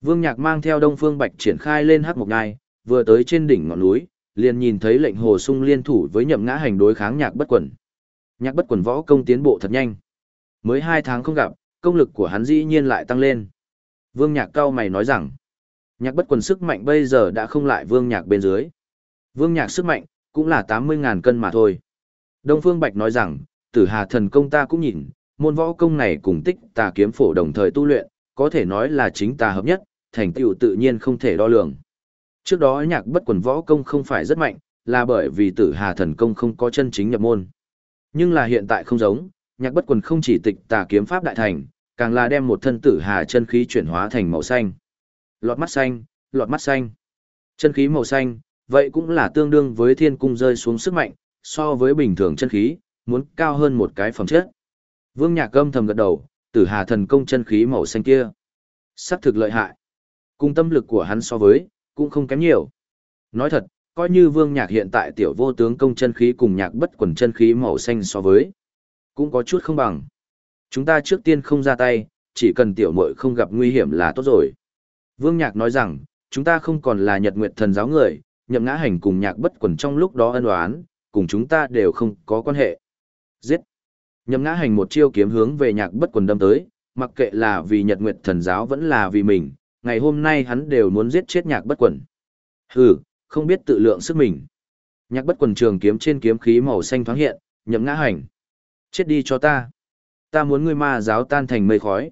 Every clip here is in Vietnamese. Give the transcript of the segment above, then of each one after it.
Vương Nhạc mang theo Đông Phương Bạch triển khai lên hắc một nhai, vừa tới trên đỉnh ngọn núi, liền nhìn thấy lệnh hồ sung liên thủ với nhậm ngã hành đối kháng nhạc bất quẩn. Nhạc bất quẩn võ công tiến bộ thật nhanh. Mới hai tháng không gặp, công lực của hắn dĩ nhiên lại tăng lên. Vương Nhạc cao mày nói rằng, nhạc bất quần sức mạnh bây giờ đã không lại Vương Nhạc bên dưới. Vương Nhạc sức mạnh, cũng là 80.000 cân mà thôi. Đông Phương Bạch nói rằng, tử hà thần công ta cũng nhìn, môn võ công này cùng tích tà kiếm phổ đồng thời tu luyện, có thể nói là chính tà hợp nhất, thành tựu tự nhiên không thể đo lường. Trước đó nhạc bất quần võ công không phải rất mạnh, là bởi vì tử hà thần công không có chân chính nhập môn. Nhưng là hiện tại không giống, nhạc bất quần không chỉ tịch tà kiếm pháp đại thành, càng là đem một thân tử hà chân khí chuyển hóa thành màu xanh. Lọt mắt xanh, lọt mắt xanh. Chân khí màu xanh, vậy cũng là tương đương với thiên cung rơi xuống sức mạnh, so với bình thường chân khí, muốn cao hơn một cái phẩm chất. Vương Nhạc âm thầm gật đầu, tử hà thần công chân khí màu xanh kia. Sắc thực lợi hại. Cùng tâm lực của hắn so với, cũng không kém nhiều. Nói thật, coi như Vương Nhạc hiện tại tiểu vô tướng công chân khí cùng nhạc bất quần chân khí màu xanh so với, cũng có chút không bằng. Chúng ta trước tiên không ra tay, chỉ cần tiểu muội không gặp nguy hiểm là tốt rồi. Vương Nhạc nói rằng, chúng ta không còn là nhật nguyệt thần giáo người, nhậm ngã hành cùng nhạc bất quần trong lúc đó ân oán, cùng chúng ta đều không có quan hệ. Giết! Nhậm ngã hành một chiêu kiếm hướng về nhạc bất quần đâm tới, mặc kệ là vì nhật nguyệt thần giáo vẫn là vì mình, ngày hôm nay hắn đều muốn giết chết nhạc bất quần. Hừ, không biết tự lượng sức mình. Nhạc bất quần trường kiếm trên kiếm khí màu xanh thoáng hiện, nhậm ngã hành. Chết đi cho ta. Ta muốn ngươi ma giáo tan thành mây khói.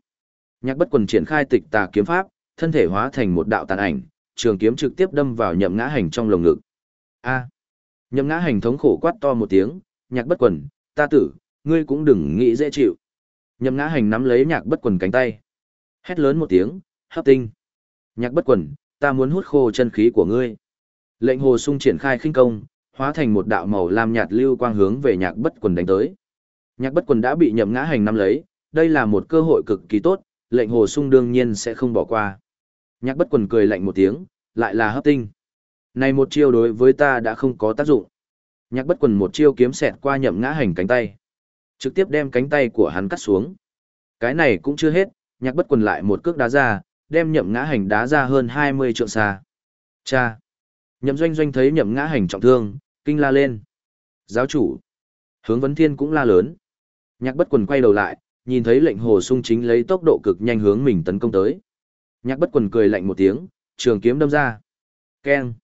Nhạc bất quần triển khai tịch tà kiếm pháp, thân thể hóa thành một đạo tàn ảnh, trường kiếm trực tiếp đâm vào nhậm ngã hành trong lồng ngực. A. Nhậm ngã hành thống khổ quát to một tiếng, nhạc bất quần, ta tử, ngươi cũng đừng nghĩ dễ chịu. Nhậm ngã hành nắm lấy nhạc bất quần cánh tay. Hét lớn một tiếng, hấp tinh. Nhạc bất quần, ta muốn hút khô chân khí của ngươi. Lệnh hồ sung triển khai khinh công, hóa thành một đạo màu lam nhạt lưu quang hướng về nhạc bất quần đánh tới. Nhạc bất quần đã bị nhậm ngã hành nắm lấy, đây là một cơ hội cực kỳ tốt, lệnh hồ sung đương nhiên sẽ không bỏ qua. Nhạc bất quần cười lạnh một tiếng, lại là hấp tinh. Này một chiêu đối với ta đã không có tác dụng. Nhạc bất quần một chiêu kiếm xẹt qua nhậm ngã hành cánh tay. Trực tiếp đem cánh tay của hắn cắt xuống. Cái này cũng chưa hết, nhạc bất quần lại một cước đá ra, đem nhậm ngã hành đá ra hơn 20 trượng xa. Cha! Nhậm doanh doanh thấy nhậm ngã hành trọng thương, kinh la lên. Giáo chủ! Hướng vấn thiên cũng la lớn. Nhạc bất quần quay đầu lại, nhìn thấy lệnh hồ sung chính lấy tốc độ cực nhanh hướng mình tấn công tới. Nhạc bất quần cười lạnh một tiếng, trường kiếm đâm ra. Keng!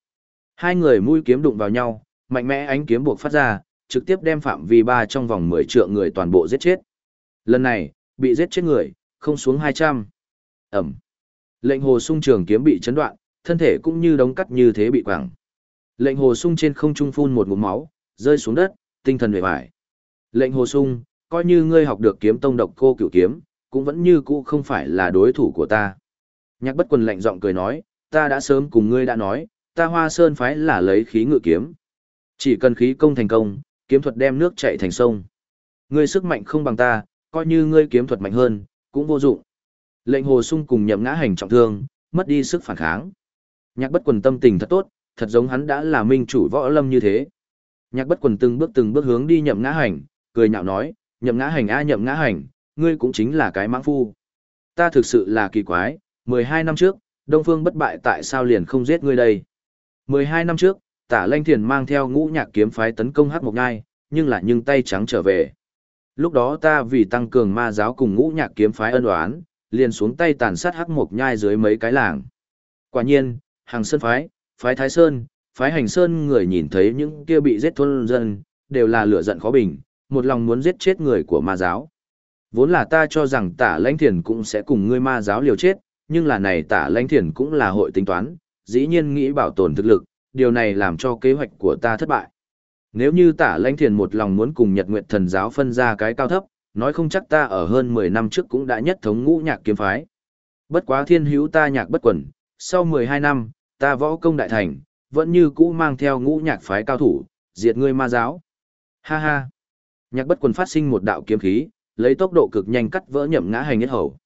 Hai người mũi kiếm đụng vào nhau, mạnh mẽ ánh kiếm buộc phát ra, trực tiếp đem phạm vi ba trong vòng 10 trượng người toàn bộ giết chết. Lần này, bị giết chết người, không xuống 200. Ẩm. Lệnh hồ sung trường kiếm bị chấn đoạn, thân thể cũng như đống cắt như thế bị quẳng. Lệnh hồ sung trên không trung phun một ngụm máu, rơi xuống đất, tinh thần về bại. Lệnh hồ sung, coi như ngươi học được kiếm tông độc cô cửu kiếm, cũng vẫn như cũ không phải là đối thủ của ta. Nhạc bất quần lạnh giọng cười nói, ta đã sớm cùng ngươi đã nói, ta hoa sơn phái là lấy khí ngự kiếm. Chỉ cần khí công thành công, kiếm thuật đem nước chạy thành sông. Ngươi sức mạnh không bằng ta, coi như ngươi kiếm thuật mạnh hơn, cũng vô dụng. Lệnh hồ sung cùng nhậm ngã hành trọng thương, mất đi sức phản kháng. Nhạc bất quần tâm tình thật tốt, thật giống hắn đã là minh chủ võ lâm như thế. Nhạc bất quần từng bước từng bước hướng đi nhậm ngã hành, cười nhạo nói, nhậm ngã hành a nhậm ngã hành, ngươi cũng chính là cái mãng phu. Ta thực sự là kỳ quái, 12 năm trước, Đông Phương bất bại tại sao liền không giết ngươi đây? 12 năm trước, tả lanh thiền mang theo ngũ nhạc kiếm phái tấn công hát mộc Nhai, nhưng lại nhưng tay trắng trở về. Lúc đó ta vì tăng cường ma giáo cùng ngũ nhạc kiếm phái ân oán, liền xuống tay tàn sát hắc mộc nhai dưới mấy cái làng. Quả nhiên, hàng sơn phái, phái thái sơn, phái hành sơn người nhìn thấy những kia bị giết thôn dân, đều là lửa giận khó bình, một lòng muốn giết chết người của ma giáo. Vốn là ta cho rằng tả lãnh thiền cũng sẽ cùng ngươi ma giáo liều chết, nhưng là này tả lãnh thiền cũng là hội tính toán, dĩ nhiên nghĩ bảo tồn thực lực, điều này làm cho kế hoạch của ta thất bại. Nếu như tả lãnh thiền một lòng muốn cùng nhật nguyệt thần giáo phân ra cái cao thấp, nói không chắc ta ở hơn 10 năm trước cũng đã nhất thống ngũ nhạc kiếm phái. Bất quá thiên hữu ta nhạc bất quẩn, sau 12 năm, ta võ công đại thành, vẫn như cũ mang theo ngũ nhạc phái cao thủ, diệt ngươi ma giáo. Ha ha. Nhạc bất quần phát sinh một đạo kiếm khí, lấy tốc độ cực nhanh cắt vỡ nhậm ngã hành nhất hầu.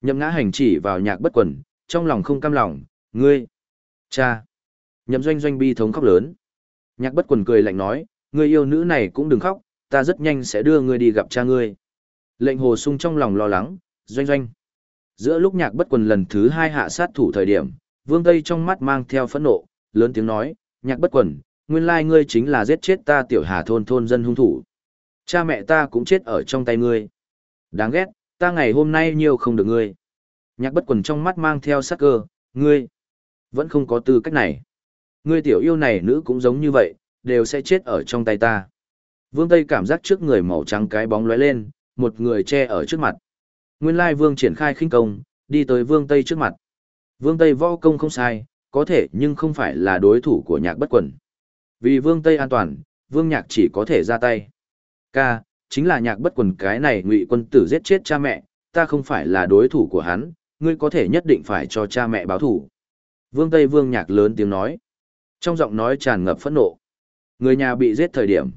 Nhậm ngã hành chỉ vào nhạc bất quần, trong lòng không cam lòng, ngươi, cha. Nhậm doanh doanh bi thống khóc lớn. Nhạc bất quần cười lạnh nói, ngươi yêu nữ này cũng đừng khóc, ta rất nhanh sẽ đưa ngươi đi gặp cha ngươi. Lệnh hồ sung trong lòng lo lắng, doanh doanh. Giữa lúc nhạc bất quần lần thứ hai hạ sát thủ thời điểm, Vương Tây trong mắt mang theo phẫn nộ, lớn tiếng nói, nhạc bất quần, nguyên lai ngươi chính là giết chết ta tiểu hà thôn thôn dân hung thủ. Cha mẹ ta cũng chết ở trong tay ngươi. Đáng ghét, ta ngày hôm nay nhiều không được ngươi. Nhạc bất quần trong mắt mang theo sắc cơ, ngươi, vẫn không có tư cách này. Ngươi tiểu yêu này nữ cũng giống như vậy, đều sẽ chết ở trong tay ta. Vương Tây cảm giác trước người màu trắng cái bóng lóe lên, một người che ở trước mặt. Nguyên lai Vương triển khai khinh công, đi tới Vương Tây trước mặt. Vương Tây võ công không sai, có thể nhưng không phải là đối thủ của nhạc bất quần. Vì Vương Tây an toàn, Vương Nhạc chỉ có thể ra tay. Ca, chính là nhạc bất quần cái này ngụy quân tử giết chết cha mẹ, ta không phải là đối thủ của hắn, ngươi có thể nhất định phải cho cha mẹ báo thủ. Vương Tây Vương Nhạc lớn tiếng nói. Trong giọng nói tràn ngập phẫn nộ. Người nhà bị giết thời điểm.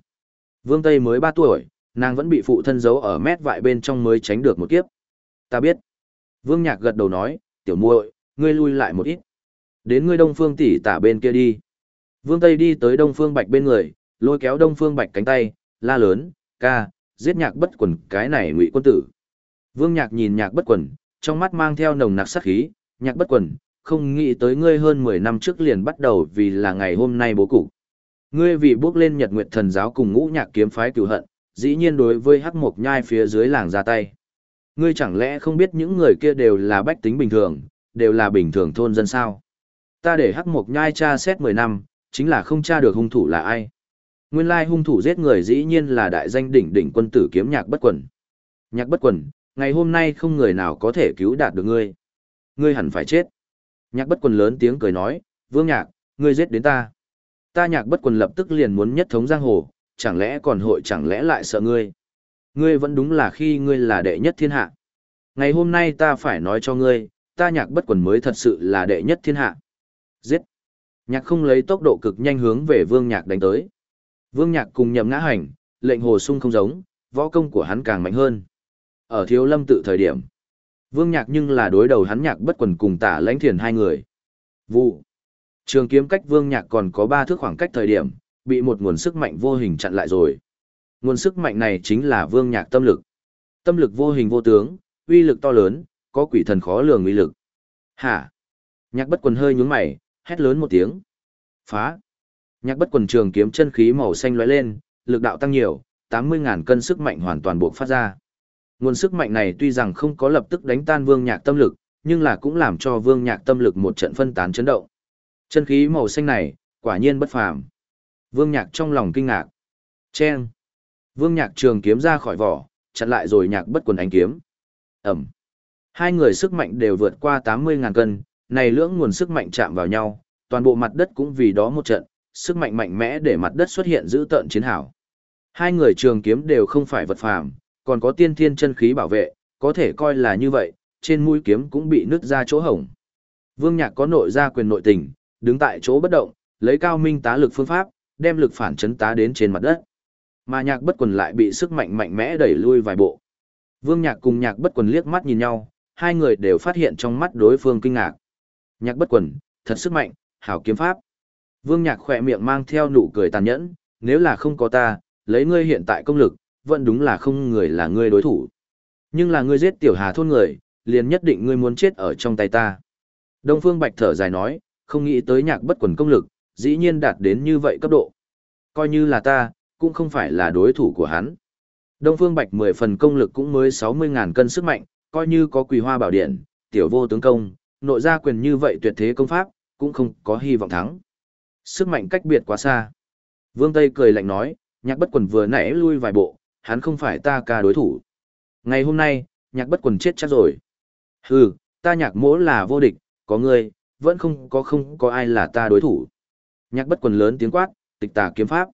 Vương Tây mới 3 tuổi, nàng vẫn bị phụ thân giấu ở mét vại bên trong mới tránh được một kiếp. Ta biết. Vương Nhạc gật đầu nói, tiểu muội, ngươi lui lại một ít. Đến ngươi Đông Phương tỷ tả bên kia đi. Vương Tây đi tới Đông Phương Bạch bên người, lôi kéo Đông Phương Bạch cánh tay, la lớn, ca, giết nhạc bất quần cái này ngụy quân tử. Vương Nhạc nhìn nhạc bất quần, trong mắt mang theo nồng nặc sát khí, nhạc bất quần, không nghĩ tới ngươi hơn 10 năm trước liền bắt đầu vì là ngày hôm nay bố cục. Ngươi vì bước lên Nhật Nguyệt Thần giáo cùng ngũ nhạc kiếm phái cửu hận, dĩ nhiên đối với hắc mộc nhai phía dưới làng ra tay. Ngươi chẳng lẽ không biết những người kia đều là bách tính bình thường, đều là bình thường thôn dân sao? Ta để hắc mộc nhai tra xét 10 năm, chính là không tra được hung thủ là ai. Nguyên lai hung thủ giết người dĩ nhiên là đại danh đỉnh đỉnh quân tử kiếm nhạc bất quần. Nhạc bất quần, ngày hôm nay không người nào có thể cứu đạt được ngươi. Ngươi hẳn phải chết. Nhạc bất quần lớn tiếng cười nói, vương nhạc, ngươi giết đến ta. Ta nhạc bất quần lập tức liền muốn nhất thống giang hồ, chẳng lẽ còn hội chẳng lẽ lại sợ ngươi. Ngươi vẫn đúng là khi ngươi là đệ nhất thiên hạ. Ngày hôm nay ta phải nói cho ngươi, ta nhạc bất quần mới thật sự là đệ nhất thiên hạ. Giết. Nhạc không lấy tốc độ cực nhanh hướng về vương nhạc đánh tới. Vương nhạc cùng nhậm ngã hành, lệnh hồ sung không giống, võ công của hắn càng mạnh hơn. Ở thiếu lâm tự thời điểm, vương nhạc nhưng là đối đầu hắn nhạc bất quần cùng tả lãnh thiền hai người. Vụ. Trường kiếm cách vương nhạc còn có ba thước khoảng cách thời điểm, bị một nguồn sức mạnh vô hình chặn lại rồi. Nguồn sức mạnh này chính là vương nhạc tâm lực. Tâm lực vô hình vô tướng, uy lực to lớn, có quỷ thần khó lường uy lực. Hả? Nhạc bất quần hơi nhướng mày, hét lớn một tiếng. Phá! Nhạc bất quần trường kiếm chân khí màu xanh lóe lên, lực đạo tăng nhiều, 80.000 cân sức mạnh hoàn toàn buộc phát ra. Nguồn sức mạnh này tuy rằng không có lập tức đánh tan vương nhạc tâm lực, nhưng là cũng làm cho vương nhạc tâm lực một trận phân tán chấn động. Chân khí màu xanh này, quả nhiên bất phàm. Vương nhạc trong lòng kinh ngạc. Chen! Vương nhạc trường kiếm ra khỏi vỏ, chặn lại rồi nhạc bất quần ánh kiếm. Ẩm! Hai người sức mạnh đều vượt qua 80.000 cân, này lưỡng nguồn sức mạnh chạm vào nhau, toàn bộ mặt đất cũng vì đó một trận, sức mạnh mạnh mẽ để mặt đất xuất hiện giữ tợn chiến hảo. Hai người trường kiếm đều không phải vật phàm, còn có tiên thiên chân khí bảo vệ, có thể coi là như vậy, trên mũi kiếm cũng bị nứt ra chỗ hổng. Vương Nhạc có nội gia quyền nội tình, đứng tại chỗ bất động, lấy cao minh tá lực phương pháp, đem lực phản chấn tá đến trên mặt đất. Mà Nhạc Bất Quần lại bị sức mạnh mạnh mẽ đẩy lui vài bộ. Vương Nhạc cùng Nhạc Bất Quần liếc mắt nhìn nhau, hai người đều phát hiện trong mắt đối phương kinh ngạc. Nhạc Bất Quần, thật sức mạnh, hảo kiếm pháp. Vương Nhạc khỏe miệng mang theo nụ cười tàn nhẫn, nếu là không có ta, lấy ngươi hiện tại công lực, vẫn đúng là không người là ngươi đối thủ. Nhưng là ngươi giết tiểu hà thôn người, liền nhất định ngươi muốn chết ở trong tay ta. Đông Phương Bạch thở dài nói, không nghĩ tới nhạc bất quần công lực, dĩ nhiên đạt đến như vậy cấp độ. Coi như là ta, cũng không phải là đối thủ của hắn. Đông Phương Bạch 10 phần công lực cũng mới 60.000 cân sức mạnh, coi như có quỳ hoa bảo điện, tiểu vô tướng công, nội gia quyền như vậy tuyệt thế công pháp, cũng không có hy vọng thắng. Sức mạnh cách biệt quá xa. Vương Tây cười lạnh nói, nhạc bất quần vừa nãy lui vài bộ, hắn không phải ta ca đối thủ. Ngày hôm nay, nhạc bất quần chết chắc rồi. Hừ, ta nhạc mỗ là vô địch, có ngươi, vẫn không có không có ai là ta đối thủ. Nhạc bất quần lớn tiếng quát, tịch tà kiếm pháp.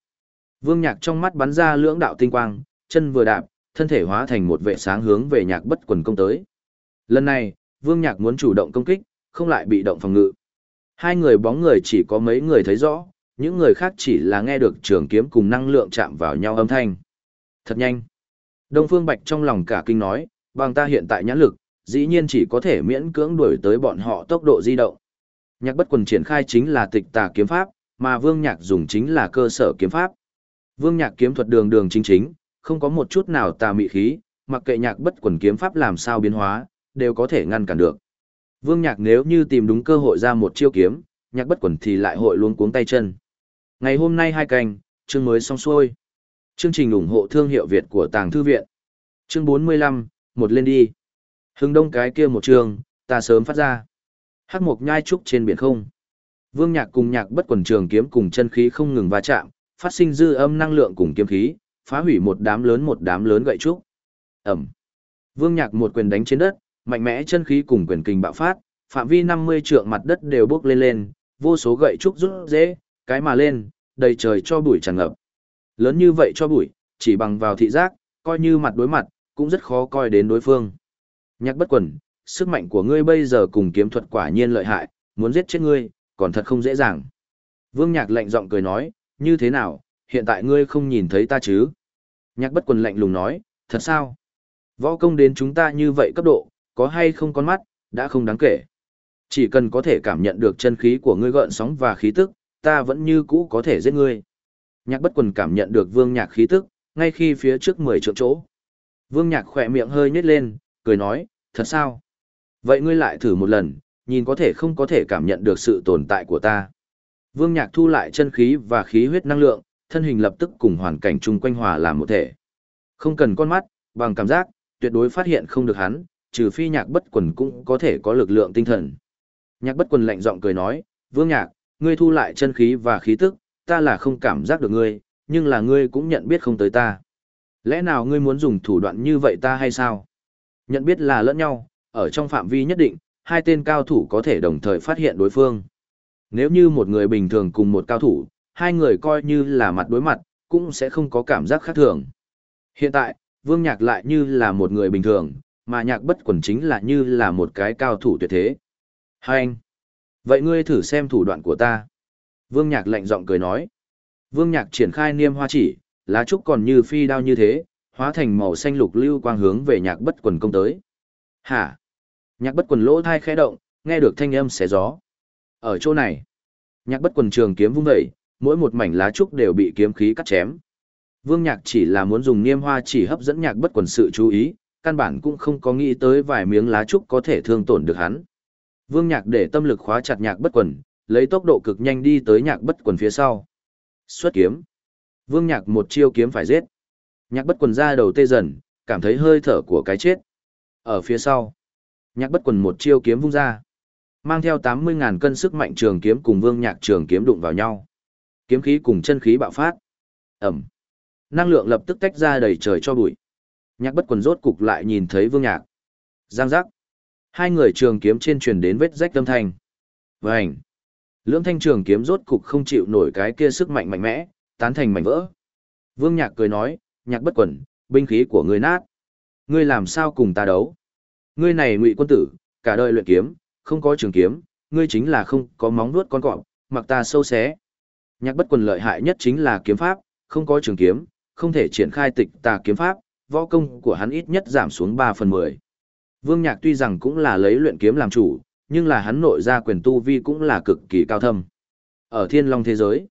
Vương nhạc trong mắt bắn ra lưỡng đạo tinh quang, chân vừa đạp, thân thể hóa thành một vệ sáng hướng về nhạc bất quần công tới. Lần này, vương nhạc muốn chủ động công kích, không lại bị động phòng ngự. Hai người bóng người chỉ có mấy người thấy rõ, những người khác chỉ là nghe được trường kiếm cùng năng lượng chạm vào nhau âm thanh. Thật nhanh. Đông Phương Bạch trong lòng cả kinh nói, bằng ta hiện tại nhãn lực, dĩ nhiên chỉ có thể miễn cưỡng đuổi tới bọn họ tốc độ di động. Nhạc bất quần triển khai chính là tịch tà kiếm pháp, mà Vương Nhạc dùng chính là cơ sở kiếm pháp. Vương Nhạc kiếm thuật đường đường chính chính, không có một chút nào tà mị khí, mặc kệ nhạc bất quần kiếm pháp làm sao biến hóa, đều có thể ngăn cản được. Vương Nhạc nếu như tìm đúng cơ hội ra một chiêu kiếm, Nhạc Bất Quần thì lại hội luôn cuống tay chân. Ngày hôm nay hai canh, chương mới xong xuôi. Chương trình ủng hộ thương hiệu Việt của Tàng Thư Viện. Chương 45, một lên đi. Hưng đông cái kia một trường, ta sớm phát ra. Hắc mộc nhai trúc trên biển không. Vương Nhạc cùng Nhạc Bất Quần trường kiếm cùng chân khí không ngừng va chạm, phát sinh dư âm năng lượng cùng kiếm khí, phá hủy một đám lớn một đám lớn gậy trúc. Ầm! Vương Nhạc một quyền đánh trên đất, mạnh mẽ chân khí cùng quyền kinh bạo phát, phạm vi 50 trượng mặt đất đều bốc lên lên, vô số gậy trúc rút dễ, cái mà lên, đầy trời cho bụi tràn ngập. Lớn như vậy cho bụi, chỉ bằng vào thị giác, coi như mặt đối mặt, cũng rất khó coi đến đối phương. Nhạc bất quần, sức mạnh của ngươi bây giờ cùng kiếm thuật quả nhiên lợi hại, muốn giết chết ngươi, còn thật không dễ dàng. Vương Nhạc lạnh giọng cười nói, như thế nào, hiện tại ngươi không nhìn thấy ta chứ? Nhạc bất quần lạnh lùng nói, thật sao? Võ công đến chúng ta như vậy cấp độ, có hay không con mắt, đã không đáng kể. Chỉ cần có thể cảm nhận được chân khí của ngươi gợn sóng và khí tức, ta vẫn như cũ có thể giết ngươi. Nhạc bất quần cảm nhận được vương nhạc khí tức, ngay khi phía trước mười trượng chỗ. Vương nhạc khỏe miệng hơi nhếch lên, cười nói, thật sao? Vậy ngươi lại thử một lần, nhìn có thể không có thể cảm nhận được sự tồn tại của ta. Vương nhạc thu lại chân khí và khí huyết năng lượng, thân hình lập tức cùng hoàn cảnh chung quanh hòa làm một thể. Không cần con mắt, bằng cảm giác, tuyệt đối phát hiện không được hắn, trừ phi nhạc bất quần cũng có thể có lực lượng tinh thần. Nhạc bất quần lạnh giọng cười nói, vương nhạc, ngươi thu lại chân khí và khí tức, ta là không cảm giác được ngươi, nhưng là ngươi cũng nhận biết không tới ta. Lẽ nào ngươi muốn dùng thủ đoạn như vậy ta hay sao? Nhận biết là lẫn nhau, ở trong phạm vi nhất định, hai tên cao thủ có thể đồng thời phát hiện đối phương. Nếu như một người bình thường cùng một cao thủ, hai người coi như là mặt đối mặt, cũng sẽ không có cảm giác khác thường. Hiện tại, Vương Nhạc lại như là một người bình thường, mà Nhạc bất quần chính là như là một cái cao thủ tuyệt thế. Hai anh! Vậy ngươi thử xem thủ đoạn của ta. Vương Nhạc lạnh giọng cười nói. Vương Nhạc triển khai niêm hoa chỉ, lá trúc còn như phi đao như thế, hóa thành màu xanh lục lưu quang hướng về Nhạc bất quần công tới. Hả? Nhạc bất quần lỗ thai khẽ động, nghe được thanh âm xé gió. Ở chỗ này, nhạc bất quần trường kiếm vung dậy, mỗi một mảnh lá trúc đều bị kiếm khí cắt chém. Vương Nhạc chỉ là muốn dùng niêm hoa chỉ hấp dẫn nhạc bất quần sự chú ý, căn bản cũng không có nghĩ tới vài miếng lá trúc có thể thương tổn được hắn. Vương Nhạc để tâm lực khóa chặt nhạc bất quần, lấy tốc độ cực nhanh đi tới nhạc bất quần phía sau. Xuất kiếm. Vương Nhạc một chiêu kiếm phải giết. Nhạc bất quần ra đầu tê dần, cảm thấy hơi thở của cái chết. Ở phía sau, nhạc bất quần một chiêu kiếm vung ra. Mang theo 80.000 cân sức mạnh trường kiếm cùng vương nhạc trường kiếm đụng vào nhau. Kiếm khí cùng chân khí bạo phát. Ẩm. Năng lượng lập tức tách ra đầy trời cho bụi. Nhạc bất quần rốt cục lại nhìn thấy vương nhạc. Giang giác. Hai người trường kiếm trên truyền đến vết rách âm thanh. Vành. Lưỡng thanh trường kiếm rốt cục không chịu nổi cái kia sức mạnh mạnh mẽ, tán thành mảnh vỡ. Vương nhạc cười nói, nhạc bất quần, binh khí của ngươi nát. Ngươi làm sao cùng ta đấu? Ngươi này ngụy quân tử, cả đời luyện kiếm, không có trường kiếm, ngươi chính là không có móng nuốt con cọp, mặc ta sâu xé. Nhạc bất quần lợi hại nhất chính là kiếm pháp, không có trường kiếm, không thể triển khai tịch tà kiếm pháp, võ công của hắn ít nhất giảm xuống 3 phần 10. Vương Nhạc tuy rằng cũng là lấy luyện kiếm làm chủ, nhưng là hắn nội ra quyền tu vi cũng là cực kỳ cao thâm. Ở thiên long thế giới,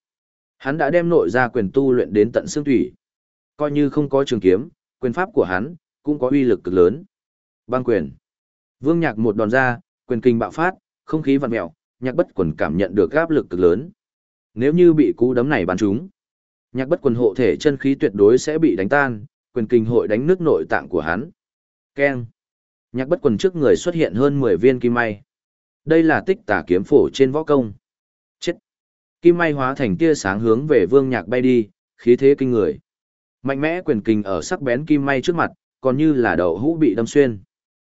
hắn đã đem nội ra quyền tu luyện đến tận xương thủy. Coi như không có trường kiếm, quyền pháp của hắn cũng có uy lực cực lớn. Băng quyền. Vương Nhạc một đòn ra, quyền kinh bạo phát, không khí vặn mèo, Nhạc Bất Quần cảm nhận được áp lực cực lớn. Nếu như bị cú đấm này bắn trúng, Nhạc Bất Quần hộ thể chân khí tuyệt đối sẽ bị đánh tan, quyền kinh hội đánh nước nội tạng của hắn. Keng. Nhạc Bất Quần trước người xuất hiện hơn 10 viên kim may. Đây là tích tả kiếm phổ trên võ công. Chết. Kim may hóa thành tia sáng hướng về Vương Nhạc bay đi, khí thế kinh người. Mạnh mẽ quyền kinh ở sắc bén kim may trước mặt, còn như là đậu hũ bị đâm xuyên.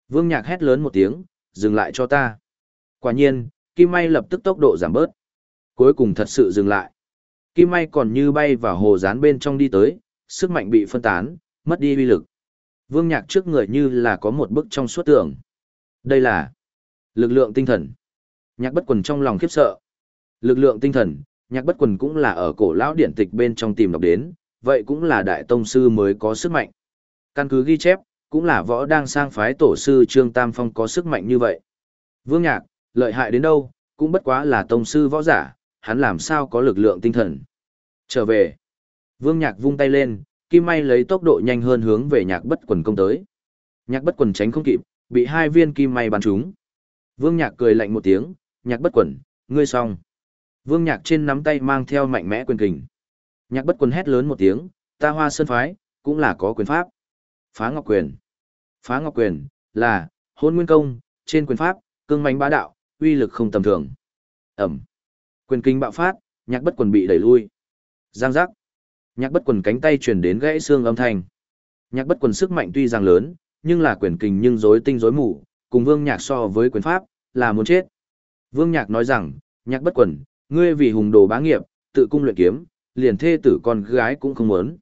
Vương Nhạc hét lớn một tiếng, dừng lại cho ta. Quả nhiên, Kim May lập tức tốc độ giảm bớt. Cuối cùng thật sự dừng lại. Kim May còn như bay vào hồ rán bên trong đi tới, sức mạnh bị phân tán, mất đi uy lực. Vương Nhạc trước người như là có một bức trong suốt tưởng. Đây là lực lượng tinh thần. Nhạc bất quần trong lòng khiếp sợ. Lực lượng tinh thần, nhạc bất quần cũng là ở cổ lão điển tịch bên trong tìm đọc đến, vậy cũng là đại tông sư mới có sức mạnh. Căn cứ ghi chép, cũng là võ đang sang phái tổ sư Trương Tam Phong có sức mạnh như vậy. Vương Nhạc, lợi hại đến đâu, cũng bất quá là tông sư võ giả, hắn làm sao có lực lượng tinh thần. Trở về. Vương Nhạc vung tay lên, Kim May lấy tốc độ nhanh hơn hướng về Nhạc Bất Quần công tới. Nhạc Bất Quần tránh không kịp, bị hai viên kim may bắn trúng. Vương Nhạc cười lạnh một tiếng, nhạc bất quần ngươi xong. Vương Nhạc trên nắm tay mang theo mạnh mẽ quyền kình. Nhạc bất quần hét lớn một tiếng, ta hoa sơn phái, cũng là có quyền pháp. Phá ngọc quyền. Phá ngọc quyền, là, hôn nguyên công, trên quyền pháp, cương mánh bá đạo, uy lực không tầm thường. Ẩm. Quyền kinh bạo phát, nhạc bất quần bị đẩy lui. Giang giác. Nhạc bất quần cánh tay truyền đến gãy xương âm thanh. Nhạc bất quần sức mạnh tuy rằng lớn, nhưng là quyền kình nhưng rối tinh rối mù, cùng vương nhạc so với quyền pháp, là muốn chết. Vương nhạc nói rằng, nhạc bất quần, ngươi vì hùng đồ bá nghiệp, tự cung luyện kiếm, liền thê tử con gái cũng không muốn.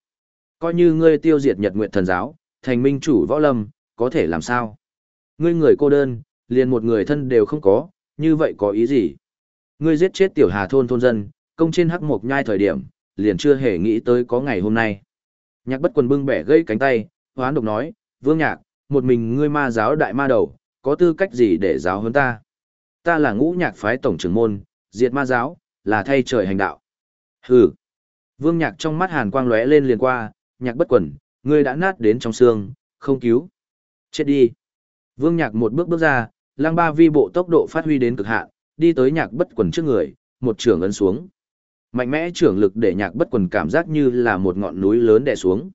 Coi như ngươi tiêu diệt nhật nguyện thần giáo, thành minh chủ võ lâm, có thể làm sao? Ngươi người cô đơn, liền một người thân đều không có, như vậy có ý gì? Ngươi giết chết tiểu hà thôn thôn dân, công trên hắc mộc nhai thời điểm, liền chưa hề nghĩ tới có ngày hôm nay. Nhạc bất quần bưng bẻ gây cánh tay, hoán độc nói, vương nhạc, một mình ngươi ma giáo đại ma đầu, có tư cách gì để giáo hơn ta? Ta là ngũ nhạc phái tổng trưởng môn, diệt ma giáo, là thay trời hành đạo. Hừ. Vương nhạc trong mắt hàn quang lóe lên liền qua, nhạc bất quần, ngươi đã nát đến trong xương, không cứu. Chết đi. Vương nhạc một bước bước ra, lang ba vi bộ tốc độ phát huy đến cực hạn, đi tới nhạc bất quần trước người, một trường ấn xuống. Mạnh mẽ trưởng lực để nhạc bất quần cảm giác như là một ngọn núi lớn đè xuống.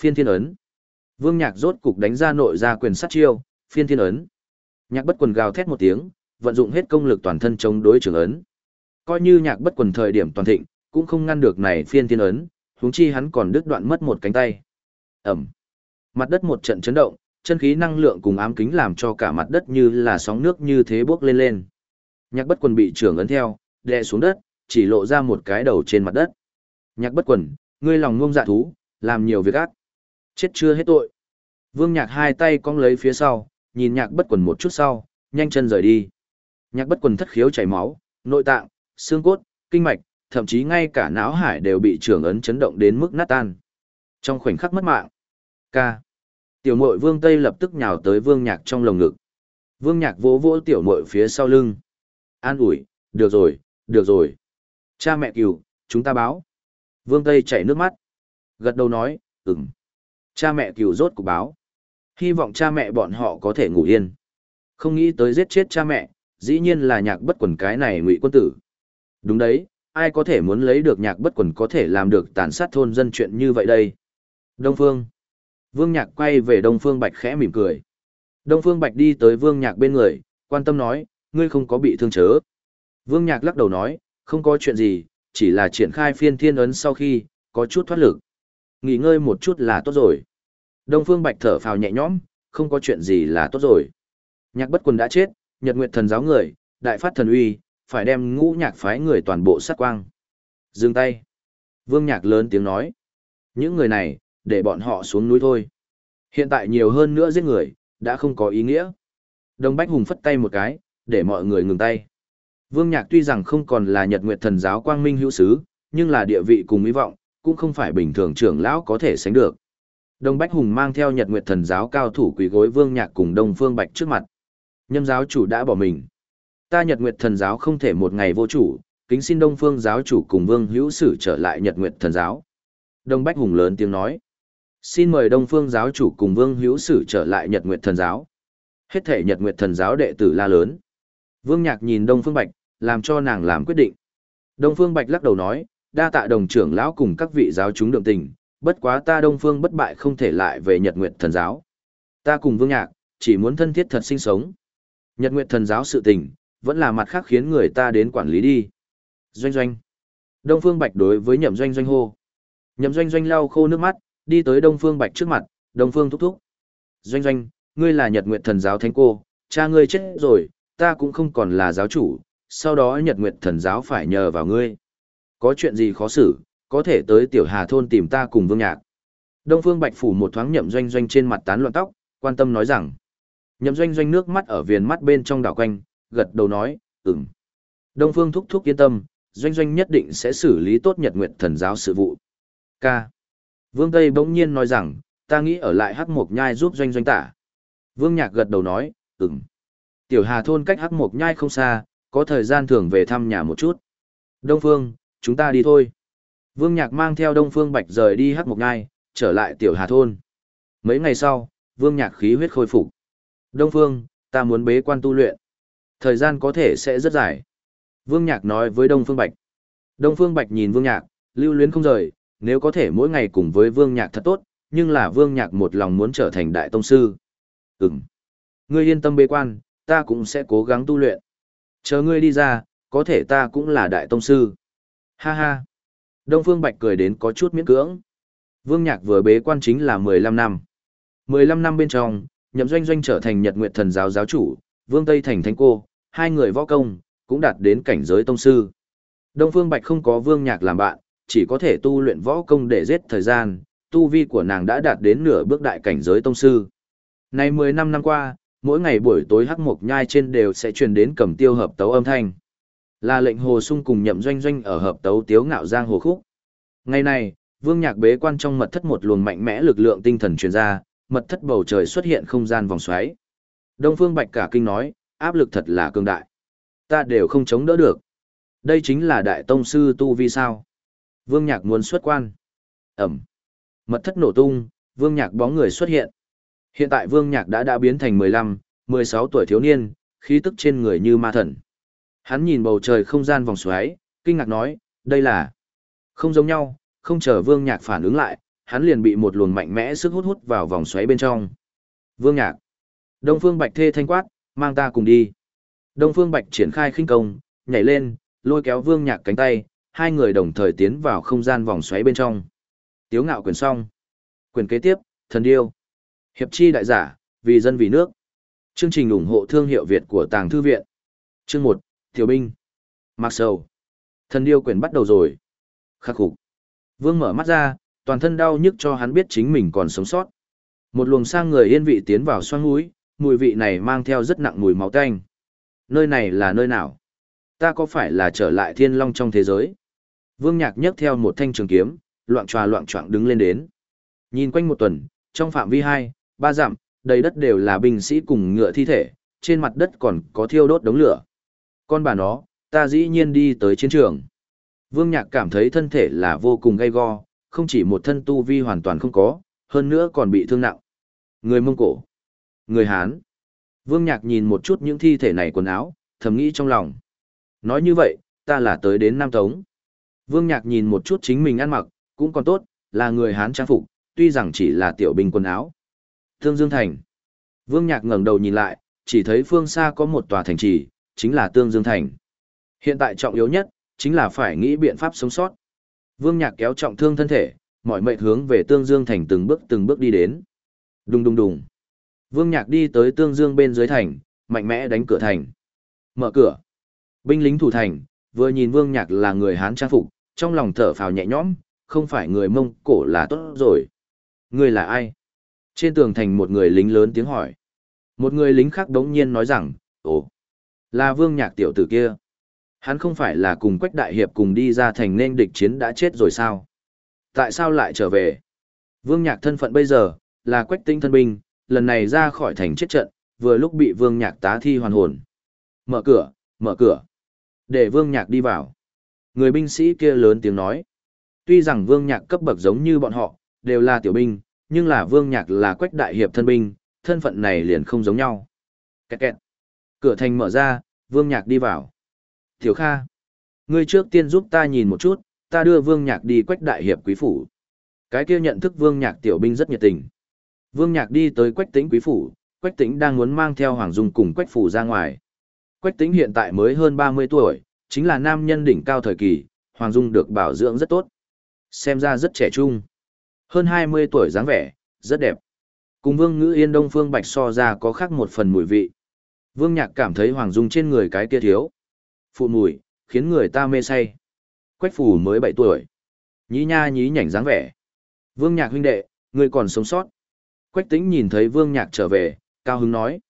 Phiên thiên ấn. Vương nhạc rốt cục đánh ra nội ra quyền sát chiêu, phiên thiên ấn. Nhạc bất quần gào thét một tiếng, vận dụng hết công lực toàn thân chống đối trưởng ấn. Coi như nhạc bất quần thời điểm toàn thịnh, cũng không ngăn được này phiên thiên ấn, huống chi hắn còn đứt đoạn mất một cánh tay. Ẩm. Mặt đất một trận chấn động, chân khí năng lượng cùng ám kính làm cho cả mặt đất như là sóng nước như thế bước lên lên. Nhạc bất quần bị trưởng ấn theo, đè xuống đất, chỉ lộ ra một cái đầu trên mặt đất. Nhạc bất quần, ngươi lòng ngông dạ thú, làm nhiều việc ác. Chết chưa hết tội. Vương nhạc hai tay cong lấy phía sau, nhìn nhạc bất quần một chút sau, nhanh chân rời đi. Nhạc bất quần thất khiếu chảy máu, nội tạng, xương cốt, kinh mạch, thậm chí ngay cả não hải đều bị trưởng ấn chấn động đến mức nát tan. Trong khoảnh khắc mất mạng, ca. Tiểu mội vương Tây lập tức nhào tới vương nhạc trong lồng ngực. Vương nhạc vỗ vỗ tiểu mội phía sau lưng. An ủi, được rồi, được rồi. Cha mẹ cừu, chúng ta báo. Vương Tây chảy nước mắt. Gật đầu nói, ừm. Cha mẹ cừu rốt cục báo. Hy vọng cha mẹ bọn họ có thể ngủ yên. Không nghĩ tới giết chết cha mẹ, dĩ nhiên là nhạc bất quần cái này ngụy quân tử. Đúng đấy, ai có thể muốn lấy được nhạc bất quần có thể làm được tàn sát thôn dân chuyện như vậy đây. Đông Phương. Vương Nhạc quay về Đông Phương Bạch khẽ mỉm cười. Đông Phương Bạch đi tới Vương Nhạc bên người, quan tâm nói, ngươi không có bị thương chớ. Vương Nhạc lắc đầu nói, không có chuyện gì, chỉ là triển khai phiên thiên ấn sau khi, có chút thoát lực. Nghỉ ngơi một chút là tốt rồi. Đông Phương Bạch thở phào nhẹ nhõm, không có chuyện gì là tốt rồi. Nhạc bất quần đã chết, nhật nguyệt thần giáo người, đại phát thần uy, phải đem ngũ nhạc phái người toàn bộ sát quang. Dừng tay. Vương Nhạc lớn tiếng nói. Những người này, để bọn họ xuống núi thôi. Hiện tại nhiều hơn nữa giết người, đã không có ý nghĩa. Đông Bách Hùng phất tay một cái, để mọi người ngừng tay. Vương Nhạc tuy rằng không còn là Nhật Nguyệt Thần giáo quang minh hữu sứ, nhưng là địa vị cùng hy vọng, cũng không phải bình thường trưởng lão có thể sánh được. Đông Bách Hùng mang theo Nhật Nguyệt Thần giáo cao thủ quỳ gối Vương Nhạc cùng Đông Phương Bạch trước mặt. Nhâm giáo chủ đã bỏ mình. Ta Nhật Nguyệt Thần giáo không thể một ngày vô chủ, kính xin Đông Phương giáo chủ cùng Vương Hữu Sử trở lại Nhật Nguyệt Thần giáo. Đông Bách Hùng lớn tiếng nói. Xin mời Đông Phương giáo chủ cùng Vương Hữu Sử trở lại Nhật Nguyệt Thần giáo. Hết thể Nhật Nguyệt Thần giáo đệ tử la lớn. Vương Nhạc nhìn Đông Phương Bạch, làm cho nàng làm quyết định. Đông Phương Bạch lắc đầu nói, đa tạ đồng trưởng lão cùng các vị giáo chúng đường tình, bất quá ta Đông Phương bất bại không thể lại về Nhật Nguyệt Thần giáo. Ta cùng Vương Nhạc, chỉ muốn thân thiết thật sinh sống. Nhật Nguyệt Thần giáo sự tình, vẫn là mặt khác khiến người ta đến quản lý đi. Doanh doanh. Đông Phương Bạch đối với Nhậm Doanh Doanh hô. Nhậm Doanh Doanh lau khô nước mắt, đi tới Đông Phương Bạch trước mặt, Đông Phương thúc thúc. Doanh Doanh, ngươi là Nhật Nguyệt Thần giáo thánh cô, cha ngươi chết rồi, ta cũng không còn là giáo chủ, sau đó Nhật Nguyệt Thần giáo phải nhờ vào ngươi. Có chuyện gì khó xử, có thể tới Tiểu Hà thôn tìm ta cùng Vương Nhạc. Đông Phương Bạch phủ một thoáng Nhậm Doanh Doanh trên mặt tán loạn tóc, quan tâm nói rằng. Nhậm Doanh Doanh nước mắt ở viền mắt bên trong đảo quanh, gật đầu nói, ừm. Đông Phương thúc thúc yên tâm, Doanh Doanh nhất định sẽ xử lý tốt Nhật Nguyệt Thần giáo sự vụ. Ca. Vương Tây bỗng nhiên nói rằng, ta nghĩ ở lại Hắc Mộc Nhai giúp Doanh Doanh tả. Vương Nhạc gật đầu nói, ừm. Tiểu Hà thôn cách Hắc Mộc Nhai không xa, có thời gian thường về thăm nhà một chút. Đông Phương, chúng ta đi thôi. Vương Nhạc mang theo Đông Phương Bạch rời đi Hắc Mộc Nhai, trở lại Tiểu Hà thôn. Mấy ngày sau, Vương Nhạc khí huyết khôi phục. Đông Phương, ta muốn bế quan tu luyện. Thời gian có thể sẽ rất dài. Vương Nhạc nói với Đông Phương Bạch. Đông Phương Bạch nhìn Vương Nhạc, lưu luyến không rời, nếu có thể mỗi ngày cùng với Vương Nhạc thật tốt, nhưng là Vương Nhạc một lòng muốn trở thành đại tông sư. Ừm. Ngươi yên tâm bế quan, ta cũng sẽ cố gắng tu luyện. Chờ ngươi đi ra, có thể ta cũng là đại tông sư. Ha ha. Đông Phương Bạch cười đến có chút miễn cưỡng. Vương Nhạc vừa bế quan chính là 15 năm. 15 năm bên trong, nhậm doanh doanh trở thành nhật nguyệt thần giáo giáo chủ, Vương Tây thành thánh cô, hai người võ công, cũng đạt đến cảnh giới tông sư. Đông Phương Bạch không có Vương Nhạc làm bạn, chỉ có thể tu luyện võ công để giết thời gian, tu vi của nàng đã đạt đến nửa bước đại cảnh giới tông sư. Nay 15 năm qua, mỗi ngày buổi tối hắc mộc nhai trên đều sẽ truyền đến cầm tiêu hợp tấu âm thanh. Là lệnh hồ sung cùng nhậm doanh doanh ở hợp tấu tiếu ngạo giang hồ khúc. Ngày này, vương nhạc bế quan trong mật thất một luồng mạnh mẽ lực lượng tinh thần truyền ra, mật thất bầu trời xuất hiện không gian vòng xoáy. Đông Phương Bạch cả kinh nói, áp lực thật là cường đại. Ta đều không chống đỡ được. Đây chính là đại tông sư tu vi sao. Vương Nhạc muốn xuất quan. Ẩm. Mật thất nổ tung, Vương Nhạc bóng người xuất hiện. Hiện tại Vương Nhạc đã đã biến thành 15, 16 tuổi thiếu niên, khí tức trên người như ma thần. Hắn nhìn bầu trời không gian vòng xoáy, kinh ngạc nói, đây là không giống nhau, không chờ Vương Nhạc phản ứng lại, hắn liền bị một luồng mạnh mẽ sức hút hút vào vòng xoáy bên trong. Vương Nhạc. Đông Phương Bạch thê thanh quát, mang ta cùng đi. Đông Phương Bạch triển khai khinh công, nhảy lên, lôi kéo Vương Nhạc cánh tay, hai người đồng thời tiến vào không gian vòng xoáy bên trong. Tiếu ngạo quyền xong. Quyền kế tiếp, thần điêu. Hiệp chi đại giả, vì dân vì nước. Chương trình ủng hộ thương hiệu Việt của Tàng Thư Viện. Chương 1, Tiểu binh. Mặc sầu. Thần điêu quyền bắt đầu rồi. Khắc phục. Vương mở mắt ra, toàn thân đau nhức cho hắn biết chính mình còn sống sót. Một luồng sang người yên vị tiến vào xoang mũi, mùi vị này mang theo rất nặng mùi máu tanh. Nơi này là nơi nào? Ta có phải là trở lại thiên long trong thế giới? Vương Nhạc nhấc theo một thanh trường kiếm, loạn tròa loạn choạng đứng lên đến. Nhìn quanh một tuần, trong phạm vi hai, ba dặm, đầy đất đều là binh sĩ cùng ngựa thi thể, trên mặt đất còn có thiêu đốt đống lửa. Con bà nó, ta dĩ nhiên đi tới chiến trường. Vương Nhạc cảm thấy thân thể là vô cùng gay go, không chỉ một thân tu vi hoàn toàn không có, hơn nữa còn bị thương nặng. Người Mông Cổ, người Hán. Vương Nhạc nhìn một chút những thi thể này quần áo, thầm nghĩ trong lòng. Nói như vậy, ta là tới đến Nam Tống. Vương Nhạc nhìn một chút chính mình ăn mặc, cũng còn tốt, là người Hán trang phục, tuy rằng chỉ là tiểu binh quần áo. Tương Dương Thành. Vương Nhạc ngẩng đầu nhìn lại, chỉ thấy phương xa có một tòa thành trì, chính là Tương Dương Thành. Hiện tại trọng yếu nhất, chính là phải nghĩ biện pháp sống sót. Vương Nhạc kéo trọng thương thân thể, mọi mệnh hướng về Tương Dương Thành từng bước từng bước đi đến. Đùng đùng đùng. Vương Nhạc đi tới Tương Dương bên dưới thành, mạnh mẽ đánh cửa thành. Mở cửa. Binh lính thủ thành, vừa nhìn Vương Nhạc là người Hán trang phục, trong lòng thở phào nhẹ nhõm, không phải người Mông Cổ là tốt rồi. Người là ai? Trên tường thành một người lính lớn tiếng hỏi. Một người lính khác đống nhiên nói rằng, ồ, là Vương Nhạc tiểu tử kia. Hắn không phải là cùng Quách Đại Hiệp cùng đi ra thành nên địch chiến đã chết rồi sao? Tại sao lại trở về? Vương Nhạc thân phận bây giờ, là Quách tinh thân binh, lần này ra khỏi thành chết trận, vừa lúc bị Vương Nhạc tá thi hoàn hồn. Mở cửa, mở cửa. Để Vương Nhạc đi vào. Người binh sĩ kia lớn tiếng nói. Tuy rằng Vương Nhạc cấp bậc giống như bọn họ, đều là tiểu binh, nhưng là Vương Nhạc là Quách Đại Hiệp thân binh, thân phận này liền không giống nhau. Kẹt kẹt. Cửa thành mở ra, Vương Nhạc đi vào. Tiểu Kha, ngươi trước tiên giúp ta nhìn một chút, ta đưa Vương Nhạc đi Quách Đại Hiệp quý phủ. Cái kia nhận thức Vương Nhạc tiểu binh rất nhiệt tình. Vương Nhạc đi tới Quách Tĩnh quý phủ, Quách Tĩnh đang muốn mang theo Hoàng Dung cùng Quách phủ ra ngoài. Quách Tĩnh hiện tại mới hơn 30 tuổi, chính là nam nhân đỉnh cao thời kỳ, Hoàng Dung được bảo dưỡng rất tốt. Xem ra rất trẻ trung. Hơn 20 tuổi dáng vẻ, rất đẹp. Cùng Vương Ngữ Yên Đông Phương Bạch so ra có khác một phần mùi vị. Vương Nhạc cảm thấy Hoàng Dung trên người cái kia thiếu. Phụ mùi, khiến người ta mê say. Quách phủ mới 7 tuổi. Nhí nha nhí nhảnh dáng vẻ. Vương Nhạc huynh đệ, người còn sống sót. Quách Tĩnh nhìn thấy Vương Nhạc trở về, cao hứng nói.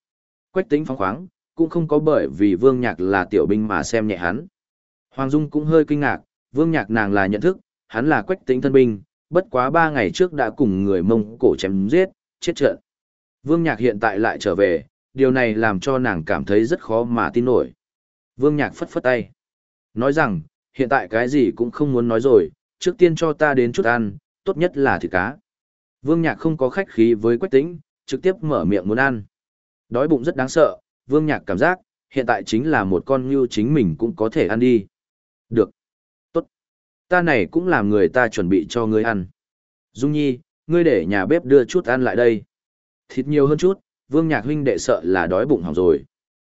Quách Tĩnh phóng khoáng, cũng không có bởi vì Vương Nhạc là tiểu binh mà xem nhẹ hắn. Hoàng Dung cũng hơi kinh ngạc, Vương Nhạc nàng là nhận thức, hắn là Quách Tĩnh thân binh, bất quá ba ngày trước đã cùng người Mông Cổ chém giết, chết trận. Vương Nhạc hiện tại lại trở về, điều này làm cho nàng cảm thấy rất khó mà tin nổi. Vương Nhạc phất phất tay. Nói rằng, hiện tại cái gì cũng không muốn nói rồi, trước tiên cho ta đến chút ăn, tốt nhất là thịt cá. Vương Nhạc không có khách khí với Quách Tĩnh, trực tiếp mở miệng muốn ăn. Đói bụng rất đáng sợ, Vương Nhạc cảm giác, hiện tại chính là một con ngưu chính mình cũng có thể ăn đi. Được. Tốt. Ta này cũng làm người ta chuẩn bị cho ngươi ăn. Dung Nhi, ngươi để nhà bếp đưa chút ăn lại đây. Thịt nhiều hơn chút, Vương Nhạc huynh đệ sợ là đói bụng hỏng rồi.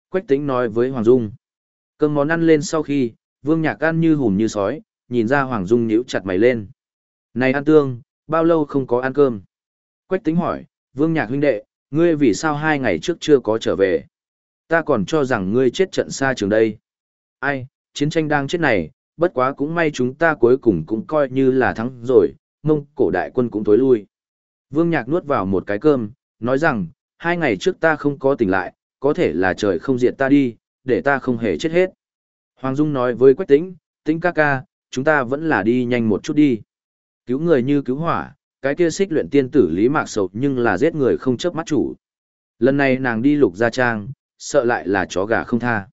Quách Tĩnh nói với Hoàng Dung. Cơm món ăn lên sau khi, Vương Nhạc ăn như hùm như sói, nhìn ra Hoàng Dung nhíu chặt mày lên. Này ăn tương, bao lâu không có ăn cơm? Quách Tĩnh hỏi, Vương Nhạc huynh đệ, ngươi vì sao hai ngày trước chưa có trở về? Ta còn cho rằng ngươi chết trận xa trường đây. Ai, chiến tranh đang chết này, bất quá cũng may chúng ta cuối cùng cũng coi như là thắng rồi, mông cổ đại quân cũng tối lui. Vương Nhạc nuốt vào một cái cơm, nói rằng, hai ngày trước ta không có tỉnh lại, có thể là trời không diệt ta đi, để ta không hề chết hết. Hoàng Dung nói với Quách Tĩnh, Tĩnh ca ca, chúng ta vẫn là đi nhanh một chút đi. Cứu người như cứu hỏa, cái kia xích luyện tiên tử Lý Mạc Sầu nhưng là giết người không chớp mắt chủ. Lần này nàng đi lục gia trang, sợ lại là chó gà không tha.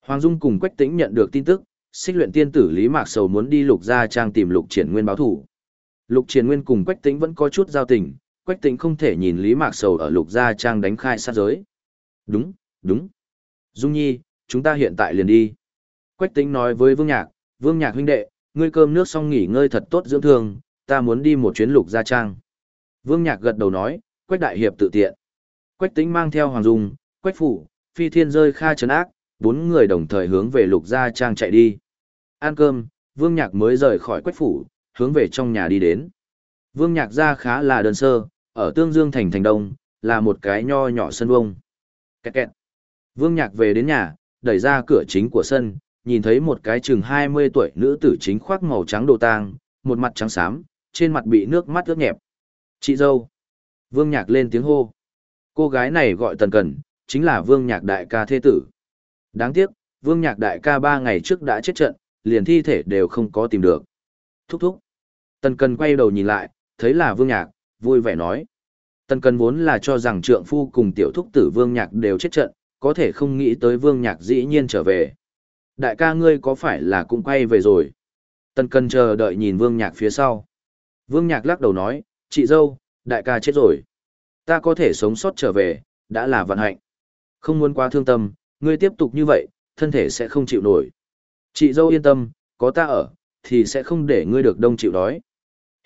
Hoàng Dung cùng Quách Tĩnh nhận được tin tức, xích luyện tiên tử Lý Mạc Sầu muốn đi lục gia trang tìm lục triển nguyên báo thủ. Lục triển nguyên cùng Quách Tĩnh vẫn có chút giao tình, Quách Tĩnh không thể nhìn Lý Mạc Sầu ở lục gia trang đánh khai sát giới. Đúng, đúng. Dung Nhi, chúng ta hiện tại liền đi. Quách Tĩnh nói với Vương Nhạc, Vương Nhạc huynh đệ, ngươi cơm nước xong nghỉ ngơi thật tốt dưỡng thương, ta muốn đi một chuyến lục gia trang. Vương Nhạc gật đầu nói, Quách Đại Hiệp tự tiện. Quách Tĩnh mang theo Hoàng Dung, Quách Phủ, Phi Thiên rơi kha trấn ác, bốn người đồng thời hướng về lục gia trang chạy đi. Ăn cơm, Vương Nhạc mới rời khỏi Quách Phủ, hướng về trong nhà đi đến. Vương Nhạc gia khá là đơn sơ, ở Tương Dương thành thành đông, là một cái nho nhỏ sân vông. Kẹt kẹt. Vương Nhạc về đến nhà, đẩy ra cửa chính của sân, nhìn thấy một cái chừng 20 tuổi nữ tử chính khoác màu trắng đồ tang, một mặt trắng xám, trên mặt bị nước mắt ướt nhẹp. Chị dâu. Vương Nhạc lên tiếng hô. Cô gái này gọi Tần Cần, chính là Vương Nhạc đại ca thế tử. Đáng tiếc, Vương Nhạc đại ca ba ngày trước đã chết trận, liền thi thể đều không có tìm được. Thúc thúc. Tần Cần quay đầu nhìn lại, thấy là Vương Nhạc, vui vẻ nói. Tần Cần vốn là cho rằng trượng phu cùng tiểu thúc tử Vương Nhạc đều chết trận, có thể không nghĩ tới Vương Nhạc dĩ nhiên trở về. Đại ca ngươi có phải là cũng quay về rồi? Tần Cần chờ đợi nhìn Vương Nhạc phía sau. Vương Nhạc lắc đầu nói, chị dâu, đại ca chết rồi. Ta có thể sống sót trở về, đã là vận hạnh. Không muốn quá thương tâm, ngươi tiếp tục như vậy, thân thể sẽ không chịu nổi. Chị dâu yên tâm, có ta ở, thì sẽ không để ngươi được đông chịu đói.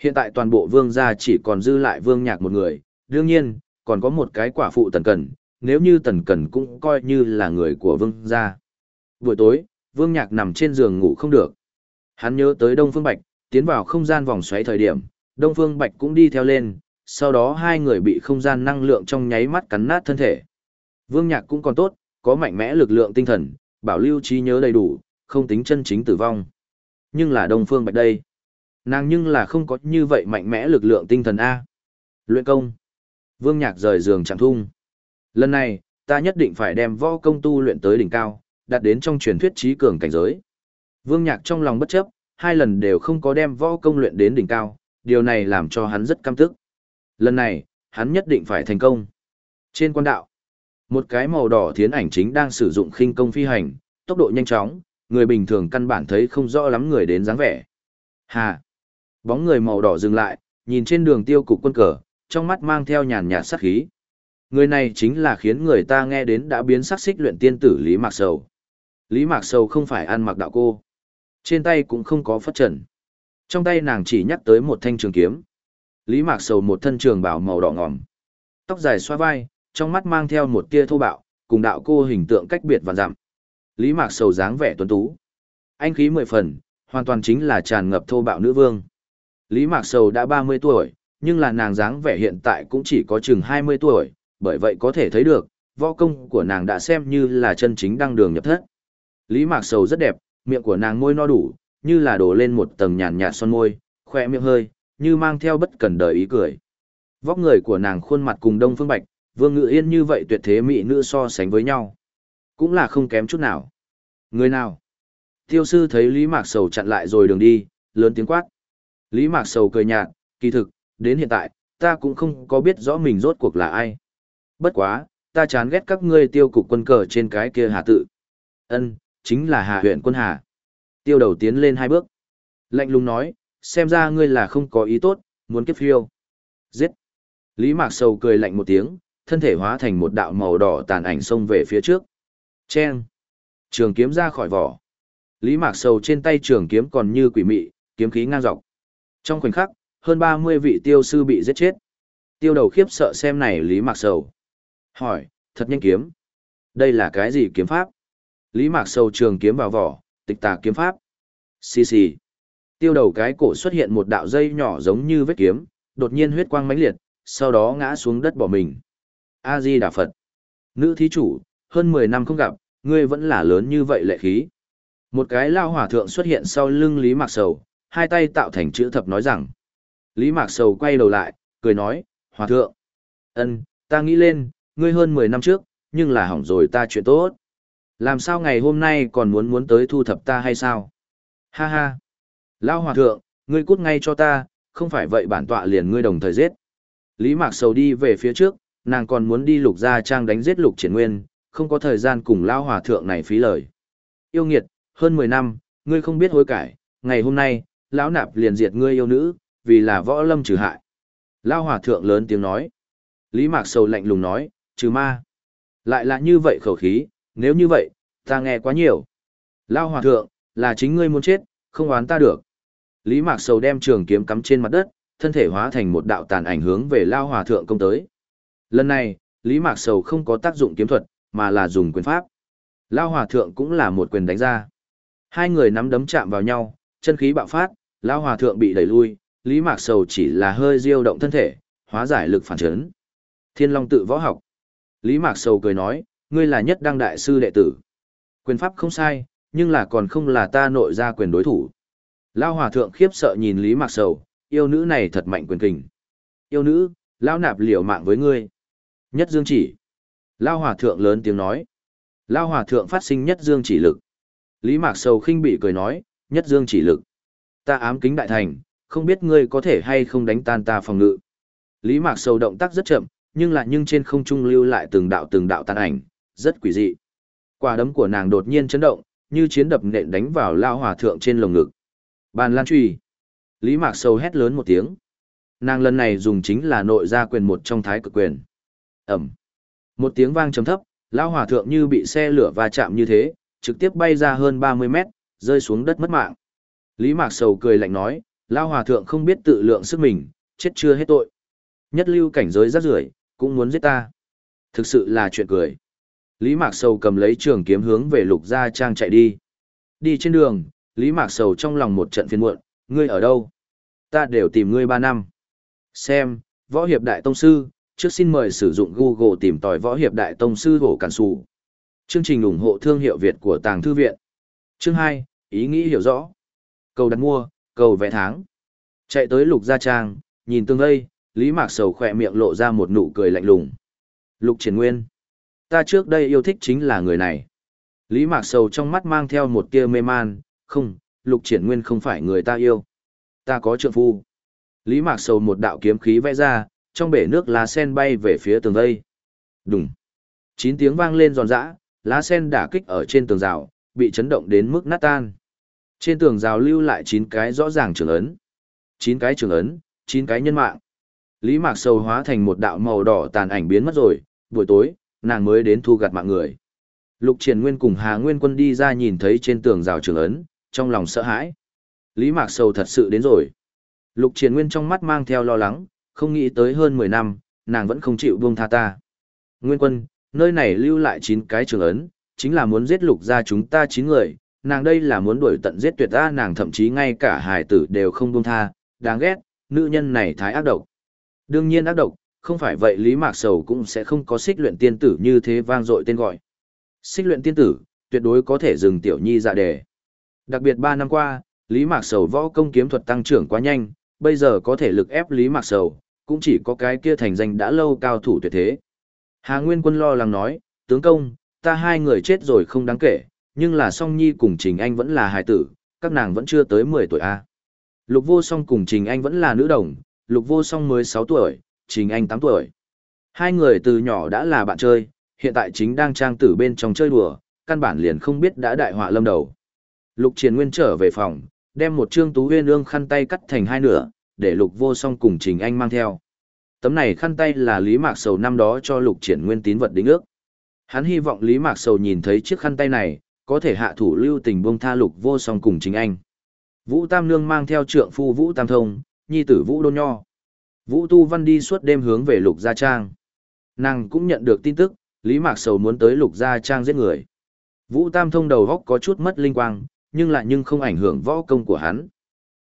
Hiện tại toàn bộ vương gia chỉ còn dư lại vương nhạc một người, đương nhiên, còn có một cái quả phụ tần cần, nếu như tần cần cũng coi như là người của vương gia. Buổi tối, vương nhạc nằm trên giường ngủ không được. Hắn nhớ tới Đông Phương Bạch, tiến vào không gian vòng xoáy thời điểm, Đông Phương Bạch cũng đi theo lên, sau đó hai người bị không gian năng lượng trong nháy mắt cắn nát thân thể. Vương Nhạc cũng còn tốt, có mạnh mẽ lực lượng tinh thần, bảo lưu trí nhớ đầy đủ, không tính chân chính tử vong. Nhưng là Đông Phương Bạch đây. Nàng nhưng là không có như vậy mạnh mẽ lực lượng tinh thần A. Luyện công. Vương Nhạc rời giường chẳng thung. Lần này, ta nhất định phải đem võ công tu luyện tới đỉnh cao, đạt đến trong truyền thuyết trí cường cảnh giới. Vương Nhạc trong lòng bất chấp, hai lần đều không có đem võ công luyện đến đỉnh cao, điều này làm cho hắn rất căm tức. Lần này, hắn nhất định phải thành công. Trên quan đạo, một cái màu đỏ thiến ảnh chính đang sử dụng khinh công phi hành, tốc độ nhanh chóng, người bình thường căn bản thấy không rõ lắm người đến dáng vẻ. Hà! Bóng người màu đỏ dừng lại, nhìn trên đường tiêu cục quân cờ, trong mắt mang theo nhàn nhạt sát khí. Người này chính là khiến người ta nghe đến đã biến sắc xích luyện tiên tử Lý Mạc Sầu. Lý Mạc Sầu không phải ăn mặc đạo cô. Trên tay cũng không có phất trần. Trong tay nàng chỉ nhắc tới một thanh trường kiếm. Lý Mạc Sầu một thân trường bảo màu đỏ ngòm. Tóc dài xoa vai, trong mắt mang theo một tia thô bạo, cùng đạo cô hình tượng cách biệt và dặm. Lý Mạc Sầu dáng vẻ tuấn tú. Anh khí mười phần, hoàn toàn chính là tràn ngập thô bạo nữ vương. Lý Mạc Sầu đã 30 tuổi, nhưng là nàng dáng vẻ hiện tại cũng chỉ có chừng 20 tuổi, bởi vậy có thể thấy được, võ công của nàng đã xem như là chân chính đăng đường nhập thất. Lý Mạc Sầu rất đẹp, miệng của nàng môi no đủ, như là đổ lên một tầng nhàn nhạt son môi, khỏe miệng hơi, như mang theo bất cần đời ý cười. Vóc người của nàng khuôn mặt cùng Đông Phương Bạch, Vương Ngự Yên như vậy tuyệt thế mỹ nữ so sánh với nhau. Cũng là không kém chút nào. Người nào? Tiêu sư thấy Lý Mạc Sầu chặn lại rồi đường đi, lớn tiếng quát. Lý Mạc Sầu cười nhạt, kỳ thực, đến hiện tại, ta cũng không có biết rõ mình rốt cuộc là ai. Bất quá, ta chán ghét các ngươi tiêu cục quân cờ trên cái kia hà tự. Ân, chính là Hà huyện quân Hà. Tiêu đầu tiến lên hai bước. Lạnh lùng nói, xem ra ngươi là không có ý tốt, muốn kiếp phiêu. Giết. Lý Mạc Sầu cười lạnh một tiếng, thân thể hóa thành một đạo màu đỏ tàn ảnh xông về phía trước. Chen! Trường kiếm ra khỏi vỏ. Lý Mạc Sầu trên tay trường kiếm còn như quỷ mị, kiếm khí ngang dọc. Trong khoảnh khắc, hơn 30 vị tiêu sư bị giết chết. Tiêu đầu khiếp sợ xem này Lý Mạc Sầu. Hỏi, thật nhanh kiếm. Đây là cái gì kiếm pháp? Lý Mạc Sầu trường kiếm vào vỏ, tịch tà kiếm pháp. Xì xì. Tiêu đầu cái cổ xuất hiện một đạo dây nhỏ giống như vết kiếm, đột nhiên huyết quang mãnh liệt, sau đó ngã xuống đất bỏ mình. A-di Đà Phật. Nữ thí chủ, hơn 10 năm không gặp, ngươi vẫn là lớn như vậy lệ khí. Một cái lao hỏa thượng xuất hiện sau lưng Lý Mạc Sầu, hai tay tạo thành chữ thập nói rằng. Lý Mạc Sầu quay đầu lại, cười nói, hòa thượng. ân ta nghĩ lên, ngươi hơn 10 năm trước, nhưng là hỏng rồi ta chuyện tốt. Làm sao ngày hôm nay còn muốn muốn tới thu thập ta hay sao? Ha ha. Lao hòa thượng, ngươi cút ngay cho ta, không phải vậy bản tọa liền ngươi đồng thời giết. Lý Mạc Sầu đi về phía trước, nàng còn muốn đi lục gia trang đánh giết lục triển nguyên, không có thời gian cùng Lao hòa thượng này phí lời. Yêu nghiệt, hơn 10 năm, ngươi không biết hối cải, ngày hôm nay, lão nạp liền diệt ngươi yêu nữ, vì là võ lâm trừ hại. Lao hòa thượng lớn tiếng nói. Lý Mạc Sầu lạnh lùng nói, trừ ma. Lại là như vậy khẩu khí, nếu như vậy, ta nghe quá nhiều. Lao hòa thượng, là chính ngươi muốn chết, không oán ta được. Lý Mạc Sầu đem trường kiếm cắm trên mặt đất, thân thể hóa thành một đạo tàn ảnh hướng về Lao hòa thượng công tới. Lần này, Lý Mạc Sầu không có tác dụng kiếm thuật, mà là dùng quyền pháp. Lao hòa thượng cũng là một quyền đánh ra. Hai người nắm đấm chạm vào nhau, chân khí bạo phát, Lao hòa thượng bị đẩy lui, Lý Mạc Sầu chỉ là hơi diêu động thân thể, hóa giải lực phản chấn. Thiên Long tự võ học. Lý Mạc Sầu cười nói, ngươi là nhất đăng đại sư đệ tử. Quyền pháp không sai, nhưng là còn không là ta nội ra quyền đối thủ. Lao hòa thượng khiếp sợ nhìn Lý Mạc Sầu, yêu nữ này thật mạnh quyền kình. Yêu nữ, Lao nạp liều mạng với ngươi. Nhất dương chỉ. Lao hòa thượng lớn tiếng nói. Lao hòa thượng phát sinh nhất dương chỉ lực. Lý Mạc Sầu khinh bị cười nói, nhất dương chỉ lực. Ta ám kính đại thành, không biết ngươi có thể hay không đánh tan ta phòng ngự. Lý Mạc Sầu động tác rất chậm, nhưng lại nhưng trên không trung lưu lại từng đạo từng đạo tàn ảnh, rất quỷ dị. Quả đấm của nàng đột nhiên chấn động, như chiến đập nện đánh vào lao hòa thượng trên lồng ngực. Bàn lan truy. Lý Mạc Sầu hét lớn một tiếng. Nàng lần này dùng chính là nội gia quyền một trong thái cực quyền. Ẩm. Một tiếng vang trầm thấp, Lão hòa thượng như bị xe lửa va chạm như thế, trực tiếp bay ra hơn 30 mét, rơi xuống đất mất mạng. Lý Mạc Sầu cười lạnh nói, Lão hòa thượng không biết tự lượng sức mình, chết chưa hết tội. Nhất lưu cảnh giới rác rưởi cũng muốn giết ta. Thực sự là chuyện cười. Lý Mạc Sầu cầm lấy trường kiếm hướng về lục gia trang chạy đi. Đi trên đường, Lý Mạc Sầu trong lòng một trận phiền muộn, ngươi ở đâu? Ta đều tìm ngươi ba năm. Xem, võ hiệp đại tông sư, trước xin mời sử dụng Google tìm tòi võ hiệp đại tông sư hổ cản sù. Chương trình ủng hộ thương hiệu Việt của Tàng Thư Viện. Chương 2, ý nghĩ hiểu rõ. Cầu đặt mua, cầu vẽ tháng. Chạy tới lục gia trang, nhìn tương đây, Lý Mạc Sầu khỏe miệng lộ ra một nụ cười lạnh lùng. Lục triển nguyên. Ta trước đây yêu thích chính là người này. Lý Mạc Sầu trong mắt mang theo một tia mê man, không, lục triển nguyên không phải người ta yêu. Ta có trượng phu. Lý Mạc Sầu một đạo kiếm khí vẽ ra, trong bể nước lá sen bay về phía tường vây. Đùng. Chín tiếng vang lên giòn giã, lá sen đả kích ở trên tường rào, bị chấn động đến mức nát tan. Trên tường rào lưu lại chín cái rõ ràng trường ấn. Chín cái trường ấn, chín cái nhân mạng. Lý Mạc Sầu hóa thành một đạo màu đỏ tàn ảnh biến mất rồi, buổi tối, nàng mới đến thu gặt mạng người. Lục Triển Nguyên cùng Hà Nguyên Quân đi ra nhìn thấy trên tường rào trường ấn, trong lòng sợ hãi. Lý Mạc Sầu thật sự đến rồi. Lục Triển Nguyên trong mắt mang theo lo lắng, không nghĩ tới hơn 10 năm, nàng vẫn không chịu buông tha ta. Nguyên Quân, nơi này lưu lại 9 cái trường ấn, chính là muốn giết lục ra chúng ta 9 người, nàng đây là muốn đuổi tận giết tuyệt ta nàng thậm chí ngay cả hài tử đều không buông tha, đáng ghét, nữ nhân này thái ác độc. Đương nhiên ác độc, không phải vậy Lý Mạc Sầu cũng sẽ không có xích luyện tiên tử như thế vang dội tên gọi. Xích luyện tiên tử, tuyệt đối có thể dừng tiểu nhi dạ đề. Đặc biệt 3 năm qua, Lý Mạc Sầu võ công kiếm thuật tăng trưởng quá nhanh, bây giờ có thể lực ép Lý Mạc Sầu, cũng chỉ có cái kia thành danh đã lâu cao thủ tuyệt thế. Hà Nguyên Quân lo lắng nói, tướng công, ta hai người chết rồi không đáng kể, nhưng là song nhi cùng Trình Anh vẫn là hài tử, các nàng vẫn chưa tới 10 tuổi A. Lục vô song cùng Trình Anh vẫn là nữ đồng, lục vô song mới 6 tuổi, Trình Anh 8 tuổi. Hai người từ nhỏ đã là bạn chơi, hiện tại chính đang trang tử bên trong chơi đùa, căn bản liền không biết đã đại họa lâm đầu. Lục Triền Nguyên trở về phòng, đem một trương tú huyên ương khăn tay cắt thành hai nửa, để Lục Vô Song cùng Trình Anh mang theo. Tấm này khăn tay là Lý Mạc Sầu năm đó cho Lục Triển Nguyên tín vật đính ước. Hắn hy vọng Lý Mạc Sầu nhìn thấy chiếc khăn tay này, có thể hạ thủ lưu tình buông tha Lục Vô Song cùng chính anh. Vũ Tam Nương mang theo trượng phu Vũ Tam Thông, nhi tử Vũ Đôn Nho. Vũ Tu Văn đi suốt đêm hướng về Lục Gia Trang. Nàng cũng nhận được tin tức, Lý Mạc Sầu muốn tới Lục Gia Trang giết người. Vũ Tam Thông đầu góc có chút mất linh quang, nhưng lại nhưng không ảnh hưởng võ công của hắn.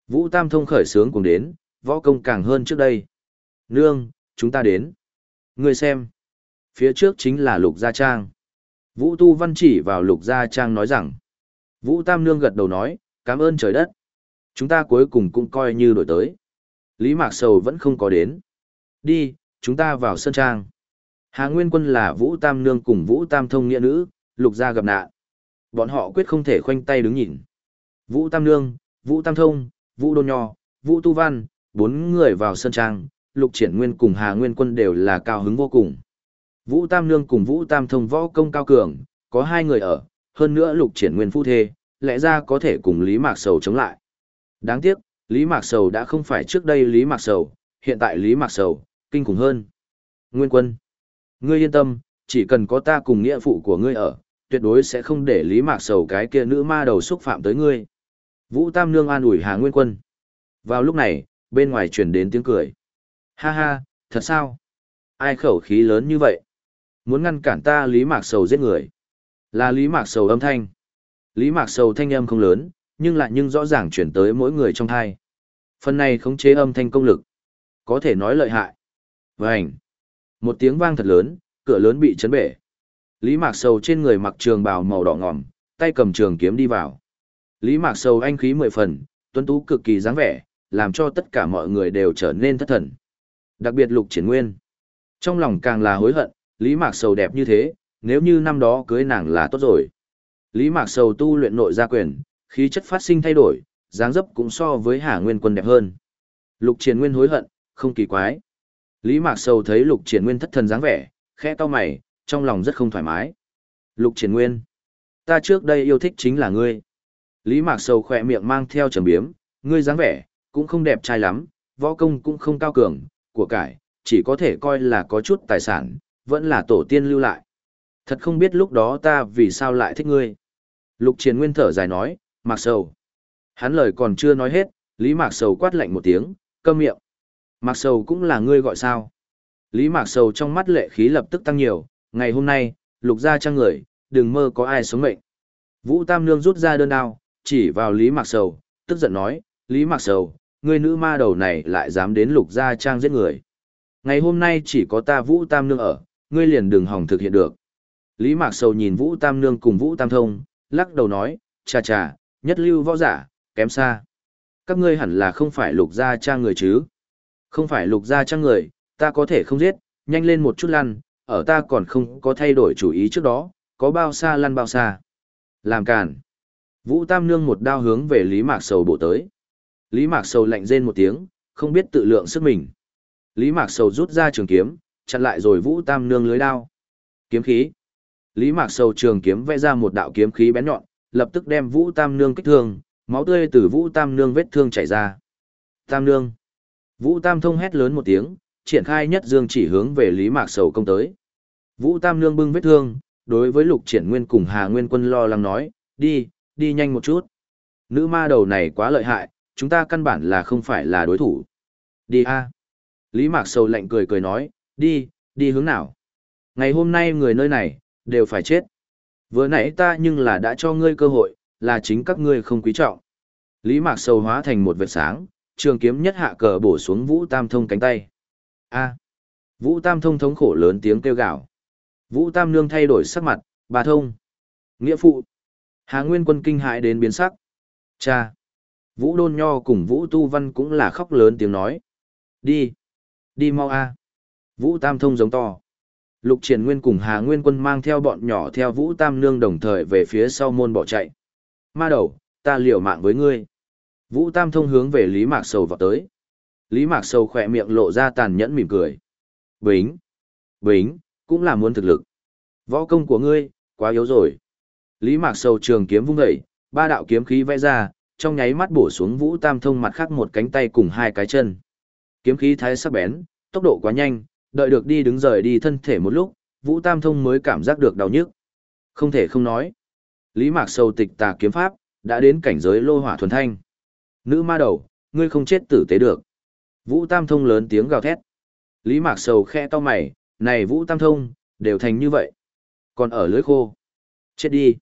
Vũ Tam Thông khởi sướng cùng đến, võ công càng hơn trước đây. Nương, chúng ta đến. Người xem. Phía trước chính là Lục Gia Trang. Vũ Tu Văn chỉ vào Lục Gia Trang nói rằng. Vũ Tam Nương gật đầu nói, cảm ơn trời đất. Chúng ta cuối cùng cũng coi như đổi tới. Lý Mạc Sầu vẫn không có đến. Đi, chúng ta vào sân trang. Hà Nguyên Quân là Vũ Tam Nương cùng Vũ Tam Thông nghĩa nữ, Lục Gia gặp nạn. Bọn họ quyết không thể khoanh tay đứng nhìn. Vũ Tam Nương, Vũ Tam Thông, Vũ Đôn Nho, Vũ Tu Văn, bốn người vào sân trang, Lục Triển Nguyên cùng Hà Nguyên Quân đều là cao hứng vô cùng. Vũ Tam Nương cùng Vũ Tam Thông võ công cao cường, có hai người ở, hơn nữa Lục Triển Nguyên phu thê, lẽ ra có thể cùng Lý Mạc Sầu chống lại. Đáng tiếc, Lý Mạc Sầu đã không phải trước đây Lý Mạc Sầu, hiện tại Lý Mạc Sầu, kinh khủng hơn. Nguyên Quân, ngươi yên tâm, chỉ cần có ta cùng nghĩa phụ của ngươi ở, tuyệt đối sẽ không để Lý Mạc Sầu cái kia nữ ma đầu xúc phạm tới ngươi. Vũ Tam Nương an ủi Hà Nguyên Quân. Vào lúc này, bên ngoài truyền đến tiếng cười. Ha ha, thật sao? Ai khẩu khí lớn như vậy? Muốn ngăn cản ta Lý Mạc Sầu giết người. Là Lý Mạc Sầu âm thanh. Lý Mạc Sầu thanh âm không lớn, nhưng lại nhưng rõ ràng chuyển tới mỗi người trong thai. Phần này khống chế âm thanh công lực. Có thể nói lợi hại. Vành. Một tiếng vang thật lớn, cửa lớn bị chấn bể. Lý Mạc Sầu trên người mặc trường bào màu đỏ ngòm, tay cầm trường kiếm đi vào. Lý Mạc Sầu anh khí mười phần, tuấn tú cực kỳ dáng vẻ, làm cho tất cả mọi người đều trở nên thất thần. Đặc biệt Lục Triển Nguyên. Trong lòng càng là hối hận, Lý Mạc Sầu đẹp như thế, nếu như năm đó cưới nàng là tốt rồi. Lý Mạc Sầu tu luyện nội gia quyền, khí chất phát sinh thay đổi, dáng dấp cũng so với Hà Nguyên Quân đẹp hơn. Lục Triển Nguyên hối hận, không kỳ quái. Lý Mạc Sầu thấy Lục Triển Nguyên thất thần dáng vẻ, khẽ cau mày, trong lòng rất không thoải mái. Lục Triển Nguyên, ta trước đây yêu thích chính là ngươi. Lý Mạc Sầu khỏe miệng mang theo trầm biếm, ngươi dáng vẻ, cũng không đẹp trai lắm, võ công cũng không cao cường, của cải, chỉ có thể coi là có chút tài sản, vẫn là tổ tiên lưu lại. Thật không biết lúc đó ta vì sao lại thích ngươi. Lục Triển Nguyên thở dài nói, Mạc Sầu. Hắn lời còn chưa nói hết, Lý Mạc Sầu quát lạnh một tiếng, câm miệng. Mạc Sầu cũng là ngươi gọi sao. Lý Mạc Sầu trong mắt lệ khí lập tức tăng nhiều, ngày hôm nay, lục ra trang người, đừng mơ có ai sống mệnh. Vũ Tam Nương rút ra đơn đao, chỉ vào Lý Mạc Sầu, tức giận nói, Lý Mạc Sầu, ngươi nữ ma đầu này lại dám đến lục gia trang giết người. Ngày hôm nay chỉ có ta Vũ Tam Nương ở, ngươi liền đừng hòng thực hiện được. Lý Mạc Sầu nhìn Vũ Tam Nương cùng Vũ Tam Thông, lắc đầu nói, cha cha, nhất lưu võ giả, kém xa. Các ngươi hẳn là không phải lục gia trang người chứ. Không phải lục gia trang người, ta có thể không giết, nhanh lên một chút lăn, ở ta còn không có thay đổi chủ ý trước đó, có bao xa lăn bao xa. Làm cản. Vũ Tam Nương một đao hướng về Lý Mạc Sầu bổ tới. Lý Mạc Sầu lạnh rên một tiếng, không biết tự lượng sức mình. Lý Mạc Sầu rút ra trường kiếm, chặn lại rồi Vũ Tam Nương lưới đao. Kiếm khí. Lý Mạc Sầu trường kiếm vẽ ra một đạo kiếm khí bén nhọn, lập tức đem Vũ Tam Nương kích thương, máu tươi từ Vũ Tam Nương vết thương chảy ra. Tam Nương. Vũ Tam thông hét lớn một tiếng, triển khai nhất dương chỉ hướng về Lý Mạc Sầu công tới. Vũ Tam Nương bưng vết thương, đối với Lục Triển Nguyên cùng Hà Nguyên Quân lo lắng nói, đi, đi nhanh một chút. Nữ ma đầu này quá lợi hại, chúng ta căn bản là không phải là đối thủ. Đi a. Lý Mạc Sầu lạnh cười cười nói, đi, đi hướng nào. Ngày hôm nay người nơi này, đều phải chết. Vừa nãy ta nhưng là đã cho ngươi cơ hội, là chính các ngươi không quý trọng. Lý Mạc Sầu hóa thành một vệt sáng, trường kiếm nhất hạ cờ bổ xuống Vũ Tam Thông cánh tay. A. Vũ Tam Thông thống khổ lớn tiếng kêu gào. Vũ Tam Nương thay đổi sắc mặt, bà thông. Nghĩa phụ. Hà Nguyên quân kinh hại đến biến sắc. Cha. Vũ Đôn Nho cùng Vũ Tu Văn cũng là khóc lớn tiếng nói. Đi. Đi mau a. Vũ Tam Thông giống to. Lục Triển Nguyên cùng Hà Nguyên Quân mang theo bọn nhỏ theo Vũ Tam Nương đồng thời về phía sau môn bỏ chạy. Ma đầu, ta liều mạng với ngươi. Vũ Tam thông hướng về Lý Mạc Sầu vào tới. Lý Mạc Sầu khỏe miệng lộ ra tàn nhẫn mỉm cười. Bính! Bính, cũng là muốn thực lực. Võ công của ngươi, quá yếu rồi. Lý Mạc Sầu trường kiếm vung dậy, ba đạo kiếm khí vẽ ra, trong nháy mắt bổ xuống Vũ Tam thông mặt khác một cánh tay cùng hai cái chân. Kiếm khí thái sắc bén, Tốc độ quá nhanh, đợi được đi đứng rời đi thân thể một lúc, Vũ Tam Thông mới cảm giác được đau nhức. Không thể không nói. Lý Mạc Sầu tịch tà kiếm pháp, đã đến cảnh giới lô hỏa thuần thanh. Nữ ma đầu, ngươi không chết tử tế được. Vũ Tam Thông lớn tiếng gào thét. Lý Mạc Sầu khe to mày, này Vũ Tam Thông, đều thành như vậy. Còn ở lưới khô. Chết đi.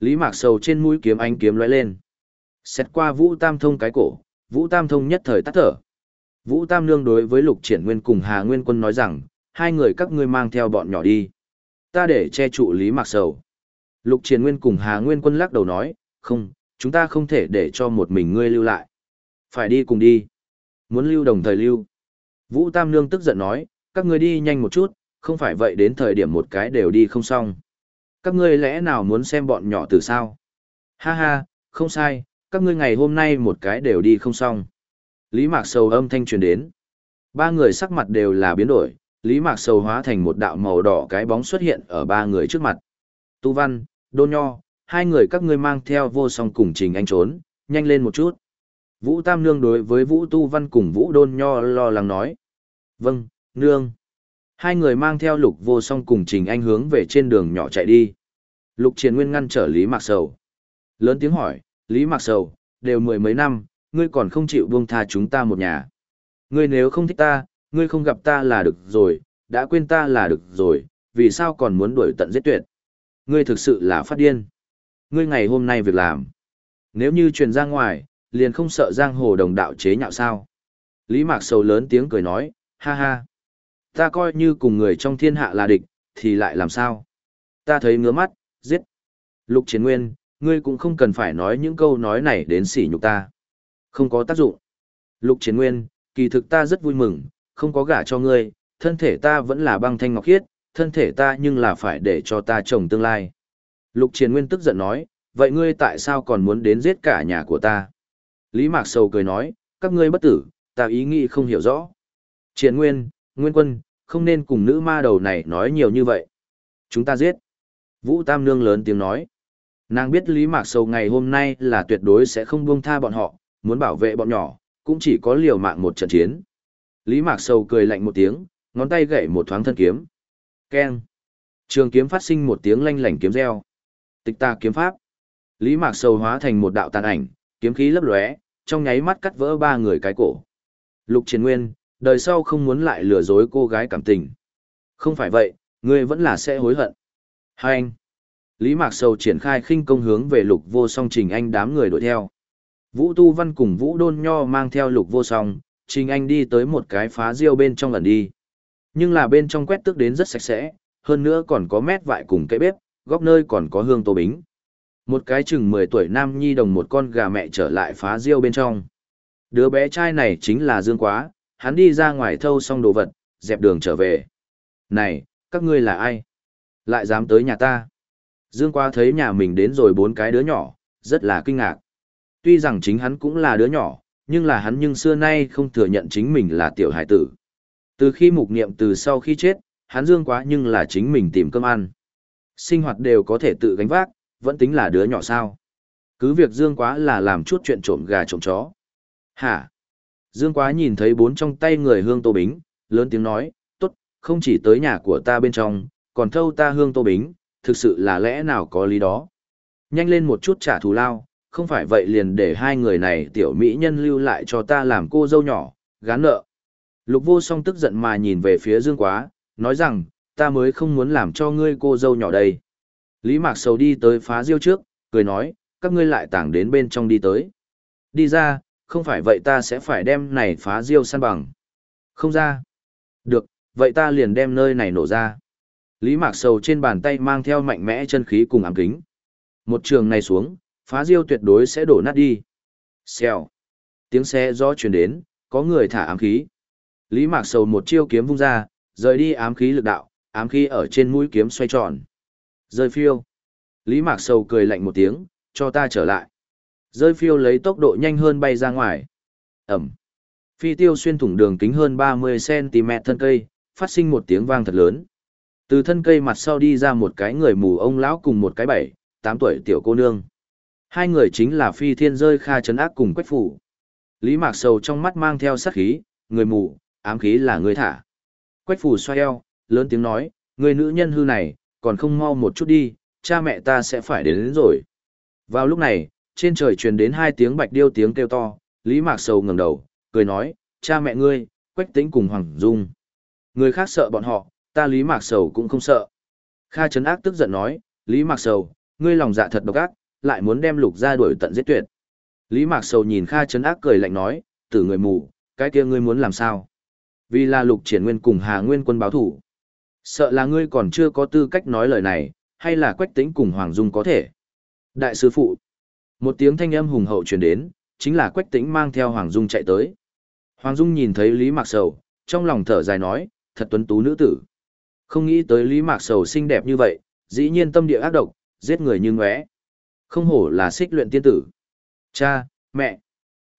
Lý Mạc Sầu trên mũi kiếm ánh kiếm lóe lên. Xét qua Vũ Tam Thông cái cổ, Vũ Tam Thông nhất thời tắt thở. Vũ Tam Nương đối với Lục Triển Nguyên cùng Hà Nguyên Quân nói rằng, hai người các ngươi mang theo bọn nhỏ đi. Ta để che trụ Lý Mạc Sầu. Lục Triển Nguyên cùng Hà Nguyên Quân lắc đầu nói, không, chúng ta không thể để cho một mình ngươi lưu lại. Phải đi cùng đi. Muốn lưu đồng thời lưu. Vũ Tam Nương tức giận nói, các ngươi đi nhanh một chút, không phải vậy đến thời điểm một cái đều đi không xong. Các ngươi lẽ nào muốn xem bọn nhỏ từ sao? Ha ha, không sai, các ngươi ngày hôm nay một cái đều đi không xong. Lý Mạc Sầu âm thanh truyền đến. Ba người sắc mặt đều là biến đổi, Lý Mạc Sầu hóa thành một đạo màu đỏ cái bóng xuất hiện ở ba người trước mặt. Tu Văn, Đô Nho, hai người các ngươi mang theo vô song cùng trình anh trốn, nhanh lên một chút. Vũ Tam Nương đối với Vũ Tu Văn cùng Vũ Đôn Nho lo lắng nói. Vâng, Nương. Hai người mang theo lục vô song cùng trình anh hướng về trên đường nhỏ chạy đi. Lục Triền Nguyên ngăn trở Lý Mạc Sầu. Lớn tiếng hỏi, Lý Mạc Sầu, đều mười mấy năm, ngươi còn không chịu buông tha chúng ta một nhà. Ngươi nếu không thích ta, ngươi không gặp ta là được rồi, đã quên ta là được rồi, vì sao còn muốn đuổi tận giết tuyệt. Ngươi thực sự là phát điên. Ngươi ngày hôm nay việc làm. Nếu như truyền ra ngoài, liền không sợ giang hồ đồng đạo chế nhạo sao. Lý Mạc Sầu lớn tiếng cười nói, ha ha. Ta coi như cùng người trong thiên hạ là địch, thì lại làm sao? Ta thấy ngứa mắt, giết. Lục Chiến Nguyên, ngươi cũng không cần phải nói những câu nói này đến sỉ nhục ta. Không có tác dụng. Lục Chiến Nguyên, kỳ thực ta rất vui mừng, không có gả cho ngươi, thân thể ta vẫn là băng thanh ngọc khiết, thân thể ta nhưng là phải để cho ta chồng tương lai. Lục Chiến Nguyên tức giận nói, vậy ngươi tại sao còn muốn đến giết cả nhà của ta? Lý Mạc Sầu cười nói, các ngươi bất tử, ta ý nghĩ không hiểu rõ. Chiến Nguyên, Nguyên Quân, không nên cùng nữ ma đầu này nói nhiều như vậy. Chúng ta giết. Vũ Tam Nương lớn tiếng nói. Nàng biết Lý Mạc Sầu ngày hôm nay là tuyệt đối sẽ không buông tha bọn họ, muốn bảo vệ bọn nhỏ, cũng chỉ có liều mạng một trận chiến. Lý Mạc Sầu cười lạnh một tiếng, ngón tay gậy một thoáng thân kiếm. Keng. Trường kiếm phát sinh một tiếng lanh lảnh kiếm reo. Tịch ta kiếm pháp. Lý Mạc Sầu hóa thành một đạo tàn ảnh, kiếm khí lấp lóe, trong nháy mắt cắt vỡ ba người cái cổ. Lục Chiến Nguyên, đời sau không muốn lại lừa dối cô gái cảm tình. Không phải vậy, ngươi vẫn là sẽ hối hận. Hai anh. Lý Mạc Sầu triển khai khinh công hướng về lục vô song trình anh đám người đuổi theo. Vũ Tu Văn cùng Vũ Đôn Nho mang theo lục vô song, trình anh đi tới một cái phá riêu bên trong lần đi. Nhưng là bên trong quét tước đến rất sạch sẽ, hơn nữa còn có mét vại cùng cái bếp, góc nơi còn có hương tô bính. Một cái chừng 10 tuổi nam nhi đồng một con gà mẹ trở lại phá riêu bên trong. Đứa bé trai này chính là Dương Quá, hắn đi ra ngoài thâu xong đồ vật, dẹp đường trở về. Này, các ngươi là ai? Lại dám tới nhà ta? Dương Qua thấy nhà mình đến rồi bốn cái đứa nhỏ, rất là kinh ngạc. Tuy rằng chính hắn cũng là đứa nhỏ, nhưng là hắn nhưng xưa nay không thừa nhận chính mình là tiểu hải tử. Từ khi mục niệm từ sau khi chết, hắn Dương Quá nhưng là chính mình tìm cơm ăn. Sinh hoạt đều có thể tự gánh vác, vẫn tính là đứa nhỏ sao. Cứ việc Dương Quá là làm chút chuyện trộm gà trộm chó. Hả? Dương Quá nhìn thấy bốn trong tay người hương tô bính, lớn tiếng nói, tốt, không chỉ tới nhà của ta bên trong, còn thâu ta hương tô bính, thực sự là lẽ nào có lý đó. Nhanh lên một chút trả thù lao, không phải vậy liền để hai người này tiểu mỹ nhân lưu lại cho ta làm cô dâu nhỏ, gán nợ. Lục vô song tức giận mà nhìn về phía Dương Quá, nói rằng, ta mới không muốn làm cho ngươi cô dâu nhỏ đây. Lý Mạc Sầu đi tới phá diêu trước, cười nói, các ngươi lại tảng đến bên trong đi tới. Đi ra, không phải vậy ta sẽ phải đem này phá diêu săn bằng. Không ra. Được, vậy ta liền đem nơi này nổ ra. Lý Mạc Sầu trên bàn tay mang theo mạnh mẽ chân khí cùng ám kính. Một trường này xuống, phá diêu tuyệt đối sẽ đổ nát đi. Xèo. Tiếng xe gió truyền đến, có người thả ám khí. Lý Mạc Sầu một chiêu kiếm vung ra, rời đi ám khí lực đạo, ám khí ở trên mũi kiếm xoay tròn. Rơi phiêu. Lý Mạc Sầu cười lạnh một tiếng, cho ta trở lại. Rơi phiêu lấy tốc độ nhanh hơn bay ra ngoài. Ẩm. Phi tiêu xuyên thủng đường kính hơn 30cm thân cây, phát sinh một tiếng vang thật lớn. Từ thân cây mặt sau đi ra một cái người mù ông lão cùng một cái bảy, tám tuổi tiểu cô nương. Hai người chính là phi thiên rơi kha chấn ác cùng quách phủ. Lý Mạc Sầu trong mắt mang theo sát khí, người mù, ám khí là người thả. Quách phủ xoay eo, lớn tiếng nói, người nữ nhân hư này, còn không mau một chút đi, cha mẹ ta sẽ phải đến, đến rồi. Vào lúc này, trên trời truyền đến hai tiếng bạch điêu tiếng kêu to, Lý Mạc Sầu ngẩng đầu, cười nói, cha mẹ ngươi, Quách Tĩnh cùng Hoàng Dung. Người khác sợ bọn họ, ta Lý Mạc Sầu cũng không sợ. Kha Trấn Ác tức giận nói, Lý Mạc Sầu, ngươi lòng dạ thật độc ác, lại muốn đem lục ra đuổi tận giết tuyệt. Lý Mạc Sầu nhìn Kha Trấn Ác cười lạnh nói, tử người mù, cái kia ngươi muốn làm sao? Vì là lục triển nguyên cùng Hà Nguyên quân báo thủ. Sợ là ngươi còn chưa có tư cách nói lời này, hay là quách tính cùng Hoàng Dung có thể. Đại sư phụ. Một tiếng thanh âm hùng hậu truyền đến, chính là quách tính mang theo Hoàng Dung chạy tới. Hoàng Dung nhìn thấy Lý Mạc Sầu, trong lòng thở dài nói, thật tuấn tú nữ tử. Không nghĩ tới Lý Mạc Sầu xinh đẹp như vậy, dĩ nhiên tâm địa ác độc, giết người như ngóe. Không hổ là xích luyện tiên tử. Cha, mẹ.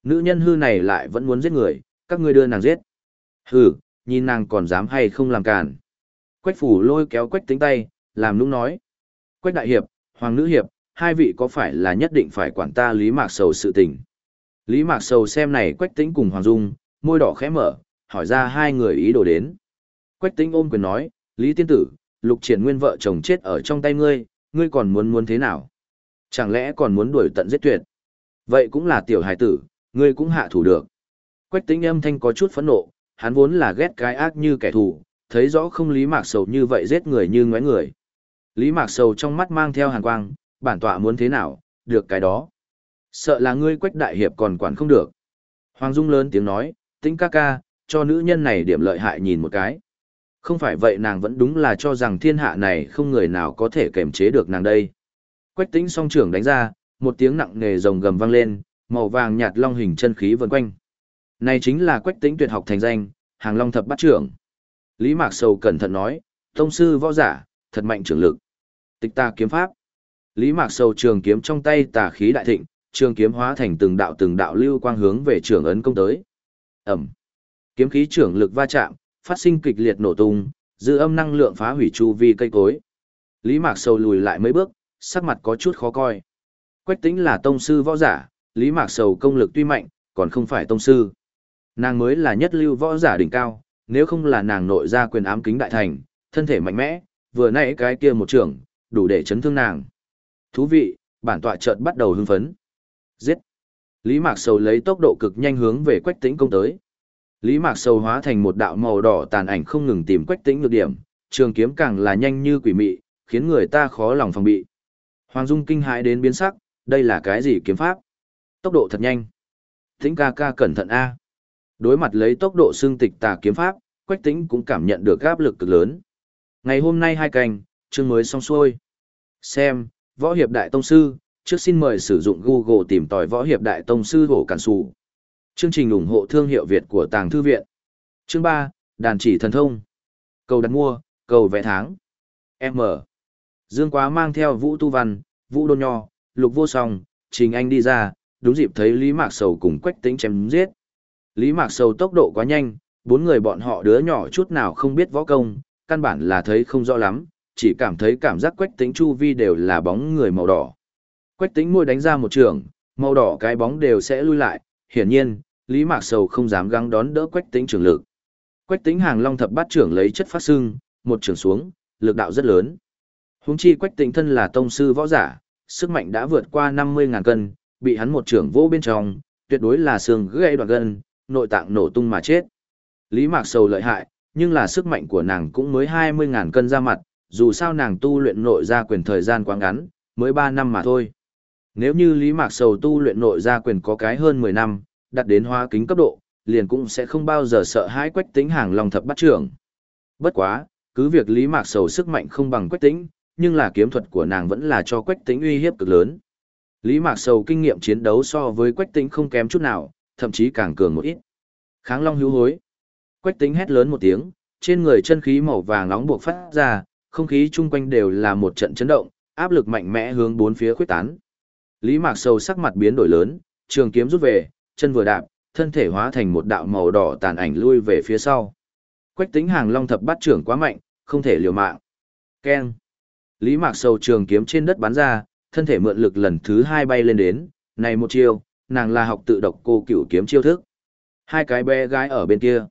Nữ nhân hư này lại vẫn muốn giết người, các ngươi đưa nàng giết. Hừ, nhìn nàng còn dám hay không làm cản. Quách phủ lôi kéo quách tính tay, làm nũng nói. Quách đại hiệp, hoàng nữ hiệp, hai vị có phải là nhất định phải quản ta Lý Mạc Sầu sự tình. Lý Mạc Sầu xem này quách tính cùng Hoàng Dung, môi đỏ khẽ mở, hỏi ra hai người ý đồ đến. Quách tính ôm quyền nói, Lý Tiên Tử, lục triển nguyên vợ chồng chết ở trong tay ngươi, ngươi còn muốn muốn thế nào? Chẳng lẽ còn muốn đuổi tận giết tuyệt? Vậy cũng là tiểu hài tử, ngươi cũng hạ thủ được. Quách tính âm thanh có chút phẫn nộ, hắn vốn là ghét cái ác như kẻ thù, thấy rõ không Lý Mạc Sầu như vậy giết người như ngoái người. Lý Mạc Sầu trong mắt mang theo hàn quang, bản tọa muốn thế nào, được cái đó. Sợ là ngươi quách đại hiệp còn quản không được. Hoàng Dung lớn tiếng nói, tính ca ca, cho nữ nhân này điểm lợi hại nhìn một cái. Không phải vậy nàng vẫn đúng là cho rằng thiên hạ này không người nào có thể kềm chế được nàng đây. Quách tính song trưởng đánh ra, một tiếng nặng nề rồng gầm vang lên, màu vàng nhạt long hình chân khí vần quanh. Này chính là quách tính tuyệt học thành danh, hàng long thập bắt trưởng. Lý Mạc Sầu cẩn thận nói, tông sư võ giả, thật mạnh trưởng lực. Tịch ta kiếm pháp. Lý Mạc Sầu trường kiếm trong tay tà khí đại thịnh, trường kiếm hóa thành từng đạo từng đạo lưu quang hướng về trường ấn công tới. Ẩm. Kiếm khí trưởng lực va chạm, phát sinh kịch liệt nổ tung, dư âm năng lượng phá hủy chu vi cây cối. Lý Mạc Sầu lùi lại mấy bước, sắc mặt có chút khó coi. Quách Tĩnh là tông sư võ giả, Lý Mạc Sầu công lực tuy mạnh, còn không phải tông sư. Nàng mới là nhất lưu võ giả đỉnh cao, nếu không là nàng nội ra quyền ám kính đại thành, thân thể mạnh mẽ, vừa nãy cái kia một trường, đủ để chấn thương nàng. Thú vị, bản tọa chợt bắt đầu hưng phấn. Giết! Lý Mạc Sầu lấy tốc độ cực nhanh hướng về Quách Tĩnh công tới. Lý Mạc Sầu hóa thành một đạo màu đỏ tàn ảnh không ngừng tìm Quách Tĩnh nhược điểm, trường kiếm càng là nhanh như quỷ mị, khiến người ta khó lòng phòng bị. Hoàng Dung kinh hãi đến biến sắc, đây là cái gì kiếm pháp? Tốc độ thật nhanh. Tĩnh ca ca cẩn thận a. Đối mặt lấy tốc độ xương tịch tà kiếm pháp, Quách Tĩnh cũng cảm nhận được áp lực cực lớn. Ngày hôm nay hai canh, chương mới xong xuôi. Xem, Võ Hiệp Đại Tông Sư, trước xin mời sử dụng Google tìm tòi Võ Hiệp Đại Tông Sư Hổ Cản Sù. Chương trình ủng hộ thương hiệu Việt của Tàng Thư Viện. Chương 3, Đàn chỉ thần thông. Cầu đặt mua, cầu vẽ tháng. M. Dương Quá mang theo Vũ Tu Văn, Vũ Đôn Nho, Lục Vô Song, Trình Anh đi ra, đúng dịp thấy Lý Mạc Sầu cùng Quách Tĩnh chém giết. Lý Mạc Sầu tốc độ quá nhanh, bốn người bọn họ đứa nhỏ chút nào không biết võ công, căn bản là thấy không rõ lắm, chỉ cảm thấy cảm giác quách Tĩnh chu vi đều là bóng người màu đỏ. Quách Tĩnh môi đánh ra một trường, màu đỏ cái bóng đều sẽ lui lại, hiển nhiên, Lý Mạc Sầu không dám gắng đón đỡ quách Tĩnh trưởng lực. Quách Tĩnh hàng long thập bát trưởng lấy chất phát sưng, một trưởng xuống, lực đạo rất lớn. Huống chi quách Tĩnh thân là tông sư võ giả, sức mạnh đã vượt qua 50.000 cân, bị hắn một trưởng vô bên trong, tuyệt đối là xương gãy đoạn gân, nội tạng nổ tung mà chết. Lý Mạc Sầu lợi hại, nhưng là sức mạnh của nàng cũng mới 20.000 cân ra mặt, dù sao nàng tu luyện nội gia quyền thời gian quá ngắn, mới 3 năm mà thôi. Nếu như Lý Mạc Sầu tu luyện nội gia quyền có cái hơn 10 năm, đặt đến hóa kính cấp độ, liền cũng sẽ không bao giờ sợ hãi quách tính hàng long thập bắt trưởng. Bất quá, cứ việc Lý Mạc Sầu sức mạnh không bằng quách tính, nhưng là kiếm thuật của nàng vẫn là cho quách tính uy hiếp cực lớn. Lý Mạc Sầu kinh nghiệm chiến đấu so với quách tính không kém chút nào, thậm chí càng cường một ít. Kháng Long hữu hối. Quách tính hét lớn một tiếng, trên người chân khí màu vàng nóng buộc phát ra, không khí chung quanh đều là một trận chấn động, áp lực mạnh mẽ hướng bốn phía khuếch tán. Lý Mạc Sầu sắc mặt biến đổi lớn, trường kiếm rút về, chân vừa đạp, thân thể hóa thành một đạo màu đỏ tàn ảnh lui về phía sau. Quách tính hàng long thập bắt trưởng quá mạnh, không thể liều mạng. Keng. Lý Mạc Sầu trường kiếm trên đất bắn ra, thân thể mượn lực lần thứ hai bay lên đến, này một chiêu, nàng là học tự độc cô cửu kiếm chiêu thức. Hai cái bé gái ở bên kia.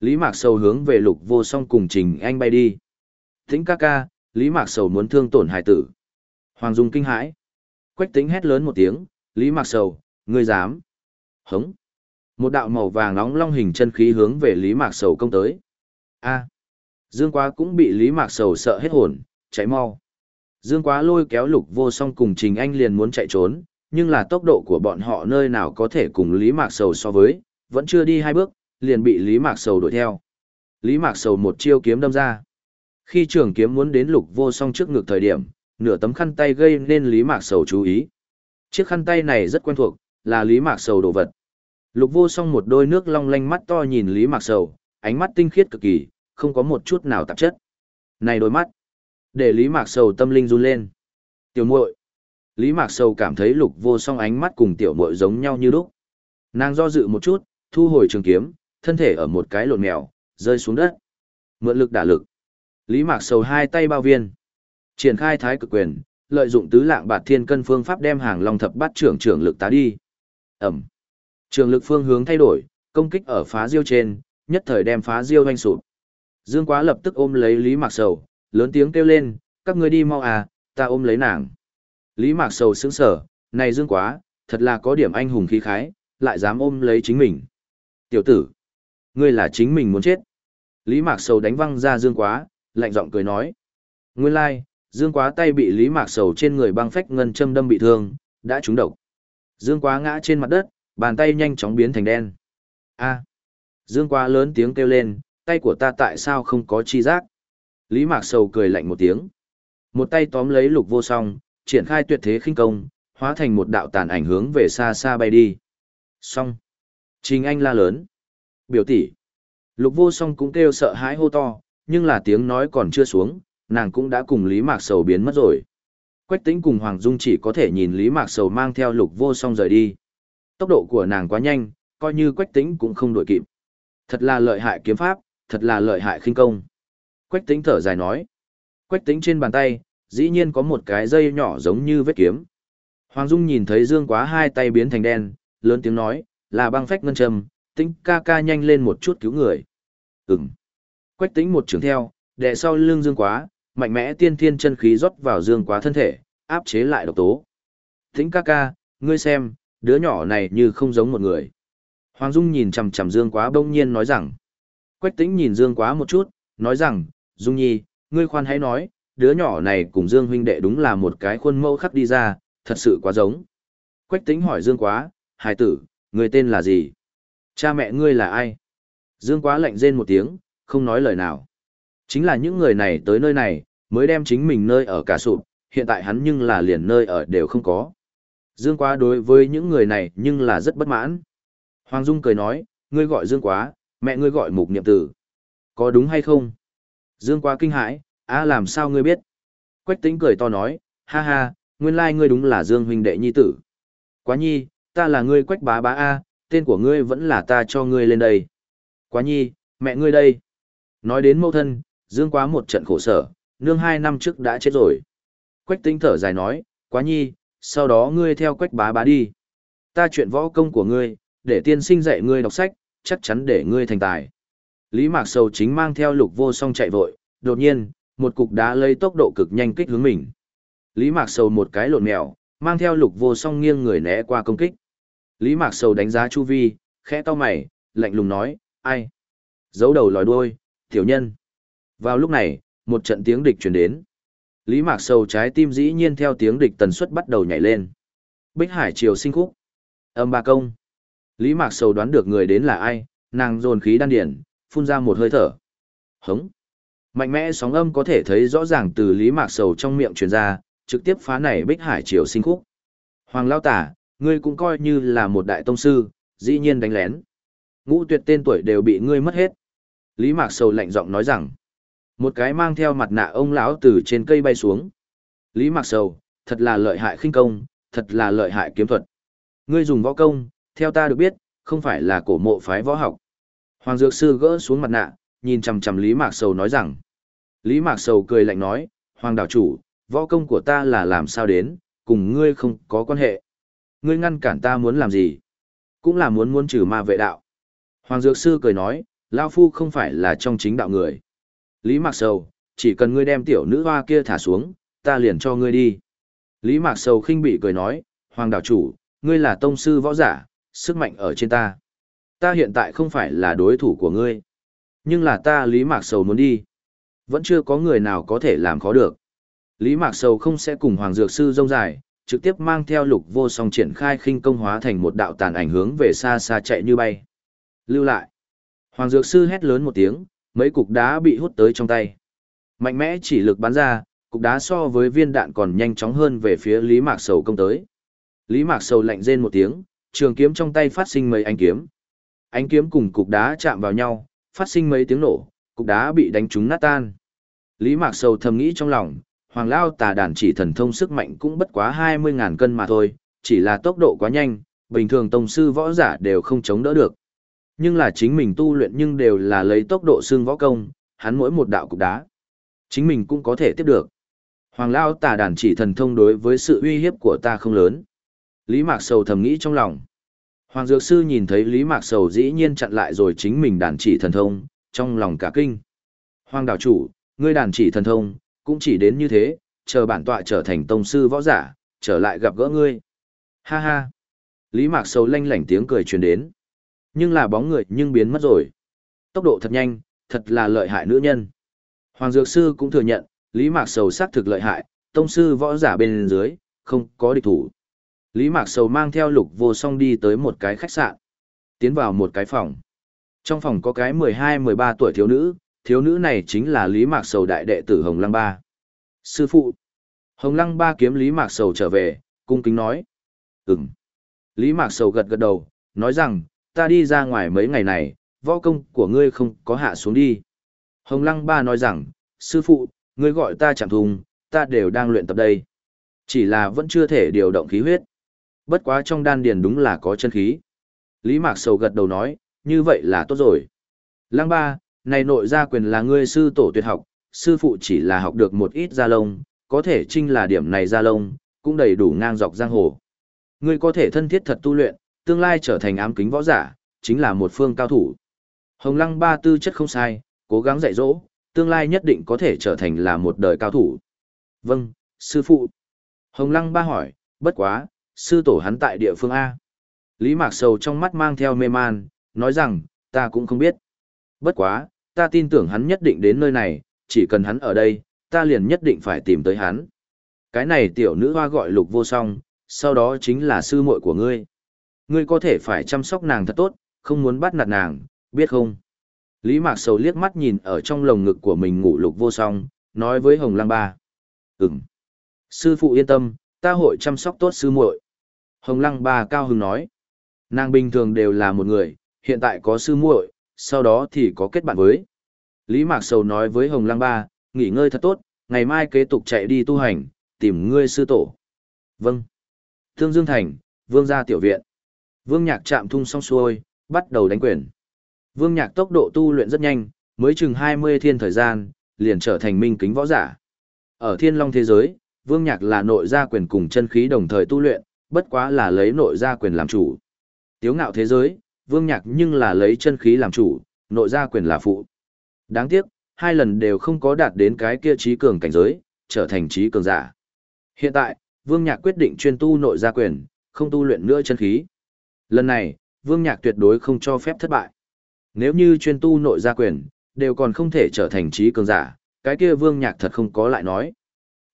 Lý Mạc Sầu hướng về lục vô song cùng Trình Anh bay đi. Thính ca ca, Lý Mạc Sầu muốn thương tổn hải tử. Hoàng Dung kinh hãi. Quách tính hét lớn một tiếng, Lý Mạc Sầu, ngươi dám. Hống. Một đạo màu vàng nóng long hình chân khí hướng về Lý Mạc Sầu công tới. A. Dương Quá cũng bị Lý Mạc Sầu sợ hết hồn, chạy mau. Dương Quá lôi kéo lục vô song cùng Trình Anh liền muốn chạy trốn, nhưng là tốc độ của bọn họ nơi nào có thể cùng Lý Mạc Sầu so với, vẫn chưa đi hai bước, liền bị Lý Mạc Sầu đuổi theo. Lý Mạc Sầu một chiêu kiếm đâm ra. Khi trường kiếm muốn đến lục vô song trước ngực thời điểm, nửa tấm khăn tay gây nên Lý Mạc Sầu chú ý. Chiếc khăn tay này rất quen thuộc, là Lý Mạc Sầu đồ vật. Lục vô song một đôi nước long lanh mắt to nhìn Lý Mạc Sầu, ánh mắt tinh khiết cực kỳ, không có một chút nào tạp chất. Này đôi mắt, để Lý Mạc Sầu tâm linh run lên. Tiểu muội Lý Mạc Sầu cảm thấy lục vô song ánh mắt cùng tiểu muội giống nhau như lúc. Nàng do dự một chút, thu hồi trường kiếm, thân thể ở một cái lộn mèo, rơi xuống đất. Mượn lực đả lực. Lý Mạc Sầu hai tay bao viên. Triển khai thái cực quyền, lợi dụng tứ lạng bạt thiên cân phương pháp đem hàng long thập bát trưởng trưởng lực tá đi. Ẩm. Trường lực phương hướng thay đổi, công kích ở phá diêu trên, nhất thời đem phá diêu hoanh sụp. Dương Quá lập tức ôm lấy Lý Mạc Sầu, lớn tiếng kêu lên, các ngươi đi mau à, ta ôm lấy nàng. Lý Mạc Sầu sững sở, này Dương Quá, thật là có điểm anh hùng khí khái, lại dám ôm lấy chính mình. Tiểu tử, ngươi là chính mình muốn chết. Lý Mạc Sầu đánh văng ra Dương Quá, lạnh giọng cười nói. Nguyên lai, like, Dương Quá tay bị Lý Mạc Sầu trên người băng phách ngân châm đâm bị thương, đã trúng độc. Dương Quá ngã trên mặt đất, bàn tay nhanh chóng biến thành đen. A. Dương Quá lớn tiếng kêu lên, tay của ta tại sao không có chi giác? Lý Mạc Sầu cười lạnh một tiếng. Một tay tóm lấy lục vô song, triển khai tuyệt thế khinh công, hóa thành một đạo tàn ảnh hướng về xa xa bay đi. Song. Trình Anh la lớn. Biểu tỷ. Lục vô song cũng kêu sợ hãi hô to, nhưng là tiếng nói còn chưa xuống, nàng cũng đã cùng Lý Mạc Sầu biến mất rồi. Quách tĩnh cùng Hoàng Dung chỉ có thể nhìn Lý Mạc Sầu mang theo lục vô song rời đi. Tốc độ của nàng quá nhanh, coi như quách tĩnh cũng không đuổi kịp. Thật là lợi hại kiếm pháp, thật là lợi hại khinh công. Quách tĩnh thở dài nói. Quách tĩnh trên bàn tay, dĩ nhiên có một cái dây nhỏ giống như vết kiếm. Hoàng Dung nhìn thấy Dương Quá hai tay biến thành đen, lớn tiếng nói, là băng phách ngân trầm, tĩnh ca ca nhanh lên một chút cứu người. Ừm. Quách tĩnh một trường theo, đè sau lưng Dương Quá, mạnh mẽ tiên thiên chân khí rót vào Dương Quá thân thể, áp chế lại độc tố. Tĩnh ca ca, ngươi xem, đứa nhỏ này như không giống một người. Hoàng Dung nhìn chằm chằm Dương Quá bỗng nhiên nói rằng. Quách tĩnh nhìn Dương Quá một chút, nói rằng, Dung Nhi, ngươi khoan hãy nói, đứa nhỏ này cùng Dương huynh đệ đúng là một cái khuôn mẫu khắc đi ra, thật sự quá giống. Quách tĩnh hỏi Dương Quá, hài tử, ngươi tên là gì? Cha mẹ ngươi là ai? Dương Quá lạnh rên một tiếng, không nói lời nào. Chính là những người này tới nơi này, mới đem chính mình nơi ở cả sụp, hiện tại hắn nhưng là liền nơi ở đều không có. Dương Quá đối với những người này nhưng là rất bất mãn. Hoàng Dung cười nói, ngươi gọi Dương Quá, mẹ ngươi gọi mục niệm tử. Có đúng hay không? Dương Quá kinh hãi, á làm sao ngươi biết? Quách tính cười to nói, ha ha, nguyên lai ngươi đúng là Dương huynh đệ nhi tử. Quá nhi, ta là ngươi quách bá bá A, tên của ngươi vẫn là ta cho ngươi lên đây. Quá nhi, mẹ ngươi đây. Nói đến mẫu thân, Dương Quá một trận khổ sở, nương hai năm trước đã chết rồi. Quách tính thở dài nói, quá nhi, sau đó ngươi theo quách bá bá đi. Ta chuyện võ công của ngươi, để tiên sinh dạy ngươi đọc sách, chắc chắn để ngươi thành tài. Lý Mạc Sầu chính mang theo lục vô song chạy vội, đột nhiên, một cục đá lấy tốc độ cực nhanh kích hướng mình. Lý Mạc Sầu một cái lộn mèo, mang theo lục vô song nghiêng người né qua công kích. Lý Mạc Sầu đánh giá Chu Vi, khẽ to mày, lạnh lùng nói, ai? Giấu đầu lòi đuôi, tiểu nhân. Vào lúc này, một trận tiếng địch truyền đến. Lý Mạc Sầu trái tim dĩ nhiên theo tiếng địch tần suất bắt đầu nhảy lên. Bích Hải Triều sinh khúc. Âm ba công. Lý Mạc Sầu đoán được người đến là ai, nàng dồn khí đan điển, phun ra một hơi thở. Hống. Mạnh mẽ sóng âm có thể thấy rõ ràng từ Lý Mạc Sầu trong miệng truyền ra, trực tiếp phá nảy Bích Hải Triều sinh khúc. Hoàng Lao Tả, ngươi cũng coi như là một đại tông sư, dĩ nhiên đánh lén. Ngũ tuyệt tên tuổi đều bị ngươi mất hết. Lý Mạc Sầu lạnh giọng nói rằng, một cái mang theo mặt nạ ông lão từ trên cây bay xuống. Lý Mạc Sầu, thật là lợi hại khinh công, thật là lợi hại kiếm thuật. Ngươi dùng võ công, theo ta được biết, không phải là cổ mộ phái võ học. Hoàng Dược Sư gỡ xuống mặt nạ, nhìn chằm chằm Lý Mạc Sầu nói rằng. Lý Mạc Sầu cười lạnh nói, Hoàng đảo chủ, võ công của ta là làm sao đến, cùng ngươi không có quan hệ. Ngươi ngăn cản ta muốn làm gì? Cũng là muốn muốn trừ ma vệ đạo. Hoàng Dược Sư cười nói, Lao Phu không phải là trong chính đạo người. Lý Mạc Sầu, chỉ cần ngươi đem tiểu nữ hoa kia thả xuống, ta liền cho ngươi đi. Lý Mạc Sầu khinh bị cười nói, Hoàng đạo chủ, ngươi là tông sư võ giả, sức mạnh ở trên ta. Ta hiện tại không phải là đối thủ của ngươi. Nhưng là ta Lý Mạc Sầu muốn đi. Vẫn chưa có người nào có thể làm khó được. Lý Mạc Sầu không sẽ cùng Hoàng Dược Sư rông dài, trực tiếp mang theo lục vô song triển khai khinh công hóa thành một đạo tàn ảnh hướng về xa xa chạy như bay. Lưu lại. Hoàng Dược Sư hét lớn một tiếng, mấy cục đá bị hút tới trong tay. Mạnh mẽ chỉ lực bắn ra, cục đá so với viên đạn còn nhanh chóng hơn về phía Lý Mạc Sầu công tới. Lý Mạc Sầu lạnh rên một tiếng, trường kiếm trong tay phát sinh mấy ánh kiếm. Ánh kiếm cùng cục đá chạm vào nhau, phát sinh mấy tiếng nổ, cục đá bị đánh trúng nát tan. Lý Mạc Sầu thầm nghĩ trong lòng, Hoàng Lao tà đàn chỉ thần thông sức mạnh cũng bất quá 20.000 cân mà thôi, chỉ là tốc độ quá nhanh, bình thường tông sư võ giả đều không chống đỡ được. Nhưng là chính mình tu luyện nhưng đều là lấy tốc độ xương võ công, hắn mỗi một đạo cục đá. Chính mình cũng có thể tiếp được. Hoàng Lao tà đàn chỉ thần thông đối với sự uy hiếp của ta không lớn. Lý Mạc Sầu thầm nghĩ trong lòng. Hoàng Dược Sư nhìn thấy Lý Mạc Sầu dĩ nhiên chặn lại rồi chính mình đàn chỉ thần thông, trong lòng cả kinh. Hoàng đảo chủ, ngươi đàn chỉ thần thông, cũng chỉ đến như thế, chờ bản tọa trở thành tông sư võ giả, trở lại gặp gỡ ngươi. Ha ha. Lý Mạc Sầu lanh lảnh tiếng cười truyền đến. Nhưng là bóng người nhưng biến mất rồi. Tốc độ thật nhanh, thật là lợi hại nữ nhân. Hoàng Dược Sư cũng thừa nhận, Lý Mạc Sầu sắc thực lợi hại, tông sư võ giả bên dưới, không có địch thủ. Lý Mạc Sầu mang theo lục vô song đi tới một cái khách sạn. Tiến vào một cái phòng. Trong phòng có cái 12-13 tuổi thiếu nữ, thiếu nữ này chính là Lý Mạc Sầu đại đệ tử Hồng Lăng Ba. Sư phụ. Hồng Lăng Ba kiếm Lý Mạc Sầu trở về, cung kính nói. Ừm. Lý Mạc Sầu gật gật đầu, nói rằng, ta đi ra ngoài mấy ngày này, võ công của ngươi không có hạ xuống đi. Hồng Lăng Ba nói rằng, sư phụ, ngươi gọi ta chẳng thùng, ta đều đang luyện tập đây. Chỉ là vẫn chưa thể điều động khí huyết. Bất quá trong đan điền đúng là có chân khí. Lý Mạc Sầu gật đầu nói, như vậy là tốt rồi. Lăng ba, này nội gia quyền là ngươi sư tổ tuyệt học, sư phụ chỉ là học được một ít gia lông, có thể trinh là điểm này gia lông, cũng đầy đủ ngang dọc giang hồ. Ngươi có thể thân thiết thật tu luyện, tương lai trở thành ám kính võ giả, chính là một phương cao thủ. Hồng Lăng ba tư chất không sai, cố gắng dạy dỗ, tương lai nhất định có thể trở thành là một đời cao thủ. Vâng, sư phụ. Hồng Lăng ba hỏi, bất quá, sư tổ hắn tại địa phương A. Lý Mạc Sầu trong mắt mang theo mê man, nói rằng, ta cũng không biết. Bất quá, ta tin tưởng hắn nhất định đến nơi này, chỉ cần hắn ở đây, ta liền nhất định phải tìm tới hắn. Cái này tiểu nữ hoa gọi lục vô song, sau đó chính là sư muội của ngươi. Ngươi có thể phải chăm sóc nàng thật tốt, không muốn bắt nạt nàng, biết không? Lý Mạc Sầu liếc mắt nhìn ở trong lồng ngực của mình ngủ lục vô song, nói với Hồng Lăng Ba. Ừm. Sư phụ yên tâm, ta hội chăm sóc tốt sư muội. Hồng Lăng Ba cao hứng nói. Nàng bình thường đều là một người, hiện tại có sư muội, sau đó thì có kết bạn với. Lý Mạc Sầu nói với Hồng Lăng Ba, nghỉ ngơi thật tốt, ngày mai kế tục chạy đi tu hành, tìm ngươi sư tổ. Vâng. Thương Dương Thành, Vương gia tiểu viện. Vương Nhạc chạm thung xong xuôi, bắt đầu đánh quyền. Vương Nhạc tốc độ tu luyện rất nhanh, mới chừng 20 thiên thời gian, liền trở thành minh kính võ giả. Ở Thiên Long thế giới, Vương Nhạc là nội gia quyền cùng chân khí đồng thời tu luyện, bất quá là lấy nội gia quyền làm chủ. Tiếu ngạo thế giới, vương nhạc nhưng là lấy chân khí làm chủ, nội gia quyền là phụ. Đáng tiếc, hai lần đều không có đạt đến cái kia trí cường cảnh giới, trở thành trí cường giả. Hiện tại, vương nhạc quyết định chuyên tu nội gia quyền, không tu luyện nữa chân khí. Lần này, vương nhạc tuyệt đối không cho phép thất bại. Nếu như chuyên tu nội gia quyền, đều còn không thể trở thành trí cường giả, cái kia vương nhạc thật không có lại nói.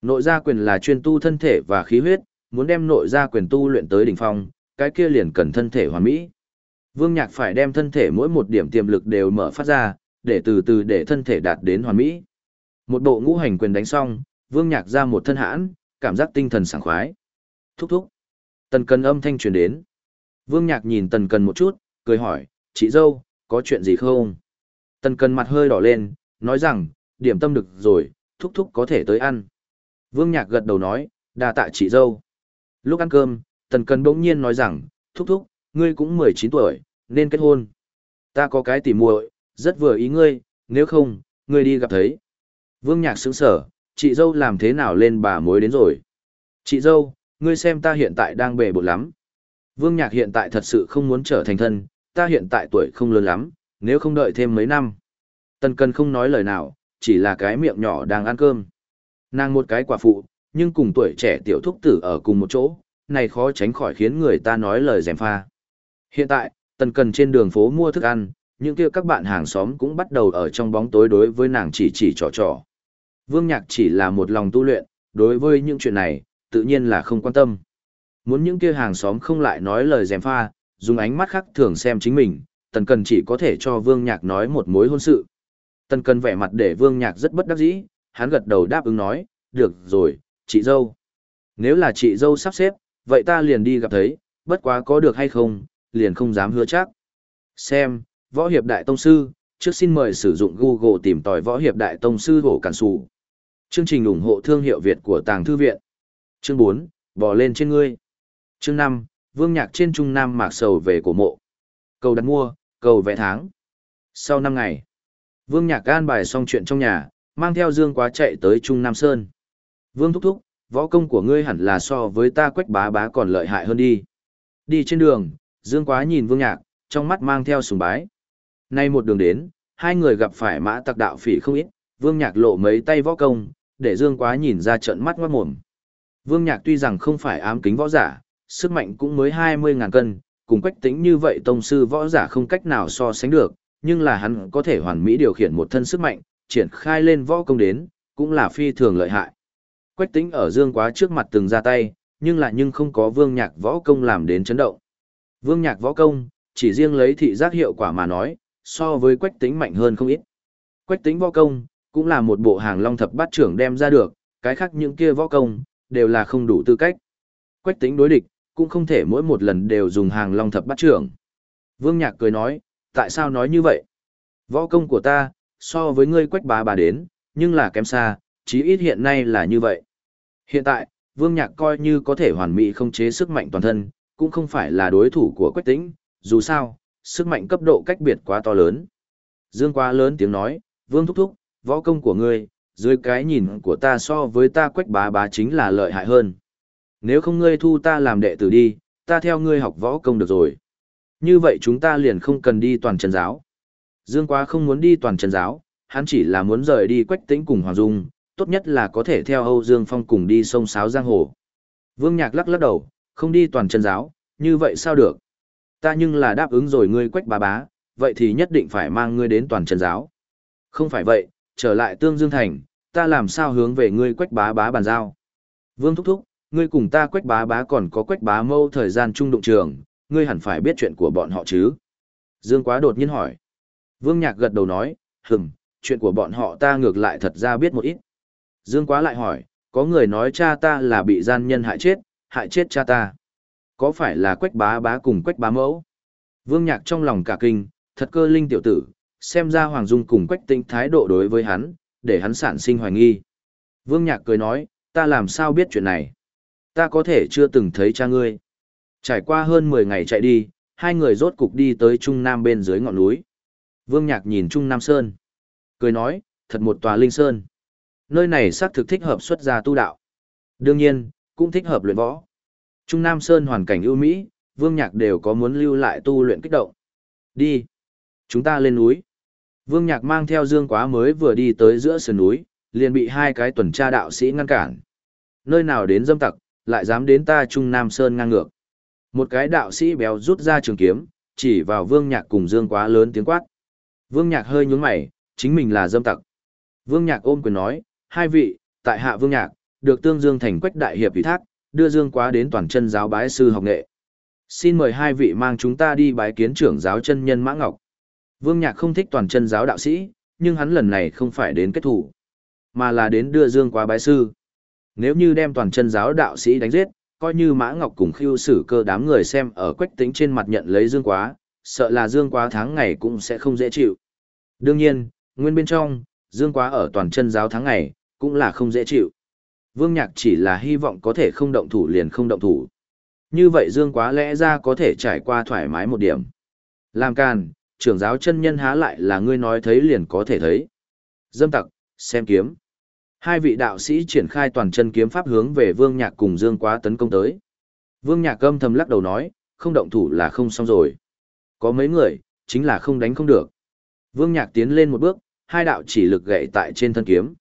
Nội gia quyền là chuyên tu thân thể và khí huyết, muốn đem nội gia quyền tu luyện tới đỉnh phong, cái kia liền cần thân thể hoàn mỹ. Vương Nhạc phải đem thân thể mỗi một điểm tiềm lực đều mở phát ra, để từ từ để thân thể đạt đến hoàn mỹ. Một bộ ngũ hành quyền đánh xong, Vương Nhạc ra một thân hãn, cảm giác tinh thần sảng khoái. Thúc thúc. Tần Cần âm thanh truyền đến. Vương Nhạc nhìn Tần Cần một chút, cười hỏi, chị dâu, có chuyện gì không? Tần Cần mặt hơi đỏ lên, nói rằng, điểm tâm được rồi, thúc thúc có thể tới ăn. Vương Nhạc gật đầu nói, đa tạ chị dâu. Lúc ăn cơm, Tần Cần bỗng nhiên nói rằng, thúc thúc, ngươi cũng 19 tuổi, nên kết hôn. Ta có cái tỉ muội, rất vừa ý ngươi, nếu không, ngươi đi gặp thấy. Vương Nhạc sững sở, chị dâu làm thế nào lên bà mối đến rồi. Chị dâu, ngươi xem ta hiện tại đang bể bột lắm. Vương Nhạc hiện tại thật sự không muốn trở thành thân, ta hiện tại tuổi không lớn lắm, Nếu không đợi thêm mấy năm. Tần cần không nói lời nào, chỉ là cái miệng nhỏ đang ăn cơm. Nàng một cái quả phụ, nhưng cùng tuổi trẻ tiểu thúc tử ở cùng một chỗ, này khó tránh khỏi khiến người ta nói lời dèm pha. Hiện tại, tần cần trên đường phố mua thức ăn, những kia các bạn hàng xóm cũng bắt đầu ở trong bóng tối đối với nàng chỉ chỉ trò trò. Vương Nhạc chỉ là một lòng tu luyện, đối với những chuyện này, tự nhiên là không quan tâm. Muốn những kia hàng xóm không lại nói lời dèm pha, dùng ánh mắt khác thường xem chính mình, tần cần chỉ có thể cho Vương Nhạc nói một mối hôn sự. Tần cần vẻ mặt để Vương Nhạc rất bất đắc dĩ, hắn gật đầu đáp ứng nói, được rồi, chị dâu. Nếu là chị dâu sắp xếp, vậy ta liền đi gặp thấy, bất quá có được hay không, liền không dám hứa chắc. Xem, Võ Hiệp Đại Tông Sư, trước xin mời sử dụng Google tìm tòi Võ Hiệp Đại Tông Sư hổ cản sủ. Chương trình ủng hộ thương hiệu Việt của Tàng Thư Viện. Chương 4, bò lên trên ngươi. Chương năm, Vương Nhạc trên Trung Nam Mạc Sầu về cổ mộ. Cầu đặt mua, cầu vẽ tháng. Sau năm ngày, Vương Nhạc an bài xong chuyện trong nhà, mang theo Dương Quá chạy tới Trung Nam Sơn. Vương thúc thúc, võ công của ngươi hẳn là so với ta quách bá bá còn lợi hại hơn đi. Đi trên đường, Dương Quá nhìn Vương Nhạc, trong mắt mang theo sùng bái. Nay một đường đến, hai người gặp phải mã tặc đạo phỉ không ít, Vương Nhạc lộ mấy tay võ công, để Dương Quá nhìn ra trận mắt ngoắt mồm. Vương Nhạc tuy rằng không phải ám kính võ giả, sức mạnh cũng mới 20.000 cân, cùng quách tính như vậy tông sư võ giả không cách nào so sánh được, nhưng là hắn có thể hoàn mỹ điều khiển một thân sức mạnh, triển khai lên võ công đến, cũng là phi thường lợi hại. Quách tính ở Dương Quá trước mặt từng ra tay, nhưng lại nhưng không có Vương Nhạc võ công làm đến chấn động. Vương Nhạc võ công, chỉ riêng lấy thị giác hiệu quả mà nói, so với quách tính mạnh hơn không ít. Quách tính võ công, cũng là một bộ hàng long thập bát trưởng đem ra được, cái khác những kia võ công, đều là không đủ tư cách. Quách tính đối địch, cũng không thể mỗi một lần đều dùng hàng long thập bát trưởng. Vương Nhạc cười nói, tại sao nói như vậy? Võ công của ta, so với ngươi quách bá bà đến, nhưng là kém xa, chí ít hiện nay là như vậy. Hiện tại, Vương Nhạc coi như có thể hoàn mỹ không chế sức mạnh toàn thân, cũng không phải là đối thủ của Quách Tĩnh, dù sao, sức mạnh cấp độ cách biệt quá to lớn. Dương quá lớn tiếng nói, Vương thúc thúc, võ công của ngươi, dưới cái nhìn của ta so với ta Quách bá bá chính là lợi hại hơn. Nếu không ngươi thu ta làm đệ tử đi, ta theo ngươi học võ công được rồi. Như vậy chúng ta liền không cần đi toàn trần giáo. Dương quá không muốn đi toàn trần giáo, hắn chỉ là muốn rời đi Quách Tĩnh cùng Hoàng Dung, tốt nhất là có thể theo Âu Dương Phong cùng đi sông Sáo Giang Hồ. Vương Nhạc lắc lắc đầu, không đi toàn chân giáo, như vậy sao được? Ta nhưng là đáp ứng rồi ngươi quách bá bá, vậy thì nhất định phải mang ngươi đến toàn chân giáo. Không phải vậy, trở lại Tương Dương Thành, ta làm sao hướng về ngươi quách bá bá bàn giao? Vương Thúc Thúc, ngươi cùng ta quách bá bá còn có quách bá mâu thời gian trung đụng trường, ngươi hẳn phải biết chuyện của bọn họ chứ? Dương Quá đột nhiên hỏi. Vương Nhạc gật đầu nói, hừm, chuyện của bọn họ ta ngược lại thật ra biết một ít. Dương Quá lại hỏi, có người nói cha ta là bị gian nhân hại chết, hại chết cha ta. Có phải là quách bá bá cùng quách bá mẫu? Vương Nhạc trong lòng cả kinh, thật cơ linh tiểu tử, xem ra Hoàng Dung cùng quách tinh thái độ đối với hắn, để hắn sản sinh hoài nghi. Vương Nhạc cười nói, ta làm sao biết chuyện này? Ta có thể chưa từng thấy cha ngươi. Trải qua hơn 10 ngày chạy đi, hai người rốt cục đi tới Trung Nam bên dưới ngọn núi. Vương Nhạc nhìn Trung Nam Sơn. Cười nói, thật một tòa linh sơn nơi này xác thực thích hợp xuất gia tu đạo. Đương nhiên, cũng thích hợp luyện võ. Trung Nam Sơn hoàn cảnh ưu mỹ, Vương Nhạc đều có muốn lưu lại tu luyện kích động. Đi. Chúng ta lên núi. Vương Nhạc mang theo Dương Quá mới vừa đi tới giữa sườn núi, liền bị hai cái tuần tra đạo sĩ ngăn cản. Nơi nào đến dâm tặc, lại dám đến ta Trung Nam Sơn ngang ngược. Một cái đạo sĩ béo rút ra trường kiếm, chỉ vào Vương Nhạc cùng Dương Quá lớn tiếng quát. Vương Nhạc hơi nhướng mày, chính mình là dâm tặc. Vương Nhạc ôm quyền nói, hai vị, tại hạ vương nhạc, được tương dương thành quách đại hiệp ủy thác, đưa dương quá đến toàn chân giáo bái sư học nghệ. Xin mời hai vị mang chúng ta đi bái kiến trưởng giáo chân nhân Mã Ngọc. Vương nhạc không thích toàn chân giáo đạo sĩ, nhưng hắn lần này không phải đến kết thủ, mà là đến đưa dương quá bái sư. Nếu như đem toàn chân giáo đạo sĩ đánh giết, coi như Mã Ngọc cùng khiêu sử cơ đám người xem ở quách tính trên mặt nhận lấy dương quá, sợ là dương quá tháng ngày cũng sẽ không dễ chịu. Đương nhiên, nguyên bên trong, dương quá ở toàn chân giáo tháng ngày, cũng là không dễ chịu. Vương Nhạc chỉ là hy vọng có thể không động thủ liền không động thủ. Như vậy Dương quá lẽ ra có thể trải qua thoải mái một điểm. Làm càn, trưởng giáo chân nhân há lại là ngươi nói thấy liền có thể thấy. Dâm tặc, xem kiếm. Hai vị đạo sĩ triển khai toàn chân kiếm pháp hướng về Vương Nhạc cùng Dương quá tấn công tới. Vương Nhạc âm thầm lắc đầu nói, không động thủ là không xong rồi. Có mấy người, chính là không đánh không được. Vương Nhạc tiến lên một bước, hai đạo chỉ lực gậy tại trên thân kiếm.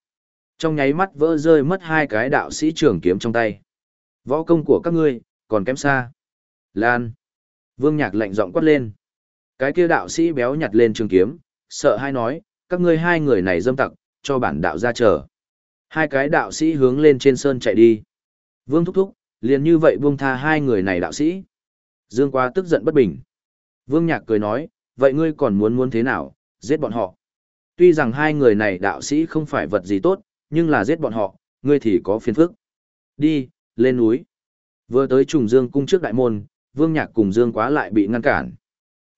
Trong nháy mắt vỡ rơi mất hai cái đạo sĩ trưởng kiếm trong tay. Võ công của các ngươi, còn kém xa. Lan. Vương Nhạc lạnh giọng quát lên. Cái kia đạo sĩ béo nhặt lên trường kiếm, sợ hai nói, các ngươi hai người này dâm tặc, cho bản đạo ra chờ. Hai cái đạo sĩ hướng lên trên sơn chạy đi. Vương thúc thúc, liền như vậy buông tha hai người này đạo sĩ. Dương quá tức giận bất bình. Vương Nhạc cười nói, vậy ngươi còn muốn muốn thế nào, giết bọn họ. Tuy rằng hai người này đạo sĩ không phải vật gì tốt, nhưng là giết bọn họ, ngươi thì có phiền phức. Đi, lên núi. Vừa tới trùng dương cung trước đại môn, Vương Nhạc cùng Dương quá lại bị ngăn cản.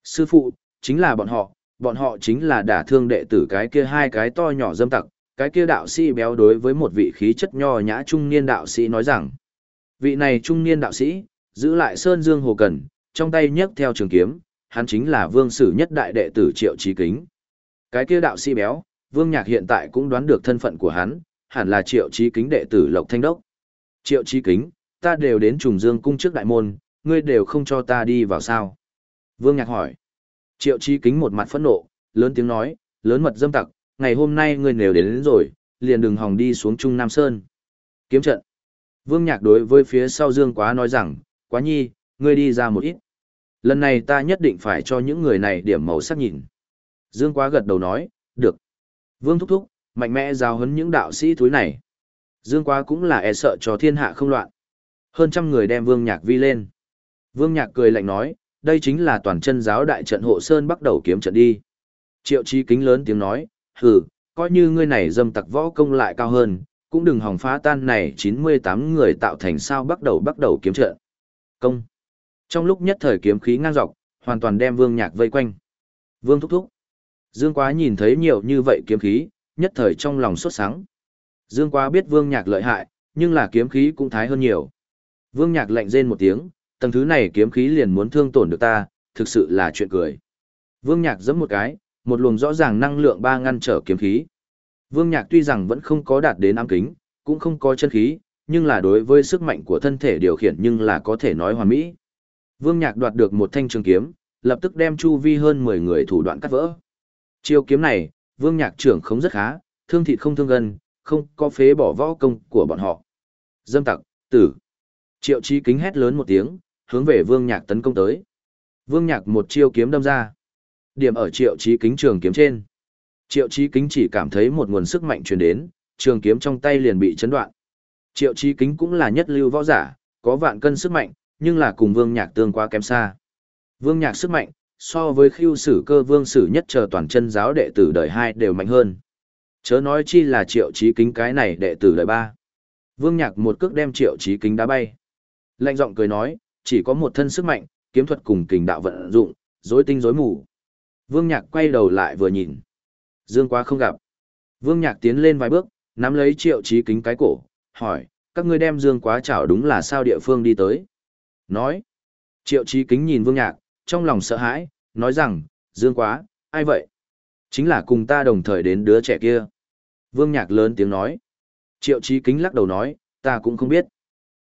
Sư phụ, chính là bọn họ, bọn họ chính là đả thương đệ tử cái kia hai cái to nhỏ dâm tặc, cái kia đạo sĩ béo đối với một vị khí chất nho nhã trung niên đạo sĩ nói rằng, vị này trung niên đạo sĩ, giữ lại Sơn Dương Hồ Cần, trong tay nhấc theo trường kiếm, hắn chính là vương sử nhất đại đệ tử Triệu Trí Kính. Cái kia đạo sĩ béo, Vương Nhạc hiện tại cũng đoán được thân phận của hắn, hẳn là Triệu Trí Kính đệ tử Lộc Thanh Đốc. Triệu Trí Kính, ta đều đến trùng dương cung trước đại môn, ngươi đều không cho ta đi vào sao? Vương Nhạc hỏi. Triệu trí Kính một mặt phẫn nộ, lớn tiếng nói, lớn mật dâm tặc, ngày hôm nay ngươi nếu đến, đến rồi, liền đừng hòng đi xuống Trung Nam Sơn. Kiếm trận. Vương Nhạc đối với phía sau Dương Quá nói rằng, Quá nhi, ngươi đi ra một ít. Lần này ta nhất định phải cho những người này điểm màu sắc nhìn. Dương Quá gật đầu nói, được. Vương thúc thúc, mạnh mẽ giao hấn những đạo sĩ thúi này. Dương Quá cũng là e sợ cho thiên hạ không loạn. Hơn trăm người đem Vương Nhạc vi lên. Vương Nhạc cười lạnh nói, đây chính là toàn chân giáo đại trận hộ sơn bắt đầu kiếm trận đi. Triệu Chí kính lớn tiếng nói, hừ, coi như ngươi này dâm tặc võ công lại cao hơn, cũng đừng hòng phá tan này 98 người tạo thành sao bắt đầu bắt đầu kiếm trận. Công. Trong lúc nhất thời kiếm khí ngang dọc, hoàn toàn đem Vương Nhạc vây quanh. Vương thúc thúc. Dương Quá nhìn thấy nhiều như vậy kiếm khí, nhất thời trong lòng sốt sáng. Dương Quá biết Vương Nhạc lợi hại, nhưng là kiếm khí cũng thái hơn nhiều. Vương Nhạc lạnh rên một tiếng, tầng thứ này kiếm khí liền muốn thương tổn được ta, thực sự là chuyện cười. Vương Nhạc giẫm một cái, một luồng rõ ràng năng lượng ba ngăn trở kiếm khí. Vương Nhạc tuy rằng vẫn không có đạt đến ám kính, cũng không có chân khí, nhưng là đối với sức mạnh của thân thể điều khiển nhưng là có thể nói hoàn mỹ. Vương Nhạc đoạt được một thanh trường kiếm, lập tức đem chu vi hơn 10 người thủ đoạn cắt vỡ. Chiêu kiếm này, Vương Nhạc trưởng không rất khá, thương thịt không thương gần, không có phế bỏ võ công của bọn họ. Dâm tặc, tử. Triệu Chí Kính hét lớn một tiếng, hướng về Vương Nhạc tấn công tới. Vương Nhạc một chiêu kiếm đâm ra. Điểm ở Triệu Chí Kính trường kiếm trên. Triệu Chí Kính chỉ cảm thấy một nguồn sức mạnh truyền đến, trường kiếm trong tay liền bị chấn đoạn. Triệu Chí Kính cũng là nhất lưu võ giả, có vạn cân sức mạnh, nhưng là cùng Vương Nhạc tương quá kém xa. Vương Nhạc sức mạnh, so với khiêu sử cơ vương sử nhất chờ toàn chân giáo đệ tử đời hai đều mạnh hơn. Chớ nói chi là triệu chí kính cái này đệ tử đời ba. Vương Nhạc một cước đem triệu chí kính đá bay. Lạnh giọng cười nói, chỉ có một thân sức mạnh, kiếm thuật cùng kình đạo vận dụng, rối tinh rối mù. Vương Nhạc quay đầu lại vừa nhìn. Dương quá không gặp. Vương Nhạc tiến lên vài bước, nắm lấy triệu trí kính cái cổ, hỏi, các ngươi đem Dương quá chảo đúng là sao địa phương đi tới. Nói. Triệu trí kính nhìn Vương Nhạc, trong lòng sợ hãi, nói rằng, Dương quá, ai vậy? Chính là cùng ta đồng thời đến đứa trẻ kia. Vương Nhạc lớn tiếng nói. Triệu trí kính lắc đầu nói, ta cũng không biết.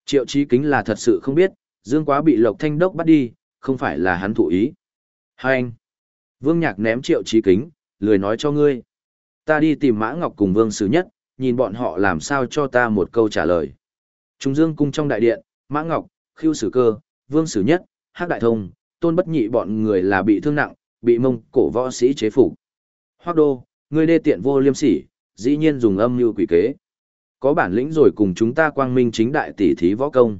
Triệu trí kính là thật sự không biết, Dương Quá bị Lộc Thanh Đốc bắt đi, không phải là hắn thụ ý. Hai anh. Vương Nhạc ném triệu trí kính, lười nói cho ngươi. Ta đi tìm Mã Ngọc cùng Vương Sứ Nhất, nhìn bọn họ làm sao cho ta một câu trả lời. Trung Dương cung trong đại điện, Mã Ngọc, Khưu Sử Cơ, Vương Sứ Nhất, Hắc Đại Thông, Tôn Bất Nhị bọn người là bị thương nặng, bị mông cổ võ sĩ chế phục. Hoắc Đô, ngươi đê tiện vô liêm sỉ, dĩ nhiên dùng âm mưu quỷ kế. Có bản lĩnh rồi cùng chúng ta quang minh chính đại tỷ thí võ công.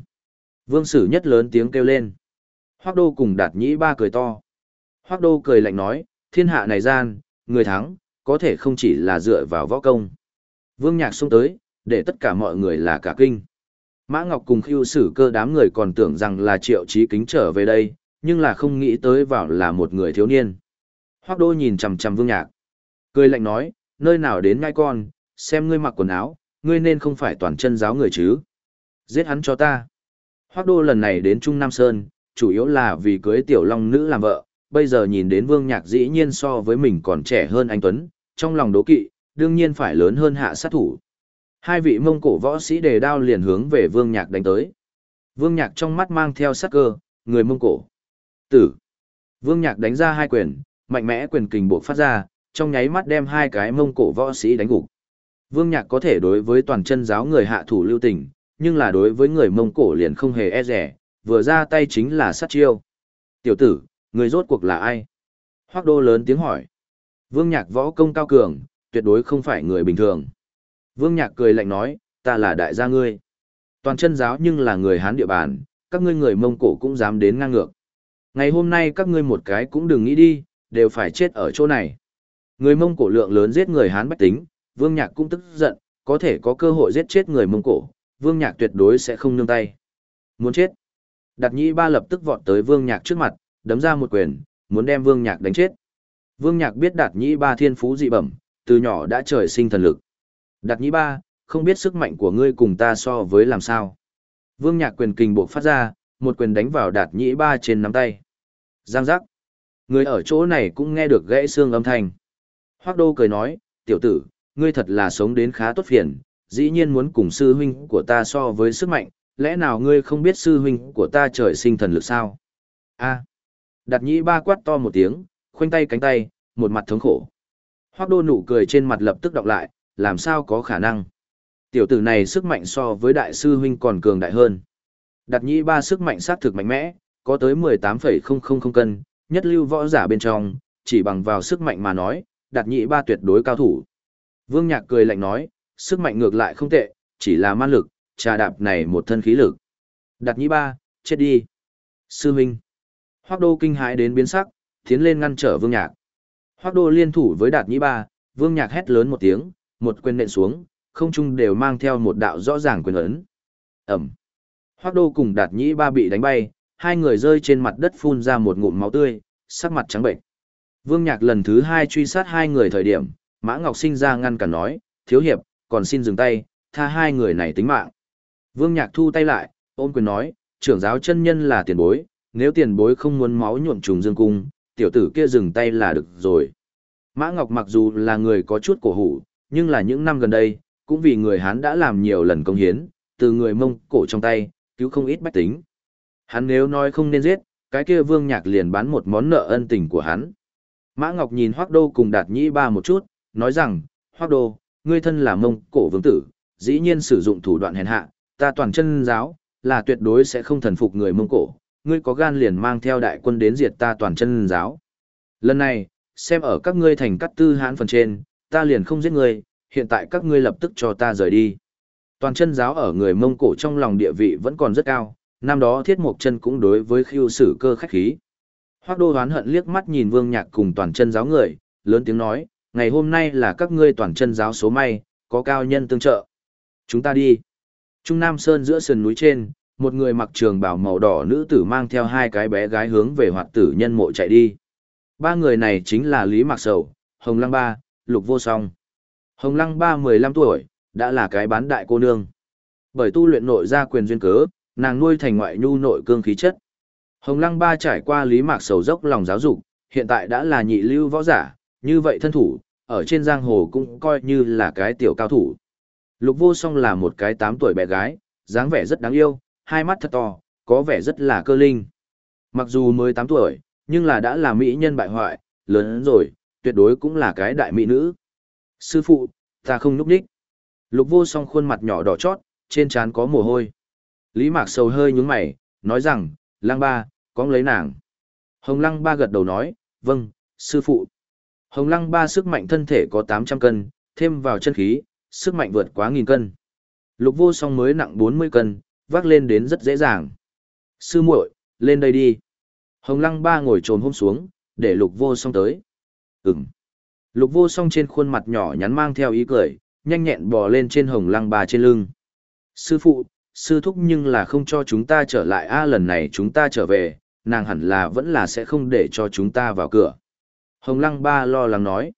Vương Sử nhất lớn tiếng kêu lên. Hoắc Đô cùng Đạt Nhĩ ba cười to. Hoác Đô cười lạnh nói, thiên hạ này gian, người thắng, có thể không chỉ là dựa vào võ công. Vương Nhạc xông tới, để tất cả mọi người là cả kinh. Mã Ngọc cùng khiêu sử cơ đám người còn tưởng rằng là triệu trí kính trở về đây, nhưng là không nghĩ tới vào là một người thiếu niên. Hoác Đô nhìn chằm chằm Vương Nhạc. Cười lạnh nói, nơi nào đến ngai con, xem ngươi mặc quần áo, ngươi nên không phải toàn chân giáo người chứ. Giết hắn cho ta. Hoác đô lần này đến Trung Nam Sơn, chủ yếu là vì cưới tiểu long nữ làm vợ, bây giờ nhìn đến vương nhạc dĩ nhiên so với mình còn trẻ hơn anh Tuấn, trong lòng đố kỵ, đương nhiên phải lớn hơn hạ sát thủ. Hai vị mông cổ võ sĩ đề đao liền hướng về vương nhạc đánh tới. Vương nhạc trong mắt mang theo sát cơ, người mông cổ. Tử. Vương nhạc đánh ra hai quyền, mạnh mẽ quyền kình buộc phát ra, trong nháy mắt đem hai cái mông cổ võ sĩ đánh gục. Vương Nhạc có thể đối với toàn chân giáo người hạ thủ lưu tình, nhưng là đối với người mông cổ liền không hề e rẻ, vừa ra tay chính là sát chiêu. Tiểu tử, người rốt cuộc là ai? Hoác đô lớn tiếng hỏi. Vương Nhạc võ công cao cường, tuyệt đối không phải người bình thường. Vương Nhạc cười lạnh nói, ta là đại gia ngươi. Toàn chân giáo nhưng là người Hán địa bàn, các ngươi người Mông Cổ cũng dám đến ngang ngược. Ngày hôm nay các ngươi một cái cũng đừng nghĩ đi, đều phải chết ở chỗ này. Người Mông Cổ lượng lớn giết người Hán bách tính, Vương Nhạc cũng tức giận, có thể có cơ hội giết chết người Mông Cổ, Vương Nhạc tuyệt đối sẽ không nương tay. Muốn chết. Đạt Nhĩ Ba lập tức vọt tới Vương Nhạc trước mặt, đấm ra một quyền, muốn đem Vương Nhạc đánh chết. Vương Nhạc biết Đạt Nhĩ Ba thiên phú dị bẩm, từ nhỏ đã trời sinh thần lực. Đạt Nhĩ Ba, không biết sức mạnh của ngươi cùng ta so với làm sao. Vương Nhạc quyền kình buộc phát ra, một quyền đánh vào Đạt Nhĩ Ba trên nắm tay. Giang giác. Người ở chỗ này cũng nghe được gãy xương âm thanh. Hoắc Đô cười nói, tiểu tử, ngươi thật là sống đến khá tốt phiền, dĩ nhiên muốn cùng sư huynh của ta so với sức mạnh, lẽ nào ngươi không biết sư huynh của ta trời sinh thần lực sao? A. Đạt Nhĩ Ba quát to một tiếng, khoanh tay cánh tay, một mặt thống khổ. Hoắc Đô nụ cười trên mặt lập tức đọc lại, làm sao có khả năng? Tiểu tử này sức mạnh so với đại sư huynh còn cường đại hơn. Đạt nhĩ ba sức mạnh sát thực mạnh mẽ, có tới 18,000 cân, nhất lưu võ giả bên trong, chỉ bằng vào sức mạnh mà nói, đạt nhĩ ba tuyệt đối cao thủ. Vương Nhạc cười lạnh nói, sức mạnh ngược lại không tệ, chỉ là man lực, trà đạp này một thân khí lực. Đạt nhĩ ba, chết đi. Sư huynh. Hoắc đô kinh hãi đến biến sắc, tiến lên ngăn trở Vương Nhạc. Hoắc đô liên thủ với đạt nhĩ ba, Vương Nhạc hét lớn một tiếng, một quyền nện xuống, không trung đều mang theo một đạo rõ ràng quyền ấn. Ầm. Hoắc đô cùng đạt nhĩ ba bị đánh bay, hai người rơi trên mặt đất phun ra một ngụm máu tươi, sắc mặt trắng bệnh. Vương Nhạc lần thứ hai truy sát hai người thời điểm, Mã Ngọc sinh ra ngăn cản nói, thiếu hiệp, còn xin dừng tay, tha hai người này tính mạng. Vương Nhạc thu tay lại, ôm quyền nói, trưởng giáo chân nhân là tiền bối, nếu tiền bối không muốn máu nhuộm trùng dương cung, tiểu tử kia dừng tay là được rồi. Mã Ngọc mặc dù là người có chút cổ hủ, nhưng là những năm gần đây, cũng vì người Hán đã làm nhiều lần công hiến, từ người Mông cổ trong tay, cứu không ít bách tính. Hắn nếu nói không nên giết, cái kia Vương Nhạc liền bán một món nợ ân tình của hắn. Mã Ngọc nhìn Hoắc Đô cùng Đạt Nhĩ Ba một chút, nói rằng, Hoắc Đô, ngươi thân là Mông cổ vương tử, dĩ nhiên sử dụng thủ đoạn hèn hạ, ta toàn chân giáo, là tuyệt đối sẽ không thần phục người Mông cổ, ngươi có gan liền mang theo đại quân đến diệt ta toàn chân giáo. Lần này, xem ở các ngươi thành cắt tư hãn phần trên, ta liền không giết ngươi, hiện tại các ngươi lập tức cho ta rời đi. Toàn chân giáo ở người Mông Cổ trong lòng địa vị vẫn còn rất cao, năm đó thiết một chân cũng đối với khiêu sử cơ khách khí. Hoác đô hoán hận liếc mắt nhìn vương nhạc cùng toàn chân giáo người, lớn tiếng nói, ngày hôm nay là các ngươi toàn chân giáo số may, có cao nhân tương trợ. Chúng ta đi. Trung Nam Sơn giữa sườn núi trên, một người mặc trường bào màu đỏ nữ tử mang theo hai cái bé gái hướng về hoạt tử nhân mộ chạy đi. Ba người này chính là Lý Mạc Sầu, Hồng Lăng Ba, Lục Vô Song. Hồng Lăng ba 15 tuổi, đã là cái bán đại cô nương. Bởi tu luyện nội gia quyền duyên cớ, nàng nuôi thành ngoại nhu nội cương khí chất. Hồng Lăng ba trải qua lý mạc sầu dốc lòng giáo dục, hiện tại đã là nhị lưu võ giả, như vậy thân thủ, ở trên giang hồ cũng coi như là cái tiểu cao thủ. Lục vô song là một cái 8 tuổi bé gái, dáng vẻ rất đáng yêu, hai mắt thật to, có vẻ rất là cơ linh. Mặc dù mới 8 tuổi, nhưng là đã là mỹ nhân bại hoại, lớn rồi, tuyệt đối cũng là cái đại mỹ nữ. Sư phụ, ta không núp đích. Lục vô song khuôn mặt nhỏ đỏ chót, trên trán có mồ hôi. Lý Mạc sầu hơi nhúng mày, nói rằng, lang ba, có lấy nàng. Hồng lăng ba gật đầu nói, vâng, sư phụ. Hồng lăng ba sức mạnh thân thể có 800 cân, thêm vào chân khí, sức mạnh vượt quá nghìn cân. Lục vô song mới nặng 40 cân, vác lên đến rất dễ dàng. Sư muội, lên đây đi. Hồng lăng ba ngồi trồm hôm xuống, để lục vô song tới. Ừm. Lục vô song trên khuôn mặt nhỏ nhắn mang theo ý cười, nhanh nhẹn bò lên trên hồng lăng ba trên lưng. Sư phụ, sư thúc nhưng là không cho chúng ta trở lại a lần này chúng ta trở về, nàng hẳn là vẫn là sẽ không để cho chúng ta vào cửa. Hồng lăng ba lo lắng nói.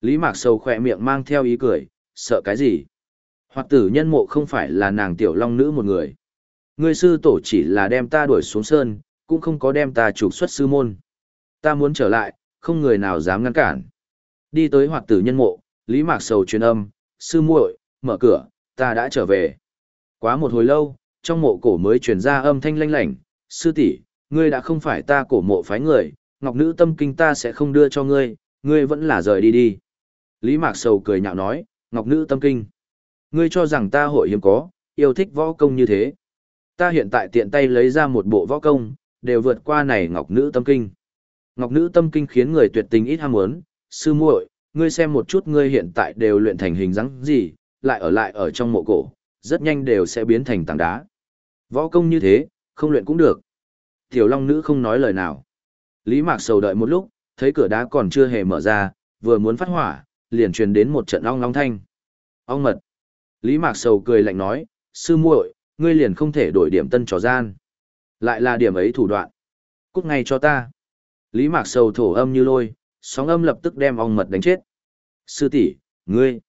Lý mạc sầu khỏe miệng mang theo ý cười, sợ cái gì? Hoặc tử nhân mộ không phải là nàng tiểu long nữ một người. Ngươi sư tổ chỉ là đem ta đuổi xuống sơn, cũng không có đem ta trục xuất sư môn. Ta muốn trở lại, không người nào dám ngăn cản. Đi tới hoạt tử nhân mộ, Lý Mạc Sầu truyền âm, sư muội, mở cửa, ta đã trở về. Quá một hồi lâu, trong mộ cổ mới truyền ra âm thanh lanh lảnh, sư tỷ, ngươi đã không phải ta cổ mộ phái người, ngọc nữ tâm kinh ta sẽ không đưa cho ngươi, Ngươi vẫn là rời đi đi. Lý Mạc Sầu cười nhạo nói, Ngọc Nữ tâm kinh. Ngươi cho rằng ta hội hiếm có, yêu thích võ công như thế. Ta hiện tại tiện tay lấy ra một bộ võ công, đều vượt qua này Ngọc Nữ tâm kinh. Ngọc Nữ tâm kinh khiến người tuyệt tình ít ham muốn, sư muội, ngươi xem một chút ngươi hiện tại đều luyện thành hình dáng gì, lại ở lại ở trong mộ cổ, rất nhanh đều sẽ biến thành tảng đá. Võ công như thế, không luyện cũng được. Tiểu Long Nữ không nói lời nào. Lý Mạc Sầu đợi một lúc, thấy cửa đá còn chưa hề mở ra, vừa muốn phát hỏa, liền truyền đến một trận ong long thanh. Ong mật. Lý Mạc Sầu cười lạnh nói, sư muội, ngươi liền không thể đổi điểm tân trò gian. Lại là điểm ấy thủ đoạn. Cút ngay cho ta. Lý Mạc Sầu thổ âm như lôi, sóng âm lập tức đem ong mật đánh chết. Sư tỷ, ngươi.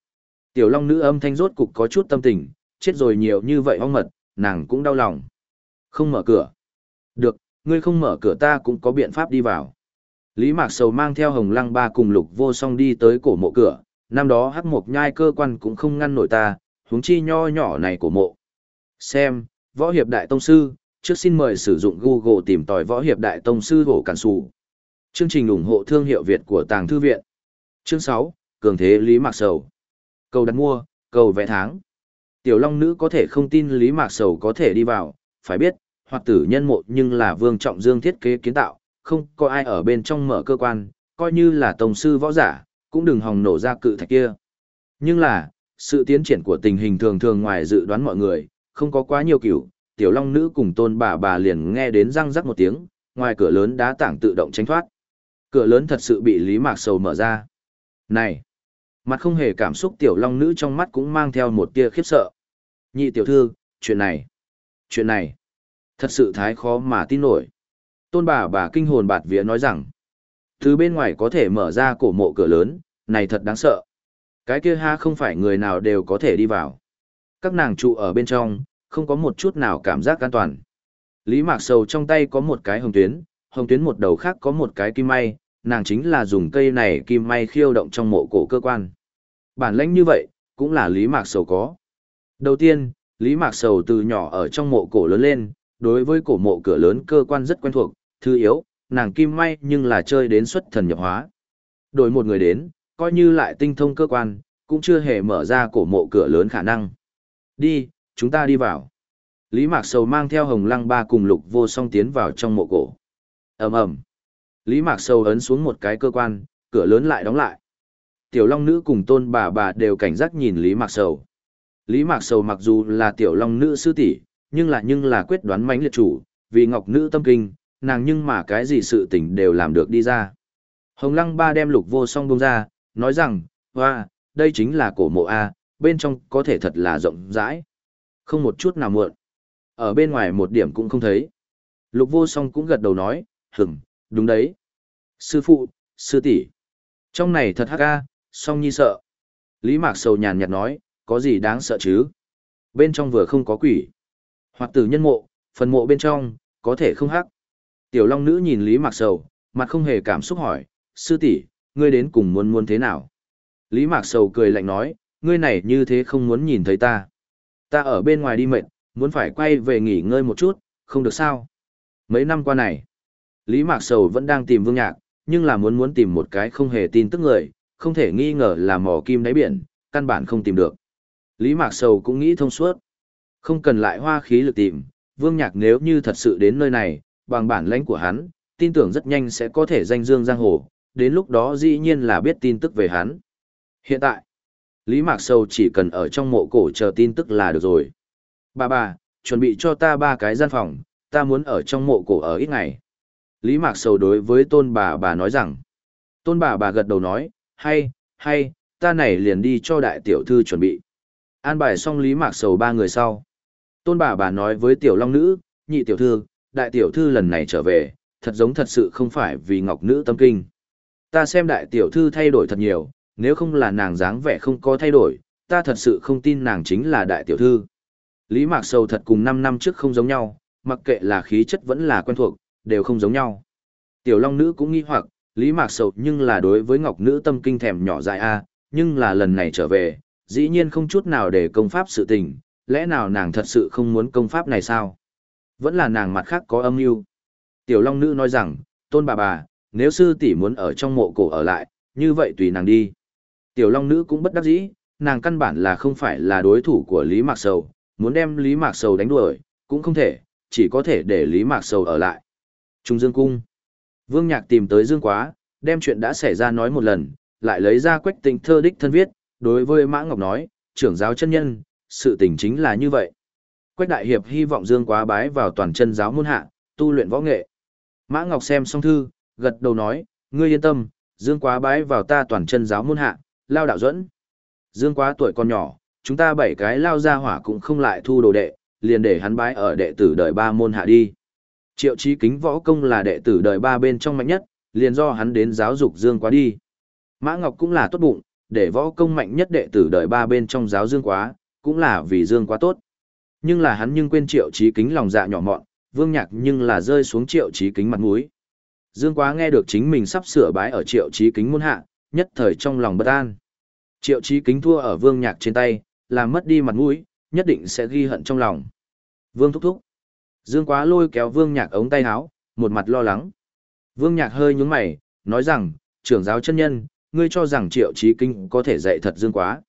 Tiểu Long nữ âm thanh rốt cục có chút tâm tình, chết rồi nhiều như vậy ong mật, nàng cũng đau lòng. Không mở cửa. Được, ngươi không mở cửa ta cũng có biện pháp đi vào. Lý Mạc Sầu mang theo Hồng Lăng Ba cùng Lục Vô Song đi tới cổ mộ cửa, năm đó hắc mộc nhai cơ quan cũng không ngăn nổi ta, huống chi nho nhỏ này của mộ. Xem, Võ Hiệp Đại Tông Sư, trước xin mời sử dụng Google tìm tòi Võ Hiệp Đại Tông Sư hổ cản sủ Chương trình ủng hộ thương hiệu Việt của Tàng Thư Viện. Chương 6, Cường Thế Lý Mạc Sầu. Cầu đặt mua, cầu vẽ tháng. Tiểu Long Nữ có thể không tin Lý Mạc Sầu có thể đi vào, phải biết, hoặc tử nhân mộ nhưng là vương trọng dương thiết kế kiến tạo, không có ai ở bên trong mở cơ quan, coi như là tổng sư võ giả, cũng đừng hòng nổ ra cự thạch kia. Nhưng là, sự tiến triển của tình hình thường thường ngoài dự đoán mọi người, không có quá nhiều kiểu, tiểu long nữ cùng tôn bà bà liền nghe đến răng rắc một tiếng, ngoài cửa lớn đá tảng tự động tránh thoát. Cửa lớn thật sự bị Lý Mạc Sầu mở ra. Này! Mặt không hề cảm xúc tiểu long nữ trong mắt cũng mang theo một tia khiếp sợ. Nhị tiểu thư, chuyện này, chuyện này, thật sự thái khó mà tin nổi. Tôn bà bà kinh hồn bạt vía nói rằng, từ bên ngoài có thể mở ra cổ mộ cửa lớn, này thật đáng sợ. Cái kia ha không phải người nào đều có thể đi vào. Các nàng trụ ở bên trong, không có một chút nào cảm giác an toàn. Lý Mạc Sầu trong tay có một cái hồng tuyến, hồng tuyến một đầu khác có một cái kim may, nàng chính là dùng cây này kim may khiêu động trong mộ cổ cơ quan. Bản lãnh như vậy, cũng là Lý Mạc Sầu có. Đầu tiên, Lý Mạc Sầu từ nhỏ ở trong mộ cổ lớn lên, đối với cổ mộ cửa lớn cơ quan rất quen thuộc, thứ yếu, nàng kim may nhưng là chơi đến xuất thần nhập hóa. Đổi một người đến, coi như lại tinh thông cơ quan, cũng chưa hề mở ra cổ mộ cửa lớn khả năng. Đi, chúng ta đi vào. Lý Mạc Sầu mang theo hồng lăng ba cùng lục vô song tiến vào trong mộ cổ. ầm ầm Lý Mạc Sầu ấn xuống một cái cơ quan, cửa lớn lại đóng lại. Tiểu Long Nữ cùng tôn bà bà đều cảnh giác nhìn Lý Mạc Sầu. Lý Mạc Sầu mặc dù là Tiểu Long Nữ sư tỷ, nhưng là nhưng là quyết đoán mãnh liệt chủ, vì Ngọc Nữ tâm kinh, nàng nhưng mà cái gì sự tình đều làm được đi ra. Hồng Lăng Ba đem lục vô song bông ra, nói rằng, hoa, đây chính là cổ mộ A, bên trong có thể thật là rộng rãi. Không một chút nào muộn. Ở bên ngoài một điểm cũng không thấy. Lục vô song cũng gật đầu nói, hửm, đúng đấy. Sư phụ, sư tỷ Trong này thật hắc ca, song nhi sợ. Lý Mạc Sầu nhàn nhạt nói, có gì đáng sợ chứ? Bên trong vừa không có quỷ. Hoặc tử nhân mộ, phần mộ bên trong, có thể không hắc. Tiểu Long Nữ nhìn Lý Mạc Sầu, mặt không hề cảm xúc hỏi, sư tỷ, ngươi đến cùng muốn muốn thế nào? Lý Mạc Sầu cười lạnh nói, ngươi này như thế không muốn nhìn thấy ta. Ta ở bên ngoài đi mệt, muốn phải quay về nghỉ ngơi một chút, không được sao. Mấy năm qua này, Lý Mạc Sầu vẫn đang tìm Vương Nhạc, nhưng là muốn muốn tìm một cái không hề tin tức người, không thể nghi ngờ là mò kim đáy biển, căn bản không tìm được. Lý Mạc Sầu cũng nghĩ thông suốt. Không cần lại hoa khí lực tìm, Vương Nhạc nếu như thật sự đến nơi này, bằng bản lãnh của hắn, tin tưởng rất nhanh sẽ có thể danh dương giang hồ, đến lúc đó dĩ nhiên là biết tin tức về hắn. Hiện tại, Lý Mạc Sầu chỉ cần ở trong mộ cổ chờ tin tức là được rồi. Bà bà, chuẩn bị cho ta ba cái gian phòng, ta muốn ở trong mộ cổ ở ít ngày. Lý Mạc Sầu đối với tôn bà bà nói rằng, tôn bà bà gật đầu nói, hay, hay, ta này liền đi cho đại tiểu thư chuẩn bị. An bài xong Lý Mạc Sầu ba người sau. Tôn bà bà nói với tiểu long nữ, nhị tiểu thư, đại tiểu thư lần này trở về, thật giống thật sự không phải vì ngọc nữ tâm kinh. Ta xem đại tiểu thư thay đổi thật nhiều, nếu không là nàng dáng vẻ không có thay đổi, ta thật sự không tin nàng chính là đại tiểu thư. Lý Mạc Sầu thật cùng 5 năm trước không giống nhau, mặc kệ là khí chất vẫn là quen thuộc, đều không giống nhau. Tiểu Long Nữ cũng nghi hoặc, Lý Mạc Sầu nhưng là đối với Ngọc Nữ tâm kinh thèm nhỏ dại A, nhưng là lần này trở về, dĩ nhiên không chút nào để công pháp sự tình, lẽ nào nàng thật sự không muốn công pháp này sao? Vẫn là nàng mặt khác có âm mưu. Tiểu Long Nữ nói rằng, tôn bà bà, nếu sư tỷ muốn ở trong mộ cổ ở lại, như vậy tùy nàng đi. Tiểu Long Nữ cũng bất đắc dĩ, nàng căn bản là không phải là đối thủ của Lý Mạc Sầu, muốn đem Lý Mạc Sầu đánh đuổi, cũng không thể, chỉ có thể để Lý Mạc Sầu ở lại. Trung Dương Cung Vương Nhạc tìm tới Dương Quá, đem chuyện đã xảy ra nói một lần, lại lấy ra quách tình thơ đích thân viết, đối với Mã Ngọc nói, trưởng giáo chân nhân, sự tình chính là như vậy. Quách Đại Hiệp hy vọng Dương Quá bái vào toàn chân giáo môn hạ, tu luyện võ nghệ. Mã Ngọc xem xong thư, gật đầu nói, ngươi yên tâm, Dương Quá bái vào ta toàn chân giáo môn hạ, lao đạo dẫn. Dương Quá tuổi còn nhỏ, chúng ta bảy cái lao ra hỏa cũng không lại thu đồ đệ, liền để hắn bái ở đệ tử đời ba môn hạ đi. Triệu Chí Kính võ công là đệ tử đời ba bên trong mạnh nhất, liền do hắn đến giáo dục Dương Quá đi. Mã Ngọc cũng là tốt bụng, để võ công mạnh nhất đệ tử đời ba bên trong giáo Dương Quá, cũng là vì Dương Quá tốt. Nhưng là hắn nhưng quên Triệu Chí Kính lòng dạ nhỏ mọn, Vương Nhạc nhưng là rơi xuống Triệu Chí Kính mặt mũi. Dương Quá nghe được chính mình sắp sửa bái ở Triệu Chí Kính môn hạ, nhất thời trong lòng bất an. Triệu Chí Kính thua ở Vương Nhạc trên tay, làm mất đi mặt mũi, nhất định sẽ ghi hận trong lòng. Vương thúc thúc. Dương Quá lôi kéo Vương Nhạc ống tay áo, một mặt lo lắng. Vương Nhạc hơi nhướng mày, nói rằng, trưởng giáo chân nhân, ngươi cho rằng Triệu Chí Kính có thể dạy thật Dương Quá.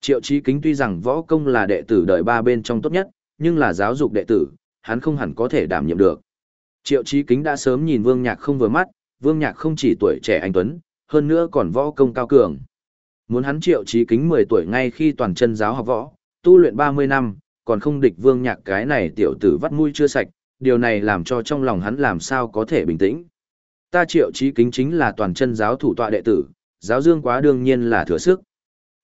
Triệu Chí Kính tuy rằng võ công là đệ tử đời ba bên trong tốt nhất, nhưng là giáo dục đệ tử, hắn không hẳn có thể đảm nhiệm được. Triệu Chí Kính đã sớm nhìn Vương Nhạc không vừa mắt, Vương Nhạc không chỉ tuổi trẻ anh tuấn, hơn nữa còn võ công cao cường. Muốn hắn Triệu Chí Kính 10 tuổi ngay khi toàn chân giáo học võ, tu luyện 30 năm, còn không địch Vương Nhạc cái này tiểu tử vắt mũi chưa sạch, điều này làm cho trong lòng hắn làm sao có thể bình tĩnh. Ta Triệu Chí Kính chính là toàn chân giáo thủ tọa đệ tử, giáo dương quá đương nhiên là thừa sức.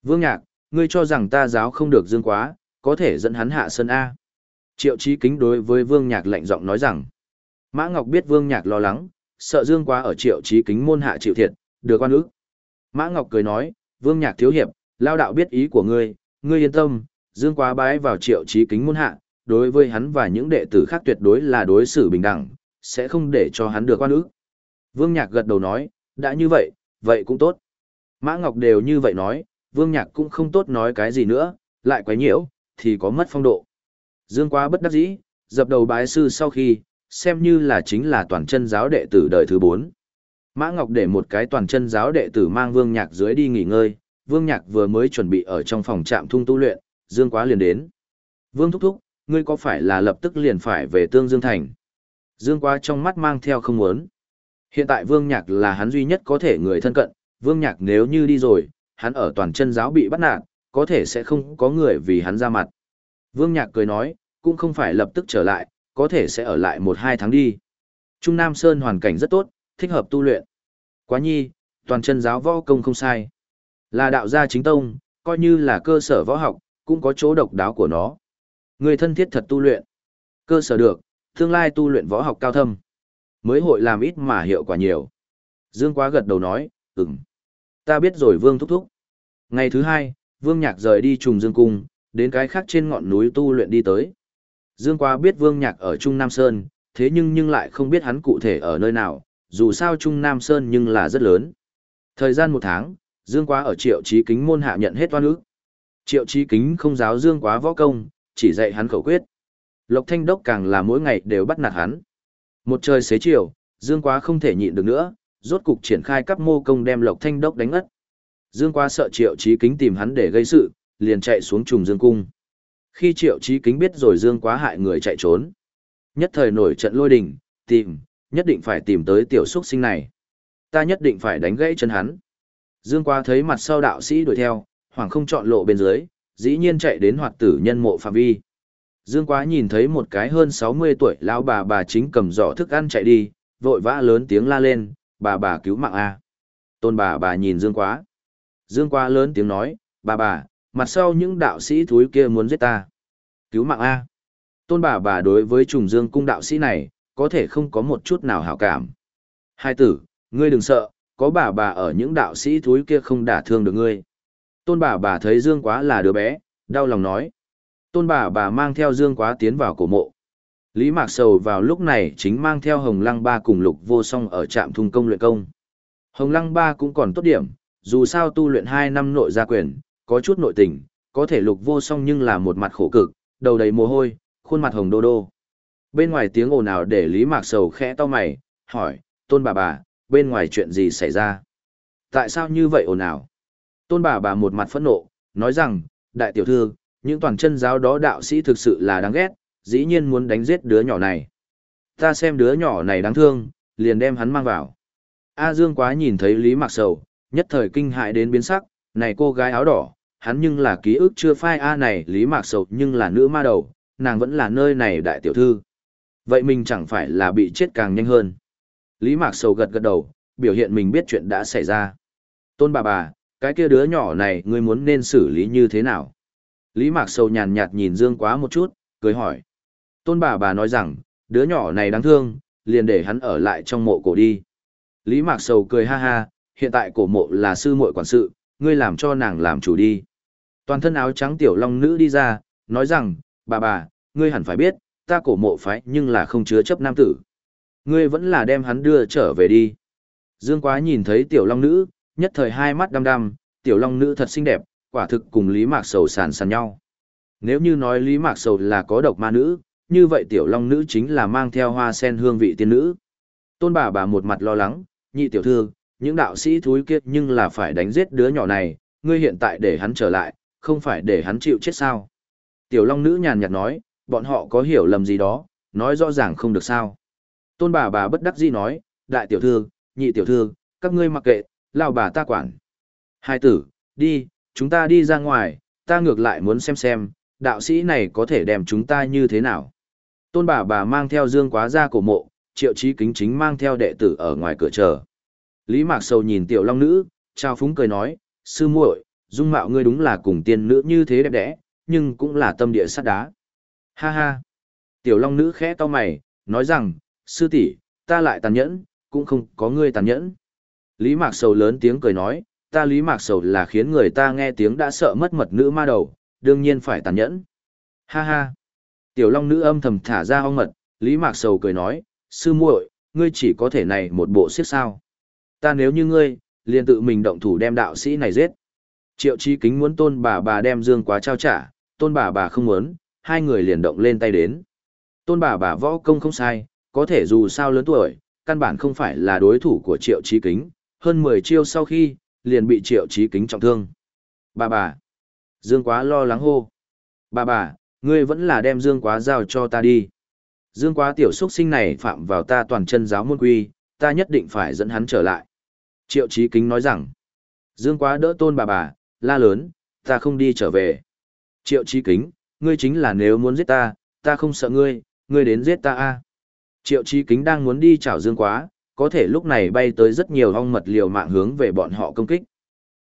Vương Nhạc, ngươi cho rằng ta giáo không được dương quá, có thể dẫn hắn hạ sân A. Triệu Chí Kính đối với Vương Nhạc lạnh giọng nói rằng, Mã Ngọc biết Vương Nhạc lo lắng, sợ Dương Quá ở Triệu Chí Kính môn hạ chịu thiệt, được quan ức. Mã Ngọc cười nói, Vương Nhạc thiếu hiệp, lao đạo biết ý của ngươi, ngươi yên tâm, Dương Quá bái vào Triệu Chí Kính môn hạ, đối với hắn và những đệ tử khác tuyệt đối là đối xử bình đẳng, sẽ không để cho hắn được quan ức. Vương Nhạc gật đầu nói, đã như vậy, vậy cũng tốt. Mã Ngọc đều như vậy nói, Vương Nhạc cũng không tốt nói cái gì nữa, lại quấy nhiễu, thì có mất phong độ. Dương Quá bất đắc dĩ, dập đầu bái sư sau khi, xem như là chính là toàn chân giáo đệ tử đời thứ 4. Mã Ngọc để một cái toàn chân giáo đệ tử mang Vương Nhạc dưới đi nghỉ ngơi, Vương Nhạc vừa mới chuẩn bị ở trong phòng trạm thung tu luyện, Dương Quá liền đến. Vương thúc thúc, ngươi có phải là lập tức liền phải về Tương Dương Thành? Dương Quá trong mắt mang theo không muốn. Hiện tại Vương Nhạc là hắn duy nhất có thể người thân cận, Vương Nhạc nếu như đi rồi, hắn ở toàn chân giáo bị bắt nạt, có thể sẽ không có người vì hắn ra mặt. Vương Nhạc cười nói, cũng không phải lập tức trở lại, có thể sẽ ở lại một hai tháng đi. Trung Nam Sơn hoàn cảnh rất tốt, thích hợp tu luyện. Quá nhi, toàn chân giáo võ công không sai. Là đạo gia chính tông, coi như là cơ sở võ học, cũng có chỗ độc đáo của nó. Người thân thiết thật tu luyện. Cơ sở được, tương lai tu luyện võ học cao thâm. Mới hội làm ít mà hiệu quả nhiều. Dương Quá gật đầu nói, ừm. Ta biết rồi Vương thúc thúc. Ngày thứ hai, Vương Nhạc rời đi trùng Dương Cung, đến cái khác trên ngọn núi tu luyện đi tới. Dương Quá biết Vương Nhạc ở Trung Nam Sơn, thế nhưng nhưng lại không biết hắn cụ thể ở nơi nào, dù sao Trung Nam Sơn nhưng là rất lớn. Thời gian một tháng, Dương Quá ở Triệu Chí Kính môn hạ nhận hết toan ức. Triệu Chí Kính không giáo Dương Quá võ công, chỉ dạy hắn khẩu quyết. Lộc Thanh Đốc càng là mỗi ngày đều bắt nạt hắn. Một trời xế chiều, Dương Quá không thể nhịn được nữa, rốt cục triển khai các mô công đem Lộc Thanh Đốc đánh ngất. Dương Quá sợ Triệu Chí Kính tìm hắn để gây sự, liền chạy xuống trùng Dương cung. Khi Triệu Chí Kính biết rồi Dương Quá hại người chạy trốn, nhất thời nổi trận lôi đình, tìm, nhất định phải tìm tới tiểu xuất sinh này. Ta nhất định phải đánh gãy chân hắn. Dương Quá thấy mặt sau đạo sĩ đuổi theo, hoàng không chọn lộ bên dưới, dĩ nhiên chạy đến hoạt tử nhân mộ phạm vi. Dương Quá nhìn thấy một cái hơn 60 tuổi lão bà bà chính cầm giỏ thức ăn chạy đi, vội vã lớn tiếng la lên, bà bà cứu mạng a. Tôn bà bà nhìn Dương Quá. Dương Quá lớn tiếng nói, bà bà, mặt sau những đạo sĩ thúi kia muốn giết ta. Cứu mạng A. Tôn bà bà đối với trùng dương cung đạo sĩ này, có thể không có một chút nào hảo cảm. Hai tử, ngươi đừng sợ, có bà bà ở những đạo sĩ thúi kia không đả thương được ngươi. Tôn bà bà thấy Dương quá là đứa bé, đau lòng nói. Tôn bà bà mang theo Dương quá tiến vào cổ mộ. Lý Mạc Sầu vào lúc này chính mang theo Hồng Lăng Ba cùng Lục Vô Song ở trạm thung công luyện công. Hồng Lăng Ba cũng còn tốt điểm, dù sao tu luyện 2 năm nội gia quyền, có chút nội tình, có thể Lục Vô Song nhưng là một mặt khổ cực, đầu đầy mồ hôi, khuôn mặt hồng đô đô. Bên ngoài tiếng ồn ào để Lý Mạc Sầu khẽ to mày, hỏi, tôn bà bà, bên ngoài chuyện gì xảy ra? Tại sao như vậy ồn ào? Tôn bà bà một mặt phẫn nộ, nói rằng, đại tiểu thư, những toàn chân giáo đó đạo sĩ thực sự là đáng ghét, dĩ nhiên muốn đánh giết đứa nhỏ này. Ta xem đứa nhỏ này đáng thương, liền đem hắn mang vào. A Dương quá nhìn thấy Lý Mạc Sầu, nhất thời kinh hại đến biến sắc, này cô gái áo đỏ, hắn nhưng là ký ức chưa phai A à này Lý Mạc Sầu nhưng là nữ ma đầu, nàng vẫn là nơi này đại tiểu thư. Vậy mình chẳng phải là bị chết càng nhanh hơn. Lý Mạc Sầu gật gật đầu, biểu hiện mình biết chuyện đã xảy ra. Tôn bà bà, cái kia đứa nhỏ này ngươi muốn nên xử lý như thế nào? Lý Mạc Sầu nhàn nhạt nhìn Dương Quá một chút, cười hỏi. Tôn bà bà nói rằng, đứa nhỏ này đáng thương, liền để hắn ở lại trong mộ cổ đi. Lý Mạc Sầu cười ha ha, hiện tại cổ mộ là sư muội quản sự, ngươi làm cho nàng làm chủ đi. Toàn thân áo trắng tiểu long nữ đi ra, nói rằng, bà bà, ngươi hẳn phải biết, ta cổ mộ phái nhưng là không chứa chấp nam tử. Ngươi vẫn là đem hắn đưa trở về đi. Dương Quá nhìn thấy tiểu long nữ, nhất thời hai mắt đăm đăm, tiểu long nữ thật xinh đẹp, quả thực cùng Lý Mạc Sầu sàn sàn nhau. Nếu như nói Lý Mạc Sầu là có độc ma nữ, như vậy tiểu long nữ chính là mang theo hoa sen hương vị tiên nữ. Tôn bà bà một mặt lo lắng, nhị tiểu thư, những đạo sĩ thúi kiết nhưng là phải đánh giết đứa nhỏ này, ngươi hiện tại để hắn trở lại, không phải để hắn chịu chết sao. Tiểu long nữ nhàn nhạt nói, bọn họ có hiểu lầm gì đó, nói rõ ràng không được sao. Tôn bà bà bất đắc dĩ nói, đại tiểu thư, nhị tiểu thư, các ngươi mặc kệ, lao bà ta quản. Hai tử, đi, chúng ta đi ra ngoài, ta ngược lại muốn xem xem, đạo sĩ này có thể đem chúng ta như thế nào. Tôn bà bà mang theo dương quá ra cổ mộ, triệu chí kính chính mang theo đệ tử ở ngoài cửa chờ. Lý Mạc Sầu nhìn tiểu long nữ, trao phúng cười nói, sư muội, dung mạo ngươi đúng là cùng tiên nữ như thế đẹp đẽ, nhưng cũng là tâm địa sắt đá. Ha ha. Tiểu long nữ khẽ to mày, nói rằng, sư tỷ, ta lại tàn nhẫn, cũng không có ngươi tàn nhẫn. Lý Mạc Sầu lớn tiếng cười nói, ta Lý Mạc Sầu là khiến người ta nghe tiếng đã sợ mất mật nữ ma đầu, đương nhiên phải tàn nhẫn. Ha ha. Tiểu Long nữ âm thầm thả ra ong mật, Lý Mạc Sầu cười nói, sư muội, ngươi chỉ có thể này một bộ siết sao. Ta nếu như ngươi, liền tự mình động thủ đem đạo sĩ này giết. Triệu Chi Kính muốn tôn bà bà đem dương quá trao trả, tôn bà bà không muốn, hai người liền động lên tay đến. Tôn bà bà võ công không sai, có thể dù sao lớn tuổi, căn bản không phải là đối thủ của Triệu trí Kính, hơn 10 chiêu sau khi, liền bị Triệu trí Kính trọng thương. Bà bà, Dương Quá lo lắng hô. Bà bà, ngươi vẫn là đem Dương Quá giao cho ta đi. Dương Quá tiểu xuất sinh này phạm vào ta toàn chân giáo môn quy, ta nhất định phải dẫn hắn trở lại. Triệu trí Kính nói rằng, Dương Quá đỡ tôn bà bà, la lớn, ta không đi trở về. Triệu trí Kính, ngươi chính là nếu muốn giết ta, ta không sợ ngươi, ngươi đến giết ta a. Triệu Chí Kính đang muốn đi chảo Dương Quá, có thể lúc này bay tới rất nhiều ong mật liều mạng hướng về bọn họ công kích.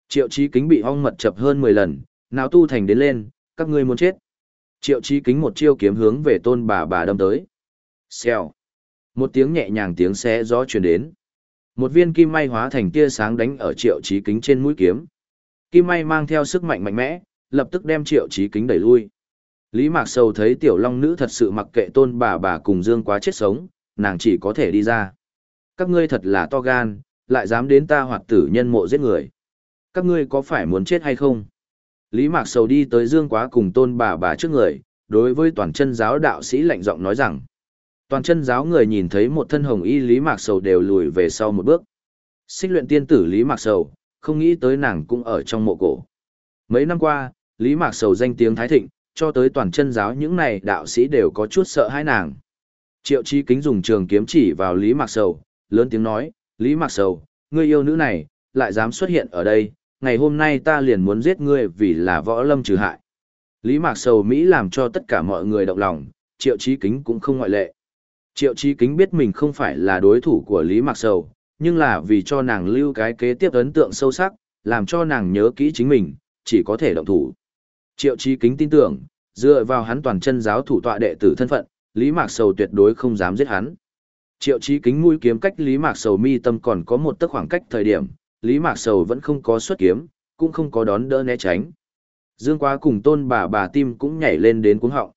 Triệu Chí Kính bị ong mật chập hơn 10 lần, nào tu thành đến lên, các ngươi muốn chết. Triệu Chí Kính một chiêu kiếm hướng về tôn bà bà đâm tới. Xèo. Một tiếng nhẹ nhàng tiếng xé gió truyền đến. Một viên kim may hóa thành tia sáng đánh ở Triệu Chí Kính trên mũi kiếm. Kim may mang theo sức mạnh mạnh mẽ, lập tức đem Triệu Chí Kính đẩy lui. Lý Mạc Sầu thấy tiểu long nữ thật sự mặc kệ tôn bà bà cùng Dương quá chết sống, nàng chỉ có thể đi ra. Các ngươi thật là to gan, lại dám đến ta hoạt tử nhân mộ giết người. Các ngươi có phải muốn chết hay không? Lý Mạc Sầu đi tới Dương Quá cùng tôn bà bà trước người, đối với toàn chân giáo đạo sĩ lạnh giọng nói rằng. Toàn chân giáo người nhìn thấy một thân hồng y Lý Mạc Sầu đều lùi về sau một bước. Xích luyện tiên tử Lý Mạc Sầu, không nghĩ tới nàng cũng ở trong mộ cổ. Mấy năm qua, Lý Mạc Sầu danh tiếng thái thịnh, cho tới toàn chân giáo những này đạo sĩ đều có chút sợ hãi nàng. Triệu Chi Kính dùng trường kiếm chỉ vào Lý Mạc Sầu, lớn tiếng nói, Lý Mạc Sầu, ngươi yêu nữ này, lại dám xuất hiện ở đây, ngày hôm nay ta liền muốn giết ngươi vì là võ lâm trừ hại. Lý Mạc Sầu Mỹ làm cho tất cả mọi người động lòng, Triệu Chí Kính cũng không ngoại lệ. Triệu Chí Kính biết mình không phải là đối thủ của Lý Mạc Sầu, nhưng là vì cho nàng lưu cái kế tiếp ấn tượng sâu sắc, làm cho nàng nhớ kỹ chính mình, chỉ có thể động thủ. Triệu Chí Kính tin tưởng, dựa vào hắn toàn chân giáo thủ tọa đệ tử thân phận, Lý Mạc Sầu tuyệt đối không dám giết hắn. Triệu Chí Kính mũi kiếm cách Lý Mạc Sầu mi tâm còn có một tấc khoảng cách thời điểm, Lý Mạc Sầu vẫn không có xuất kiếm, cũng không có đón đỡ né tránh. Dương Quá cùng tôn bà bà tim cũng nhảy lên đến cuống họng.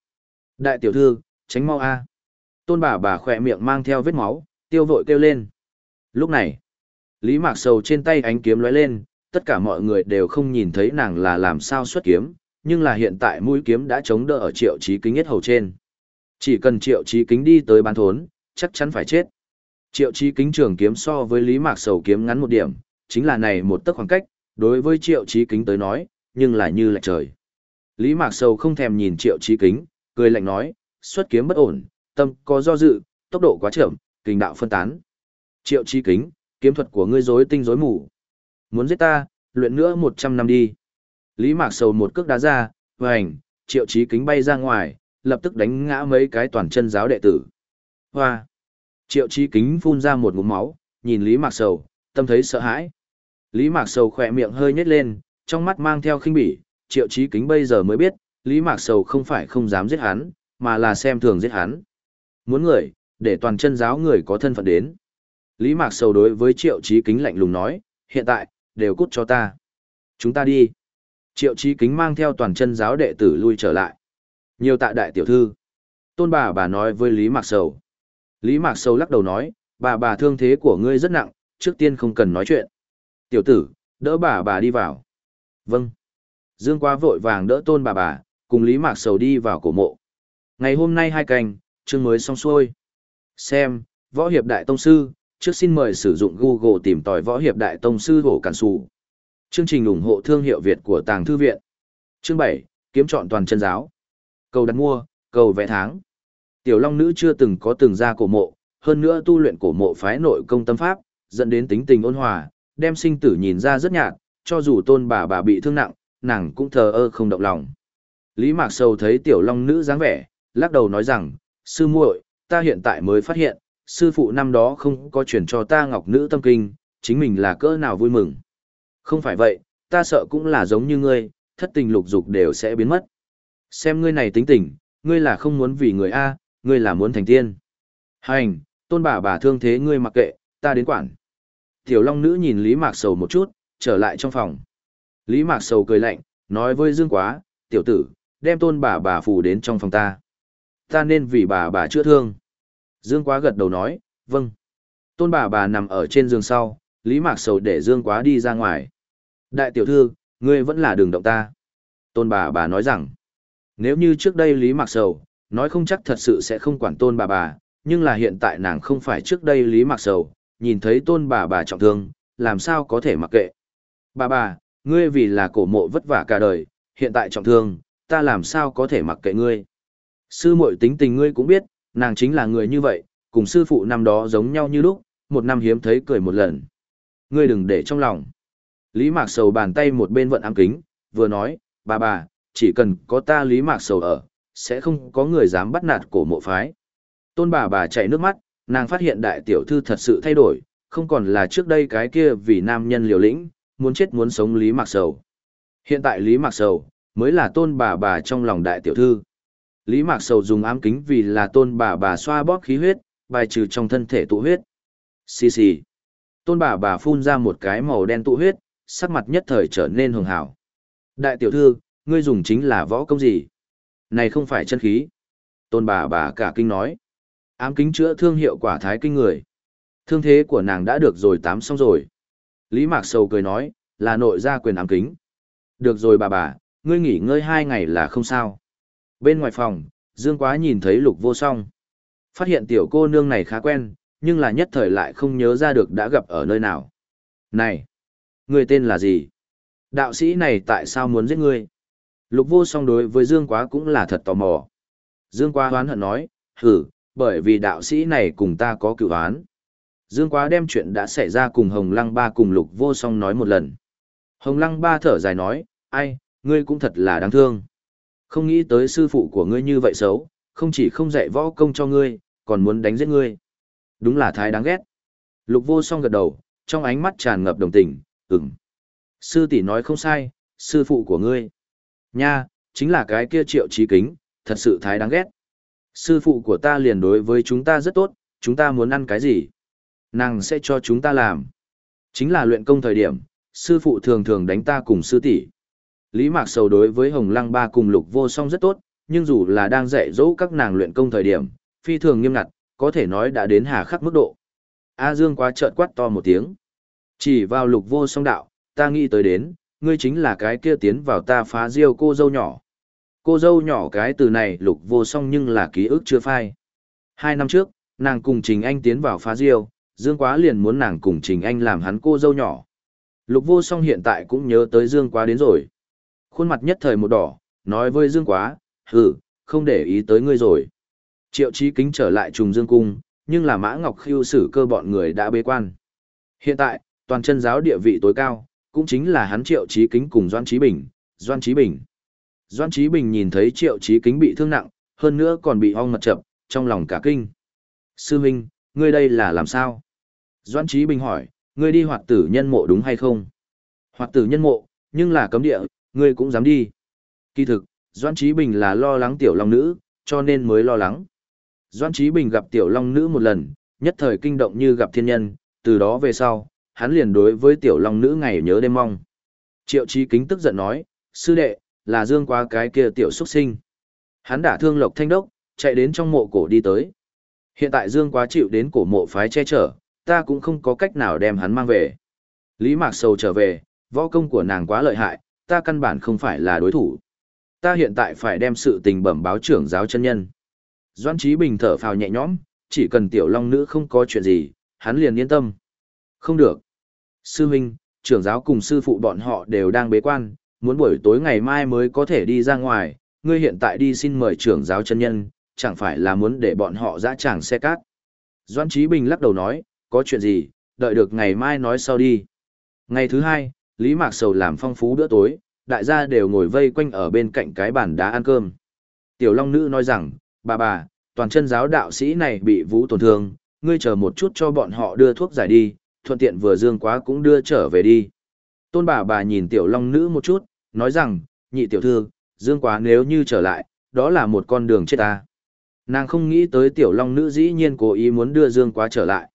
Đại tiểu thư, tránh mau a. Tôn bà bà khỏe miệng mang theo vết máu, tiêu vội kêu lên. Lúc này, Lý Mạc Sầu trên tay ánh kiếm lóe lên, tất cả mọi người đều không nhìn thấy nàng là làm sao xuất kiếm, nhưng là hiện tại mũi kiếm đã chống đỡ ở triệu chí kính nhất hầu trên. Chỉ cần triệu chí kính đi tới bán thốn, chắc chắn phải chết. Triệu chí kính trường kiếm so với Lý Mạc Sầu kiếm ngắn một điểm, chính là này một tấc khoảng cách, đối với triệu trí kính tới nói, nhưng là như lạch trời. Lý Mạc Sầu không thèm nhìn triệu trí kính, cười lạnh nói, xuất kiếm bất ổn, tâm có do dự, tốc độ quá chậm, kinh đạo phân tán. Triệu trí kính, kiếm thuật của ngươi rối tinh rối mù. Muốn giết ta, luyện nữa 100 năm đi. Lý Mạc Sầu một cước đá ra, vành, triệu Chí kính bay ra ngoài, lập tức đánh ngã mấy cái toàn chân giáo đệ tử. Hoa! Triệu Chí kính phun ra một ngụm máu, nhìn Lý Mạc Sầu, tâm thấy sợ hãi. Lý Mạc Sầu khỏe miệng hơi nhếch lên, trong mắt mang theo khinh bỉ, triệu Chí kính bây giờ mới biết, Lý Mạc Sầu không phải không dám giết hắn, mà là xem thường giết hắn. Muốn người, để toàn chân giáo người có thân phận đến. Lý Mạc Sầu đối với triệu Chí kính lạnh lùng nói, hiện tại, đều cút cho ta. Chúng ta đi. Triệu trí kính mang theo toàn chân giáo đệ tử lui trở lại. Nhiều tạ đại tiểu thư. Tôn bà bà nói với Lý Mạc Sầu. Lý Mạc Sầu lắc đầu nói, bà bà thương thế của ngươi rất nặng, trước tiên không cần nói chuyện. Tiểu tử, đỡ bà bà đi vào. Vâng. Dương quá vội vàng đỡ tôn bà bà, cùng Lý Mạc Sầu đi vào cổ mộ. Ngày hôm nay hai canh, chương mới xong xuôi. Xem, Võ Hiệp Đại Tông Sư, trước xin mời sử dụng Google tìm tòi Võ Hiệp Đại Tông Sư Hổ Cản Sù. Chương trình ủng hộ thương hiệu Việt của Tàng Thư Viện. Chương 7, kiếm chọn toàn chân giáo. Cầu đặt mua, cầu vẽ tháng. Tiểu Long Nữ chưa từng có từng ra cổ mộ, hơn nữa tu luyện cổ mộ phái nội công tâm pháp, dẫn đến tính tình ôn hòa, đem sinh tử nhìn ra rất nhạt, cho dù tôn bà bà bị thương nặng, nàng cũng thờ ơ không động lòng. Lý Mạc Sầu thấy Tiểu Long Nữ dáng vẻ, lắc đầu nói rằng, sư muội, ta hiện tại mới phát hiện, sư phụ năm đó không có chuyển cho ta ngọc nữ tâm kinh, chính mình là cỡ nào vui mừng. Không phải vậy, ta sợ cũng là giống như ngươi, thất tình lục dục đều sẽ biến mất. Xem ngươi này tính tình, ngươi là không muốn vì người A, ngươi là muốn thành tiên. Hành, tôn bà bà thương thế ngươi mặc kệ, ta đến quản. Tiểu Long Nữ nhìn Lý Mạc Sầu một chút, trở lại trong phòng. Lý Mạc Sầu cười lạnh, nói với Dương Quá, tiểu tử, đem tôn bà bà phù đến trong phòng ta. Ta nên vì bà bà chữa thương. Dương Quá gật đầu nói, vâng. Tôn bà bà nằm ở trên giường sau, Lý Mạc Sầu để Dương Quá đi ra ngoài. Đại tiểu thư, ngươi vẫn là đường động ta. Tôn bà bà nói rằng, nếu như trước đây Lý Mạc Sầu, nói không chắc thật sự sẽ không quản tôn bà bà, nhưng là hiện tại nàng không phải trước đây Lý Mạc Sầu, nhìn thấy tôn bà bà trọng thương, làm sao có thể mặc kệ. Bà bà, ngươi vì là cổ mộ vất vả cả đời, hiện tại trọng thương, ta làm sao có thể mặc kệ ngươi. Sư muội tính tình ngươi cũng biết, nàng chính là người như vậy, cùng sư phụ năm đó giống nhau như lúc, một năm hiếm thấy cười một lần. Ngươi đừng để trong lòng. Lý Mạc Sầu bàn tay một bên vận ám kính, vừa nói, bà bà, chỉ cần có ta Lý Mạc Sầu ở, sẽ không có người dám bắt nạt cổ mộ phái. Tôn bà bà chạy nước mắt, nàng phát hiện đại tiểu thư thật sự thay đổi, không còn là trước đây cái kia vì nam nhân liều lĩnh, muốn chết muốn sống Lý Mạc Sầu. Hiện tại Lý Mạc Sầu, mới là tôn bà bà trong lòng đại tiểu thư. Lý Mạc Sầu dùng ám kính vì là tôn bà bà xoa bóp khí huyết, bài trừ trong thân thể tụ huyết. Xì xì. Tôn bà bà phun ra một cái màu đen tụ huyết, sắc mặt nhất thời trở nên hường hảo. Đại tiểu thư, ngươi dùng chính là võ công gì? Này không phải chân khí. Tôn bà bà cả kinh nói. Ám kính chữa thương hiệu quả thái kinh người. Thương thế của nàng đã được rồi tám xong rồi. Lý Mạc Sầu cười nói, là nội gia quyền ám kính. Được rồi bà bà, ngươi nghỉ ngơi hai ngày là không sao. Bên ngoài phòng, Dương Quá nhìn thấy lục vô song. Phát hiện tiểu cô nương này khá quen, nhưng là nhất thời lại không nhớ ra được đã gặp ở nơi nào. Này! Ngươi tên là gì? Đạo sĩ này tại sao muốn giết ngươi? Lục vô song đối với Dương Quá cũng là thật tò mò. Dương Quá hoán hận nói, hử, bởi vì đạo sĩ này cùng ta có cựu án. Dương Quá đem chuyện đã xảy ra cùng Hồng Lăng Ba cùng Lục vô song nói một lần. Hồng Lăng Ba thở dài nói, ai, ngươi cũng thật là đáng thương. Không nghĩ tới sư phụ của ngươi như vậy xấu, không chỉ không dạy võ công cho ngươi, còn muốn đánh giết ngươi. Đúng là thái đáng ghét. Lục vô song gật đầu, trong ánh mắt tràn ngập đồng tình, ừm. Sư tỷ nói không sai, sư phụ của ngươi. Nha, chính là cái kia triệu trí kính, thật sự thái đáng ghét. Sư phụ của ta liền đối với chúng ta rất tốt, chúng ta muốn ăn cái gì? Nàng sẽ cho chúng ta làm. Chính là luyện công thời điểm, sư phụ thường thường đánh ta cùng sư tỷ. Lý Mạc Sầu đối với Hồng Lăng Ba cùng Lục Vô Song rất tốt, nhưng dù là đang dạy dỗ các nàng luyện công thời điểm, phi thường nghiêm ngặt, có thể nói đã đến hà khắc mức độ. A Dương quá trợn quát to một tiếng. Chỉ vào Lục Vô Song đạo, ta nghĩ tới đến, ngươi chính là cái kia tiến vào ta phá diêu cô dâu nhỏ. Cô dâu nhỏ cái từ này Lục Vô Song nhưng là ký ức chưa phai. Hai năm trước, nàng cùng Trình Anh tiến vào phá diêu, Dương quá liền muốn nàng cùng Trình Anh làm hắn cô dâu nhỏ. Lục vô song hiện tại cũng nhớ tới Dương Quá đến rồi. Khuôn mặt nhất thời một đỏ, nói với Dương Quá, hừ, không để ý tới ngươi rồi. Triệu Chí Kính trở lại trùng Dương Cung, nhưng là Mã Ngọc Khiêu xử cơ bọn người đã bế quan. Hiện tại, toàn chân giáo địa vị tối cao, cũng chính là hắn Triệu Chí Kính cùng Doan Chí Bình, Doan Chí Bình. Doan Chí Bình nhìn thấy Triệu Chí Kính bị thương nặng, hơn nữa còn bị ong mật chậm, trong lòng cả kinh. Sư Minh, ngươi đây là làm sao? Doan Chí Bình hỏi, ngươi đi hoạt tử nhân mộ đúng hay không? Hoạt tử nhân mộ, nhưng là cấm địa, ngươi cũng dám đi. Kỳ thực, Doan Chí Bình là lo lắng tiểu long nữ, cho nên mới lo lắng. Doan Chí Bình gặp tiểu long nữ một lần, nhất thời kinh động như gặp thiên nhân, từ đó về sau, hắn liền đối với tiểu long nữ ngày nhớ đêm mong. Triệu Chí Kính tức giận nói, sư đệ, là dương qua cái kia tiểu xuất sinh. Hắn đã thương lộc thanh đốc, chạy đến trong mộ cổ đi tới. Hiện tại dương quá chịu đến cổ mộ phái che chở, ta cũng không có cách nào đem hắn mang về. Lý Mạc Sầu trở về, võ công của nàng quá lợi hại, ta căn bản không phải là đối thủ. Ta hiện tại phải đem sự tình bẩm báo trưởng giáo chân nhân. Doan chí Bình thở phào nhẹ nhõm, chỉ cần tiểu long nữ không có chuyện gì, hắn liền yên tâm. Không được. Sư huynh, trưởng giáo cùng sư phụ bọn họ đều đang bế quan, muốn buổi tối ngày mai mới có thể đi ra ngoài, ngươi hiện tại đi xin mời trưởng giáo chân nhân, chẳng phải là muốn để bọn họ dã tràng xe cát. Doan Trí Bình lắc đầu nói, có chuyện gì, đợi được ngày mai nói sau đi. Ngày thứ hai, Lý Mạc Sầu làm phong phú bữa tối, đại gia đều ngồi vây quanh ở bên cạnh cái bàn đá ăn cơm. Tiểu Long Nữ nói rằng, bà bà, toàn chân giáo đạo sĩ này bị vũ tổn thương, ngươi chờ một chút cho bọn họ đưa thuốc giải đi, thuận tiện vừa dương quá cũng đưa trở về đi. Tôn bà bà nhìn Tiểu Long Nữ một chút, nói rằng, nhị tiểu thư, dương quá nếu như trở lại, đó là một con đường chết ta. Nàng không nghĩ tới Tiểu Long Nữ dĩ nhiên cố ý muốn đưa dương quá trở lại.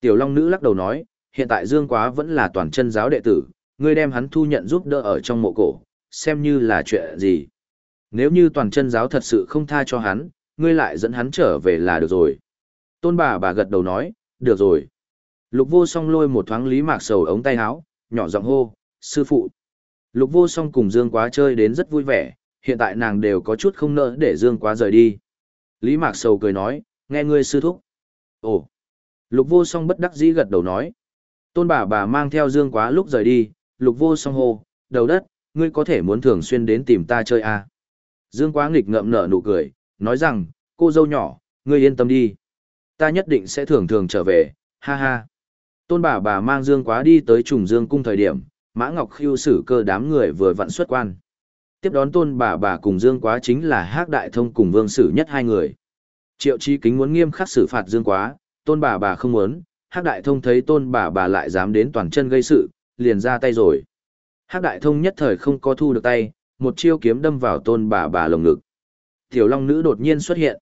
Tiểu Long Nữ lắc đầu nói, hiện tại Dương Quá vẫn là toàn chân giáo đệ tử, ngươi đem hắn thu nhận giúp đỡ ở trong mộ cổ, xem như là chuyện gì. Nếu như toàn chân giáo thật sự không tha cho hắn, ngươi lại dẫn hắn trở về là được rồi. Tôn bà bà gật đầu nói, được rồi. Lục vô song lôi một thoáng lý mạc sầu ống tay áo, nhỏ giọng hô, sư phụ. Lục vô song cùng Dương Quá chơi đến rất vui vẻ, hiện tại nàng đều có chút không nỡ để Dương Quá rời đi. Lý mạc sầu cười nói, nghe ngươi sư thúc. Ồ. Lục vô song bất đắc dĩ gật đầu nói. Tôn bà bà mang theo Dương Quá lúc rời đi, lục vô song hô, đầu đất, ngươi có thể muốn thường xuyên đến tìm ta chơi à. Dương Quá nghịch ngậm nở nụ cười, nói rằng, cô dâu nhỏ, ngươi yên tâm đi. Ta nhất định sẽ thường thường trở về, ha ha. Tôn bà bà mang Dương Quá đi tới trùng Dương cung thời điểm, Mã Ngọc khiêu xử cơ đám người vừa vặn xuất quan. Tiếp đón tôn bà bà cùng Dương Quá chính là Hắc Đại Thông cùng Vương Sử nhất hai người. Triệu Chi Kính muốn nghiêm khắc xử phạt Dương Quá, tôn bà bà không muốn, Hắc Đại Thông thấy tôn bà bà lại dám đến toàn chân gây sự, liền ra tay rồi. Hắc Đại Thông nhất thời không có thu được tay, một chiêu kiếm đâm vào tôn bà bà lồng ngực. Tiểu Long Nữ đột nhiên xuất hiện.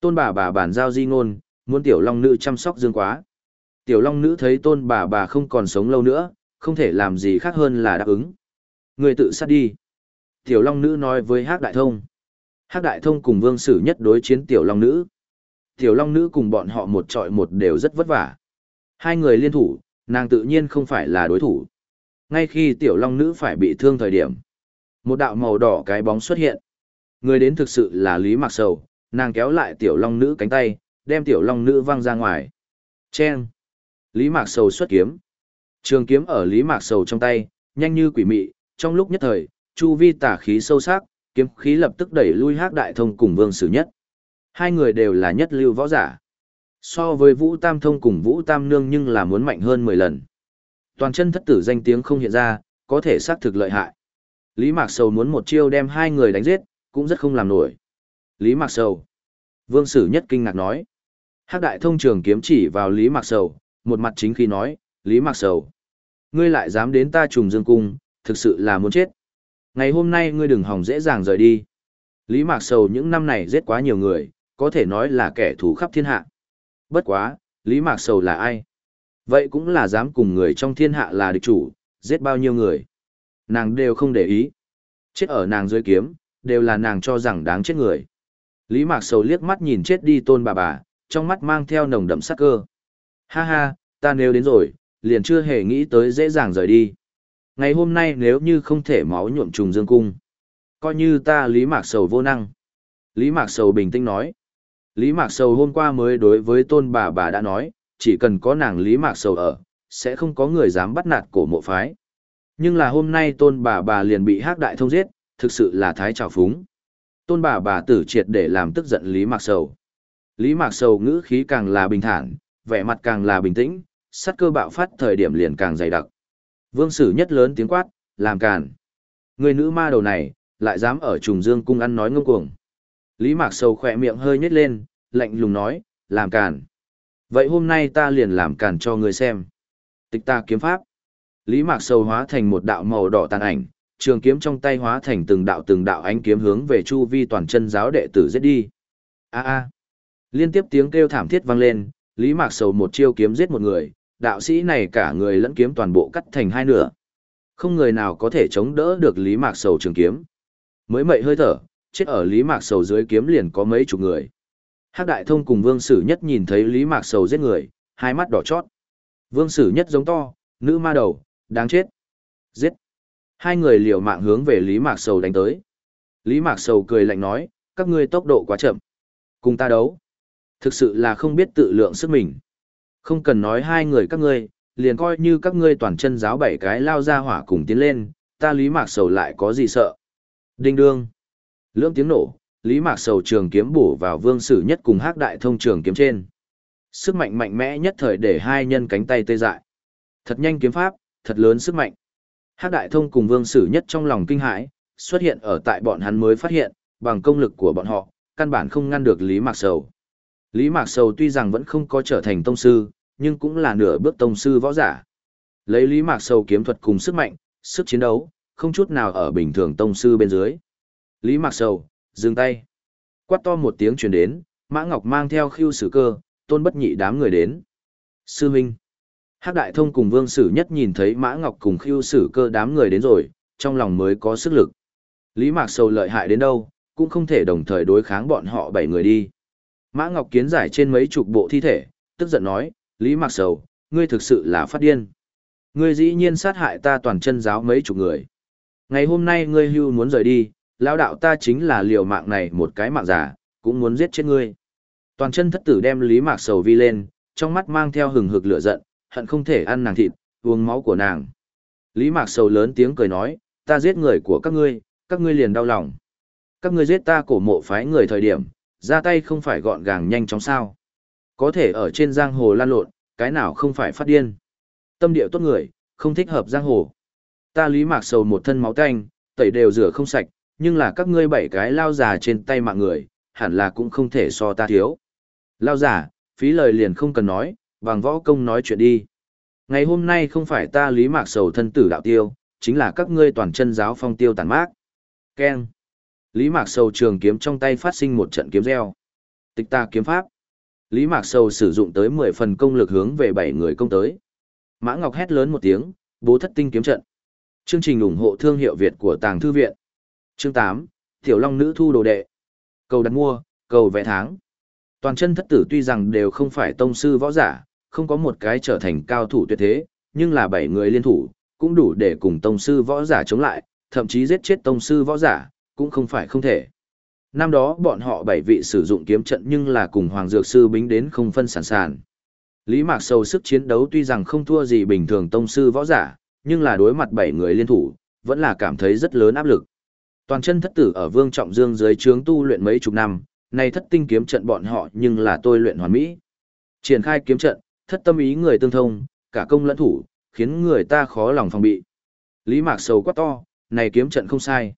Tôn bà bà bản giao di ngôn, muốn Tiểu Long Nữ chăm sóc dương quá. Tiểu Long Nữ thấy tôn bà bà không còn sống lâu nữa, không thể làm gì khác hơn là đáp ứng. Người tự sát đi. Tiểu Long Nữ nói với Hắc Đại Thông. Hắc Đại Thông cùng Vương Sử nhất đối chiến Tiểu Long Nữ. Tiểu Long Nữ cùng bọn họ một trọi một đều rất vất vả. Hai người liên thủ, nàng tự nhiên không phải là đối thủ. Ngay khi Tiểu Long Nữ phải bị thương thời điểm, một đạo màu đỏ cái bóng xuất hiện. Người đến thực sự là Lý Mạc Sầu, nàng kéo lại Tiểu Long Nữ cánh tay, đem Tiểu Long Nữ văng ra ngoài. Chen! Lý Mạc Sầu xuất kiếm. Trường kiếm ở Lý Mạc Sầu trong tay, nhanh như quỷ mị, trong lúc nhất thời, chu vi tả khí sâu sắc, kiếm khí lập tức đẩy lui Hắc Đại Thông cùng Vương Sử Nhất. Hai người đều là nhất lưu võ giả. So với Vũ Tam Thông cùng Vũ Tam Nương nhưng là muốn mạnh hơn 10 lần. Toàn chân thất tử danh tiếng không hiện ra, có thể xác thực lợi hại. Lý Mạc Sầu muốn một chiêu đem hai người đánh giết, cũng rất không làm nổi. Lý Mạc Sầu. Vương Sử nhất kinh ngạc nói. Hắc đại thông trường kiếm chỉ vào Lý Mạc Sầu, một mặt chính khi nói, Lý Mạc Sầu. Ngươi lại dám đến ta trùng dương cung, thực sự là muốn chết. Ngày hôm nay ngươi đừng hòng dễ dàng rời đi. Lý Mạc Sầu những năm này giết quá nhiều người, có thể nói là kẻ thù khắp thiên hạ. Bất quá, Lý Mạc Sầu là ai? Vậy cũng là dám cùng người trong thiên hạ là địch chủ, giết bao nhiêu người. Nàng đều không để ý. Chết ở nàng dưới kiếm, đều là nàng cho rằng đáng chết người. Lý Mạc Sầu liếc mắt nhìn chết đi tôn bà bà, trong mắt mang theo nồng đậm sắc cơ. Ha ha, ta nếu đến rồi, liền chưa hề nghĩ tới dễ dàng rời đi. Ngày hôm nay nếu như không thể máu nhuộm trùng dương cung, coi như ta Lý Mạc Sầu vô năng. Lý Mạc Sầu bình tĩnh nói. Lý Mạc Sầu hôm qua mới đối với tôn bà bà đã nói, chỉ cần có nàng Lý Mạc Sầu ở, sẽ không có người dám bắt nạt cổ mộ phái. Nhưng là hôm nay tôn bà bà liền bị hắc đại thông giết, thực sự là thái trào phúng. Tôn bà bà tử triệt để làm tức giận Lý Mạc Sầu. Lý Mạc Sầu ngữ khí càng là bình thản, vẻ mặt càng là bình tĩnh, sát cơ bạo phát thời điểm liền càng dày đặc. Vương Sử nhất lớn tiếng quát, làm càn. Người nữ ma đầu này, lại dám ở trùng dương cung ăn nói ngông cuồng. Lý Mạc Sầu khỏe miệng hơi nhếch lên, lạnh lùng nói, làm càn. Vậy hôm nay ta liền làm càn cho người xem. Tịch ta kiếm pháp. Lý Mạc Sầu hóa thành một đạo màu đỏ tàn ảnh, trường kiếm trong tay hóa thành từng đạo từng đạo ánh kiếm hướng về chu vi toàn chân giáo đệ tử giết đi. A a. Liên tiếp tiếng kêu thảm thiết vang lên, Lý Mạc Sầu một chiêu kiếm giết một người, đạo sĩ này cả người lẫn kiếm toàn bộ cắt thành hai nửa. Không người nào có thể chống đỡ được Lý Mạc Sầu trường kiếm. Mới mậy hơi thở, chết ở Lý Mạc Sầu dưới kiếm liền có mấy chục người. Hắc Đại Thông cùng Vương Sử Nhất nhìn thấy Lý Mạc Sầu giết người, hai mắt đỏ chót. Vương Sử Nhất giống to, nữ ma đầu, đáng chết. Giết. Hai người liều mạng hướng về Lý Mạc Sầu đánh tới. Lý Mạc Sầu cười lạnh nói, các ngươi tốc độ quá chậm. Cùng ta đấu. Thực sự là không biết tự lượng sức mình. Không cần nói hai người các ngươi, liền coi như các ngươi toàn chân giáo bảy cái lao ra hỏa cùng tiến lên, ta Lý Mạc Sầu lại có gì sợ. Đinh đương. Lưỡng tiếng nổ, Lý Mạc Sầu trường kiếm bổ vào vương sử nhất cùng hắc đại thông trường kiếm trên. Sức mạnh mạnh mẽ nhất thời để hai nhân cánh tay tê dại. Thật nhanh kiếm pháp, thật lớn sức mạnh. Hắc đại thông cùng vương sử nhất trong lòng kinh hãi, xuất hiện ở tại bọn hắn mới phát hiện, bằng công lực của bọn họ, căn bản không ngăn được Lý Mạc Sầu. Lý Mạc Sầu tuy rằng vẫn không có trở thành tông sư, nhưng cũng là nửa bước tông sư võ giả. Lấy Lý Mạc Sầu kiếm thuật cùng sức mạnh, sức chiến đấu, không chút nào ở bình thường tông sư bên dưới. Lý Mạc Sầu, dừng tay. Quát to một tiếng truyền đến, Mã Ngọc mang theo khiêu sử cơ, tôn bất nhị đám người đến. Sư Minh. Hắc Đại Thông cùng Vương Sử Nhất nhìn thấy Mã Ngọc cùng khiêu sử cơ đám người đến rồi, trong lòng mới có sức lực. Lý Mạc Sầu lợi hại đến đâu, cũng không thể đồng thời đối kháng bọn họ bảy người đi. Mã Ngọc Kiến giải trên mấy chục bộ thi thể, tức giận nói, Lý Mạc Sầu, ngươi thực sự là phát điên. Ngươi dĩ nhiên sát hại ta toàn chân giáo mấy chục người. Ngày hôm nay ngươi hưu muốn rời đi, lão đạo ta chính là liều mạng này một cái mạng giả, cũng muốn giết chết ngươi. Toàn chân thất tử đem Lý Mạc Sầu vi lên, trong mắt mang theo hừng hực lửa giận, hận không thể ăn nàng thịt, uống máu của nàng. Lý Mạc Sầu lớn tiếng cười nói, ta giết người của các ngươi, các ngươi liền đau lòng. Các ngươi giết ta cổ mộ phái người thời điểm, ra tay không phải gọn gàng nhanh chóng sao. Có thể ở trên giang hồ lan lộn, cái nào không phải phát điên. Tâm địa tốt người, không thích hợp giang hồ. Ta lý mạc sầu một thân máu tanh, tẩy đều rửa không sạch, nhưng là các ngươi bảy cái lao già trên tay mạng người, hẳn là cũng không thể so ta thiếu. Lao giả, phí lời liền không cần nói, bằng võ công nói chuyện đi. Ngày hôm nay không phải ta lý mạc sầu thân tử đạo tiêu, chính là các ngươi toàn chân giáo phong tiêu tàn mát. Ken. Lý Mạc Sầu trường kiếm trong tay phát sinh một trận kiếm reo. Tịch ta kiếm pháp. Lý Mạc Sầu sử dụng tới 10 phần công lực hướng về 7 người công tới. Mã Ngọc hét lớn một tiếng, bố thất tinh kiếm trận. Chương trình ủng hộ thương hiệu Việt của Tàng Thư Viện. Chương 8, Tiểu Long Nữ Thu Đồ Đệ. Cầu đặt mua, cầu vẽ tháng. Toàn chân thất tử tuy rằng đều không phải tông sư võ giả, không có một cái trở thành cao thủ tuyệt thế, nhưng là 7 người liên thủ, cũng đủ để cùng tông sư võ giả chống lại, thậm chí giết chết tông sư võ giả, cũng không phải không thể. Năm đó bọn họ bảy vị sử dụng kiếm trận nhưng là cùng Hoàng Dược Sư bính đến không phân sản sản. Lý Mạc Sầu sức chiến đấu tuy rằng không thua gì bình thường tông sư võ giả, nhưng là đối mặt bảy người liên thủ, vẫn là cảm thấy rất lớn áp lực. Toàn chân thất tử ở Vương Trọng Dương dưới trướng tu luyện mấy chục năm, nay thất tinh kiếm trận bọn họ nhưng là tôi luyện hoàn mỹ. Triển khai kiếm trận, thất tâm ý người tương thông, cả công lẫn thủ, khiến người ta khó lòng phòng bị. Lý Mạc Sầu quá to, này kiếm trận không sai.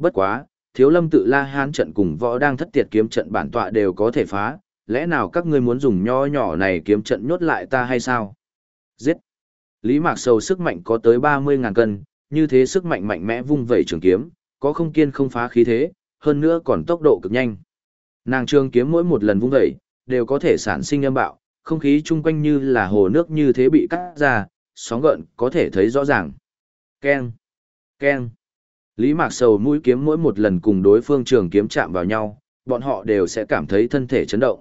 Bất quá, thiếu lâm tự la hán trận cùng võ đang thất tiệt kiếm trận bản tọa đều có thể phá, lẽ nào các ngươi muốn dùng nho nhỏ này kiếm trận nhốt lại ta hay sao? Giết! Lý Mạc Sầu sức mạnh có tới 30.000 cân, như thế sức mạnh mạnh mẽ vung vẩy trường kiếm, có không kiên không phá khí thế, hơn nữa còn tốc độ cực nhanh. Nàng trường kiếm mỗi một lần vung vẩy, đều có thể sản sinh âm bạo, không khí chung quanh như là hồ nước như thế bị cắt ra, sóng gợn có thể thấy rõ ràng. Keng! Keng! Lý Mạc Sầu mũi kiếm mỗi một lần cùng đối phương trường kiếm chạm vào nhau, bọn họ đều sẽ cảm thấy thân thể chấn động.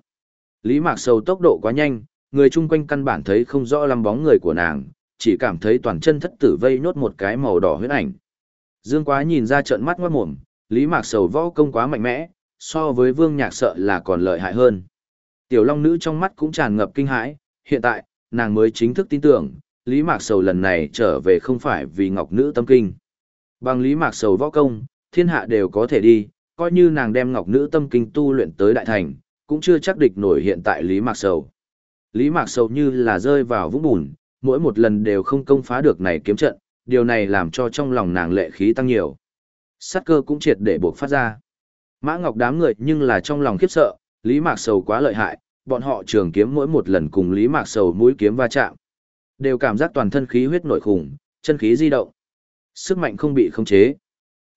Lý Mạc Sầu tốc độ quá nhanh, người chung quanh căn bản thấy không rõ lắm bóng người của nàng, chỉ cảm thấy toàn chân thất tử vây nốt một cái màu đỏ huyết ảnh. Dương Quá nhìn ra trợn mắt ngoát mồm, Lý Mạc Sầu võ công quá mạnh mẽ, so với Vương Nhạc sợ là còn lợi hại hơn. Tiểu Long nữ trong mắt cũng tràn ngập kinh hãi, hiện tại, nàng mới chính thức tin tưởng, Lý Mạc Sầu lần này trở về không phải vì Ngọc Nữ tâm kinh. Bằng Lý Mạc Sầu võ công, thiên hạ đều có thể đi, coi như nàng đem Ngọc Nữ tâm kinh tu luyện tới đại thành, cũng chưa chắc địch nổi hiện tại Lý Mạc Sầu. Lý Mạc Sầu như là rơi vào vũng bùn, mỗi một lần đều không công phá được này kiếm trận, điều này làm cho trong lòng nàng lệ khí tăng nhiều. Sát cơ cũng triệt để buộc phát ra. Mã Ngọc đám người nhưng là trong lòng khiếp sợ, Lý Mạc Sầu quá lợi hại, bọn họ trường kiếm mỗi một lần cùng Lý Mạc Sầu mũi kiếm va chạm. Đều cảm giác toàn thân khí huyết nội khủng, chân khí di động. Sức mạnh không bị khống chế.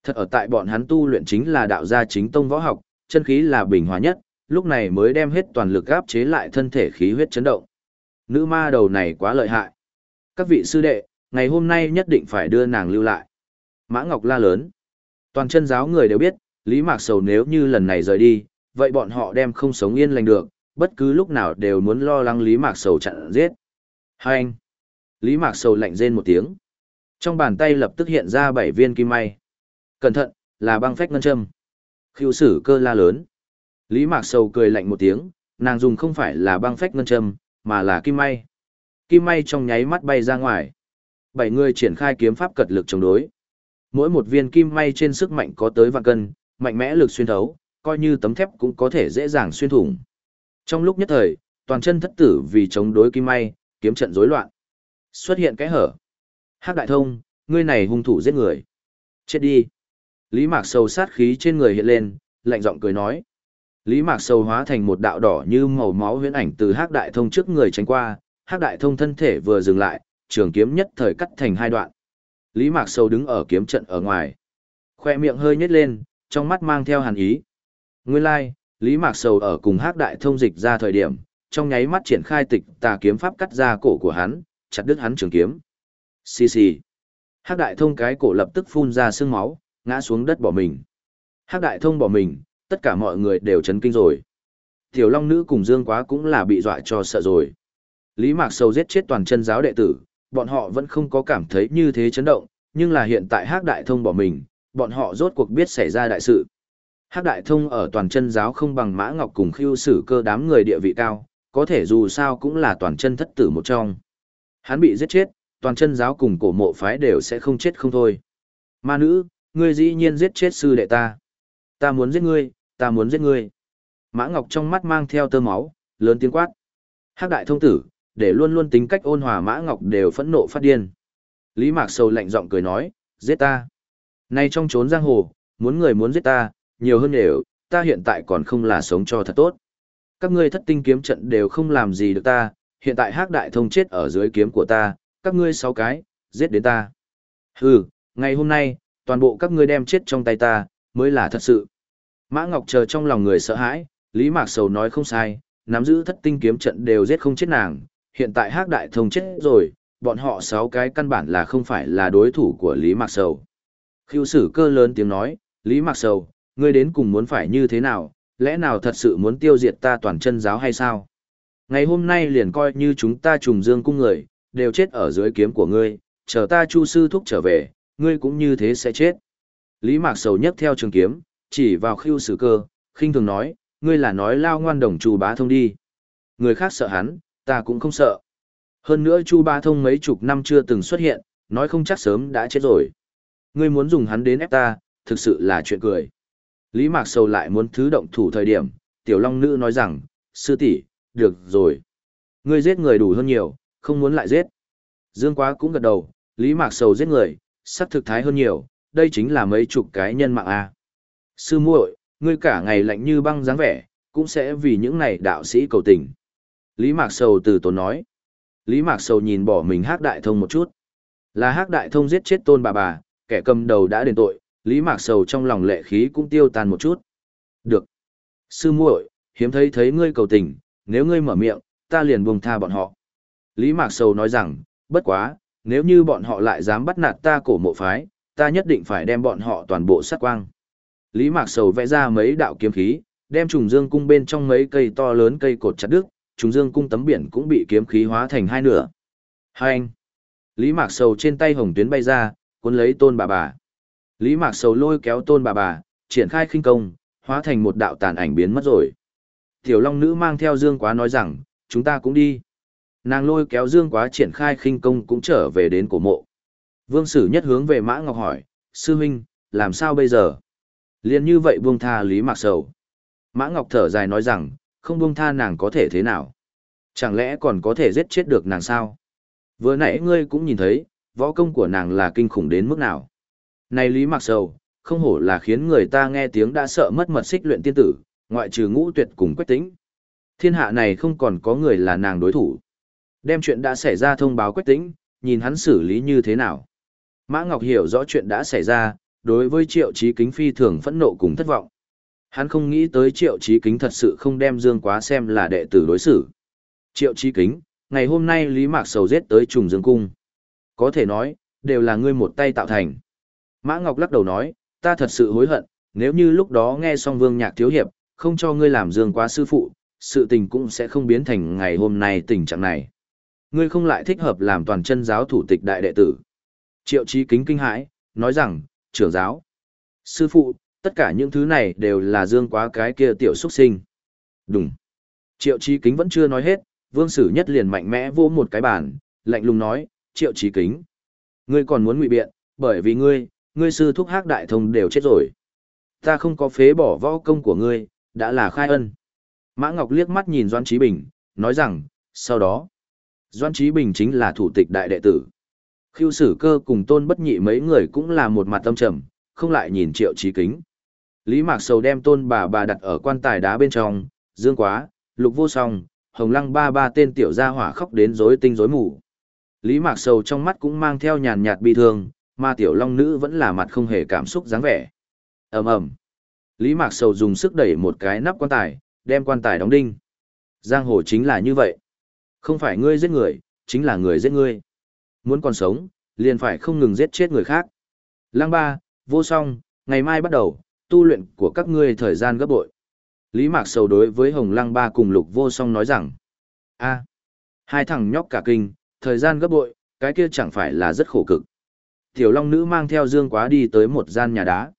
Thật ở tại bọn hắn tu luyện chính là đạo gia chính tông võ học, chân khí là bình hòa nhất, lúc này mới đem hết toàn lực áp chế lại thân thể khí huyết chấn động. Nữ ma đầu này quá lợi hại. Các vị sư đệ, ngày hôm nay nhất định phải đưa nàng lưu lại. Mã Ngọc la lớn. Toàn chân giáo người đều biết, Lý Mạc Sầu nếu như lần này rời đi, vậy bọn họ đem không sống yên lành được, bất cứ lúc nào đều muốn lo lắng Lý Mạc Sầu chặn giết. Hai anh. Lý Mạc Sầu lạnh rên một tiếng. Trong bàn tay lập tức hiện ra bảy viên kim may. Cẩn thận, là băng phách ngân châm. Khiêu sử cơ la lớn. Lý Mạc Sầu cười lạnh một tiếng, nàng dùng không phải là băng phách ngân châm, mà là kim may. Kim may trong nháy mắt bay ra ngoài. Bảy người triển khai kiếm pháp cật lực chống đối. Mỗi một viên kim may trên sức mạnh có tới vạn cân, mạnh mẽ lực xuyên thấu, coi như tấm thép cũng có thể dễ dàng xuyên thủng. Trong lúc nhất thời, toàn chân thất tử vì chống đối kim may, kiếm trận rối loạn. Xuất hiện cái hở. Hắc đại thông, ngươi này hung thủ giết người. Chết đi. Lý Mạc Sầu sát khí trên người hiện lên, lạnh giọng cười nói. Lý Mạc Sầu hóa thành một đạo đỏ như màu máu huyễn ảnh từ Hắc đại thông trước người tránh qua, Hắc đại thông thân thể vừa dừng lại, trường kiếm nhất thời cắt thành hai đoạn. Lý Mạc Sầu đứng ở kiếm trận ở ngoài. Khoe miệng hơi nhếch lên, trong mắt mang theo hàn ý. Nguyên lai, like, Lý Mạc Sầu ở cùng Hắc đại thông dịch ra thời điểm, trong nháy mắt triển khai tịch tà kiếm pháp cắt ra cổ của hắn, chặt đứt hắn trường kiếm. Xì xì. Hắc đại thông cái cổ lập tức phun ra sương máu, ngã xuống đất bỏ mình. Hắc đại thông bỏ mình, tất cả mọi người đều chấn kinh rồi. Tiểu Long nữ cùng Dương Quá cũng là bị dọa cho sợ rồi. Lý Mạc Sầu giết chết toàn chân giáo đệ tử, bọn họ vẫn không có cảm thấy như thế chấn động, nhưng là hiện tại Hắc đại thông bỏ mình, bọn họ rốt cuộc biết xảy ra đại sự. Hắc đại thông ở toàn chân giáo không bằng Mã Ngọc cùng khiêu sử cơ đám người địa vị cao, có thể dù sao cũng là toàn chân thất tử một trong. Hắn bị giết chết, toàn chân giáo cùng cổ mộ phái đều sẽ không chết không thôi. Ma nữ, ngươi dĩ nhiên giết chết sư đệ ta. Ta muốn giết ngươi, ta muốn giết ngươi. Mã Ngọc trong mắt mang theo tơ máu, lớn tiếng quát. Hắc đại thông tử, để luôn luôn tính cách ôn hòa Mã Ngọc đều phẫn nộ phát điên. Lý Mạc Sầu lạnh giọng cười nói, giết ta. Nay trong trốn giang hồ, muốn người muốn giết ta, nhiều hơn đều, ta hiện tại còn không là sống cho thật tốt. Các ngươi thất tinh kiếm trận đều không làm gì được ta, hiện tại Hắc đại thông chết ở dưới kiếm của ta, các ngươi sáu cái, giết đến ta. Hừ, ngày hôm nay, toàn bộ các ngươi đem chết trong tay ta, mới là thật sự. Mã Ngọc chờ trong lòng người sợ hãi, Lý Mạc Sầu nói không sai, nắm giữ thất tinh kiếm trận đều giết không chết nàng, hiện tại Hắc Đại Thông chết rồi, bọn họ sáu cái căn bản là không phải là đối thủ của Lý Mạc Sầu. Khiêu sử cơ lớn tiếng nói, Lý Mạc Sầu, ngươi đến cùng muốn phải như thế nào, lẽ nào thật sự muốn tiêu diệt ta toàn chân giáo hay sao? Ngày hôm nay liền coi như chúng ta trùng dương cung người, đều chết ở dưới kiếm của ngươi, chờ ta chu sư thúc trở về, ngươi cũng như thế sẽ chết. Lý Mạc Sầu nhấc theo trường kiếm, chỉ vào khiêu sử cơ, khinh thường nói, ngươi là nói lao ngoan đồng chu bá thông đi. Người khác sợ hắn, ta cũng không sợ. Hơn nữa chu bá thông mấy chục năm chưa từng xuất hiện, nói không chắc sớm đã chết rồi. Ngươi muốn dùng hắn đến ép ta, thực sự là chuyện cười. Lý Mạc Sầu lại muốn thứ động thủ thời điểm, tiểu long nữ nói rằng, sư tỷ, được rồi. Ngươi giết người đủ hơn nhiều, không muốn lại giết. Dương Quá cũng gật đầu, Lý Mạc Sầu giết người, sắc thực thái hơn nhiều, đây chính là mấy chục cái nhân mạng a. Sư muội, ngươi cả ngày lạnh như băng dáng vẻ, cũng sẽ vì những này đạo sĩ cầu tình. Lý Mạc Sầu từ tốn nói. Lý Mạc Sầu nhìn bỏ mình Hắc Đại Thông một chút. Là Hắc Đại Thông giết chết tôn bà bà, kẻ cầm đầu đã đền tội, Lý Mạc Sầu trong lòng lệ khí cũng tiêu tan một chút. Được. Sư muội, hiếm thấy thấy ngươi cầu tình, nếu ngươi mở miệng, ta liền buông tha bọn họ. Lý Mạc Sầu nói rằng, bất quá, nếu như bọn họ lại dám bắt nạt ta cổ mộ phái, ta nhất định phải đem bọn họ toàn bộ sát quang. Lý Mạc Sầu vẽ ra mấy đạo kiếm khí, đem trùng dương cung bên trong mấy cây to lớn cây cột chặt đứt, trùng dương cung tấm biển cũng bị kiếm khí hóa thành hai nửa. Hai anh. Lý Mạc Sầu trên tay hồng tuyến bay ra, cuốn lấy tôn bà bà. Lý Mạc Sầu lôi kéo tôn bà bà, triển khai khinh công, hóa thành một đạo tàn ảnh biến mất rồi. Tiểu Long Nữ mang theo Dương Quá nói rằng, chúng ta cũng đi. Nàng lôi kéo Dương Quá triển khai khinh công cũng trở về đến cổ mộ. Vương Sử nhất hướng về Mã Ngọc hỏi, sư huynh, làm sao bây giờ? Liên như vậy buông tha Lý Mạc Sầu. Mã Ngọc thở dài nói rằng, không buông tha nàng có thể thế nào? Chẳng lẽ còn có thể giết chết được nàng sao? Vừa nãy ngươi cũng nhìn thấy, võ công của nàng là kinh khủng đến mức nào. Này Lý Mạc Sầu, không hổ là khiến người ta nghe tiếng đã sợ mất mật xích luyện tiên tử, ngoại trừ ngũ tuyệt cùng quách tĩnh. Thiên hạ này không còn có người là nàng đối thủ. Đem chuyện đã xảy ra thông báo quách tĩnh, nhìn hắn xử lý như thế nào. Mã Ngọc hiểu rõ chuyện đã xảy ra, đối với triệu trí kính phi thường phẫn nộ cùng thất vọng. Hắn không nghĩ tới triệu trí kính thật sự không đem Dương quá xem là đệ tử đối xử. Triệu trí kính, ngày hôm nay Lý Mạc Sầu giết tới trùng Dương Cung. Có thể nói, đều là ngươi một tay tạo thành. Mã Ngọc lắc đầu nói, ta thật sự hối hận, nếu như lúc đó nghe xong vương nhạc thiếu hiệp, không cho ngươi làm dương quá sư phụ, sự tình cũng sẽ không biến thành ngày hôm nay tình trạng này. Ngươi không lại thích hợp làm toàn chân giáo thủ tịch đại đệ tử. Triệu Chí kính kinh hãi, nói rằng, trưởng giáo, sư phụ, tất cả những thứ này đều là dương quá cái kia tiểu xuất sinh. Đúng. Triệu Chí kính vẫn chưa nói hết, vương sử nhất liền mạnh mẽ vô một cái bàn, lạnh lùng nói, triệu Chí kính. Ngươi còn muốn ngụy biện, bởi vì ngươi, ngươi sư thúc hắc đại thông đều chết rồi. Ta không có phế bỏ võ công của ngươi, đã là khai ân. Mã Ngọc liếc mắt nhìn Doan Trí Bình, nói rằng, sau đó, Doan Trí Bình chính là thủ tịch đại đệ tử. Khiêu sử cơ cùng tôn bất nhị mấy người cũng là một mặt tâm trầm, không lại nhìn triệu trí kính. Lý Mạc Sầu đem tôn bà bà đặt ở quan tài đá bên trong, dương quá, lục vô song, hồng lăng ba ba tên tiểu gia hỏa khóc đến rối tinh rối mù. Lý Mạc Sầu trong mắt cũng mang theo nhàn nhạt bi thương, mà tiểu long nữ vẫn là mặt không hề cảm xúc dáng vẻ. ầm ầm Lý Mạc Sầu dùng sức đẩy một cái nắp quan tài, đem quan tài đóng đinh. Giang hồ chính là như vậy. Không phải ngươi giết người, chính là người giết ngươi. Muốn còn sống, liền phải không ngừng giết chết người khác. Lăng ba, vô song, ngày mai bắt đầu, tu luyện của các ngươi thời gian gấp bội. Lý Mạc Sầu đối với Hồng Lăng ba cùng Lục vô song nói rằng, a hai thằng nhóc cả kinh, thời gian gấp bội, cái kia chẳng phải là rất khổ cực. Tiểu Long Nữ mang theo Dương Quá đi tới một gian nhà đá.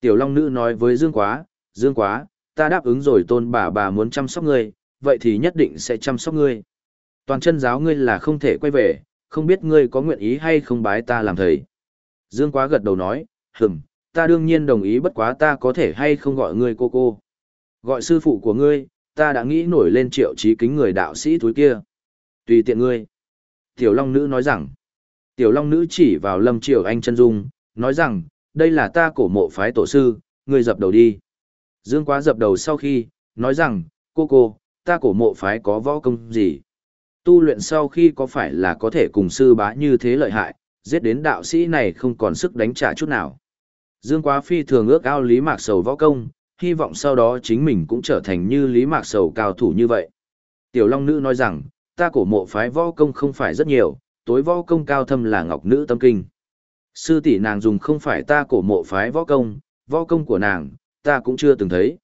Tiểu Long Nữ nói với Dương Quá, Dương Quá, ta đáp ứng rồi tôn bà bà muốn chăm sóc ngươi, vậy thì nhất định sẽ chăm sóc ngươi. Toàn chân giáo ngươi là không thể quay về, không biết ngươi có nguyện ý hay không bái ta làm thầy. Dương Quá gật đầu nói, hừm, ta đương nhiên đồng ý bất quá ta có thể hay không gọi ngươi cô cô. Gọi sư phụ của ngươi, ta đã nghĩ nổi lên triệu trí kính người đạo sĩ túi kia. Tùy tiện ngươi. Tiểu Long Nữ nói rằng, Tiểu Long Nữ chỉ vào Lâm Triều Anh chân dung, nói rằng, đây là ta cổ mộ phái tổ sư, ngươi dập đầu đi. Dương Quá dập đầu sau khi, nói rằng, cô cô, ta cổ mộ phái có võ công gì? Tu luyện sau khi có phải là có thể cùng sư bá như thế lợi hại, giết đến đạo sĩ này không còn sức đánh trả chút nào. Dương Quá phi thường ước ao Lý Mạc Sầu võ công, hy vọng sau đó chính mình cũng trở thành như Lý Mạc Sầu cao thủ như vậy. Tiểu Long Nữ nói rằng, ta cổ mộ phái võ công không phải rất nhiều, tối võ công cao thâm là ngọc nữ tâm kinh. Sư tỷ nàng dùng không phải ta cổ mộ phái võ công, võ công của nàng, ta cũng chưa từng thấy.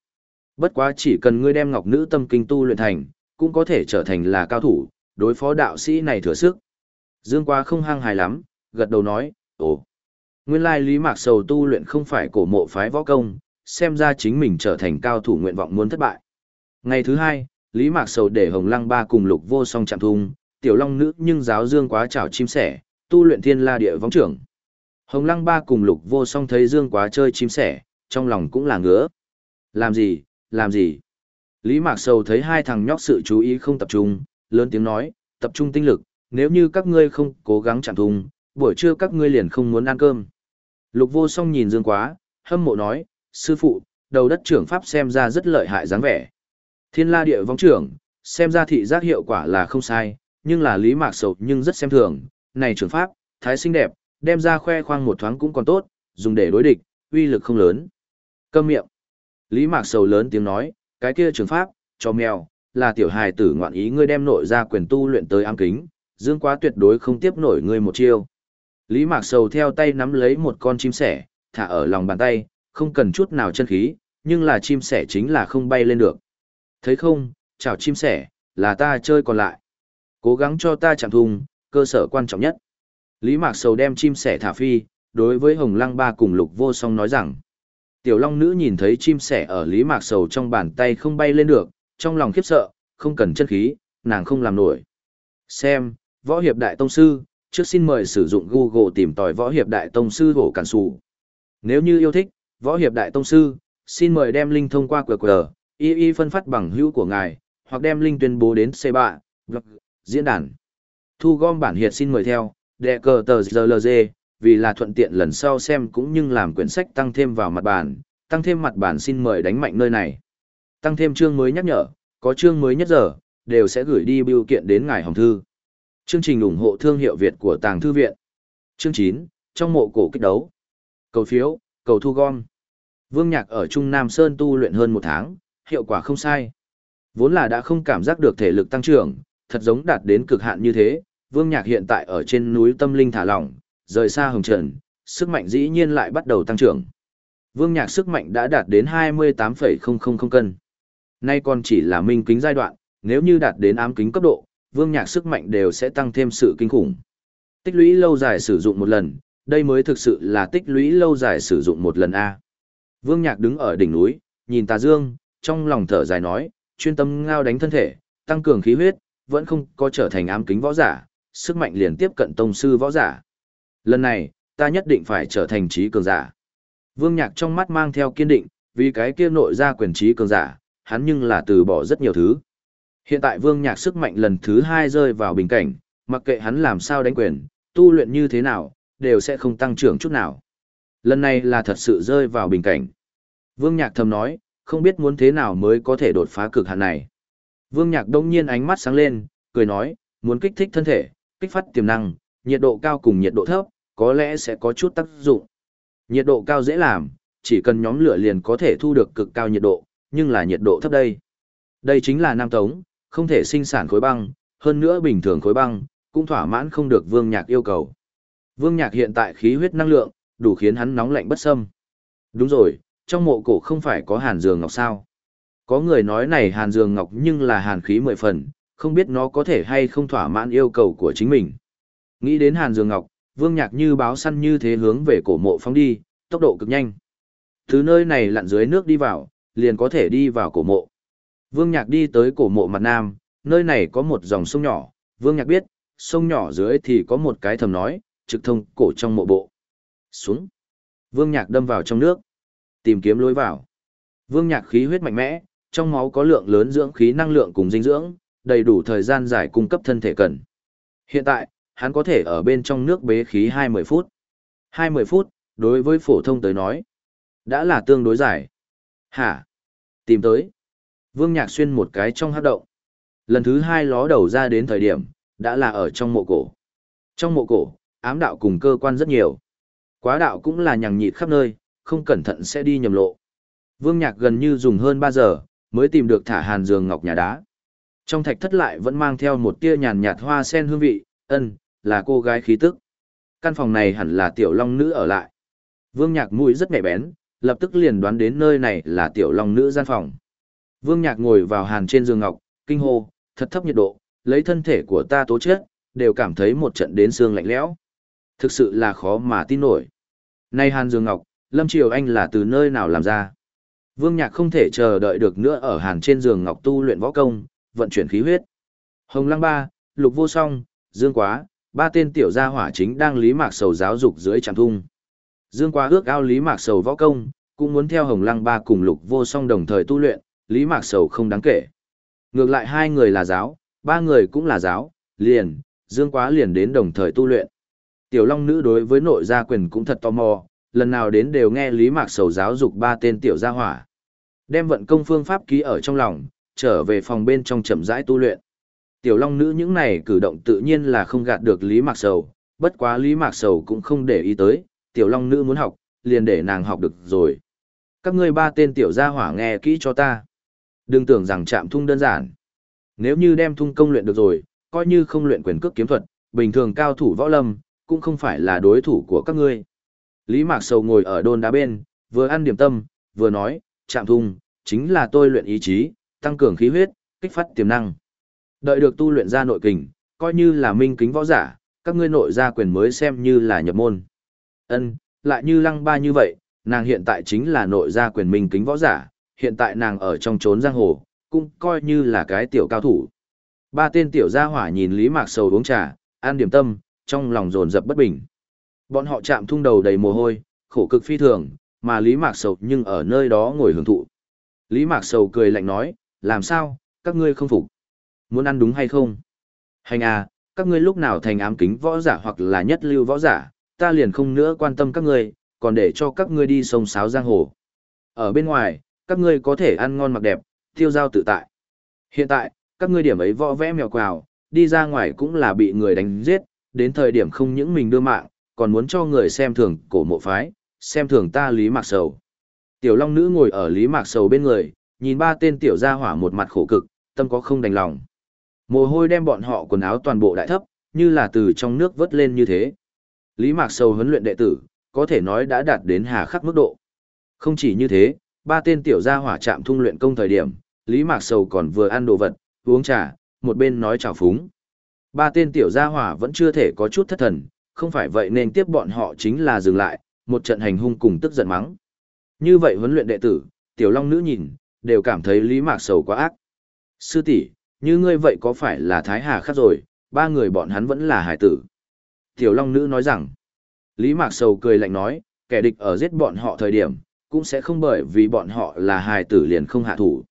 Bất quá chỉ cần ngươi đem ngọc nữ tâm kinh tu luyện thành, cũng có thể trở thành là cao thủ, đối phó đạo sĩ này thừa sức. Dương quá không hăng hài lắm, gật đầu nói, ồ. Nguyên lai Lý Mạc Sầu tu luyện không phải cổ mộ phái võ công, xem ra chính mình trở thành cao thủ nguyện vọng muốn thất bại. Ngày thứ hai, Lý Mạc Sầu để Hồng Lăng Ba cùng Lục Vô Song chạm thung, tiểu long nữ nhưng giáo dương quá chảo chim sẻ, tu luyện thiên la địa võng trưởng. Hồng Lăng Ba cùng Lục Vô Song thấy dương quá chơi chim sẻ, trong lòng cũng là ngứa. Làm gì, làm gì? Lý Mạc Sầu thấy hai thằng nhóc sự chú ý không tập trung, lớn tiếng nói, tập trung tinh lực, nếu như các ngươi không cố gắng chạm thùng, buổi trưa các ngươi liền không muốn ăn cơm. Lục vô song nhìn dương quá, hâm mộ nói, sư phụ, đầu đất trưởng pháp xem ra rất lợi hại dáng vẻ. Thiên la địa vong trưởng, xem ra thị giác hiệu quả là không sai, nhưng là lý mạc sầu nhưng rất xem thường, này trưởng pháp, thái xinh đẹp, đem ra khoe khoang một thoáng cũng còn tốt, dùng để đối địch, uy lực không lớn. Câm miệng. Lý mạc sầu lớn tiếng nói, cái kia trưởng pháp, cho mèo, là tiểu hài tử ngoạn ý ngươi đem nội ra quyền tu luyện tới ám kính, dương quá tuyệt đối không tiếp nổi ngươi một chiêu. Lý mạc sầu theo tay nắm lấy một con chim sẻ, thả ở lòng bàn tay, không cần chút nào chân khí, nhưng là chim sẻ chính là không bay lên được. Thấy không, chào chim sẻ, là ta chơi còn lại. Cố gắng cho ta chạm thùng, cơ sở quan trọng nhất. Lý Mạc Sầu đem chim sẻ thả phi, đối với Hồng Lăng Ba cùng Lục Vô Song nói rằng. Tiểu Long Nữ nhìn thấy chim sẻ ở Lý Mạc Sầu trong bàn tay không bay lên được, trong lòng khiếp sợ, không cần chân khí, nàng không làm nổi. Xem, Võ Hiệp Đại Tông Sư, trước xin mời sử dụng Google tìm tòi Võ Hiệp Đại Tông Sư hổ cản sụ. Nếu như yêu thích, Võ Hiệp Đại Tông Sư, xin mời đem link thông qua QR, y y phân phát bằng hữu của ngài, hoặc đem link tuyên bố đến C3, blog, diễn đàn. Thu gom bản hiệt xin mời theo, đệ cờ tờ GLG, vì là thuận tiện lần sau xem cũng như làm quyển sách tăng thêm vào mặt bản, tăng thêm mặt bản xin mời đánh mạnh nơi này. Tăng thêm chương mới nhắc nhở, có chương mới nhất giờ, đều sẽ gửi đi biểu kiện đến ngài hồng thư. Chương trình ủng hộ thương hiệu Việt của Tàng Thư Viện. Chương 9, trong mộ cổ kích đấu. Cầu phiếu, cầu thu gom. Vương Nhạc ở Trung Nam Sơn tu luyện hơn một tháng, hiệu quả không sai. Vốn là đã không cảm giác được thể lực tăng trưởng, thật giống đạt đến cực hạn như thế, Vương Nhạc hiện tại ở trên núi tâm linh thả lỏng, rời xa hồng trần, sức mạnh dĩ nhiên lại bắt đầu tăng trưởng. Vương Nhạc sức mạnh đã đạt đến 28,000 cân. Nay còn chỉ là minh kính giai đoạn, nếu như đạt đến ám kính cấp độ, Vương Nhạc sức mạnh đều sẽ tăng thêm sự kinh khủng. Tích lũy lâu dài sử dụng một lần, đây mới thực sự là tích lũy lâu dài sử dụng một lần A. Vương Nhạc đứng ở đỉnh núi, nhìn Tà Dương, trong lòng thở dài nói, chuyên tâm ngao đánh thân thể, tăng cường khí huyết, vẫn không có trở thành ám kính võ giả, sức mạnh liền tiếp cận tông sư võ giả. Lần này, ta nhất định phải trở thành trí cường giả. Vương Nhạc trong mắt mang theo kiên định, vì cái kia nội ra quyền trí cường giả, hắn nhưng là từ bỏ rất nhiều thứ. Hiện tại Vương Nhạc sức mạnh lần thứ hai rơi vào bình cảnh, mặc kệ hắn làm sao đánh quyền, tu luyện như thế nào, đều sẽ không tăng trưởng chút nào. Lần này là thật sự rơi vào bình cảnh. Vương Nhạc thầm nói, không biết muốn thế nào mới có thể đột phá cực hạn này. Vương Nhạc đông nhiên ánh mắt sáng lên, cười nói, muốn kích thích thân thể, kích phát tiềm năng, nhiệt độ cao cùng nhiệt độ thấp, có lẽ sẽ có chút tác dụng. Nhiệt độ cao dễ làm, chỉ cần nhóm lửa liền có thể thu được cực cao nhiệt độ, nhưng là nhiệt độ thấp đây. Đây chính là Nam Tống, không thể sinh sản khối băng, hơn nữa bình thường khối băng, cũng thỏa mãn không được Vương Nhạc yêu cầu. Vương Nhạc hiện tại khí huyết năng lượng, đủ khiến hắn nóng lạnh bất xâm. Đúng rồi, trong mộ cổ không phải có hàn dường ngọc sao. Có người nói này hàn dường ngọc nhưng là hàn khí mười phần, không biết nó có thể hay không thỏa mãn yêu cầu của chính mình. Nghĩ đến hàn dường ngọc, vương nhạc như báo săn như thế hướng về cổ mộ phóng đi, tốc độ cực nhanh. Thứ nơi này lặn dưới nước đi vào, liền có thể đi vào cổ mộ. Vương nhạc đi tới cổ mộ mặt nam, nơi này có một dòng sông nhỏ, vương nhạc biết, sông nhỏ dưới thì có một cái thầm nói, trực thông cổ trong mộ bộ. Xuống. Vương nhạc đâm vào trong nước tìm kiếm lối vào. Vương Nhạc khí huyết mạnh mẽ, trong máu có lượng lớn dưỡng khí năng lượng cùng dinh dưỡng, đầy đủ thời gian giải cung cấp thân thể cần. Hiện tại, hắn có thể ở bên trong nước bế khí 20 phút. 20 phút, đối với phổ thông tới nói, đã là tương đối dài. Hả? Tìm tới. Vương Nhạc xuyên một cái trong hát động. Lần thứ hai ló đầu ra đến thời điểm, đã là ở trong mộ cổ. Trong mộ cổ, ám đạo cùng cơ quan rất nhiều. Quá đạo cũng là nhằng nhịt khắp nơi, không cẩn thận sẽ đi nhầm lộ. Vương Nhạc gần như dùng hơn 3 giờ, mới tìm được thả hàn giường ngọc nhà đá. Trong thạch thất lại vẫn mang theo một tia nhàn nhạt hoa sen hương vị, ân, là cô gái khí tức. Căn phòng này hẳn là tiểu long nữ ở lại. Vương Nhạc mũi rất nhạy bén, lập tức liền đoán đến nơi này là tiểu long nữ gian phòng. Vương Nhạc ngồi vào hàn trên giường ngọc, kinh hô, thật thấp nhiệt độ, lấy thân thể của ta tố chết, đều cảm thấy một trận đến xương lạnh lẽo. Thực sự là khó mà tin nổi. Nay hàn giường ngọc, Lâm Triều Anh là từ nơi nào làm ra? Vương Nhạc không thể chờ đợi được nữa ở hàn trên giường ngọc tu luyện võ công, vận chuyển khí huyết. Hồng Lăng Ba, Lục Vô Song, Dương Quá, ba tên tiểu gia hỏa chính đang lý mạc sầu giáo dục dưới tràng thung. Dương Quá ước ao lý mạc sầu võ công, cũng muốn theo Hồng Lăng Ba cùng Lục Vô Song đồng thời tu luyện, lý mạc sầu không đáng kể. Ngược lại hai người là giáo, ba người cũng là giáo, liền, Dương Quá liền đến đồng thời tu luyện. Tiểu Long Nữ đối với nội gia quyền cũng thật tò mò, lần nào đến đều nghe Lý Mạc Sầu giáo dục ba tên tiểu gia hỏa. Đem vận công phương pháp ký ở trong lòng, trở về phòng bên trong chậm rãi tu luyện. Tiểu Long nữ những này cử động tự nhiên là không gạt được Lý Mạc Sầu, bất quá Lý Mạc Sầu cũng không để ý tới, Tiểu Long nữ muốn học, liền để nàng học được rồi. Các ngươi ba tên tiểu gia hỏa nghe kỹ cho ta. Đừng tưởng rằng chạm thung đơn giản. Nếu như đem thung công luyện được rồi, coi như không luyện quyền cước kiếm thuật, bình thường cao thủ võ lâm, cũng không phải là đối thủ của các ngươi. Lý Mạc Sầu ngồi ở đôn đá bên, vừa ăn điểm tâm, vừa nói, chạm thung, chính là tôi luyện ý chí, tăng cường khí huyết, kích phát tiềm năng. Đợi được tu luyện ra nội kình, coi như là minh kính võ giả, các ngươi nội gia quyền mới xem như là nhập môn. Ân, lại như lăng ba như vậy, nàng hiện tại chính là nội gia quyền minh kính võ giả, hiện tại nàng ở trong trốn giang hồ, cũng coi như là cái tiểu cao thủ. Ba tên tiểu gia hỏa nhìn Lý Mạc Sầu uống trà, an điểm tâm, trong lòng dồn dập bất bình. Bọn họ chạm thung đầu đầy mồ hôi, khổ cực phi thường, mà Lý Mạc Sầu nhưng ở nơi đó ngồi hưởng thụ. Lý Mạc Sầu cười lạnh nói, làm sao, các ngươi không phục. Muốn ăn đúng hay không? Hành à, các ngươi lúc nào thành ám kính võ giả hoặc là nhất lưu võ giả, ta liền không nữa quan tâm các ngươi, còn để cho các ngươi đi sông sáo giang hồ. Ở bên ngoài, các ngươi có thể ăn ngon mặc đẹp, tiêu giao tự tại. Hiện tại, các ngươi điểm ấy võ vẽ mèo quào, đi ra ngoài cũng là bị người đánh giết, đến thời điểm không những mình đưa mạng, còn muốn cho người xem thường cổ mộ phái, xem thường ta Lý Mạc Sầu. Tiểu Long Nữ ngồi ở Lý Mạc Sầu bên người, nhìn ba tên tiểu gia hỏa một mặt khổ cực, tâm có không đành lòng. Mồ hôi đem bọn họ quần áo toàn bộ đại thấp, như là từ trong nước vớt lên như thế. Lý Mạc Sầu huấn luyện đệ tử, có thể nói đã đạt đến hà khắc mức độ. Không chỉ như thế, ba tên tiểu gia hỏa chạm thung luyện công thời điểm, Lý Mạc Sầu còn vừa ăn đồ vật, uống trà, một bên nói chào phúng. Ba tên tiểu gia hỏa vẫn chưa thể có chút thất thần, không phải vậy nên tiếp bọn họ chính là dừng lại, một trận hành hung cùng tức giận mắng. Như vậy huấn luyện đệ tử, tiểu long nữ nhìn, đều cảm thấy Lý Mạc Sầu quá ác. Sư tỷ, như ngươi vậy có phải là Thái Hà khắc rồi, ba người bọn hắn vẫn là hải tử. Tiểu long nữ nói rằng, Lý Mạc Sầu cười lạnh nói, kẻ địch ở giết bọn họ thời điểm, cũng sẽ không bởi vì bọn họ là hài tử liền không hạ thủ.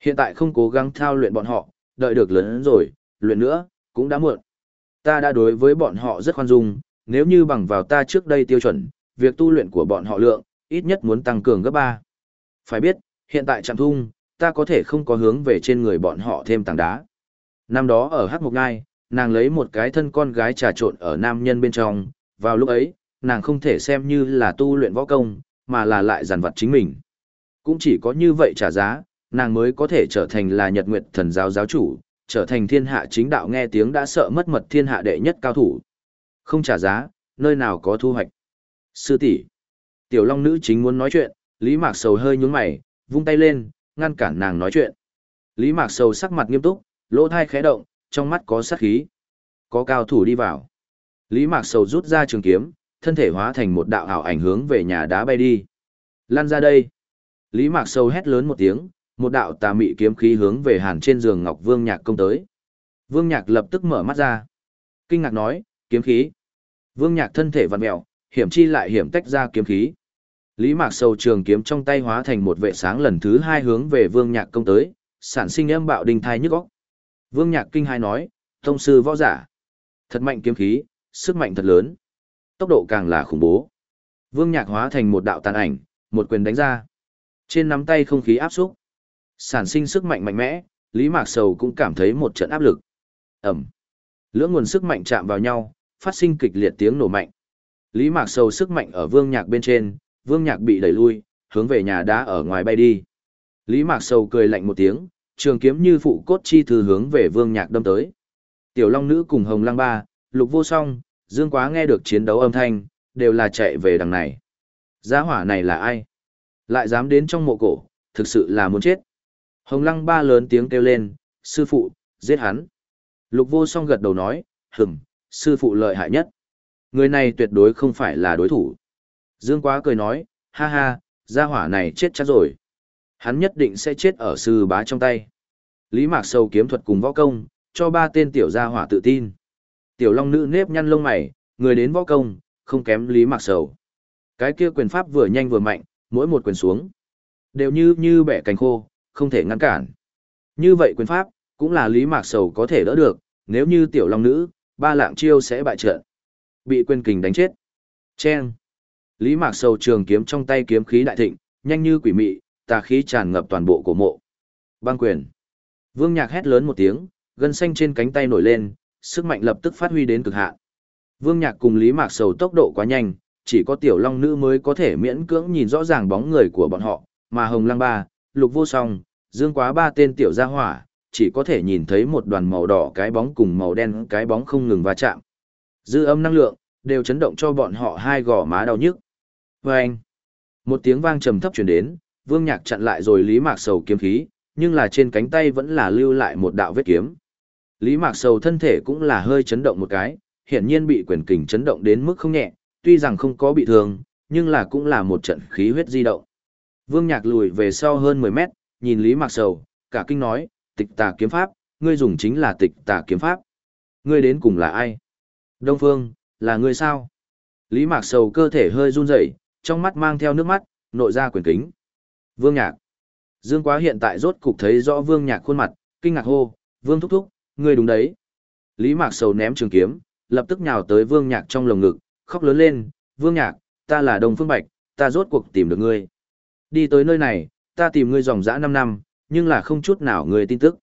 Hiện tại không cố gắng thao luyện bọn họ, đợi được lớn rồi, luyện nữa, cũng đã muộn. Ta đã đối với bọn họ rất khoan dung, nếu như bằng vào ta trước đây tiêu chuẩn, việc tu luyện của bọn họ lượng, ít nhất muốn tăng cường gấp 3. Phải biết, hiện tại trạm thung, ta có thể không có hướng về trên người bọn họ thêm tảng đá. Năm đó ở Hắc Mộc Ngai, nàng lấy một cái thân con gái trà trộn ở nam nhân bên trong, vào lúc ấy, nàng không thể xem như là tu luyện võ công, mà là lại giàn vật chính mình. Cũng chỉ có như vậy trả giá, nàng mới có thể trở thành là nhật nguyệt thần giáo giáo chủ, trở thành thiên hạ chính đạo nghe tiếng đã sợ mất mật thiên hạ đệ nhất cao thủ. Không trả giá, nơi nào có thu hoạch. Sư tỷ, Tiểu Long nữ chính muốn nói chuyện, Lý Mạc Sầu hơi nhún mày, vung tay lên, ngăn cản nàng nói chuyện. Lý Mạc Sầu sắc mặt nghiêm túc, lỗ thai khẽ động, trong mắt có sát khí. Có cao thủ đi vào. Lý Mạc Sầu rút ra trường kiếm, thân thể hóa thành một đạo ảo ảnh hướng về nhà đá bay đi. Lan ra đây. Lý Mạc Sầu hét lớn một tiếng, một đạo tà mị kiếm khí hướng về hàn trên giường Ngọc Vương Nhạc công tới. Vương Nhạc lập tức mở mắt ra. Kinh ngạc nói, kiếm khí. Vương Nhạc thân thể vặn mèo, hiểm chi lại hiểm tách ra kiếm khí. Lý Mạc Sầu trường kiếm trong tay hóa thành một vệ sáng lần thứ hai hướng về Vương Nhạc công tới, sản sinh âm bạo đình thai nhức óc. Vương Nhạc kinh hai nói, tông sư võ giả. Thật mạnh kiếm khí, sức mạnh thật lớn. Tốc độ càng là khủng bố. Vương Nhạc hóa thành một đạo tàn ảnh, một quyền đánh ra. Trên nắm tay không khí áp xúc. Sản sinh sức mạnh mạnh mẽ, Lý Mạc Sầu cũng cảm thấy một trận áp lực. Ẩm. Lưỡng nguồn sức mạnh chạm vào nhau, phát sinh kịch liệt tiếng nổ mạnh. Lý Mạc Sầu sức mạnh ở Vương Nhạc bên trên, Vương Nhạc bị đẩy lui, hướng về nhà đá ở ngoài bay đi. Lý Mạc Sầu cười lạnh một tiếng, trường kiếm như phụ cốt chi thư hướng về Vương Nhạc đâm tới. Tiểu Long Nữ cùng Hồng Lăng Ba, Lục Vô Song, Dương Quá nghe được chiến đấu âm thanh, đều là chạy về đằng này. Giá hỏa này là ai? Lại dám đến trong mộ cổ, thực sự là muốn chết. Hồng Lăng Ba lớn tiếng kêu lên, sư phụ, giết hắn. Lục Vô Song gật đầu nói, hừm, sư phụ lợi hại nhất. Người này tuyệt đối không phải là đối thủ. Dương Quá cười nói, ha ha, gia hỏa này chết chắc rồi. Hắn nhất định sẽ chết ở sư bá trong tay. Lý Mạc Sầu kiếm thuật cùng võ công, cho ba tên tiểu gia hỏa tự tin. Tiểu Long nữ nếp nhăn lông mày, người đến võ công, không kém Lý Mạc Sầu. Cái kia quyền pháp vừa nhanh vừa mạnh, mỗi một quyền xuống. Đều như như bẻ cành khô, không thể ngăn cản. Như vậy quyền pháp, cũng là Lý Mạc Sầu có thể đỡ được, nếu như tiểu long nữ, ba lạng chiêu sẽ bại trận. Bị quyền kình đánh chết. Chen. Lý Mạc Sầu trường kiếm trong tay kiếm khí đại thịnh, nhanh như quỷ mị, tà khí tràn ngập toàn bộ cổ mộ. Băng quyền. Vương Nhạc hét lớn một tiếng, gân xanh trên cánh tay nổi lên, sức mạnh lập tức phát huy đến cực hạn. Vương Nhạc cùng Lý Mạc Sầu tốc độ quá nhanh, chỉ có tiểu long nữ mới có thể miễn cưỡng nhìn rõ ràng bóng người của bọn họ, mà Hồng Lăng Ba, Lục Vô Song, Dương Quá ba tên tiểu gia hỏa, chỉ có thể nhìn thấy một đoàn màu đỏ cái bóng cùng màu đen cái bóng không ngừng va chạm. Dư âm năng lượng, đều chấn động cho bọn họ hai gò má đau nhức. Vâng! Một tiếng vang trầm thấp truyền đến, Vương Nhạc chặn lại rồi Lý Mạc Sầu kiếm khí, nhưng là trên cánh tay vẫn là lưu lại một đạo vết kiếm. Lý Mạc Sầu thân thể cũng là hơi chấn động một cái, hiển nhiên bị quyền kình chấn động đến mức không nhẹ, tuy rằng không có bị thương, nhưng là cũng là một trận khí huyết di động. Vương Nhạc lùi về sau hơn 10 mét, nhìn Lý Mạc Sầu, cả kinh nói, tịch tà kiếm pháp, ngươi dùng chính là tịch tà kiếm pháp. Ngươi đến cùng là ai? Đông Phương, là ngươi sao? Lý Mạc Sầu cơ thể hơi run rẩy, trong mắt mang theo nước mắt, nội ra quyền kính. Vương Nhạc. Dương Quá hiện tại rốt cục thấy rõ Vương Nhạc khuôn mặt, kinh ngạc hô, "Vương thúc thúc, ngươi đúng đấy." Lý Mạc Sầu ném trường kiếm, lập tức nhào tới Vương Nhạc trong lồng ngực, khóc lớn lên, "Vương Nhạc, ta là Đông Phương Bạch, ta rốt cuộc tìm được ngươi. Đi tới nơi này, ta tìm ngươi dòng dã 5 năm, nhưng là không chút nào ngươi tin tức."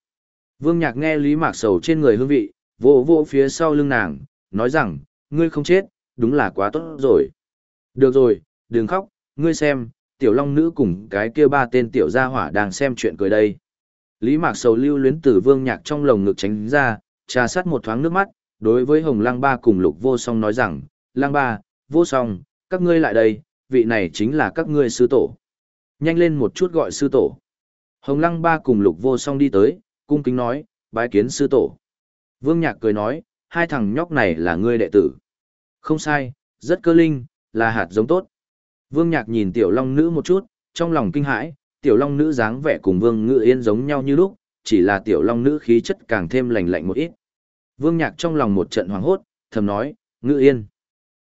Vương Nhạc nghe Lý Mạc Sầu trên người hương vị, vỗ vỗ phía sau lưng nàng, nói rằng, "Ngươi không chết, đúng là quá tốt rồi." "Được rồi, đừng khóc, ngươi xem, tiểu long nữ cùng cái kia ba tên tiểu gia hỏa đang xem chuyện cười đây." Lý Mạc Sầu lưu luyến từ Vương Nhạc trong lồng ngực tránh ra, trà sát một thoáng nước mắt, đối với Hồng Lăng Ba cùng Lục Vô Song nói rằng, Lăng Ba, Vô Song, các ngươi lại đây, vị này chính là các ngươi sư tổ. Nhanh lên một chút gọi sư tổ. Hồng Lăng Ba cùng Lục Vô Song đi tới, cung kính nói, bái kiến sư tổ. Vương Nhạc cười nói, hai thằng nhóc này là ngươi đệ tử. Không sai, rất cơ linh, là hạt giống tốt. Vương Nhạc nhìn tiểu long nữ một chút, trong lòng kinh hãi, tiểu long nữ dáng vẻ cùng Vương Ngự Yên giống nhau như lúc, chỉ là tiểu long nữ khí chất càng thêm lành lạnh một ít. Vương Nhạc trong lòng một trận hoảng hốt, thầm nói, Ngự Yên.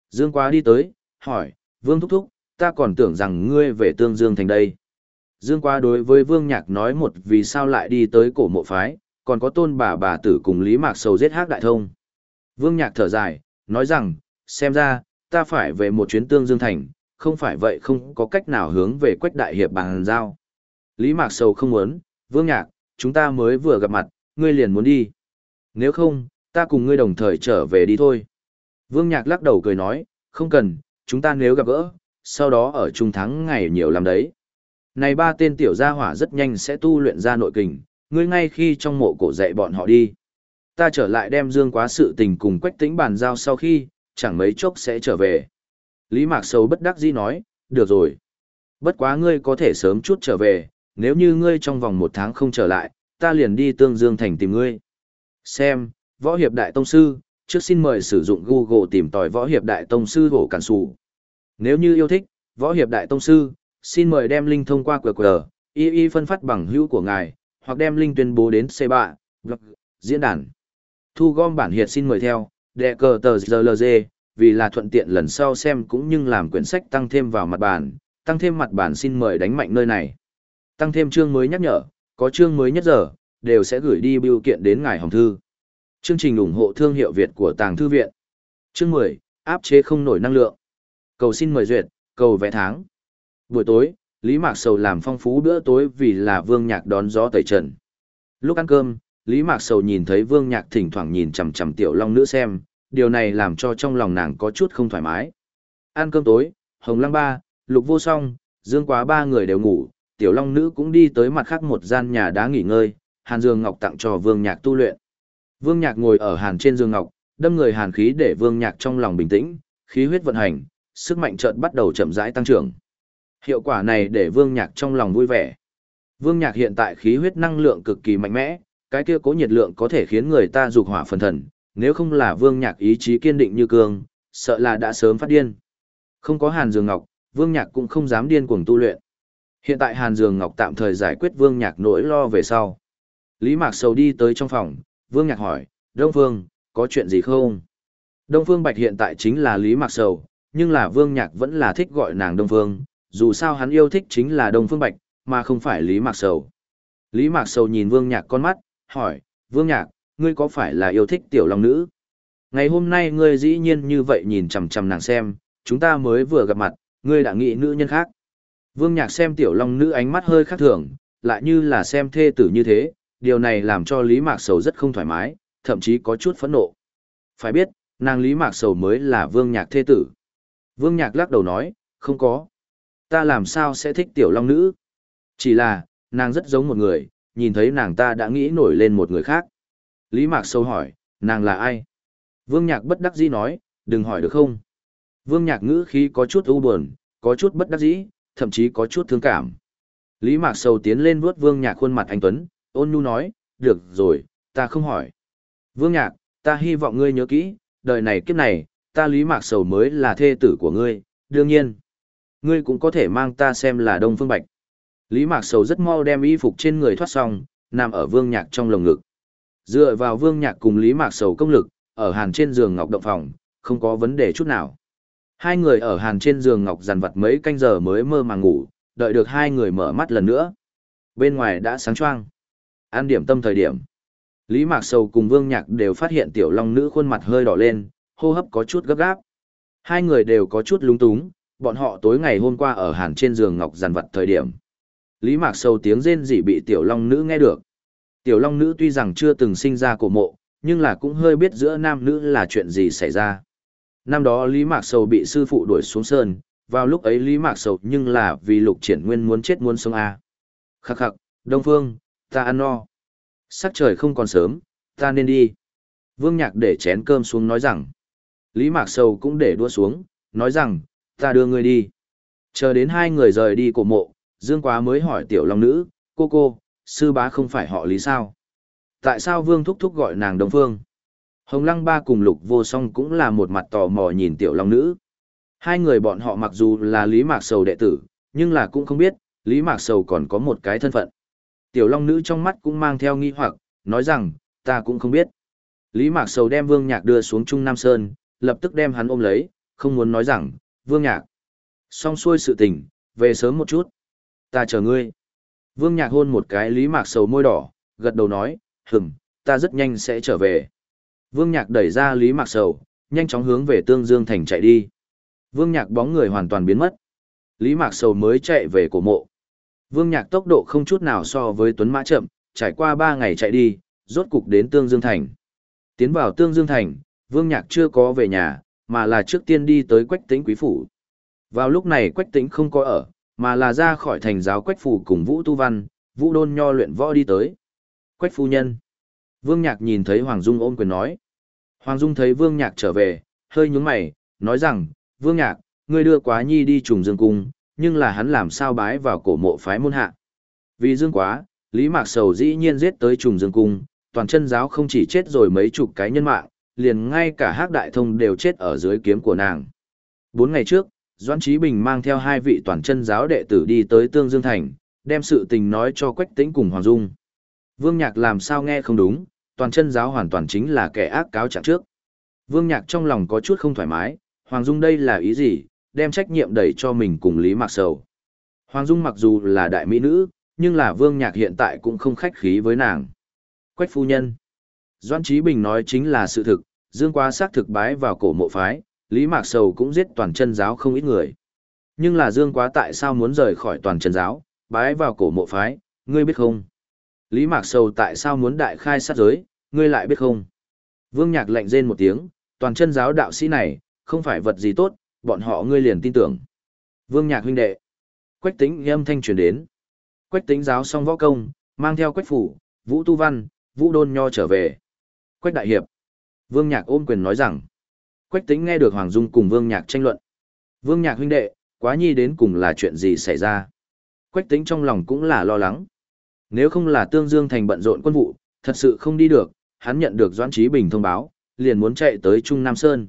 Dương Quá đi tới, hỏi, Vương Thúc Thúc, ta còn tưởng rằng ngươi về Tương Dương thành đây. Dương Quá đối với Vương Nhạc nói một vì sao lại đi tới cổ mộ phái, còn có tôn bà bà tử cùng Lý Mạc Sầu giết hát đại thông. Vương Nhạc thở dài, nói rằng, xem ra, ta phải về một chuyến Tương Dương thành, không phải vậy không có cách nào hướng về Quách Đại Hiệp bằng giao. Lý Mạc Sầu không muốn, Vương Nhạc, chúng ta mới vừa gặp mặt, ngươi liền muốn đi. Nếu không, ta cùng ngươi đồng thời trở về đi thôi. Vương Nhạc lắc đầu cười nói, không cần, chúng ta nếu gặp gỡ, sau đó ở trung thắng ngày nhiều làm đấy. Này ba tên tiểu gia hỏa rất nhanh sẽ tu luyện ra nội kình, ngươi ngay khi trong mộ cổ dạy bọn họ đi. Ta trở lại đem dương quá sự tình cùng quách tĩnh bàn giao sau khi, chẳng mấy chốc sẽ trở về. Lý Mạc Sầu bất đắc dĩ nói, được rồi. Bất quá ngươi có thể sớm chút trở về, nếu như ngươi trong vòng một tháng không trở lại, ta liền đi tương dương thành tìm ngươi. Xem, võ hiệp đại tông sư, trước xin mời sử dụng Google tìm tòi võ hiệp đại tông sư hổ cản sụ. Nếu như yêu thích, võ hiệp đại tông sư, xin mời đem link thông qua QR, y y phân phát bằng hữu của ngài, hoặc đem link tuyên bố đến C3, blog, diễn đàn. Thu gom bản hiệt xin mời theo, đệ cờ tờ GLG, vì là thuận tiện lần sau xem cũng như làm quyển sách tăng thêm vào mặt bản, tăng thêm mặt bản xin mời đánh mạnh nơi này. Tăng thêm chương mới nhắc nhở, có chương mới nhất giờ, đều sẽ gửi đi biểu kiện đến ngài hồng thư. Chương trình ủng hộ thương hiệu Việt của Tàng Thư Viện. Chương 10, áp chế không nổi năng lượng. Cầu xin mời duyệt, cầu vẽ tháng. Buổi tối, Lý Mạc Sầu làm phong phú bữa tối vì là Vương Nhạc đón gió tẩy trần. Lúc ăn cơm, Lý Mạc Sầu nhìn thấy Vương Nhạc thỉnh thoảng nhìn chằm chằm tiểu long nữ xem, điều này làm cho trong lòng nàng có chút không thoải mái. Ăn cơm tối, Hồng Lăng Ba, Lục Vô Song, Dương Quá ba người đều ngủ, tiểu long nữ cũng đi tới mặt khác một gian nhà đá nghỉ ngơi, Hàn Dương Ngọc tặng cho Vương Nhạc tu luyện. Vương Nhạc ngồi ở Hàn trên giường ngọc, đâm người hàn khí để Vương Nhạc trong lòng bình tĩnh, khí huyết vận hành, sức mạnh chợt bắt đầu chậm rãi tăng trưởng. Hiệu quả này để Vương Nhạc trong lòng vui vẻ. Vương Nhạc hiện tại khí huyết năng lượng cực kỳ mạnh mẽ, cái kia cố nhiệt lượng có thể khiến người ta dục hỏa phần thần, nếu không là Vương Nhạc ý chí kiên định như cương, sợ là đã sớm phát điên. Không có Hàn Dương Ngọc, Vương Nhạc cũng không dám điên cuồng tu luyện. Hiện tại Hàn Dương Ngọc tạm thời giải quyết Vương Nhạc nỗi lo về sau. Lý Mạc Sầu đi tới trong phòng, Vương Nhạc hỏi, Đông Phương, có chuyện gì không? Đông Phương Bạch hiện tại chính là Lý Mạc Sầu, nhưng là Vương Nhạc vẫn là thích gọi nàng Đông Phương, dù sao hắn yêu thích chính là Đông Phương Bạch, mà không phải Lý Mạc Sầu. Lý Mạc Sầu nhìn Vương Nhạc con mắt, hỏi, Vương Nhạc, ngươi có phải là yêu thích tiểu long nữ? Ngày hôm nay ngươi dĩ nhiên như vậy nhìn chằm chằm nàng xem, chúng ta mới vừa gặp mặt, ngươi đã nghĩ nữ nhân khác. Vương Nhạc xem tiểu long nữ ánh mắt hơi khác thường, lại như là xem thê tử như thế, điều này làm cho Lý Mạc Sầu rất không thoải mái, thậm chí có chút phẫn nộ. Phải biết, nàng Lý Mạc Sầu mới là Vương Nhạc thê tử. Vương Nhạc lắc đầu nói, không có. Ta làm sao sẽ thích tiểu long nữ? Chỉ là, nàng rất giống một người, nhìn thấy nàng ta đã nghĩ nổi lên một người khác. Lý Mạc Sầu hỏi, nàng là ai? Vương Nhạc bất đắc dĩ nói, đừng hỏi được không? Vương Nhạc ngữ khí có chút u buồn, có chút bất đắc dĩ, thậm chí có chút thương cảm. Lý Mạc Sầu tiến lên vuốt Vương Nhạc khuôn mặt anh Tuấn, ôn nhu nói, được rồi, ta không hỏi. Vương Nhạc, ta hy vọng ngươi nhớ kỹ, đời này kiếp này, ta Lý Mạc Sầu mới là thê tử của ngươi, đương nhiên. Ngươi cũng có thể mang ta xem là Đông Phương Bạch. Lý Mạc Sầu rất mau đem y phục trên người thoát xong, nằm ở Vương Nhạc trong lồng ngực. Dựa vào Vương Nhạc cùng Lý Mạc Sầu công lực, ở hàn trên giường ngọc động phòng, không có vấn đề chút nào. Hai người ở hàn trên giường ngọc dằn vặt mấy canh giờ mới mơ màng ngủ, đợi được hai người mở mắt lần nữa. Bên ngoài đã sáng choang. An điểm tâm thời điểm. Lý Mạc Sầu cùng Vương Nhạc đều phát hiện tiểu long nữ khuôn mặt hơi đỏ lên, hô hấp có chút gấp gáp. Hai người đều có chút lúng túng, bọn họ tối ngày hôm qua ở hàn trên giường ngọc dằn vặt thời điểm. Lý Mạc Sầu tiếng rên rỉ bị tiểu long nữ nghe được. Tiểu long nữ tuy rằng chưa từng sinh ra cổ mộ, nhưng là cũng hơi biết giữa nam nữ là chuyện gì xảy ra. Năm đó Lý Mạc Sầu bị sư phụ đuổi xuống sơn, vào lúc ấy Lý Mạc Sầu nhưng là vì lục triển nguyên muốn chết muốn sống A. Khắc khắc, Đông Phương, ta ăn no. Sắc trời không còn sớm, ta nên đi. Vương Nhạc để chén cơm xuống nói rằng. Lý Mạc Sầu cũng để đua xuống, nói rằng, ta đưa ngươi đi. Chờ đến hai người rời đi cổ mộ, Dương Quá mới hỏi tiểu long nữ, cô cô, sư bá không phải họ Lý sao? Tại sao Vương Thúc Thúc gọi nàng Đông Phương? Hồng Lăng Ba cùng Lục Vô Song cũng là một mặt tò mò nhìn tiểu long nữ. Hai người bọn họ mặc dù là Lý Mạc Sầu đệ tử, nhưng là cũng không biết, Lý Mạc Sầu còn có một cái thân phận. Tiểu long nữ trong mắt cũng mang theo nghi hoặc, nói rằng, ta cũng không biết. Lý Mạc Sầu đem Vương Nhạc đưa xuống Trung Nam Sơn, lập tức đem hắn ôm lấy, không muốn nói rằng, Vương Nhạc. Xong xuôi sự tình, về sớm một chút. Ta chờ ngươi. Vương Nhạc hôn một cái Lý Mạc Sầu môi đỏ, gật đầu nói, hừm, ta rất nhanh sẽ trở về. Vương Nhạc đẩy ra Lý Mạc Sầu, nhanh chóng hướng về Tương Dương Thành chạy đi. Vương Nhạc bóng người hoàn toàn biến mất. Lý Mạc Sầu mới chạy về cổ mộ. Vương Nhạc tốc độ không chút nào so với Tuấn Mã chậm, trải qua 3 ngày chạy đi, rốt cục đến Tương Dương Thành. Tiến vào Tương Dương Thành, Vương Nhạc chưa có về nhà, mà là trước tiên đi tới Quách Tĩnh Quý Phủ. Vào lúc này Quách Tĩnh không có ở, mà là ra khỏi thành giáo Quách Phủ cùng Vũ Tu Văn, Vũ Đôn Nho luyện võ đi tới. Quách Phu Nhân. Vương Nhạc nhìn thấy Hoàng Dung ôm quyền nói. Hoàng Dung thấy Vương Nhạc trở về, hơi nhướng mày, nói rằng, Vương Nhạc, ngươi đưa quá nhi đi trùng dương cung, nhưng là hắn làm sao bái vào cổ mộ phái môn hạ. Vì dương quá, Lý Mạc Sầu dĩ nhiên giết tới trùng dương cung, toàn chân giáo không chỉ chết rồi mấy chục cái nhân mạng, liền ngay cả hắc đại thông đều chết ở dưới kiếm của nàng. Bốn ngày trước, Doãn Chí Bình mang theo hai vị toàn chân giáo đệ tử đi tới Tương Dương Thành, đem sự tình nói cho Quách Tĩnh cùng Hoàng Dung. Vương Nhạc làm sao nghe không đúng, toàn chân giáo hoàn toàn chính là kẻ ác cáo trạng trước. Vương Nhạc trong lòng có chút không thoải mái, Hoàng Dung đây là ý gì, đem trách nhiệm đẩy cho mình cùng Lý Mạc Sầu. Hoàng Dung mặc dù là đại mỹ nữ, nhưng là Vương Nhạc hiện tại cũng không khách khí với nàng. Quách phu nhân. Doãn Chí Bình nói chính là sự thực, Dương Quá xác thực bái vào cổ mộ phái, Lý Mạc Sầu cũng giết toàn chân giáo không ít người. Nhưng là Dương Quá tại sao muốn rời khỏi toàn chân giáo, bái vào cổ mộ phái, ngươi biết không? Lý Mạc Sầu tại sao muốn đại khai sát giới, ngươi lại biết không? Vương Nhạc lạnh rên một tiếng, toàn chân giáo đạo sĩ này, không phải vật gì tốt, bọn họ ngươi liền tin tưởng. Vương Nhạc huynh đệ. Quách tính âm thanh truyền đến. Quách tính giáo xong võ công, mang theo quách phủ, vũ tu văn, vũ đôn nho trở về. Quách đại hiệp. Vương Nhạc ôm quyền nói rằng. Quách tính nghe được Hoàng Dung cùng Vương Nhạc tranh luận. Vương Nhạc huynh đệ, quá nhi đến cùng là chuyện gì xảy ra. Quách tính trong lòng cũng là lo lắng. Nếu không là Tương Dương Thành bận rộn quân vụ, thật sự không đi được, hắn nhận được Doãn Trí Bình thông báo, liền muốn chạy tới Trung Nam Sơn.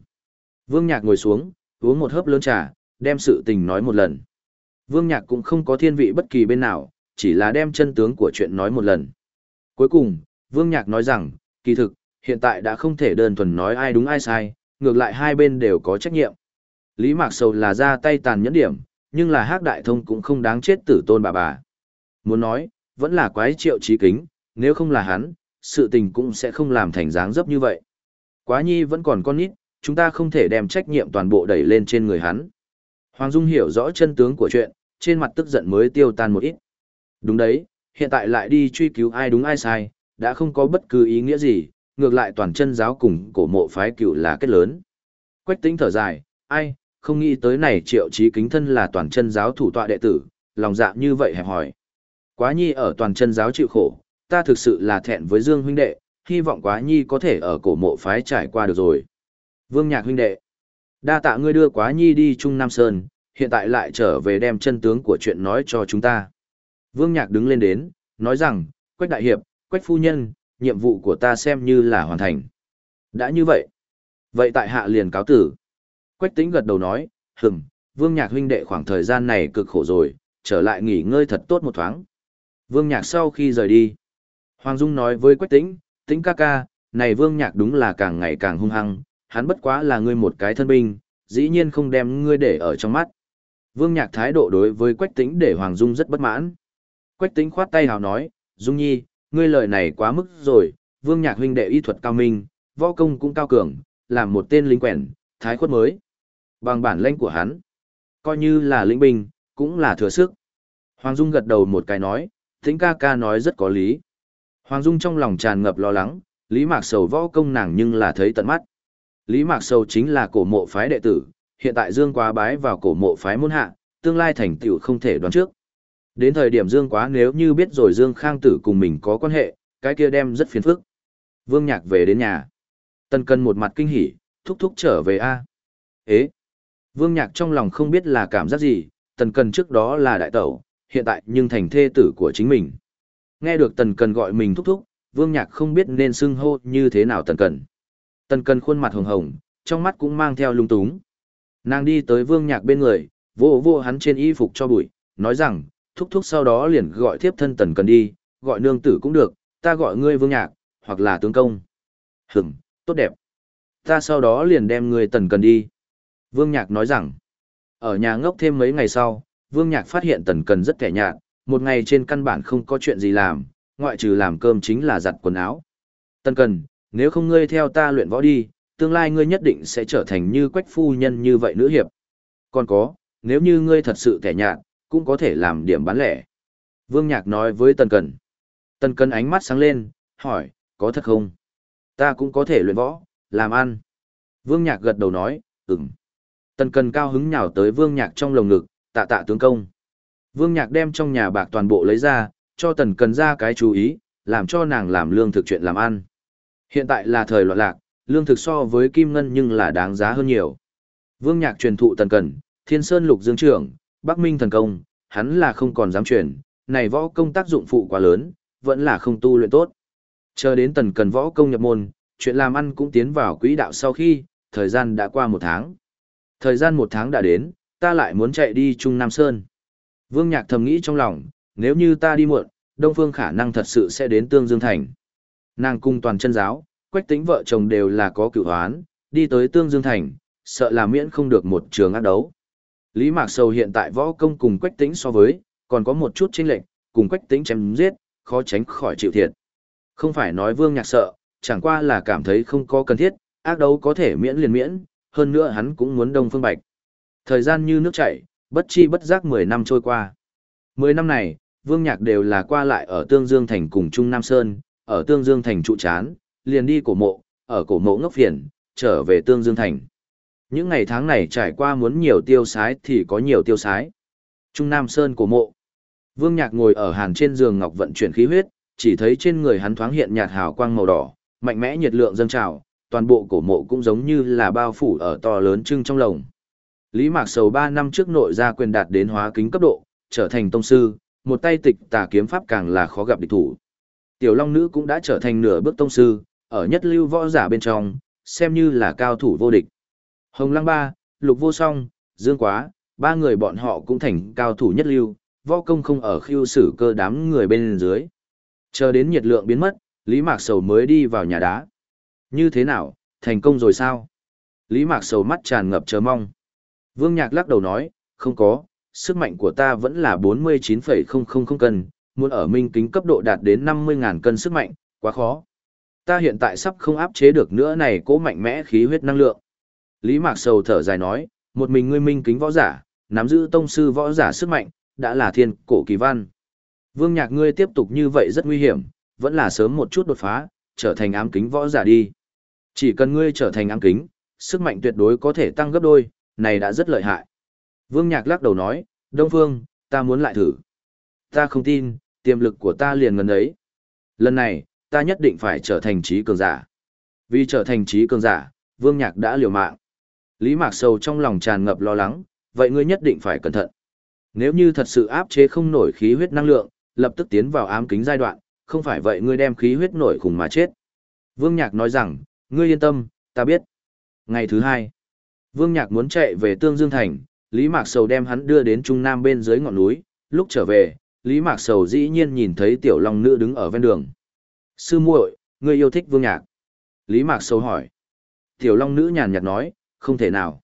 Vương Nhạc ngồi xuống, uống một hớp lớn trà, đem sự tình nói một lần. Vương Nhạc cũng không có thiên vị bất kỳ bên nào, chỉ là đem chân tướng của chuyện nói một lần. Cuối cùng, Vương Nhạc nói rằng, kỳ thực, hiện tại đã không thể đơn thuần nói ai đúng ai sai, ngược lại hai bên đều có trách nhiệm. Lý Mạc Sầu là ra tay tàn nhẫn điểm, nhưng là Hắc Đại Thông cũng không đáng chết tử tôn bà bà. Muốn nói, vẫn là quái triệu trí kính, nếu không là hắn, sự tình cũng sẽ không làm thành dáng dấp như vậy. Quá nhi vẫn còn con nít, chúng ta không thể đem trách nhiệm toàn bộ đẩy lên trên người hắn. Hoàng Dung hiểu rõ chân tướng của chuyện, trên mặt tức giận mới tiêu tan một ít. Đúng đấy, hiện tại lại đi truy cứu ai đúng ai sai, đã không có bất cứ ý nghĩa gì, ngược lại toàn chân giáo cùng cổ mộ phái cựu là kết lớn. Quách tính thở dài, ai, không nghĩ tới này triệu trí kính thân là toàn chân giáo thủ tọa đệ tử, lòng dạ như vậy hẹp hỏi. Quá nhi ở toàn chân giáo chịu khổ, ta thực sự là thẹn với Dương huynh đệ, hy vọng quá nhi có thể ở cổ mộ phái trải qua được rồi. Vương Nhạc huynh đệ, đa tạ ngươi đưa quá nhi đi Trung Nam Sơn, hiện tại lại trở về đem chân tướng của chuyện nói cho chúng ta. Vương Nhạc đứng lên đến, nói rằng, Quách Đại Hiệp, Quách Phu Nhân, nhiệm vụ của ta xem như là hoàn thành. Đã như vậy. Vậy tại hạ liền cáo tử. Quách Tĩnh gật đầu nói, hừng, Vương Nhạc huynh đệ khoảng thời gian này cực khổ rồi, trở lại nghỉ ngơi thật tốt một thoáng. Vương Nhạc sau khi rời đi, Hoàng Dung nói với Quách Tĩnh, Tĩnh ca ca, này vương nhạc đúng là càng ngày càng hung hăng, hắn bất quá là ngươi một cái thân binh, dĩ nhiên không đem ngươi để ở trong mắt. Vương nhạc thái độ đối với Quách Tĩnh để Hoàng Dung rất bất mãn. Quách Tĩnh khoát tay hào nói, Dung Nhi, ngươi lời này quá mức rồi, vương nhạc huynh đệ y thuật cao minh, võ công cũng cao cường, làm một tên lính quèn, thái khuất mới. Bằng bản lĩnh của hắn, coi như là lĩnh binh, cũng là thừa sức. Hoàng Dung gật đầu một cái nói, Thính ca ca nói rất có lý. Hoàng Dung trong lòng tràn ngập lo lắng, Lý Mạc Sầu võ công nàng nhưng là thấy tận mắt. Lý Mạc Sầu chính là cổ mộ phái đệ tử, hiện tại Dương Quá bái vào cổ mộ phái môn hạ, tương lai thành tựu không thể đoán trước. Đến thời điểm Dương Quá nếu như biết rồi Dương Khang Tử cùng mình có quan hệ, cái kia đem rất phiền phức. Vương Nhạc về đến nhà. Tân Cân một mặt kinh hỉ, thúc thúc trở về a. Ế. Vương Nhạc trong lòng không biết là cảm giác gì, Tần Cần trước đó là đại tẩu, hiện tại nhưng thành thê tử của chính mình. Nghe được Tần Cần gọi mình thúc thúc, Vương Nhạc không biết nên xưng hô như thế nào Tần Cần. Tần Cần khuôn mặt hồng hồng, trong mắt cũng mang theo lung túng. Nàng đi tới Vương Nhạc bên người, vỗ vỗ hắn trên y phục cho bụi, nói rằng, thúc thúc sau đó liền gọi thiếp thân Tần Cần đi, gọi nương tử cũng được, ta gọi ngươi Vương Nhạc, hoặc là tướng công. Hửm, tốt đẹp. Ta sau đó liền đem ngươi Tần Cần đi. Vương Nhạc nói rằng, ở nhà ngốc thêm mấy ngày sau, Vương Nhạc phát hiện Tần Cần rất kẻ nhạt, một ngày trên căn bản không có chuyện gì làm, ngoại trừ làm cơm chính là giặt quần áo. Tần Cần, nếu không ngươi theo ta luyện võ đi, tương lai ngươi nhất định sẽ trở thành như quách phu nhân như vậy nữ hiệp. Còn có, nếu như ngươi thật sự kẻ nhạt, cũng có thể làm điểm bán lẻ. Vương Nhạc nói với Tần Cần. Tần Cần ánh mắt sáng lên, hỏi, có thật không? Ta cũng có thể luyện võ, làm ăn. Vương Nhạc gật đầu nói, ừm. Tần Cần cao hứng nhào tới Vương Nhạc trong lồng ngực, tạ tạ tướng công. Vương Nhạc đem trong nhà bạc toàn bộ lấy ra, cho Tần Cần ra cái chú ý, làm cho nàng làm lương thực chuyện làm ăn. Hiện tại là thời loạn lạc, lương thực so với kim ngân nhưng là đáng giá hơn nhiều. Vương Nhạc truyền thụ Tần Cần, Thiên Sơn Lục Dương trưởng, Bắc Minh thần công, hắn là không còn dám truyền, này võ công tác dụng phụ quá lớn, vẫn là không tu luyện tốt. Chờ đến Tần Cần võ công nhập môn, chuyện làm ăn cũng tiến vào quỹ đạo sau khi, thời gian đã qua một tháng. Thời gian một tháng đã đến, ta lại muốn chạy đi Trung Nam Sơn. Vương Nhạc thầm nghĩ trong lòng, nếu như ta đi muộn, Đông Phương khả năng thật sự sẽ đến Tương Dương Thành. Nàng cung toàn chân giáo, quách tính vợ chồng đều là có cựu hoán, đi tới Tương Dương Thành, sợ là miễn không được một trường ác đấu. Lý Mạc Sầu hiện tại võ công cùng quách tĩnh so với, còn có một chút chênh lệch, cùng quách tĩnh chém giết, khó tránh khỏi chịu thiệt. Không phải nói Vương Nhạc sợ, chẳng qua là cảm thấy không có cần thiết, ác đấu có thể miễn liền miễn, hơn nữa hắn cũng muốn Đông Phương Bạch. Thời gian như nước chảy, bất chi bất giác 10 năm trôi qua. 10 năm này, Vương Nhạc đều là qua lại ở Tương Dương Thành cùng Trung Nam Sơn, ở Tương Dương Thành trụ chán, liền đi cổ mộ, ở cổ mộ ngốc phiền, trở về Tương Dương Thành. Những ngày tháng này trải qua muốn nhiều tiêu sái thì có nhiều tiêu sái. Trung Nam Sơn cổ mộ. Vương Nhạc ngồi ở hàn trên giường ngọc vận chuyển khí huyết, chỉ thấy trên người hắn thoáng hiện nhạt hào quang màu đỏ, mạnh mẽ nhiệt lượng dâng trào, toàn bộ cổ mộ cũng giống như là bao phủ ở to lớn trưng trong lồng. Lý Mạc Sầu 3 năm trước nội ra quyền đạt đến hóa kính cấp độ, trở thành tông sư, một tay tịch tà kiếm pháp càng là khó gặp địch thủ. Tiểu Long Nữ cũng đã trở thành nửa bước tông sư, ở nhất lưu võ giả bên trong, xem như là cao thủ vô địch. Hồng Lăng Ba, Lục Vô Song, Dương Quá, ba người bọn họ cũng thành cao thủ nhất lưu, võ công không ở khiêu sử cơ đám người bên dưới. Chờ đến nhiệt lượng biến mất, Lý Mạc Sầu mới đi vào nhà đá. Như thế nào, thành công rồi sao? Lý Mạc Sầu mắt tràn ngập chờ mong. Vương Nhạc lắc đầu nói, không có, sức mạnh của ta vẫn là 49,000 cân, muốn ở minh kính cấp độ đạt đến 50.000 cân sức mạnh, quá khó. Ta hiện tại sắp không áp chế được nữa này cố mạnh mẽ khí huyết năng lượng. Lý Mạc Sầu thở dài nói, một mình ngươi minh kính võ giả, nắm giữ tông sư võ giả sức mạnh, đã là thiên cổ kỳ văn. Vương Nhạc ngươi tiếp tục như vậy rất nguy hiểm, vẫn là sớm một chút đột phá, trở thành ám kính võ giả đi. Chỉ cần ngươi trở thành ám kính, sức mạnh tuyệt đối có thể tăng gấp đôi, này đã rất lợi hại. Vương Nhạc lắc đầu nói, Đông Phương, ta muốn lại thử. Ta không tin, tiềm lực của ta liền ngần ấy. Lần này, ta nhất định phải trở thành trí cường giả. Vì trở thành trí cường giả, Vương Nhạc đã liều mạng. Lý Mạc Sầu trong lòng tràn ngập lo lắng, vậy ngươi nhất định phải cẩn thận. Nếu như thật sự áp chế không nổi khí huyết năng lượng, lập tức tiến vào ám kính giai đoạn, không phải vậy ngươi đem khí huyết nổi khủng mà chết. Vương Nhạc nói rằng, ngươi yên tâm, ta biết. Ngày thứ hai, Vương Nhạc muốn chạy về Tương Dương Thành, Lý Mạc Sầu đem hắn đưa đến Trung Nam bên dưới ngọn núi, lúc trở về, Lý Mạc Sầu dĩ nhiên nhìn thấy Tiểu Long Nữ đứng ở ven đường. Sư muội, ngươi yêu thích Vương Nhạc. Lý Mạc Sầu hỏi. Tiểu Long Nữ nhàn nhạt nói, không thể nào.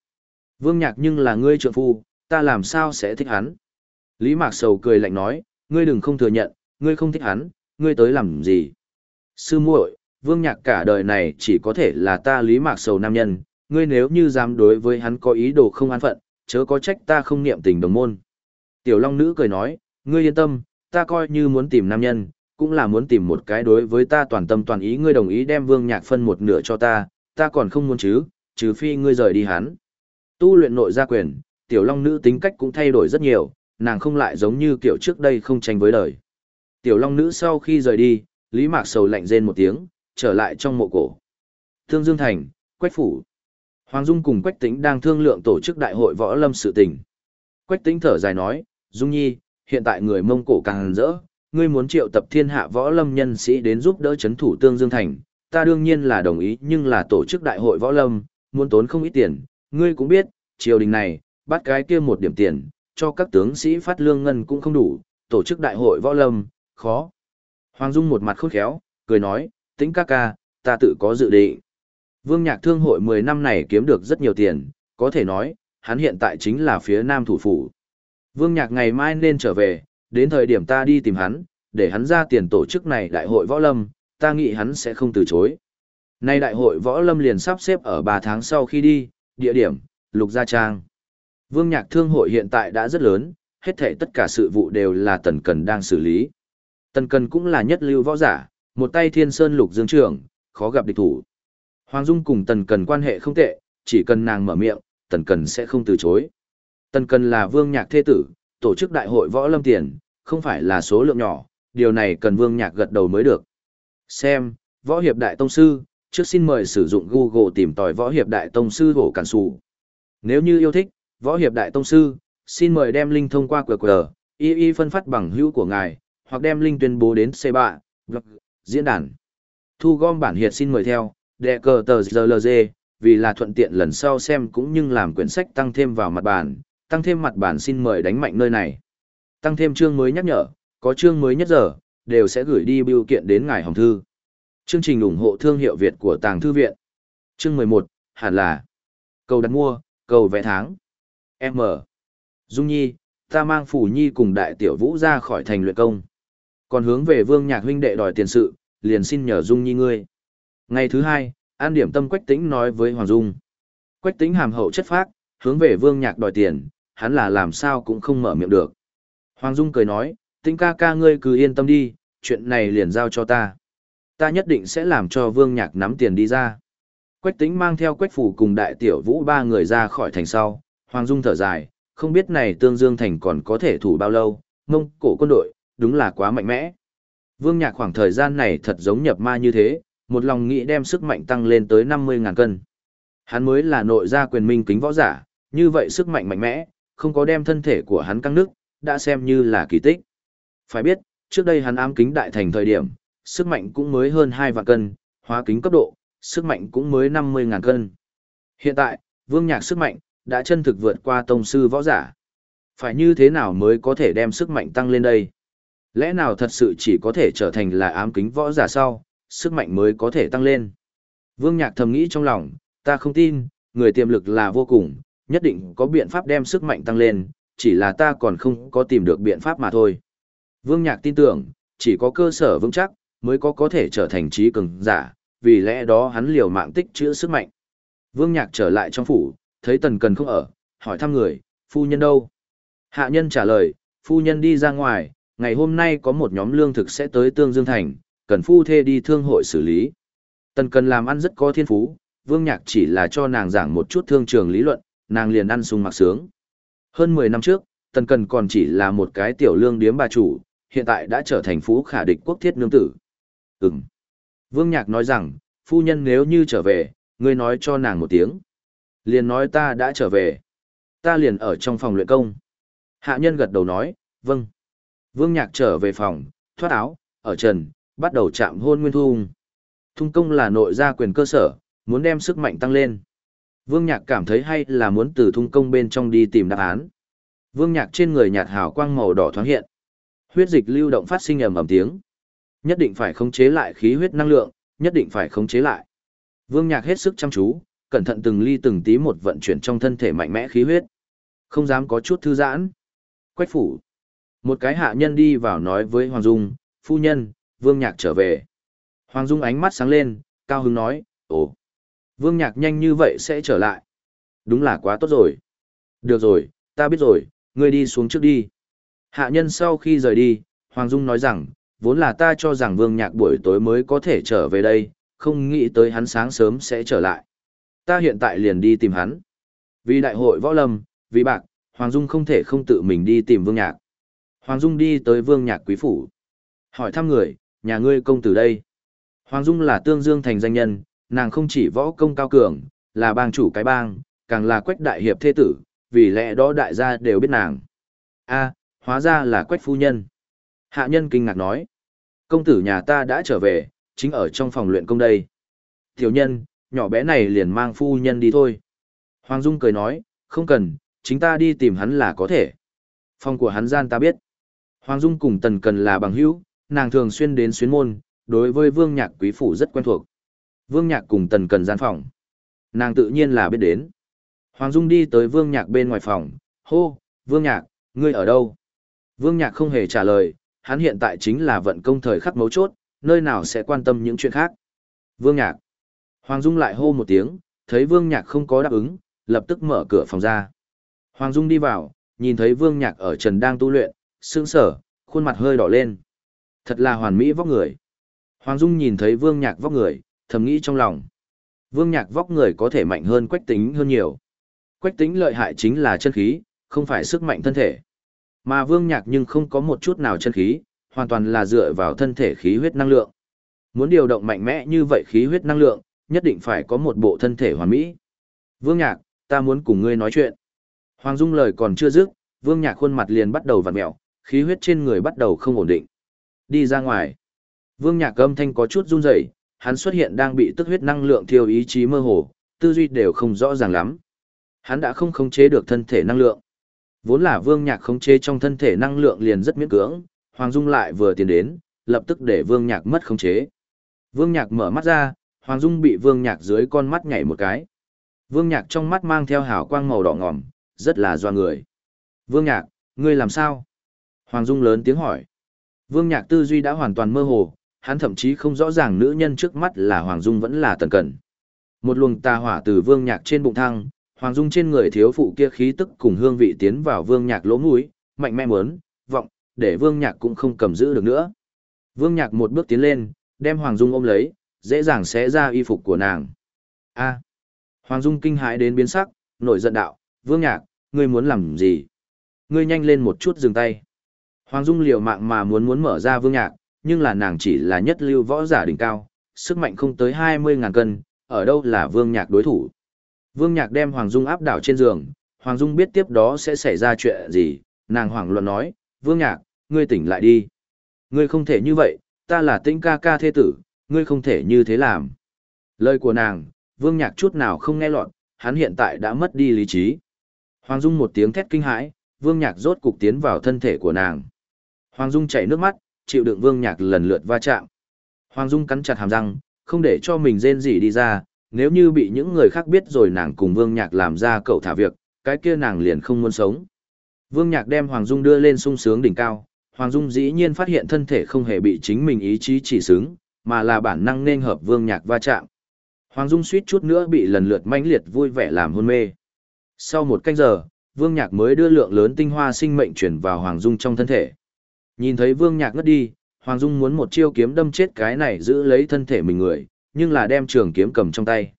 Vương Nhạc nhưng là ngươi trượng phu, ta làm sao sẽ thích hắn. Lý Mạc Sầu cười lạnh nói, ngươi đừng không thừa nhận, ngươi không thích hắn, ngươi tới làm gì. Sư muội, Vương Nhạc cả đời này chỉ có thể là ta Lý Mạc Sầu nam nhân, ngươi nếu như dám đối với hắn có ý đồ không an phận, chớ có trách ta không niệm tình đồng môn. Tiểu Long Nữ cười nói, ngươi yên tâm, ta coi như muốn tìm nam nhân, cũng là muốn tìm một cái đối với ta toàn tâm toàn ý ngươi đồng ý đem Vương Nhạc phân một nửa cho ta, ta còn không muốn chứ, trừ phi ngươi rời đi hắn. Tu luyện nội gia quyền, Tiểu Long Nữ tính cách cũng thay đổi rất nhiều, nàng không lại giống như kiểu trước đây không tranh với đời. Tiểu Long Nữ sau khi rời đi, Lý Mạc Sầu lạnh rên một tiếng, trở lại trong mộ cổ. Thương Dương Thành, Quách Phủ. Hoàng Dung cùng Quách Tĩnh đang thương lượng tổ chức đại hội võ lâm sự tình. Quách Tĩnh thở dài nói, Dung Nhi, hiện tại người Mông Cổ càng rỡ, ngươi muốn triệu tập thiên hạ võ lâm nhân sĩ đến giúp đỡ chấn thủ Tương Dương Thành, ta đương nhiên là đồng ý nhưng là tổ chức đại hội võ lâm, muốn tốn không ít tiền, ngươi cũng biết, triều đình này, bắt cái kia một điểm tiền, cho các tướng sĩ phát lương ngân cũng không đủ, tổ chức đại hội võ lâm, khó. Hoàng Dung một mặt khôn khéo, cười nói, tính ca ca, ta tự có dự định. Vương Nhạc Thương hội 10 năm này kiếm được rất nhiều tiền, có thể nói, hắn hiện tại chính là phía nam thủ phủ. Vương Nhạc ngày mai nên trở về, đến thời điểm ta đi tìm hắn, để hắn ra tiền tổ chức này đại hội võ lâm, ta nghĩ hắn sẽ không từ chối. Nay đại hội võ lâm liền sắp xếp ở 3 tháng sau khi đi, địa điểm, Lục Gia Trang. Vương Nhạc Thương hội hiện tại đã rất lớn, hết thảy tất cả sự vụ đều là Tần Cần đang xử lý. Tần Cần cũng là nhất lưu võ giả, một tay thiên sơn lục dương trưởng, khó gặp địch thủ. Hoàng Dung cùng Tần Cần quan hệ không tệ, chỉ cần nàng mở miệng, Tần Cần sẽ không từ chối. Tần Cần là vương nhạc thế tử, tổ chức đại hội võ lâm tiền, không phải là số lượng nhỏ, điều này cần vương nhạc gật đầu mới được. Xem, võ hiệp đại tông sư, trước xin mời sử dụng Google tìm tòi võ hiệp đại tông sư hổ cản sủ. Nếu như yêu thích, võ hiệp đại tông sư, xin mời đem link thông qua QR, y y phân phát bằng hữu của ngài, hoặc đem link tuyên bố đến C3, diễn đàn. Thu gom bản hiệt xin mời theo, đệ cờ tờ GLG, vì là thuận tiện lần sau xem cũng như làm quyển sách tăng thêm vào mặt bản, tăng thêm mặt bản xin mời đánh mạnh nơi này. Tăng thêm chương mới nhắc nhở, có chương mới nhất giờ, đều sẽ gửi đi biểu kiện đến ngài hồng thư. Chương trình ủng hộ thương hiệu Việt của Tàng Thư Viện. Chương 11, hẳn là cầu đặt mua, cầu vẽ tháng. M. Dung Nhi, ta mang Phủ Nhi cùng đại tiểu vũ ra khỏi thành luyện công. Còn hướng về vương nhạc huynh đệ đòi tiền sự, liền xin nhờ Dung Nhi ngươi. Ngày thứ hai, an điểm tâm Quách Tĩnh nói với Hoàng Dung. Quách Tĩnh hàm hậu chất phác, hướng về vương nhạc đòi tiền, hắn là làm sao cũng không mở miệng được. Hoàng Dung cười nói, Tĩnh ca ca ngươi cứ yên tâm đi, chuyện này liền giao cho ta. Ta nhất định sẽ làm cho vương nhạc nắm tiền đi ra. Quách Tĩnh mang theo Quách Phủ cùng đại tiểu vũ ba người ra khỏi thành sau, Hoàng Dung thở dài, không biết này Tương Dương Thành còn có thể thủ bao lâu, mông cổ quân đội, đúng là quá mạnh mẽ. Vương Nhạc khoảng thời gian này thật giống nhập ma như thế, một lòng nghĩ đem sức mạnh tăng lên tới 50.000 cân. Hắn mới là nội gia quyền minh kính võ giả, như vậy sức mạnh mạnh mẽ, không có đem thân thể của hắn căng nước, đã xem như là kỳ tích. Phải biết, trước đây hắn ám kính đại thành thời điểm, sức mạnh cũng mới hơn 2 vạn cân, hóa kính cấp độ, sức mạnh cũng mới 50.000 cân. Hiện tại, vương nhạc sức mạnh, đã chân thực vượt qua tông sư võ giả. Phải như thế nào mới có thể đem sức mạnh tăng lên đây? Lẽ nào thật sự chỉ có thể trở thành là ám kính võ giả sau, sức mạnh mới có thể tăng lên? Vương Nhạc thầm nghĩ trong lòng, ta không tin, người tiềm lực là vô cùng, nhất định có biện pháp đem sức mạnh tăng lên, chỉ là ta còn không có tìm được biện pháp mà thôi. Vương Nhạc tin tưởng, chỉ có cơ sở vững chắc, mới có có thể trở thành trí cường giả, vì lẽ đó hắn liều mạng tích trữ sức mạnh. Vương Nhạc trở lại trong phủ, thấy Tần Cần không ở, hỏi thăm người, phu nhân đâu? Hạ nhân trả lời, phu nhân đi ra ngoài, ngày hôm nay có một nhóm lương thực sẽ tới Tương Dương Thành, cần phu thê đi thương hội xử lý. Tần Cần làm ăn rất có thiên phú, Vương Nhạc chỉ là cho nàng giảng một chút thương trường lý luận, nàng liền ăn sung mặc sướng. Hơn 10 năm trước, Tần Cần còn chỉ là một cái tiểu lương điếm bà chủ, hiện tại đã trở thành phú khả địch quốc thiết nương tử. Ừm. Vương Nhạc nói rằng, phu nhân nếu như trở về, ngươi nói cho nàng một tiếng. Liền nói ta đã trở về. Ta liền ở trong phòng luyện công. Hạ nhân gật đầu nói, vâng. Vương Nhạc trở về phòng, thoát áo, ở trần, bắt đầu chạm hôn Nguyên Thu. Thung công là nội gia quyền cơ sở, muốn đem sức mạnh tăng lên. Vương Nhạc cảm thấy hay là muốn từ thung công bên trong đi tìm đáp án. Vương Nhạc trên người nhạt hào quang màu đỏ thoáng hiện. Huyết dịch lưu động phát sinh ầm ầm tiếng. Nhất định phải khống chế lại khí huyết năng lượng, nhất định phải khống chế lại. Vương Nhạc hết sức chăm chú, cẩn thận từng ly từng tí một vận chuyển trong thân thể mạnh mẽ khí huyết. Không dám có chút thư giãn. Quách phủ. Một cái hạ nhân đi vào nói với Hoàng Dung, phu nhân, Vương Nhạc trở về. Hoàng Dung ánh mắt sáng lên, cao hứng nói, ồ, Vương Nhạc nhanh như vậy sẽ trở lại. Đúng là quá tốt rồi. Được rồi, ta biết rồi, ngươi đi xuống trước đi. Hạ nhân sau khi rời đi, Hoàng Dung nói rằng, vốn là ta cho rằng Vương Nhạc buổi tối mới có thể trở về đây, không nghĩ tới hắn sáng sớm sẽ trở lại. Ta hiện tại liền đi tìm hắn. Vì đại hội võ lâm, vì bạc, Hoàng Dung không thể không tự mình đi tìm Vương Nhạc. Hoàng Dung đi tới Vương Nhạc quý phủ. Hỏi thăm người, nhà ngươi công tử đây. Hoàng Dung là tương dương thành danh nhân, nàng không chỉ võ công cao cường, là bang chủ cái bang, càng là quách đại hiệp thế tử, vì lẽ đó đại gia đều biết nàng. a hóa ra là quách phu nhân. Hạ nhân kinh ngạc nói. Công tử nhà ta đã trở về, chính ở trong phòng luyện công đây. Tiểu nhân, nhỏ bé này liền mang phu nhân đi thôi. Hoàng Dung cười nói, không cần, chính ta đi tìm hắn là có thể. Phòng của hắn gian ta biết. Hoàng Dung cùng Tần Cần là bằng hữu, nàng thường xuyên đến xuyến môn, đối với Vương Nhạc quý phủ rất quen thuộc. Vương Nhạc cùng Tần Cần gian phòng. Nàng tự nhiên là biết đến. Hoàng Dung đi tới Vương Nhạc bên ngoài phòng, hô, Vương Nhạc, ngươi ở đâu? Vương Nhạc không hề trả lời, hắn hiện tại chính là vận công thời khắc mấu chốt, nơi nào sẽ quan tâm những chuyện khác. Vương Nhạc. Hoàng Dung lại hô một tiếng, thấy Vương Nhạc không có đáp ứng, lập tức mở cửa phòng ra. Hoàng Dung đi vào, nhìn thấy Vương Nhạc ở trần đang tu luyện, sững sở, khuôn mặt hơi đỏ lên. Thật là hoàn mỹ vóc người. Hoàng Dung nhìn thấy Vương Nhạc vóc người, thầm nghĩ trong lòng. Vương Nhạc vóc người có thể mạnh hơn Quách Tính hơn nhiều. Quách Tính lợi hại chính là chân khí, không phải sức mạnh thân thể. Mà Vương Nhạc nhưng không có một chút nào chân khí, hoàn toàn là dựa vào thân thể khí huyết năng lượng. Muốn điều động mạnh mẽ như vậy khí huyết năng lượng, nhất định phải có một bộ thân thể hoàn mỹ. Vương Nhạc, ta muốn cùng ngươi nói chuyện. Hoàng Dung lời còn chưa dứt, Vương Nhạc khuôn mặt liền bắt đầu vặn mèo, khí huyết trên người bắt đầu không ổn định. Đi ra ngoài. Vương Nhạc âm thanh có chút run rẩy, hắn xuất hiện đang bị tức huyết năng lượng thiêu ý chí mơ hồ, tư duy đều không rõ ràng lắm. Hắn đã không khống chế được thân thể năng lượng. Vốn là Vương Nhạc khống chế trong thân thể năng lượng liền rất miễn cưỡng, Hoàng Dung lại vừa tiến đến, lập tức để Vương Nhạc mất khống chế. Vương Nhạc mở mắt ra, Hoàng Dung bị Vương Nhạc dưới con mắt nhảy một cái. Vương Nhạc trong mắt mang theo hào quang màu đỏ ngòm, rất là doa người. Vương Nhạc, ngươi làm sao? Hoàng Dung lớn tiếng hỏi. Vương Nhạc tư duy đã hoàn toàn mơ hồ, hắn thậm chí không rõ ràng nữ nhân trước mắt là Hoàng Dung vẫn là tần cẩn. Một luồng tà hỏa từ Vương Nhạc trên bụng thăng, Hoàng Dung trên người thiếu phụ kia khí tức cùng hương vị tiến vào Vương Nhạc lỗ mũi, mạnh mẽ muốn, vọng, để Vương Nhạc cũng không cầm giữ được nữa. Vương Nhạc một bước tiến lên, đem Hoàng Dung ôm lấy, dễ dàng xé ra y phục của nàng. A. Hoàng Dung kinh hãi đến biến sắc, nổi giận đạo, Vương Nhạc, ngươi muốn làm gì? Ngươi nhanh lên một chút dừng tay. Hoàng Dung liều mạng mà muốn muốn mở ra Vương Nhạc, nhưng là nàng chỉ là nhất lưu võ giả đỉnh cao, sức mạnh không tới 20.000 cân, ở đâu là Vương Nhạc đối thủ. Vương Nhạc đem Hoàng Dung áp đảo trên giường, Hoàng Dung biết tiếp đó sẽ xảy ra chuyện gì, nàng hoảng loạn nói, Vương Nhạc, ngươi tỉnh lại đi. Ngươi không thể như vậy, ta là tinh ca ca thế tử, ngươi không thể như thế làm. Lời của nàng, Vương Nhạc chút nào không nghe lọt, hắn hiện tại đã mất đi lý trí. Hoàng Dung một tiếng thét kinh hãi, Vương Nhạc rốt cục tiến vào thân thể của nàng. Hoàng Dung chảy nước mắt, chịu đựng Vương Nhạc lần lượt va chạm. Hoàng Dung cắn chặt hàm răng, không để cho mình rên rỉ đi ra, nếu như bị những người khác biết rồi nàng cùng Vương Nhạc làm ra cậu thả việc, cái kia nàng liền không muốn sống. Vương Nhạc đem Hoàng Dung đưa lên sung sướng đỉnh cao, Hoàng Dung dĩ nhiên phát hiện thân thể không hề bị chính mình ý chí chỉ xứng, mà là bản năng nên hợp Vương Nhạc va chạm. Hoàng Dung suýt chút nữa bị lần lượt mãnh liệt vui vẻ làm hôn mê. Sau một canh giờ, Vương Nhạc mới đưa lượng lớn tinh hoa sinh mệnh chuyển vào Hoàng Dung trong thân thể. Nhìn thấy Vương Nhạc ngất đi, Hoàng Dung muốn một chiêu kiếm đâm chết cái này giữ lấy thân thể mình người, nhưng là đem trường kiếm cầm trong tay.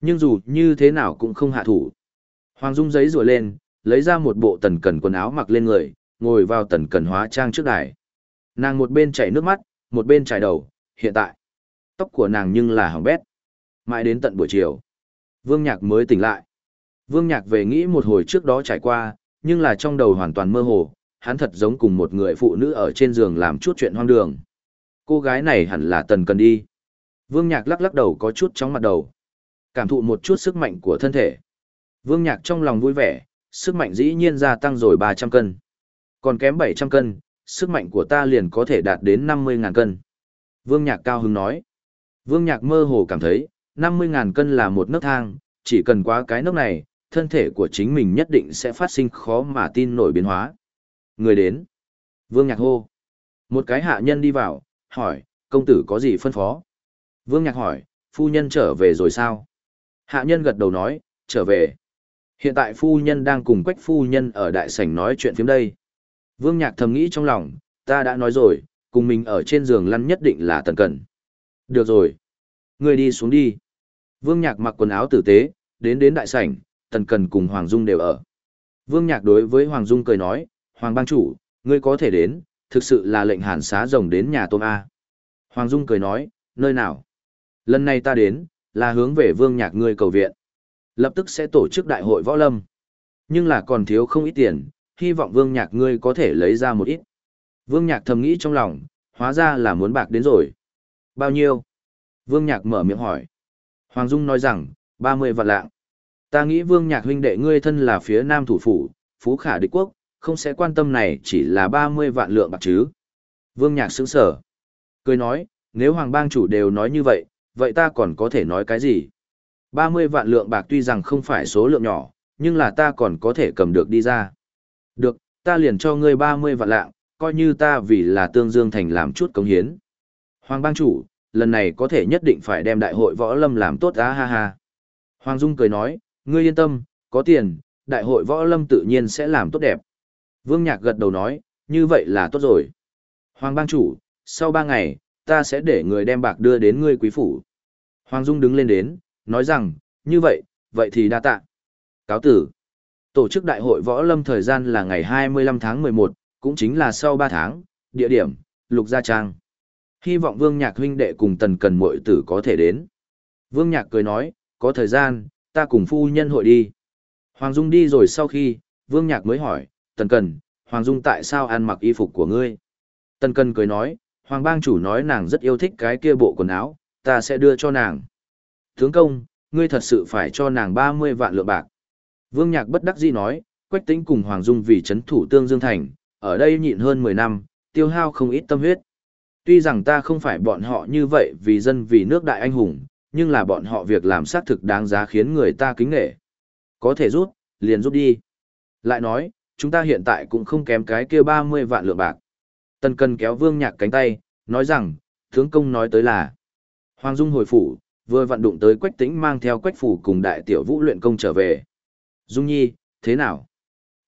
Nhưng dù như thế nào cũng không hạ thủ. Hoàng Dung giấy rùa lên, lấy ra một bộ tần cẩn quần áo mặc lên người, ngồi vào tần cẩn hóa trang trước đài. Nàng một bên chảy nước mắt, một bên chảy đầu, hiện tại. Tóc của nàng nhưng là hỏng bét. Mãi đến tận buổi chiều. Vương Nhạc mới tỉnh lại. Vương Nhạc về nghĩ một hồi trước đó trải qua, nhưng là trong đầu hoàn toàn mơ hồ, hắn thật giống cùng một người phụ nữ ở trên giường làm chút chuyện hoang đường. Cô gái này hẳn là tần cần đi. Vương Nhạc lắc lắc đầu có chút chóng mặt đầu. Cảm thụ một chút sức mạnh của thân thể. Vương Nhạc trong lòng vui vẻ, sức mạnh dĩ nhiên gia tăng rồi 300 cân. Còn kém 700 cân, sức mạnh của ta liền có thể đạt đến 50.000 cân. Vương Nhạc cao hứng nói. Vương Nhạc mơ hồ cảm thấy, 50.000 cân là một nấc thang, chỉ cần qua cái nấc này, thân thể của chính mình nhất định sẽ phát sinh khó mà tin nổi biến hóa. Người đến. Vương Nhạc hô. Một cái hạ nhân đi vào, hỏi, công tử có gì phân phó? Vương Nhạc hỏi, phu nhân trở về rồi sao? Hạ nhân gật đầu nói, trở về. Hiện tại phu nhân đang cùng quách phu nhân ở đại sảnh nói chuyện phim đây. Vương Nhạc thầm nghĩ trong lòng, ta đã nói rồi, cùng mình ở trên giường lăn nhất định là tần cẩn. Được rồi. Người đi xuống đi. Vương Nhạc mặc quần áo tử tế, đến đến đại sảnh, tần cần cùng Hoàng Dung đều ở. Vương Nhạc đối với Hoàng Dung cười nói, Hoàng bang chủ, ngươi có thể đến, thực sự là lệnh hàn xá rồng đến nhà tôm A. Hoàng Dung cười nói, nơi nào? Lần này ta đến, là hướng về Vương Nhạc ngươi cầu viện. Lập tức sẽ tổ chức đại hội võ lâm. Nhưng là còn thiếu không ít tiền, hy vọng Vương Nhạc ngươi có thể lấy ra một ít. Vương Nhạc thầm nghĩ trong lòng, hóa ra là muốn bạc đến rồi. Bao nhiêu? Vương Nhạc mở miệng hỏi. Hoàng Dung nói rằng, 30 vạn lạng. Ta nghĩ Vương Nhạc huynh đệ ngươi thân là phía Nam thủ phủ, phú khả địch quốc, không sẽ quan tâm này chỉ là 30 vạn lượng bạc chứ. Vương Nhạc sững sở. Cười nói, nếu Hoàng bang chủ đều nói như vậy, vậy ta còn có thể nói cái gì? 30 vạn lượng bạc tuy rằng không phải số lượng nhỏ, nhưng là ta còn có thể cầm được đi ra. Được, ta liền cho ngươi 30 vạn lạng, coi như ta vì là tương dương thành làm chút công hiến. Hoàng bang chủ, lần này có thể nhất định phải đem đại hội võ lâm làm tốt á ha ha. Hoàng Dung cười nói, ngươi yên tâm, có tiền, đại hội võ lâm tự nhiên sẽ làm tốt đẹp. Vương Nhạc gật đầu nói, như vậy là tốt rồi. Hoàng bang chủ, sau ba ngày, ta sẽ để người đem bạc đưa đến ngươi quý phủ. Hoàng Dung đứng lên đến, nói rằng, như vậy, vậy thì đa tạ. Cáo tử. Tổ chức đại hội võ lâm thời gian là ngày 25 tháng 11, cũng chính là sau 3 tháng, địa điểm, Lục Gia Trang. Hy vọng Vương Nhạc huynh đệ cùng tần cần muội tử có thể đến. Vương Nhạc cười nói, có thời gian, ta cùng phu nhân hội đi. Hoàng Dung đi rồi sau khi, Vương Nhạc mới hỏi, tần cần, Hoàng Dung tại sao ăn mặc y phục của ngươi? Tần cần cười nói, Hoàng bang chủ nói nàng rất yêu thích cái kia bộ quần áo, ta sẽ đưa cho nàng. Tướng công, ngươi thật sự phải cho nàng 30 vạn lượng bạc. Vương Nhạc bất đắc dĩ nói, Quách Tĩnh cùng Hoàng Dung vì chấn thủ Tương Dương Thành, ở đây nhịn hơn 10 năm, tiêu hao không ít tâm huyết. Tuy rằng ta không phải bọn họ như vậy vì dân vì nước đại anh hùng, nhưng là bọn họ việc làm xác thực đáng giá khiến người ta kính nghệ. Có thể rút, liền rút đi. Lại nói, chúng ta hiện tại cũng không kém cái kia 30 vạn lượng bạc. Tần cần kéo vương nhạc cánh tay, nói rằng, tướng công nói tới là. Hoàng Dung hồi phủ, vừa vận đụng tới quách tĩnh mang theo quách phủ cùng đại tiểu vũ luyện công trở về. Dung nhi, thế nào?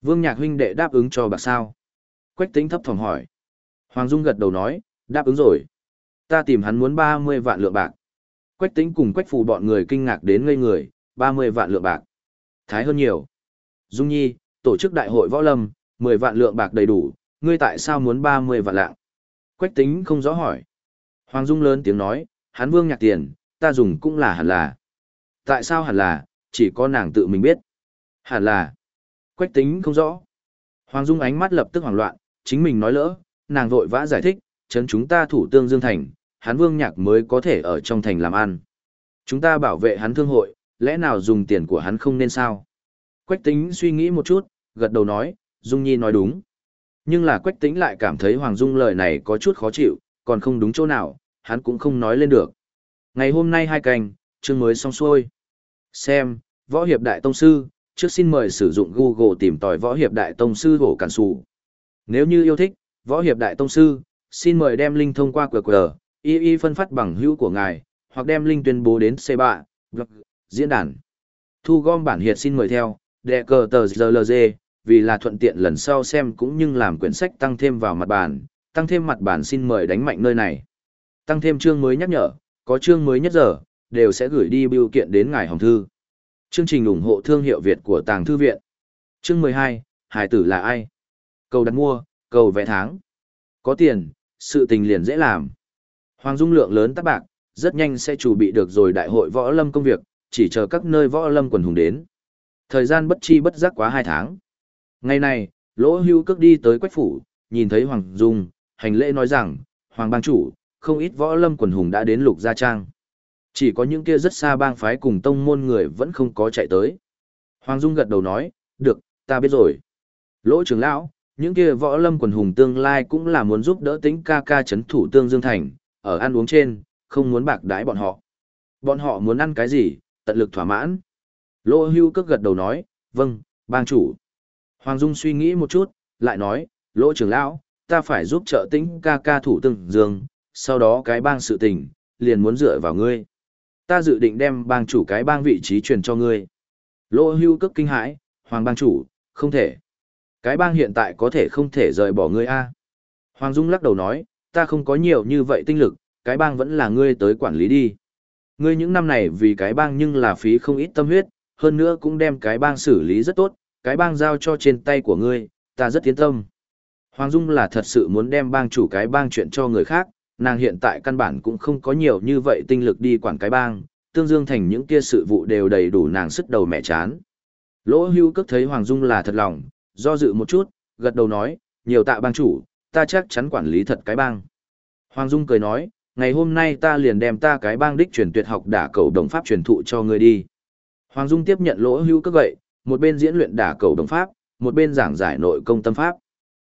Vương nhạc huynh đệ đáp ứng cho bạc sao? Quách tĩnh thấp thỏm hỏi. Hoàng Dung gật đầu nói, đáp ứng rồi. Ta tìm hắn muốn 30 vạn lượng bạc. Quách tĩnh cùng quách phủ bọn người kinh ngạc đến ngây người, 30 vạn lượng bạc. Thái hơn nhiều. Dung nhi, tổ chức đại hội võ lâm, 10 vạn lượng bạc đầy đủ, ngươi tại sao muốn 30 vạn lạng? Quách tính không rõ hỏi. Hoàng Dung lớn tiếng nói, hắn vương nhạc tiền, ta dùng cũng là hẳn là. Tại sao hẳn là, chỉ có nàng tự mình biết. Hẳn là. Quách tính không rõ. Hoàng Dung ánh mắt lập tức hoảng loạn, chính mình nói lỡ, nàng vội vã giải thích, chấn chúng ta thủ tương dương thành, hắn vương nhạc mới có thể ở trong thành làm ăn. Chúng ta bảo vệ hắn thương hội, lẽ nào dùng tiền của hắn không nên sao? Quách tính suy nghĩ một chút, gật đầu nói, Dung Nhi nói đúng. Nhưng là Quách tính lại cảm thấy Hoàng Dung lời này có chút khó chịu, còn không đúng chỗ nào, hắn cũng không nói lên được. Ngày hôm nay hai canh, chương mới xong xuôi. Xem, Võ Hiệp Đại Tông Sư, trước xin mời sử dụng Google tìm tòi Võ Hiệp Đại Tông Sư hổ cản sụ. Nếu như yêu thích, Võ Hiệp Đại Tông Sư, xin mời đem link thông qua QR, y y phân phát bằng hữu của ngài, hoặc đem link tuyên bố đến C3, blog, vâng, diễn đàn. Thu gom bản hiệt xin mời theo, đệ cờ tờ GLG, vì là thuận tiện lần sau xem cũng như làm quyển sách tăng thêm vào mặt bản, tăng thêm mặt bản xin mời đánh mạnh nơi này. Tăng thêm chương mới nhắc nhở, có chương mới nhất giờ, đều sẽ gửi đi biểu kiện đến ngài hồng thư. Chương trình ủng hộ thương hiệu Việt của Tàng Thư Viện. Chương 12, Hải tử là ai? Cầu đặt mua, cầu vẽ tháng. Có tiền, sự tình liền dễ làm. Hoàng dung lượng lớn tác bạc, rất nhanh sẽ chủ bị được rồi đại hội võ lâm công việc, chỉ chờ các nơi võ lâm quần hùng đến. Thời gian bất chi bất giác quá hai tháng. Ngày này, lỗ hưu cước đi tới quách phủ, nhìn thấy Hoàng Dung, hành lễ nói rằng, Hoàng bang chủ, không ít võ lâm quần hùng đã đến lục gia trang. Chỉ có những kia rất xa bang phái cùng tông môn người vẫn không có chạy tới. Hoàng Dung gật đầu nói, được, ta biết rồi. Lỗ trưởng lão, những kia võ lâm quần hùng tương lai cũng là muốn giúp đỡ tính ca ca chấn thủ tương dương thành, ở ăn uống trên, không muốn bạc đái bọn họ. Bọn họ muốn ăn cái gì, tận lực thỏa mãn. Lô hưu cước gật đầu nói, vâng, bang chủ. Hoàng Dung suy nghĩ một chút, lại nói, lỗ trưởng lão, ta phải giúp trợ tĩnh ca ca thủ từng dương, sau đó cái bang sự tình, liền muốn dựa vào ngươi. Ta dự định đem bang chủ cái bang vị trí truyền cho ngươi. Lỗ hưu cấp kinh hãi, hoàng bang chủ, không thể. Cái bang hiện tại có thể không thể rời bỏ ngươi a. Hoàng Dung lắc đầu nói, ta không có nhiều như vậy tinh lực, cái bang vẫn là ngươi tới quản lý đi. Ngươi những năm này vì cái bang nhưng là phí không ít tâm huyết, hơn nữa cũng đem cái bang xử lý rất tốt, cái bang giao cho trên tay của ngươi, ta rất tiến tâm. Hoàng Dung là thật sự muốn đem bang chủ cái bang chuyện cho người khác, nàng hiện tại căn bản cũng không có nhiều như vậy tinh lực đi quản cái bang, tương dương thành những kia sự vụ đều đầy đủ nàng sức đầu mẹ chán. Lỗ hưu cất thấy Hoàng Dung là thật lòng, do dự một chút, gật đầu nói, nhiều tạ bang chủ, ta chắc chắn quản lý thật cái bang. Hoàng Dung cười nói, ngày hôm nay ta liền đem ta cái bang đích truyền tuyệt học đả cầu đồng pháp truyền thụ cho ngươi đi. Hoàng Dung tiếp nhận lỗ hưu cất vậy một bên diễn luyện đả cầu đồng pháp, một bên giảng giải nội công tâm pháp.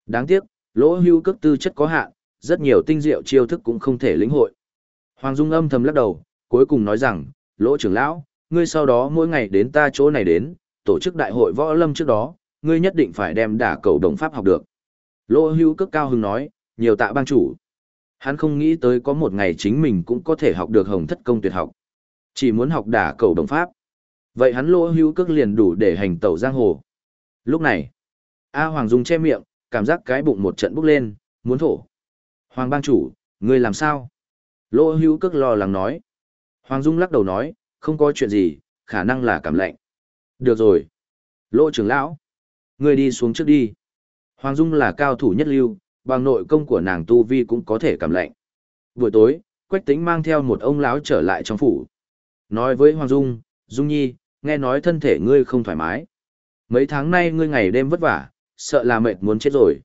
Đáng tiếc, lỗ hưu cước tư chất có hạn, rất nhiều tinh diệu chiêu thức cũng không thể lĩnh hội. Hoàng Dung âm thầm lắc đầu, cuối cùng nói rằng, lỗ trưởng lão, ngươi sau đó mỗi ngày đến ta chỗ này đến, tổ chức đại hội võ lâm trước đó, ngươi nhất định phải đem đả cầu đồng pháp học được. Lỗ hưu cước cao hứng nói, nhiều tạ bang chủ. Hắn không nghĩ tới có một ngày chính mình cũng có thể học được hồng thất công tuyệt học. Chỉ muốn học đả cầu đồng pháp. Vậy hắn lỗ hưu cước liền đủ để hành tẩu giang hồ. Lúc này, A Hoàng Dung che miệng, cảm giác cái bụng một trận bốc lên, muốn thổ. Hoàng bang chủ, ngươi làm sao? Lỗ hưu cước lo lắng nói. Hoàng Dung lắc đầu nói, không có chuyện gì, khả năng là cảm lạnh. Được rồi. Lỗ trưởng lão, ngươi đi xuống trước đi. Hoàng Dung là cao thủ nhất lưu, bằng nội công của nàng tu vi cũng có thể cảm lạnh. Buổi tối, Quách Tĩnh mang theo một ông lão trở lại trong phủ. Nói với Hoàng Dung, Dung Nhi, nghe nói thân thể ngươi không thoải mái. Mấy tháng nay ngươi ngày đêm vất vả, sợ là mệt muốn chết rồi.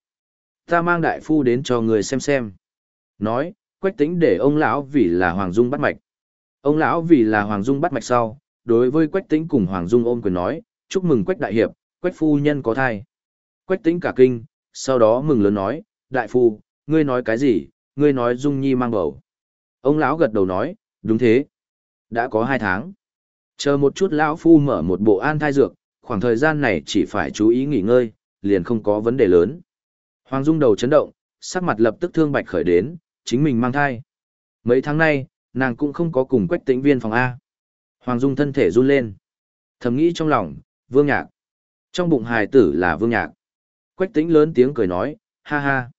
Ta mang đại phu đến cho ngươi xem xem. Nói, Quách Tĩnh để ông lão vì là Hoàng Dung bắt mạch. Ông lão vì là Hoàng Dung bắt mạch sau, đối với Quách Tĩnh cùng Hoàng Dung ôm quyền nói, chúc mừng Quách đại hiệp, Quách phu nhân có thai. Quách Tĩnh cả kinh, sau đó mừng lớn nói, đại phu, ngươi nói cái gì, ngươi nói Dung Nhi mang bầu. Ông lão gật đầu nói, đúng thế. Đã có hai tháng. Chờ một chút lão phu mở một bộ an thai dược, khoảng thời gian này chỉ phải chú ý nghỉ ngơi, liền không có vấn đề lớn. Hoàng Dung đầu chấn động, sắc mặt lập tức thương bạch khởi đến, chính mình mang thai. Mấy tháng nay, nàng cũng không có cùng quách tĩnh viên phòng A. Hoàng Dung thân thể run lên. Thầm nghĩ trong lòng, vương nhạc. Trong bụng hài tử là vương nhạc. Quách tĩnh lớn tiếng cười nói, ha ha.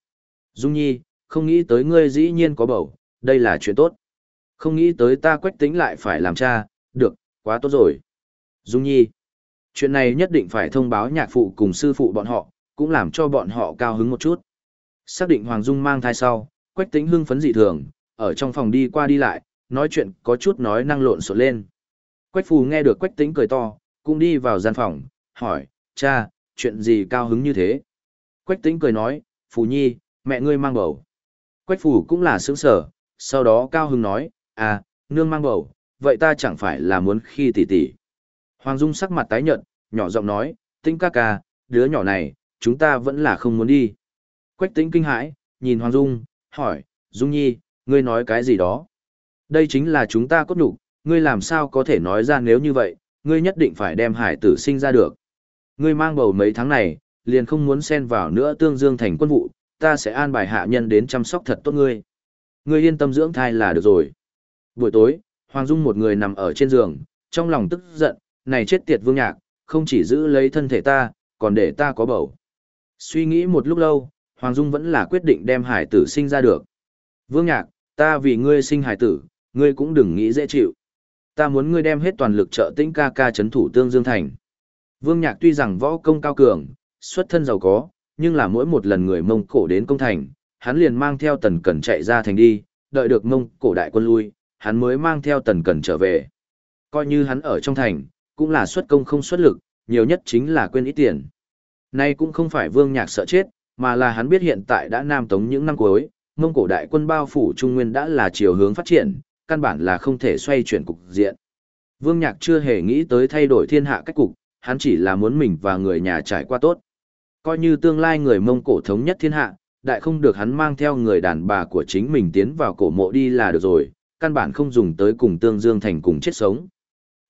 Dung Nhi, không nghĩ tới ngươi dĩ nhiên có bầu, đây là chuyện tốt. Không nghĩ tới ta quách Tĩnh lại phải làm cha, được, quá tốt rồi. Dung Nhi, chuyện này nhất định phải thông báo nhạc phụ cùng sư phụ bọn họ, cũng làm cho bọn họ cao hứng một chút. Xác định Hoàng Dung mang thai sau, quách tĩnh hưng phấn dị thường, ở trong phòng đi qua đi lại, nói chuyện có chút nói năng lộn xộn lên. Quách phù nghe được quách tĩnh cười to, cũng đi vào gian phòng, hỏi, cha, chuyện gì cao hứng như thế? Quách tĩnh cười nói, phù nhi, mẹ ngươi mang bầu. Quách phù cũng là sướng sở, sau đó cao hứng nói, à, nương mang bầu, vậy ta chẳng phải là muốn khi tỷ tỷ. Hoàng Dung sắc mặt tái nhợt, nhỏ giọng nói, tĩnh ca ca, đứa nhỏ này, chúng ta vẫn là không muốn đi. Quách tĩnh kinh hãi, nhìn Hoàng Dung, hỏi, Dung Nhi, ngươi nói cái gì đó? Đây chính là chúng ta cốt nhục, ngươi làm sao có thể nói ra nếu như vậy, ngươi nhất định phải đem hải tử sinh ra được. Ngươi mang bầu mấy tháng này, liền không muốn xen vào nữa tương dương thành quân vụ, ta sẽ an bài hạ nhân đến chăm sóc thật tốt ngươi. Ngươi yên tâm dưỡng thai là được rồi. Buổi tối, Hoàng Dung một người nằm ở trên giường, trong lòng tức giận, này chết tiệt vương nhạc, không chỉ giữ lấy thân thể ta, còn để ta có bầu. Suy nghĩ một lúc lâu, Hoàng Dung vẫn là quyết định đem hải tử sinh ra được. Vương nhạc, ta vì ngươi sinh hải tử, ngươi cũng đừng nghĩ dễ chịu. Ta muốn ngươi đem hết toàn lực trợ tĩnh ca ca chấn thủ tương dương thành. Vương nhạc tuy rằng võ công cao cường, xuất thân giàu có, nhưng là mỗi một lần người mông cổ đến công thành, hắn liền mang theo tần cẩn chạy ra thành đi, đợi được mông cổ đại quân lui, hắn mới mang theo tần cẩn trở về. Coi như hắn ở trong thành, cũng là xuất công không xuất lực, nhiều nhất chính là quên ít tiền. Nay cũng không phải vương nhạc sợ chết, mà là hắn biết hiện tại đã nam tống những năm cuối, mông cổ đại quân bao phủ trung nguyên đã là chiều hướng phát triển, căn bản là không thể xoay chuyển cục diện. Vương nhạc chưa hề nghĩ tới thay đổi thiên hạ cách cục, hắn chỉ là muốn mình và người nhà trải qua tốt. Coi như tương lai người mông cổ thống nhất thiên hạ, đại không được hắn mang theo người đàn bà của chính mình tiến vào cổ mộ đi là được rồi, căn bản không dùng tới cùng Tương Dương Thành cùng chết sống.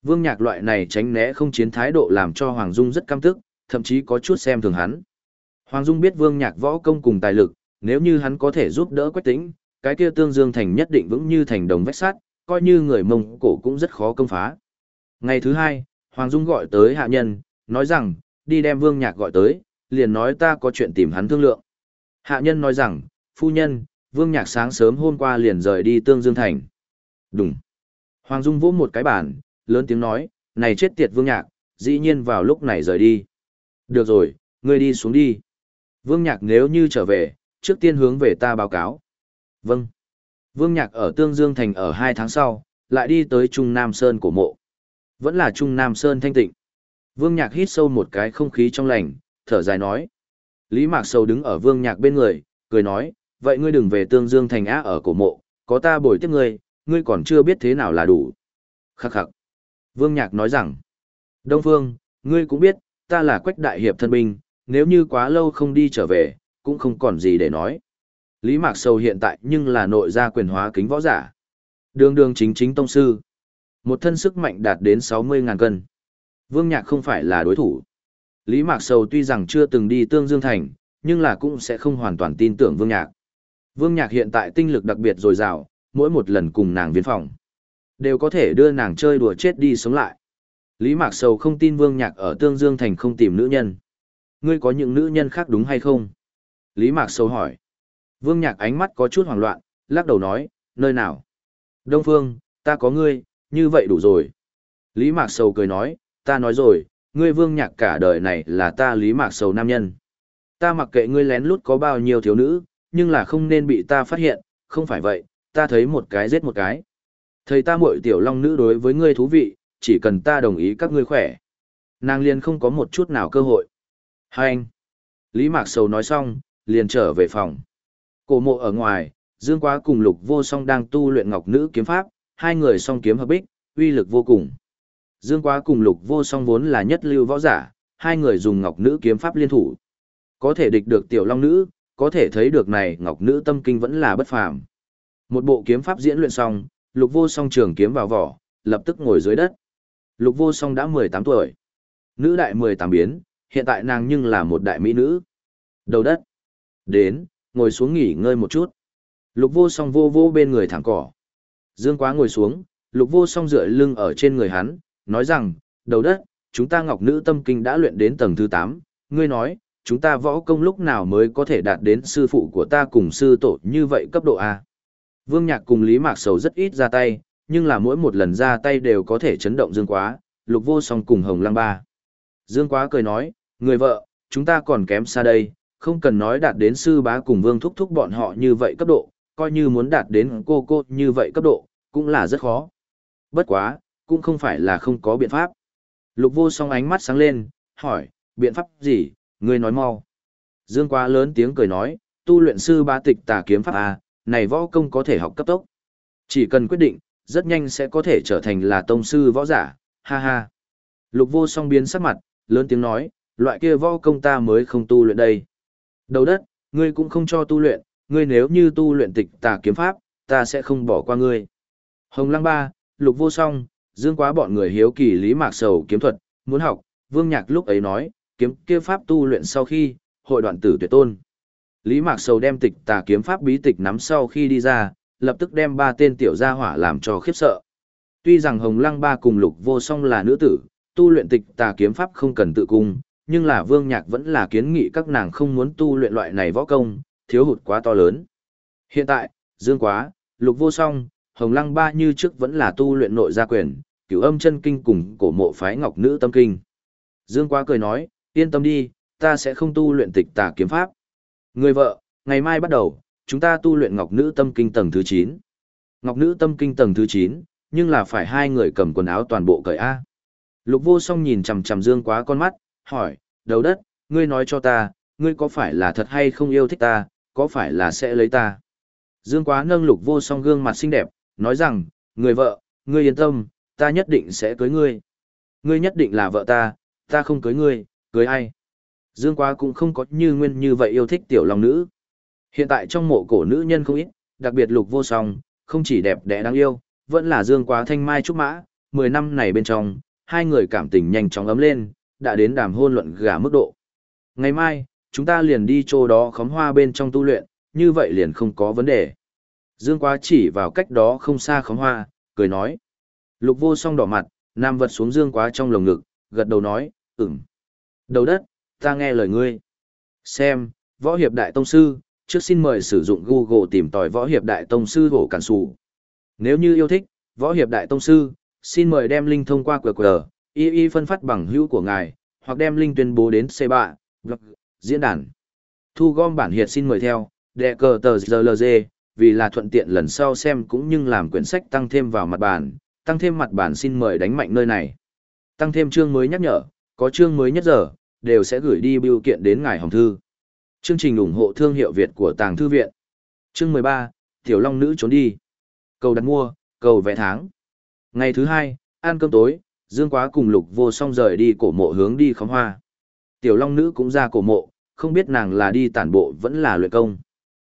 Vương Nhạc loại này tránh né không chiến thái độ làm cho Hoàng Dung rất căm tức, thậm chí có chút xem thường hắn. Hoàng Dung biết Vương Nhạc võ công cùng tài lực, nếu như hắn có thể giúp đỡ Quách Tĩnh, cái kia Tương Dương Thành nhất định vững như thành đồng vách sắt, coi như người Mông Cổ cũng rất khó công phá. Ngày thứ hai, Hoàng Dung gọi tới hạ nhân, nói rằng, đi đem Vương Nhạc gọi tới, liền nói ta có chuyện tìm hắn thương lượng. Hạ nhân nói rằng, phu nhân, Vương Nhạc sáng sớm hôm qua liền rời đi Tương Dương Thành. Đúng. Hoàng Dung vỗ một cái bàn, lớn tiếng nói, này chết tiệt Vương Nhạc, dĩ nhiên vào lúc này rời đi. Được rồi, ngươi đi xuống đi. Vương Nhạc nếu như trở về, trước tiên hướng về ta báo cáo. Vâng. Vương Nhạc ở Tương Dương Thành ở hai tháng sau, lại đi tới Trung Nam Sơn của mộ. Vẫn là Trung Nam Sơn thanh tịnh. Vương Nhạc hít sâu một cái không khí trong lành, thở dài nói. Lý Mạc Sầu đứng ở Vương Nhạc bên người, cười nói, vậy ngươi đừng về Tương Dương Thành á ở cổ mộ, có ta bồi tiếp ngươi, ngươi còn chưa biết thế nào là đủ. Khắc khắc. Vương Nhạc nói rằng, Đông Phương, ngươi cũng biết, ta là quách đại hiệp thân binh, nếu như quá lâu không đi trở về, cũng không còn gì để nói. Lý Mạc Sầu hiện tại nhưng là nội gia quyền hóa kính võ giả. Đường đường chính chính tông sư. Một thân sức mạnh đạt đến 60.000 cân. Vương Nhạc không phải là đối thủ. Lý Mạc Sầu tuy rằng chưa từng đi Tương Dương Thành, nhưng là cũng sẽ không hoàn toàn tin tưởng Vương Nhạc. Vương Nhạc hiện tại tinh lực đặc biệt dồi dào, mỗi một lần cùng nàng viên phòng, đều có thể đưa nàng chơi đùa chết đi sống lại. Lý Mạc Sầu không tin Vương Nhạc ở Tương Dương Thành không tìm nữ nhân. Ngươi có những nữ nhân khác đúng hay không? Lý Mạc Sầu hỏi. Vương Nhạc ánh mắt có chút hoảng loạn, lắc đầu nói, nơi nào? Đông Phương, ta có ngươi, như vậy đủ rồi. Lý Mạc Sầu cười nói, ta nói rồi, ngươi Vương Nhạc cả đời này là ta Lý Mạc Sầu nam nhân. Ta mặc kệ ngươi lén lút có bao nhiêu thiếu nữ, nhưng là không nên bị ta phát hiện, không phải vậy, ta thấy một cái giết một cái. Thầy ta muội tiểu long nữ đối với ngươi thú vị, chỉ cần ta đồng ý các ngươi khỏe. Nàng liền không có một chút nào cơ hội. Hai anh. Lý Mạc Sầu nói xong, liền trở về phòng. Cổ mộ ở ngoài, Dương Quá cùng Lục Vô Song đang tu luyện Ngọc Nữ kiếm pháp, hai người song kiếm hợp bích, uy lực vô cùng. Dương Quá cùng Lục Vô Song vốn là nhất lưu võ giả, hai người dùng Ngọc Nữ kiếm pháp liên thủ. Có thể địch được tiểu long nữ, có thể thấy được này Ngọc Nữ tâm kinh vẫn là bất phàm. Một bộ kiếm pháp diễn luyện xong, Lục Vô Song trường kiếm vào vỏ, lập tức ngồi dưới đất. Lục Vô Song đã 18 tuổi. Nữ đại 18 biến, hiện tại nàng nhưng là một đại mỹ nữ. Đầu đất. Đến, ngồi xuống nghỉ ngơi một chút. Lục Vô Song vô vô bên người thẳng cỏ. Dương Quá ngồi xuống, Lục Vô Song dựa lưng ở trên người hắn, nói rằng, đầu đất, chúng ta ngọc nữ tâm kinh đã luyện đến tầng thứ 8, ngươi nói, chúng ta võ công lúc nào mới có thể đạt đến sư phụ của ta cùng sư tổ như vậy cấp độ A. Vương Nhạc cùng Lý Mạc Sầu rất ít ra tay, nhưng là mỗi một lần ra tay đều có thể chấn động Dương Quá, Lục Vô Song cùng Hồng Lăng Ba. Dương Quá cười nói, người vợ, chúng ta còn kém xa đây, không cần nói đạt đến sư bá cùng Vương thúc thúc bọn họ như vậy cấp độ, coi như muốn đạt đến cô cô như vậy cấp độ, cũng là rất khó. Bất quá, cũng không phải là không có biện pháp. Lục Vô Song ánh mắt sáng lên, hỏi, biện pháp gì, ngươi nói mau. Dương Quá lớn tiếng cười nói, tu luyện sư bá tịch tà kiếm pháp A, này võ công có thể học cấp tốc. Chỉ cần quyết định, rất nhanh sẽ có thể trở thành là tông sư võ giả, ha ha. Lục vô song biến sắc mặt, lớn tiếng nói, loại kia võ công ta mới không tu luyện đây. Đầu đất, ngươi cũng không cho tu luyện, ngươi nếu như tu luyện tịch tà kiếm pháp, ta sẽ không bỏ qua ngươi. Hồng Lăng Ba, Lục Vô Song, Dương Quá bọn người hiếu kỳ Lý Mạc Sầu kiếm thuật, muốn học, Vương Nhạc lúc ấy nói, kiếm kia pháp tu luyện sau khi, hội đoạn tử tuyệt tôn. Lý Mạc Sầu đem tịch tà kiếm pháp bí tịch nắm sau khi đi ra, lập tức đem ba tên tiểu gia hỏa làm cho khiếp sợ. Tuy rằng Hồng Lăng Ba cùng Lục Vô Song là nữ tử, tu luyện tịch tà kiếm pháp không cần tự cung, nhưng là Vương Nhạc vẫn là kiến nghị các nàng không muốn tu luyện loại này võ công, thiếu hụt quá to lớn. Hiện tại, Dương Quá, Lục Vô Song, Hồng Lăng Ba như trước vẫn là tu luyện nội gia quyền, cửu âm chân kinh cùng cổ mộ phái ngọc nữ tâm kinh. Dương Quá cười nói, yên tâm đi, ta sẽ không tu luyện tịch tà kiếm pháp. Người vợ, ngày mai bắt đầu, chúng ta tu luyện ngọc nữ tâm kinh tầng thứ 9. Ngọc nữ tâm kinh tầng thứ 9, nhưng là phải hai người cầm quần áo toàn bộ cởi A. Lục vô song nhìn chằm chằm dương quá con mắt, hỏi, đầu đất, ngươi nói cho ta, ngươi có phải là thật hay không yêu thích ta, có phải là sẽ lấy ta. Dương quá nâng lục vô song gương mặt xinh đẹp, nói rằng, người vợ, ngươi yên tâm, ta nhất định sẽ cưới ngươi. Ngươi nhất định là vợ ta, ta không cưới ngươi, cưới ai. Dương quá cũng không có như nguyên như vậy yêu thích tiểu long nữ. Hiện tại trong mộ cổ nữ nhân không ít, đặc biệt lục vô song, không chỉ đẹp đẽ đáng yêu, vẫn là Dương Quá thanh mai trúc mã, 10 năm này bên trong, hai người cảm tình nhanh chóng ấm lên, đã đến đàm hôn luận gả mức độ. Ngày mai, chúng ta liền đi chỗ đó khóm hoa bên trong tu luyện, như vậy liền không có vấn đề. Dương Quá chỉ vào cách đó không xa khóm hoa, cười nói. Lục vô song đỏ mặt, nam vật xuống Dương Quá trong lồng ngực, gật đầu nói, ừm. Đầu đất, ta nghe lời ngươi. Xem, võ hiệp đại tông sư, trước xin mời sử dụng Google tìm tòi võ hiệp đại tông sư hổ cản sủ. Nếu như yêu thích, võ hiệp đại tông sư, xin mời đem link thông qua QR, y y phân phát bằng hữu của ngài, hoặc đem link tuyên bố đến C3, diễn đàn. Thu gom bản hiệt xin mời theo, đệ cờ tờ GLG, vì là thuận tiện lần sau xem cũng như làm quyển sách tăng thêm vào mặt bản, tăng thêm mặt bản xin mời đánh mạnh nơi này. Tăng thêm chương mới nhắc nhở, có chương mới nhất giờ, đều sẽ gửi đi biểu kiện đến ngài hồng thư. Chương trình ủng hộ thương hiệu Việt của Tàng Thư Viện. Chương 13, Tiểu Long Nữ trốn đi. Cầu đặt mua, cầu vẽ tháng. Ngày thứ hai, ăn cơm tối, Dương Quá cùng Lục Vô Song rời đi cổ mộ hướng đi khóm hoa. Tiểu Long Nữ cũng ra cổ mộ, không biết nàng là đi tản bộ vẫn là luyện công.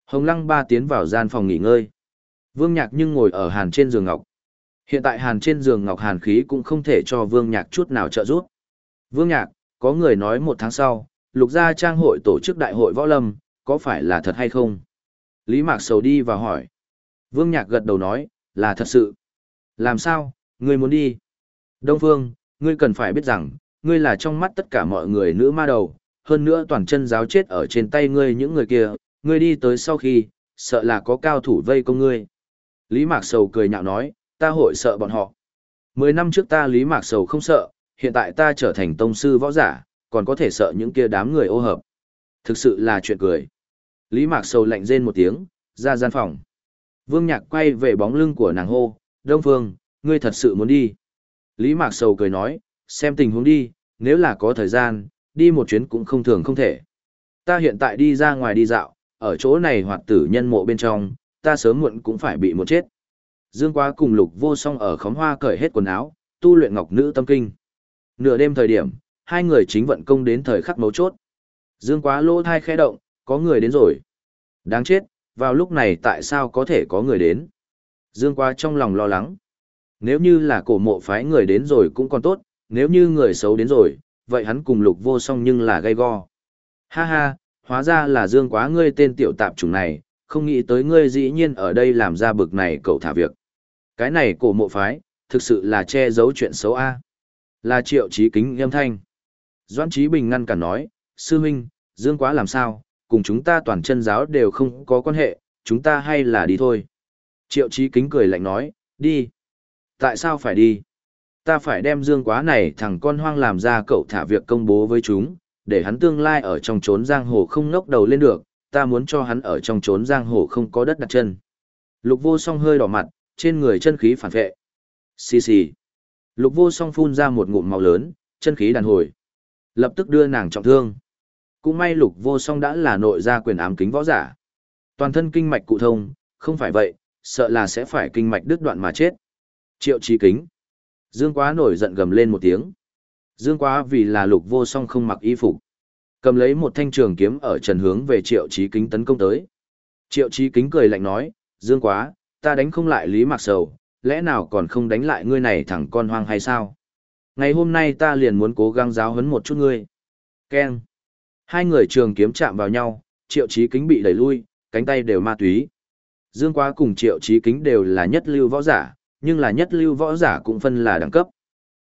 Hồng Lăng Ba tiến vào gian phòng nghỉ ngơi. Vương Nhạc nhưng ngồi ở hàn trên giường ngọc. Hiện tại hàn trên giường ngọc hàn khí cũng không thể cho Vương Nhạc chút nào trợ giúp. Vương Nhạc, có người nói một tháng sau, lục gia trang hội tổ chức đại hội võ lâm, có phải là thật hay không? Lý Mạc Sầu đi và hỏi. Vương Nhạc gật đầu nói, là thật sự. Làm sao, ngươi muốn đi? Đông Phương, ngươi cần phải biết rằng, ngươi là trong mắt tất cả mọi người nữ ma đầu, hơn nữa toàn chân giáo chết ở trên tay ngươi những người kia, ngươi đi tới sau khi, sợ là có cao thủ vây công ngươi. Lý Mạc Sầu cười nhạo nói, ta hội sợ bọn họ. Mười năm trước ta Lý Mạc Sầu không sợ, hiện tại ta trở thành tông sư võ giả, còn có thể sợ những kia đám người ô hợp. Thực sự là chuyện cười. Lý Mạc Sầu lạnh rên một tiếng, ra gian phòng. Vương Nhạc quay về bóng lưng của nàng hô, Đông Phương, ngươi thật sự muốn đi. Lý Mạc Sầu cười nói, xem tình huống đi, nếu là có thời gian, đi một chuyến cũng không thường không thể. Ta hiện tại đi ra ngoài đi dạo, ở chỗ này hoạt tử nhân mộ bên trong, ta sớm muộn cũng phải bị một chết. Dương Quá cùng Lục Vô Song ở khóm hoa cởi hết quần áo, tu luyện ngọc nữ tâm kinh. Nửa đêm thời điểm, hai người chính vận công đến thời khắc mấu chốt. Dương Quá lỗ thai khẽ động, có người đến rồi. Đáng chết, vào lúc này tại sao có thể có người đến? Dương Quá trong lòng lo lắng. Nếu như là cổ mộ phái người đến rồi cũng còn tốt, nếu như người xấu đến rồi, vậy hắn cùng lục vô song nhưng là gây go. Ha ha, hóa ra là Dương Quá ngươi tên tiểu tạp chủng này, không nghĩ tới ngươi dĩ nhiên ở đây làm ra bực này cậu thả việc. Cái này cổ mộ phái, thực sự là che giấu chuyện xấu a. Là triệu trí kính âm thanh. Doãn Trí Bình ngăn cản nói, sư huynh, Dương Quá làm sao, cùng chúng ta toàn chân giáo đều không có quan hệ, chúng ta hay là đi thôi. Triệu Trí Kính cười lạnh nói, đi. Tại sao phải đi? Ta phải đem Dương Quá này thằng con hoang làm ra cậu thả việc công bố với chúng, để hắn tương lai ở trong trốn giang hồ không ngốc đầu lên được, ta muốn cho hắn ở trong trốn giang hồ không có đất đặt chân. Lục vô song hơi đỏ mặt, trên người chân khí phản vệ. Xì xì. Lục vô song phun ra một ngụm màu lớn, chân khí đàn hồi. Lập tức đưa nàng trọng thương. Cũng may lục vô song đã là nội gia quyền ám kính võ giả. Toàn thân kinh mạch cụ thông, không phải vậy, sợ là sẽ phải kinh mạch đứt đoạn mà chết. Triệu trí kính. Dương quá nổi giận gầm lên một tiếng. Dương quá vì là lục vô song không mặc y phục. Cầm lấy một thanh trường kiếm ở trần hướng về triệu trí kính tấn công tới. Triệu trí kính cười lạnh nói, Dương quá, ta đánh không lại Lý Mạc Sầu, lẽ nào còn không đánh lại ngươi này thẳng con hoang hay sao? Ngày hôm nay ta liền muốn cố gắng giáo huấn một chút ngươi. Keng. Hai người trường kiếm chạm vào nhau, triệu Chí kính bị đẩy lui, cánh tay đều ma túy. Dương quá cùng triệu Chí kính đều là nhất lưu võ giả, nhưng là nhất lưu võ giả cũng phân là đẳng cấp.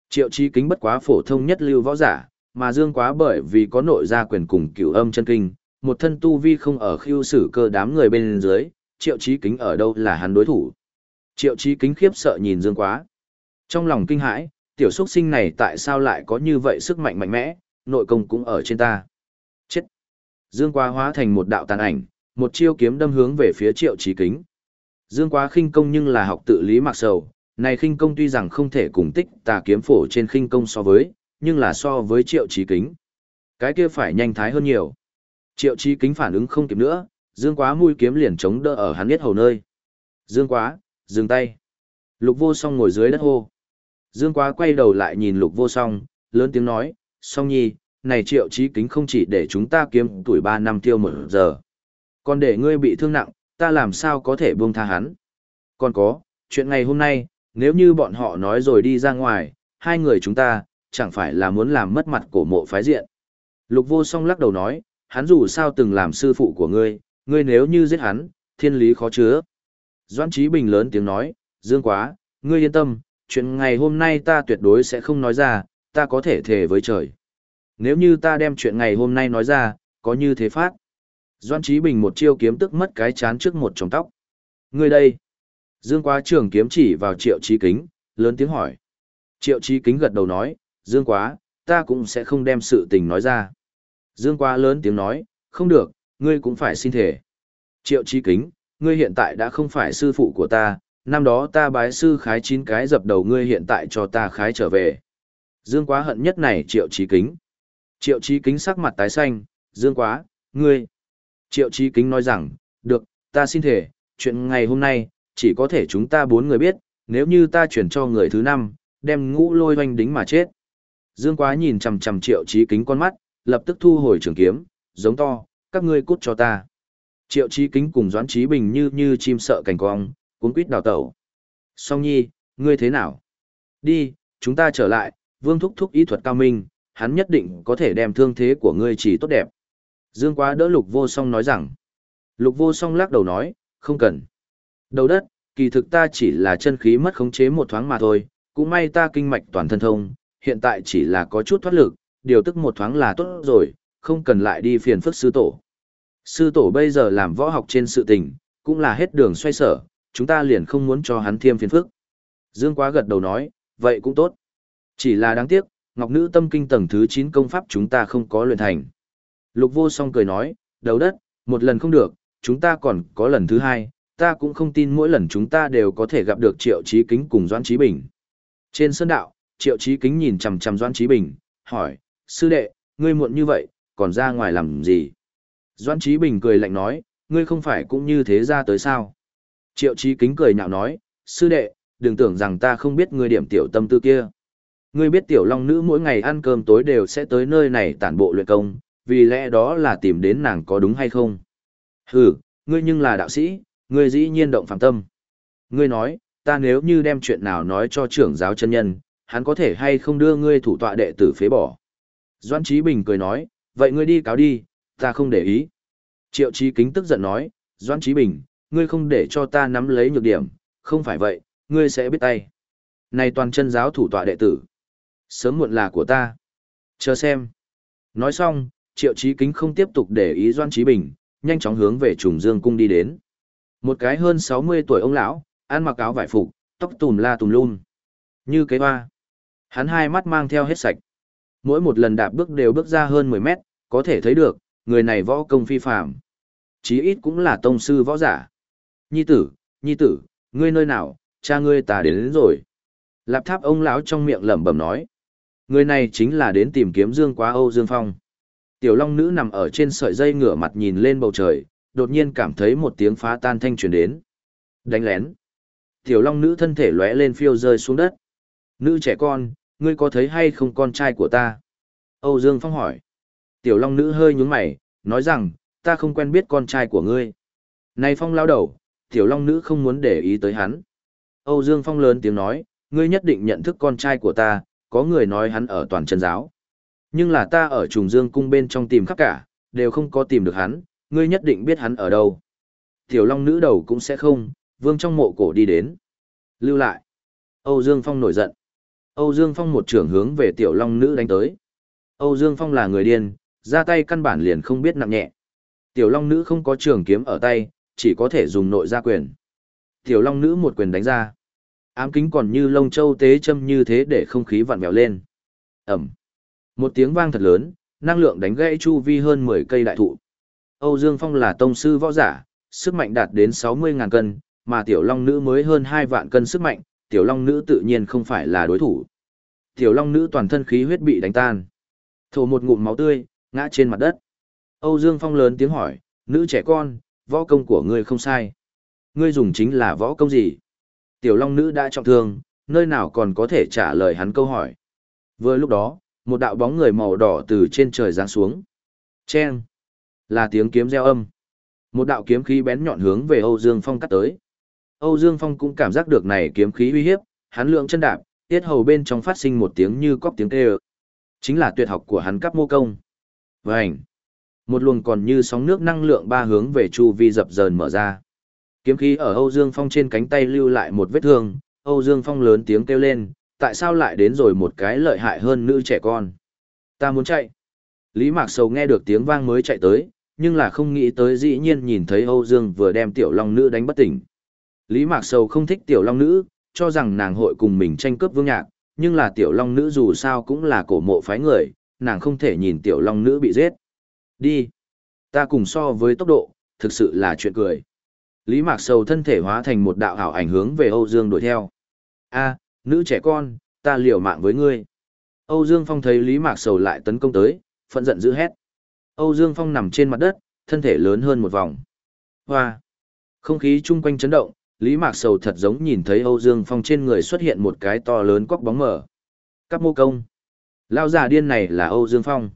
Triệu Chí kính bất quá phổ thông nhất lưu võ giả, mà Dương quá bởi vì có nội gia quyền cùng cửu âm chân kinh, một thân tu vi không ở khiêu sử cơ đám người bên dưới, triệu Chí kính ở đâu là hắn đối thủ. Triệu Chí kính khiếp sợ nhìn Dương quá. Trong lòng kinh hãi, tiểu xuất sinh này tại sao lại có như vậy sức mạnh mạnh mẽ, nội công cũng ở trên ta. Chết! Dương quá hóa thành một đạo tàn ảnh, một chiêu kiếm đâm hướng về phía triệu Chí kính. Dương quá khinh công nhưng là học tự lý mặc sầu, này khinh công tuy rằng không thể cùng tích tà kiếm phổ trên khinh công so với, nhưng là so với triệu Chí kính. Cái kia phải nhanh thái hơn nhiều. Triệu Chí kính phản ứng không kịp nữa, dương quá mũi kiếm liền chống đỡ ở hắn biết hầu nơi. Dương quá, dừng tay. Lục vô song ngồi dưới đất hô. Dương quá quay đầu lại nhìn lục vô song, lớn tiếng nói, song nhi, này triệu trí kính không chỉ để chúng ta kiếm tuổi ba năm tiêu một giờ. Còn để ngươi bị thương nặng, ta làm sao có thể buông tha hắn. Còn có, chuyện ngày hôm nay, Nếu như bọn họ nói rồi đi ra ngoài, hai người chúng ta, chẳng phải là muốn làm mất mặt cổ mộ phái diện. Lục vô song lắc đầu nói, hắn dù sao từng làm sư phụ của ngươi, ngươi nếu như giết hắn, thiên lý khó chứa. Doãn Trí Bình lớn tiếng nói, Dương quá, ngươi yên tâm, chuyện ngày hôm nay ta tuyệt đối sẽ không nói ra, ta có thể thề với trời. Nếu như ta đem chuyện ngày hôm nay nói ra, có như thế phát. Doãn Trí Bình một chiêu kiếm tức mất cái chán trước một tròng tóc. Ngươi đây. Dương quá trường kiếm chỉ vào triệu trí kính, lớn tiếng hỏi. Triệu trí kính gật đầu nói, Dương quá, ta cũng sẽ không đem sự tình nói ra. Dương quá lớn tiếng nói, không được, ngươi cũng phải xin thể. Triệu trí kính, ngươi hiện tại đã không phải sư phụ của ta, năm đó ta bái sư khái chín cái dập đầu ngươi hiện tại cho ta khái trở về. Dương quá hận nhất này triệu trí kính. Triệu trí kính sắc mặt tái xanh, Dương quá, ngươi. Triệu trí kính nói rằng, được, ta xin thể, chuyện ngày hôm nay, chỉ có thể chúng ta bốn người biết, nếu như ta chuyển cho người thứ năm, đem ngũ lôi hoanh đính mà chết. Dương quá nhìn chằm chằm triệu trí kính con mắt, lập tức thu hồi trường kiếm, giống to, các ngươi cút cho ta. Triệu trí kính cùng doãn trí bình như như chim sợ cảnh cong, cuốn quýt đào tẩu. Song nhi, ngươi thế nào? Đi, chúng ta trở lại, vương thúc thúc ý thuật cao minh, hắn nhất định có thể đem thương thế của ngươi chỉ tốt đẹp. Dương quá đỡ lục vô song nói rằng. Lục vô song lắc đầu nói, không cần. Đầu đất, kỳ thực ta chỉ là chân khí mất khống chế một thoáng mà thôi, cũng may ta kinh mạch toàn thân thông, hiện tại chỉ là có chút thoát lực, điều tức một thoáng là tốt rồi, không cần lại đi phiền phức sư tổ. Sư tổ bây giờ làm võ học trên sự tình, cũng là hết đường xoay sở, chúng ta liền không muốn cho hắn thêm phiền phức. Dương quá gật đầu nói, vậy cũng tốt. Chỉ là đáng tiếc, Ngọc Nữ tâm kinh tầng thứ 9 công pháp chúng ta không có luyện thành. Lục vô song cười nói, đầu đất, một lần không được, chúng ta còn có lần thứ hai, ta cũng không tin mỗi lần chúng ta đều có thể gặp được Triệu Chí Kính cùng Doãn Chí Bình. Trên sân đạo, Triệu Chí Kính nhìn chằm chằm Doãn Chí Bình, hỏi, sư đệ, ngươi muộn như vậy, còn ra ngoài làm gì? Doãn Chí Bình cười lạnh nói, ngươi không phải cũng như thế ra tới sao? Triệu Chí Kính cười nhạo nói, sư đệ, đừng tưởng rằng ta không biết ngươi điểm tiểu tâm tư kia. Ngươi biết tiểu long nữ mỗi ngày ăn cơm tối đều sẽ tới nơi này tản bộ luyện công, vì lẽ đó là tìm đến nàng có đúng hay không? Hừ, ngươi nhưng là đạo sĩ, ngươi dĩ nhiên động phạm tâm. Ngươi nói, ta nếu như đem chuyện nào nói cho trưởng giáo chân nhân, hắn có thể hay không đưa ngươi thủ tọa đệ tử phế bỏ. Doan Trí Bình cười nói, vậy ngươi đi cáo đi, ta không để ý. Triệu Chí Kính tức giận nói, Doan Chí Bình, ngươi không để cho ta nắm lấy nhược điểm, không phải vậy, ngươi sẽ biết tay. Này toàn chân giáo thủ tọa đệ tử. Sớm muộn là của ta. Chờ xem. Nói xong, Triệu Chí Kính không tiếp tục để ý Doan Chí Bình, nhanh chóng hướng về Trùng Dương cung đi đến. Một cái hơn 60 tuổi ông lão, ăn mặc áo vải phục, tóc tùm la tùm lum. Như cái hoa. Hắn hai mắt mang theo hết sạch. Mỗi một lần đạp bước đều bước ra hơn 10 mét, có thể thấy được, người này võ công phi phàm. Chí ít cũng là tông sư võ giả. Nhi tử, nhi tử, ngươi nơi nào, cha ngươi ta đến, đến rồi. Lạp tháp ông lão trong miệng lẩm bẩm nói. Người này chính là đến tìm kiếm Dương Quá Âu Dương Phong. Tiểu Long nữ nằm ở trên sợi dây ngửa mặt nhìn lên bầu trời, đột nhiên cảm thấy một tiếng phá tan thanh truyền đến. Đánh lén. Tiểu Long nữ thân thể lóe lên phiêu rơi xuống đất. Nữ trẻ con, ngươi có thấy hay không con trai của ta? Âu Dương Phong hỏi. Tiểu Long nữ hơi nhún mày, nói rằng, ta không quen biết con trai của ngươi. Này Phong lao đầu, Tiểu Long nữ không muốn để ý tới hắn. Âu Dương Phong lớn tiếng nói, ngươi nhất định nhận thức con trai của ta, có người nói hắn ở toàn chân giáo. Nhưng là ta ở trùng dương cung bên trong tìm khắp cả, đều không có tìm được hắn, ngươi nhất định biết hắn ở đâu. Tiểu Long nữ đầu cũng sẽ không, vương trong mộ cổ đi đến. Lưu lại. Âu Dương Phong nổi giận. Âu Dương Phong một trưởng hướng về Tiểu Long nữ đánh tới. Âu Dương Phong là người điên, ra tay căn bản liền không biết nặng nhẹ. Tiểu Long nữ không có trường kiếm ở tay, chỉ có thể dùng nội gia quyền. Tiểu Long nữ một quyền đánh ra. Ám kính còn như lông châu tế châm như thế để không khí vặn vẹo lên. Ẩm. Một tiếng vang thật lớn, năng lượng đánh gãy chu vi hơn 10 cây đại thụ. Âu Dương Phong là tông sư võ giả, sức mạnh đạt đến 60.000 cân, mà Tiểu Long Nữ mới hơn 2 vạn cân sức mạnh, Tiểu Long Nữ tự nhiên không phải là đối thủ. Tiểu Long Nữ toàn thân khí huyết bị đánh tan. Thổ một ngụm máu tươi, ngã trên mặt đất. Âu Dương Phong lớn tiếng hỏi, nữ trẻ con, võ công của ngươi không sai. Ngươi dùng chính là võ công gì? Tiểu Long Nữ đã trọng thương, nơi nào còn có thể trả lời hắn câu hỏi. Vừa lúc đó, một đạo bóng người màu đỏ từ trên trời giáng xuống. Chen! Là tiếng kiếm reo âm. Một đạo kiếm khí bén nhọn hướng về Âu Dương Phong cắt tới. Âu Dương Phong cũng cảm giác được này kiếm khí uy hiếp, Hắn lượng chân đạp, tiết hầu bên trong phát sinh một tiếng như cóp tiếng kêu. Chính là tuyệt học của hắn cắp mô công. Vành. Một luồng còn như sóng nước năng lượng ba hướng về chu vi dập dờn mở ra. Kiếm khí ở Âu Dương Phong trên cánh tay lưu lại một vết thương, Âu Dương Phong lớn tiếng kêu lên, tại sao lại đến rồi một cái lợi hại hơn nữ trẻ con. Ta muốn chạy. Lý Mạc Sầu nghe được tiếng vang mới chạy tới, nhưng là không nghĩ tới dĩ nhiên nhìn thấy Âu Dương vừa đem tiểu long nữ đánh bất tỉnh. Lý Mạc Sầu không thích tiểu long nữ, cho rằng nàng hội cùng mình tranh cướp vương nhạc, nhưng là tiểu long nữ dù sao cũng là cổ mộ phái người, nàng không thể nhìn tiểu long nữ bị giết. Đi. Ta cùng so với tốc độ, thực sự là chuyện cười. Lý Mạc Sầu thân thể hóa thành một đạo ảo ảnh hướng về Âu Dương đuổi theo. A, nữ trẻ con, ta liều mạng với ngươi. Âu Dương Phong thấy Lý Mạc Sầu lại tấn công tới, phẫn giận dữ hét. Âu Dương Phong nằm trên mặt đất, thân thể lớn hơn một vòng. Hoa! Không khí chung quanh chấn động, Lý Mạc Sầu thật giống nhìn thấy Âu Dương Phong trên người xuất hiện một cái to lớn quắc bóng mở. Cắp mô công. Lao già điên này là Âu Dương Phong.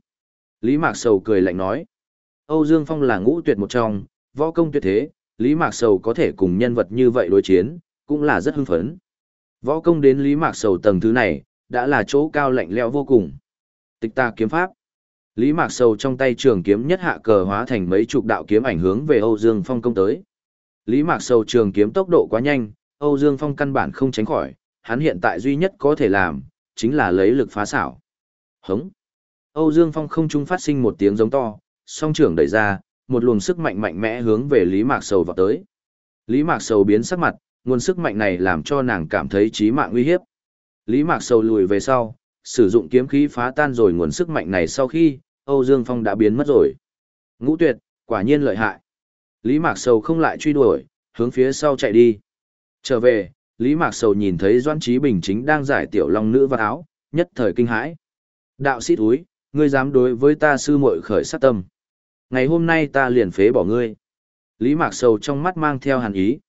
Lý Mạc Sầu cười lạnh nói. Âu Dương Phong là ngũ tuyệt một trong, võ công tuyệt thế, Lý Mạc Sầu có thể cùng nhân vật như vậy đối chiến, cũng là rất hưng phấn. Võ công đến Lý Mạc Sầu tầng thứ này, đã là chỗ cao lạnh lẽo vô cùng. Tịch ta kiếm pháp. Lý Mạc Sầu trong tay trường kiếm nhất hạ cờ hóa thành mấy chục đạo kiếm ảnh hướng về Âu Dương Phong công tới. Lý Mạc Sầu trường kiếm tốc độ quá nhanh, Âu Dương Phong căn bản không tránh khỏi, hắn hiện tại duy nhất có thể làm, chính là lấy lực phá xảo. Hống! Âu Dương Phong không trung phát sinh một tiếng giống to, song trưởng đẩy ra, một luồng sức mạnh mạnh mẽ hướng về Lý Mạc Sầu vào tới. Lý Mạc Sầu biến sắc mặt, nguồn sức mạnh này làm cho nàng cảm thấy chí mạng nguy hiếp. Lý Mạc Sầu lùi về sau, sử dụng kiếm khí phá tan rồi nguồn sức mạnh này sau khi, Âu Dương Phong đã biến mất rồi. Ngũ tuyệt, quả nhiên lợi hại. Lý Mạc Sầu không lại truy đuổi, hướng phía sau chạy đi. Trở về, Lý Mạc Sầu nhìn thấy Doan Trí Bình chính đang giải tiểu long nữ vào áo, nhất thời kinh hãi. Đạo sĩ túi, ngươi dám đối với ta sư muội khởi sát tâm. Ngày hôm nay ta liền phế bỏ ngươi. Lý Mạc Sầu trong mắt mang theo hàn ý.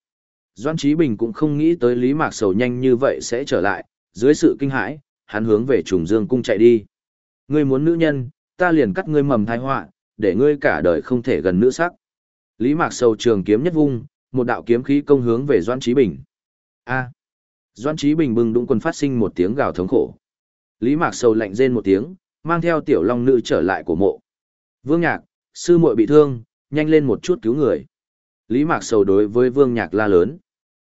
Doan Trí Bình cũng không nghĩ tới Lý Mạc Sầu nhanh như vậy sẽ trở lại, dưới sự kinh hãi, hắn hướng về trùng dương cung chạy đi. Ngươi muốn nữ nhân, ta liền cắt ngươi mầm thai họa, để ngươi cả đời không thể gần nữ sắc. Lý Mạc Sầu trường kiếm nhất vung, một đạo kiếm khí công hướng về Doan Trí Bình. A. Doan Trí Bình bừng đụng quần phát sinh một tiếng gào thống khổ. Lý Mạc Sầu lạnh rên một tiếng, mang theo tiểu long nữ trở lại của mộ. Vương Nhạc, sư muội bị thương, nhanh lên một chút cứu người. Lý Mạc Sầu đối với Vương Nhạc la lớn.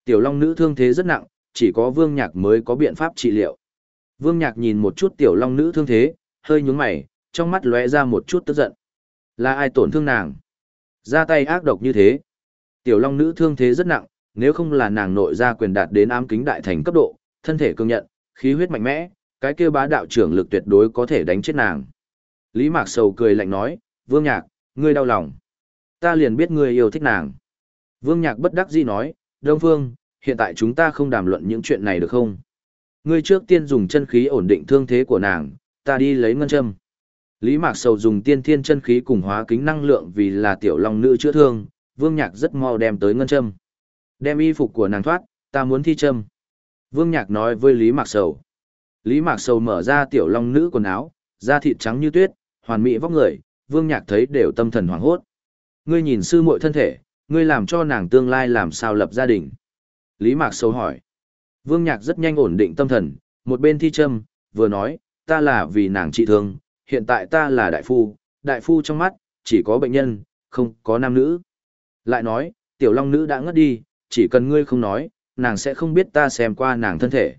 Tiểu long nữ thương thế rất nặng, chỉ có Vương Nhạc mới có biện pháp trị liệu. Vương Nhạc nhìn một chút tiểu long nữ thương thế, hơi nhướng mày, trong mắt lóe ra một chút tức giận. Là ai tổn thương nàng? Ra tay ác độc như thế. Tiểu long nữ thương thế rất nặng, nếu không là nàng nội ra quyền đạt đến ám kính đại thành cấp độ, thân thể cường nhận, khí huyết mạnh mẽ, cái kia bá đạo trưởng lực tuyệt đối có thể đánh chết nàng. Lý Mạc Sầu cười lạnh nói, Vương Nhạc, ngươi đau lòng. Ta liền biết ngươi yêu thích nàng. Vương Nhạc bất đắc dĩ nói, Đông Phương, hiện tại chúng ta không đàm luận những chuyện này được không? Ngươi trước tiên dùng chân khí ổn định thương thế của nàng, ta đi lấy ngân châm. Lý Mạc Sầu dùng tiên thiên chân khí cùng hóa kính năng lượng vì là tiểu long nữ chữa thương, Vương Nhạc rất mau đem tới ngân châm. Đem y phục của nàng thoát, ta muốn thi châm. Vương Nhạc nói với Lý Mạc Sầu. Lý Mạc Sầu mở ra tiểu long nữ quần áo, da thịt trắng như tuyết, hoàn mỹ vóc người, Vương Nhạc thấy đều tâm thần hoảng hốt. Ngươi nhìn sư muội thân thể, ngươi làm cho nàng tương lai làm sao lập gia đình. Lý Mạc Sầu hỏi. Vương Nhạc rất nhanh ổn định tâm thần, một bên thi châm, vừa nói, ta là vì nàng trị thương, hiện tại ta là đại phu, đại phu trong mắt, chỉ có bệnh nhân, không có nam nữ. Lại nói, tiểu long nữ đã ngất đi, chỉ cần ngươi không nói, nàng sẽ không biết ta xem qua nàng thân thể.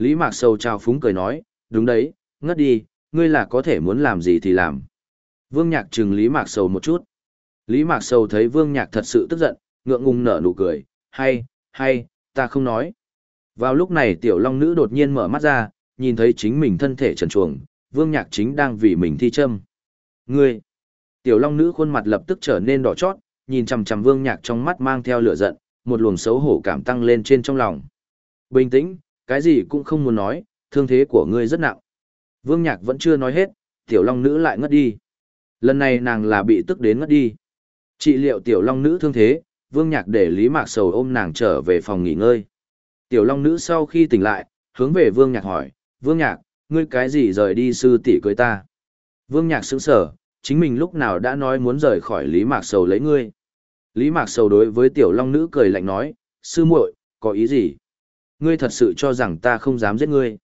Lý Mạc Sầu trao phúng cười nói, đúng đấy, ngất đi, ngươi là có thể muốn làm gì thì làm. Vương Nhạc trừng Lý Mạc Sầu một chút. Lý Mạc Sầu thấy Vương Nhạc thật sự tức giận, ngượng ngùng nở nụ cười, hay, hay, ta không nói. Vào lúc này tiểu long nữ đột nhiên mở mắt ra, nhìn thấy chính mình thân thể trần truồng, Vương Nhạc chính đang vì mình thi châm. Ngươi! Tiểu long nữ khuôn mặt lập tức trở nên đỏ chót, nhìn chằm chằm Vương Nhạc trong mắt mang theo lửa giận, một luồng xấu hổ cảm tăng lên trên trong lòng. Bình tĩnh, cái gì cũng không muốn nói, thương thế của ngươi rất nặng. Vương Nhạc vẫn chưa nói hết, tiểu long nữ lại ngất đi. Lần này nàng là bị tức đến ngất đi. Trị liệu tiểu long nữ thương thế, Vương Nhạc để Lý Mạc Sầu ôm nàng trở về phòng nghỉ ngơi. Tiểu long nữ sau khi tỉnh lại, hướng về Vương Nhạc hỏi, Vương Nhạc, ngươi cái gì rời đi sư tỷ cưới ta? Vương Nhạc sững sở, chính mình lúc nào đã nói muốn rời khỏi Lý Mạc Sầu lấy ngươi. Lý Mạc Sầu đối với tiểu long nữ cười lạnh nói, sư muội, có ý gì? Ngươi thật sự cho rằng ta không dám giết ngươi.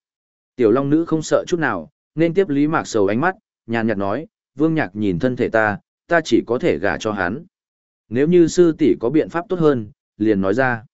Tiểu Long Nữ không sợ chút nào, nên tiếp Lý Mạc Sầu ánh mắt, nhàn nhạt nói, Vương Nhạc nhìn thân thể ta, ta chỉ có thể gả cho hắn. Nếu như sư tỷ có biện pháp tốt hơn, liền nói ra.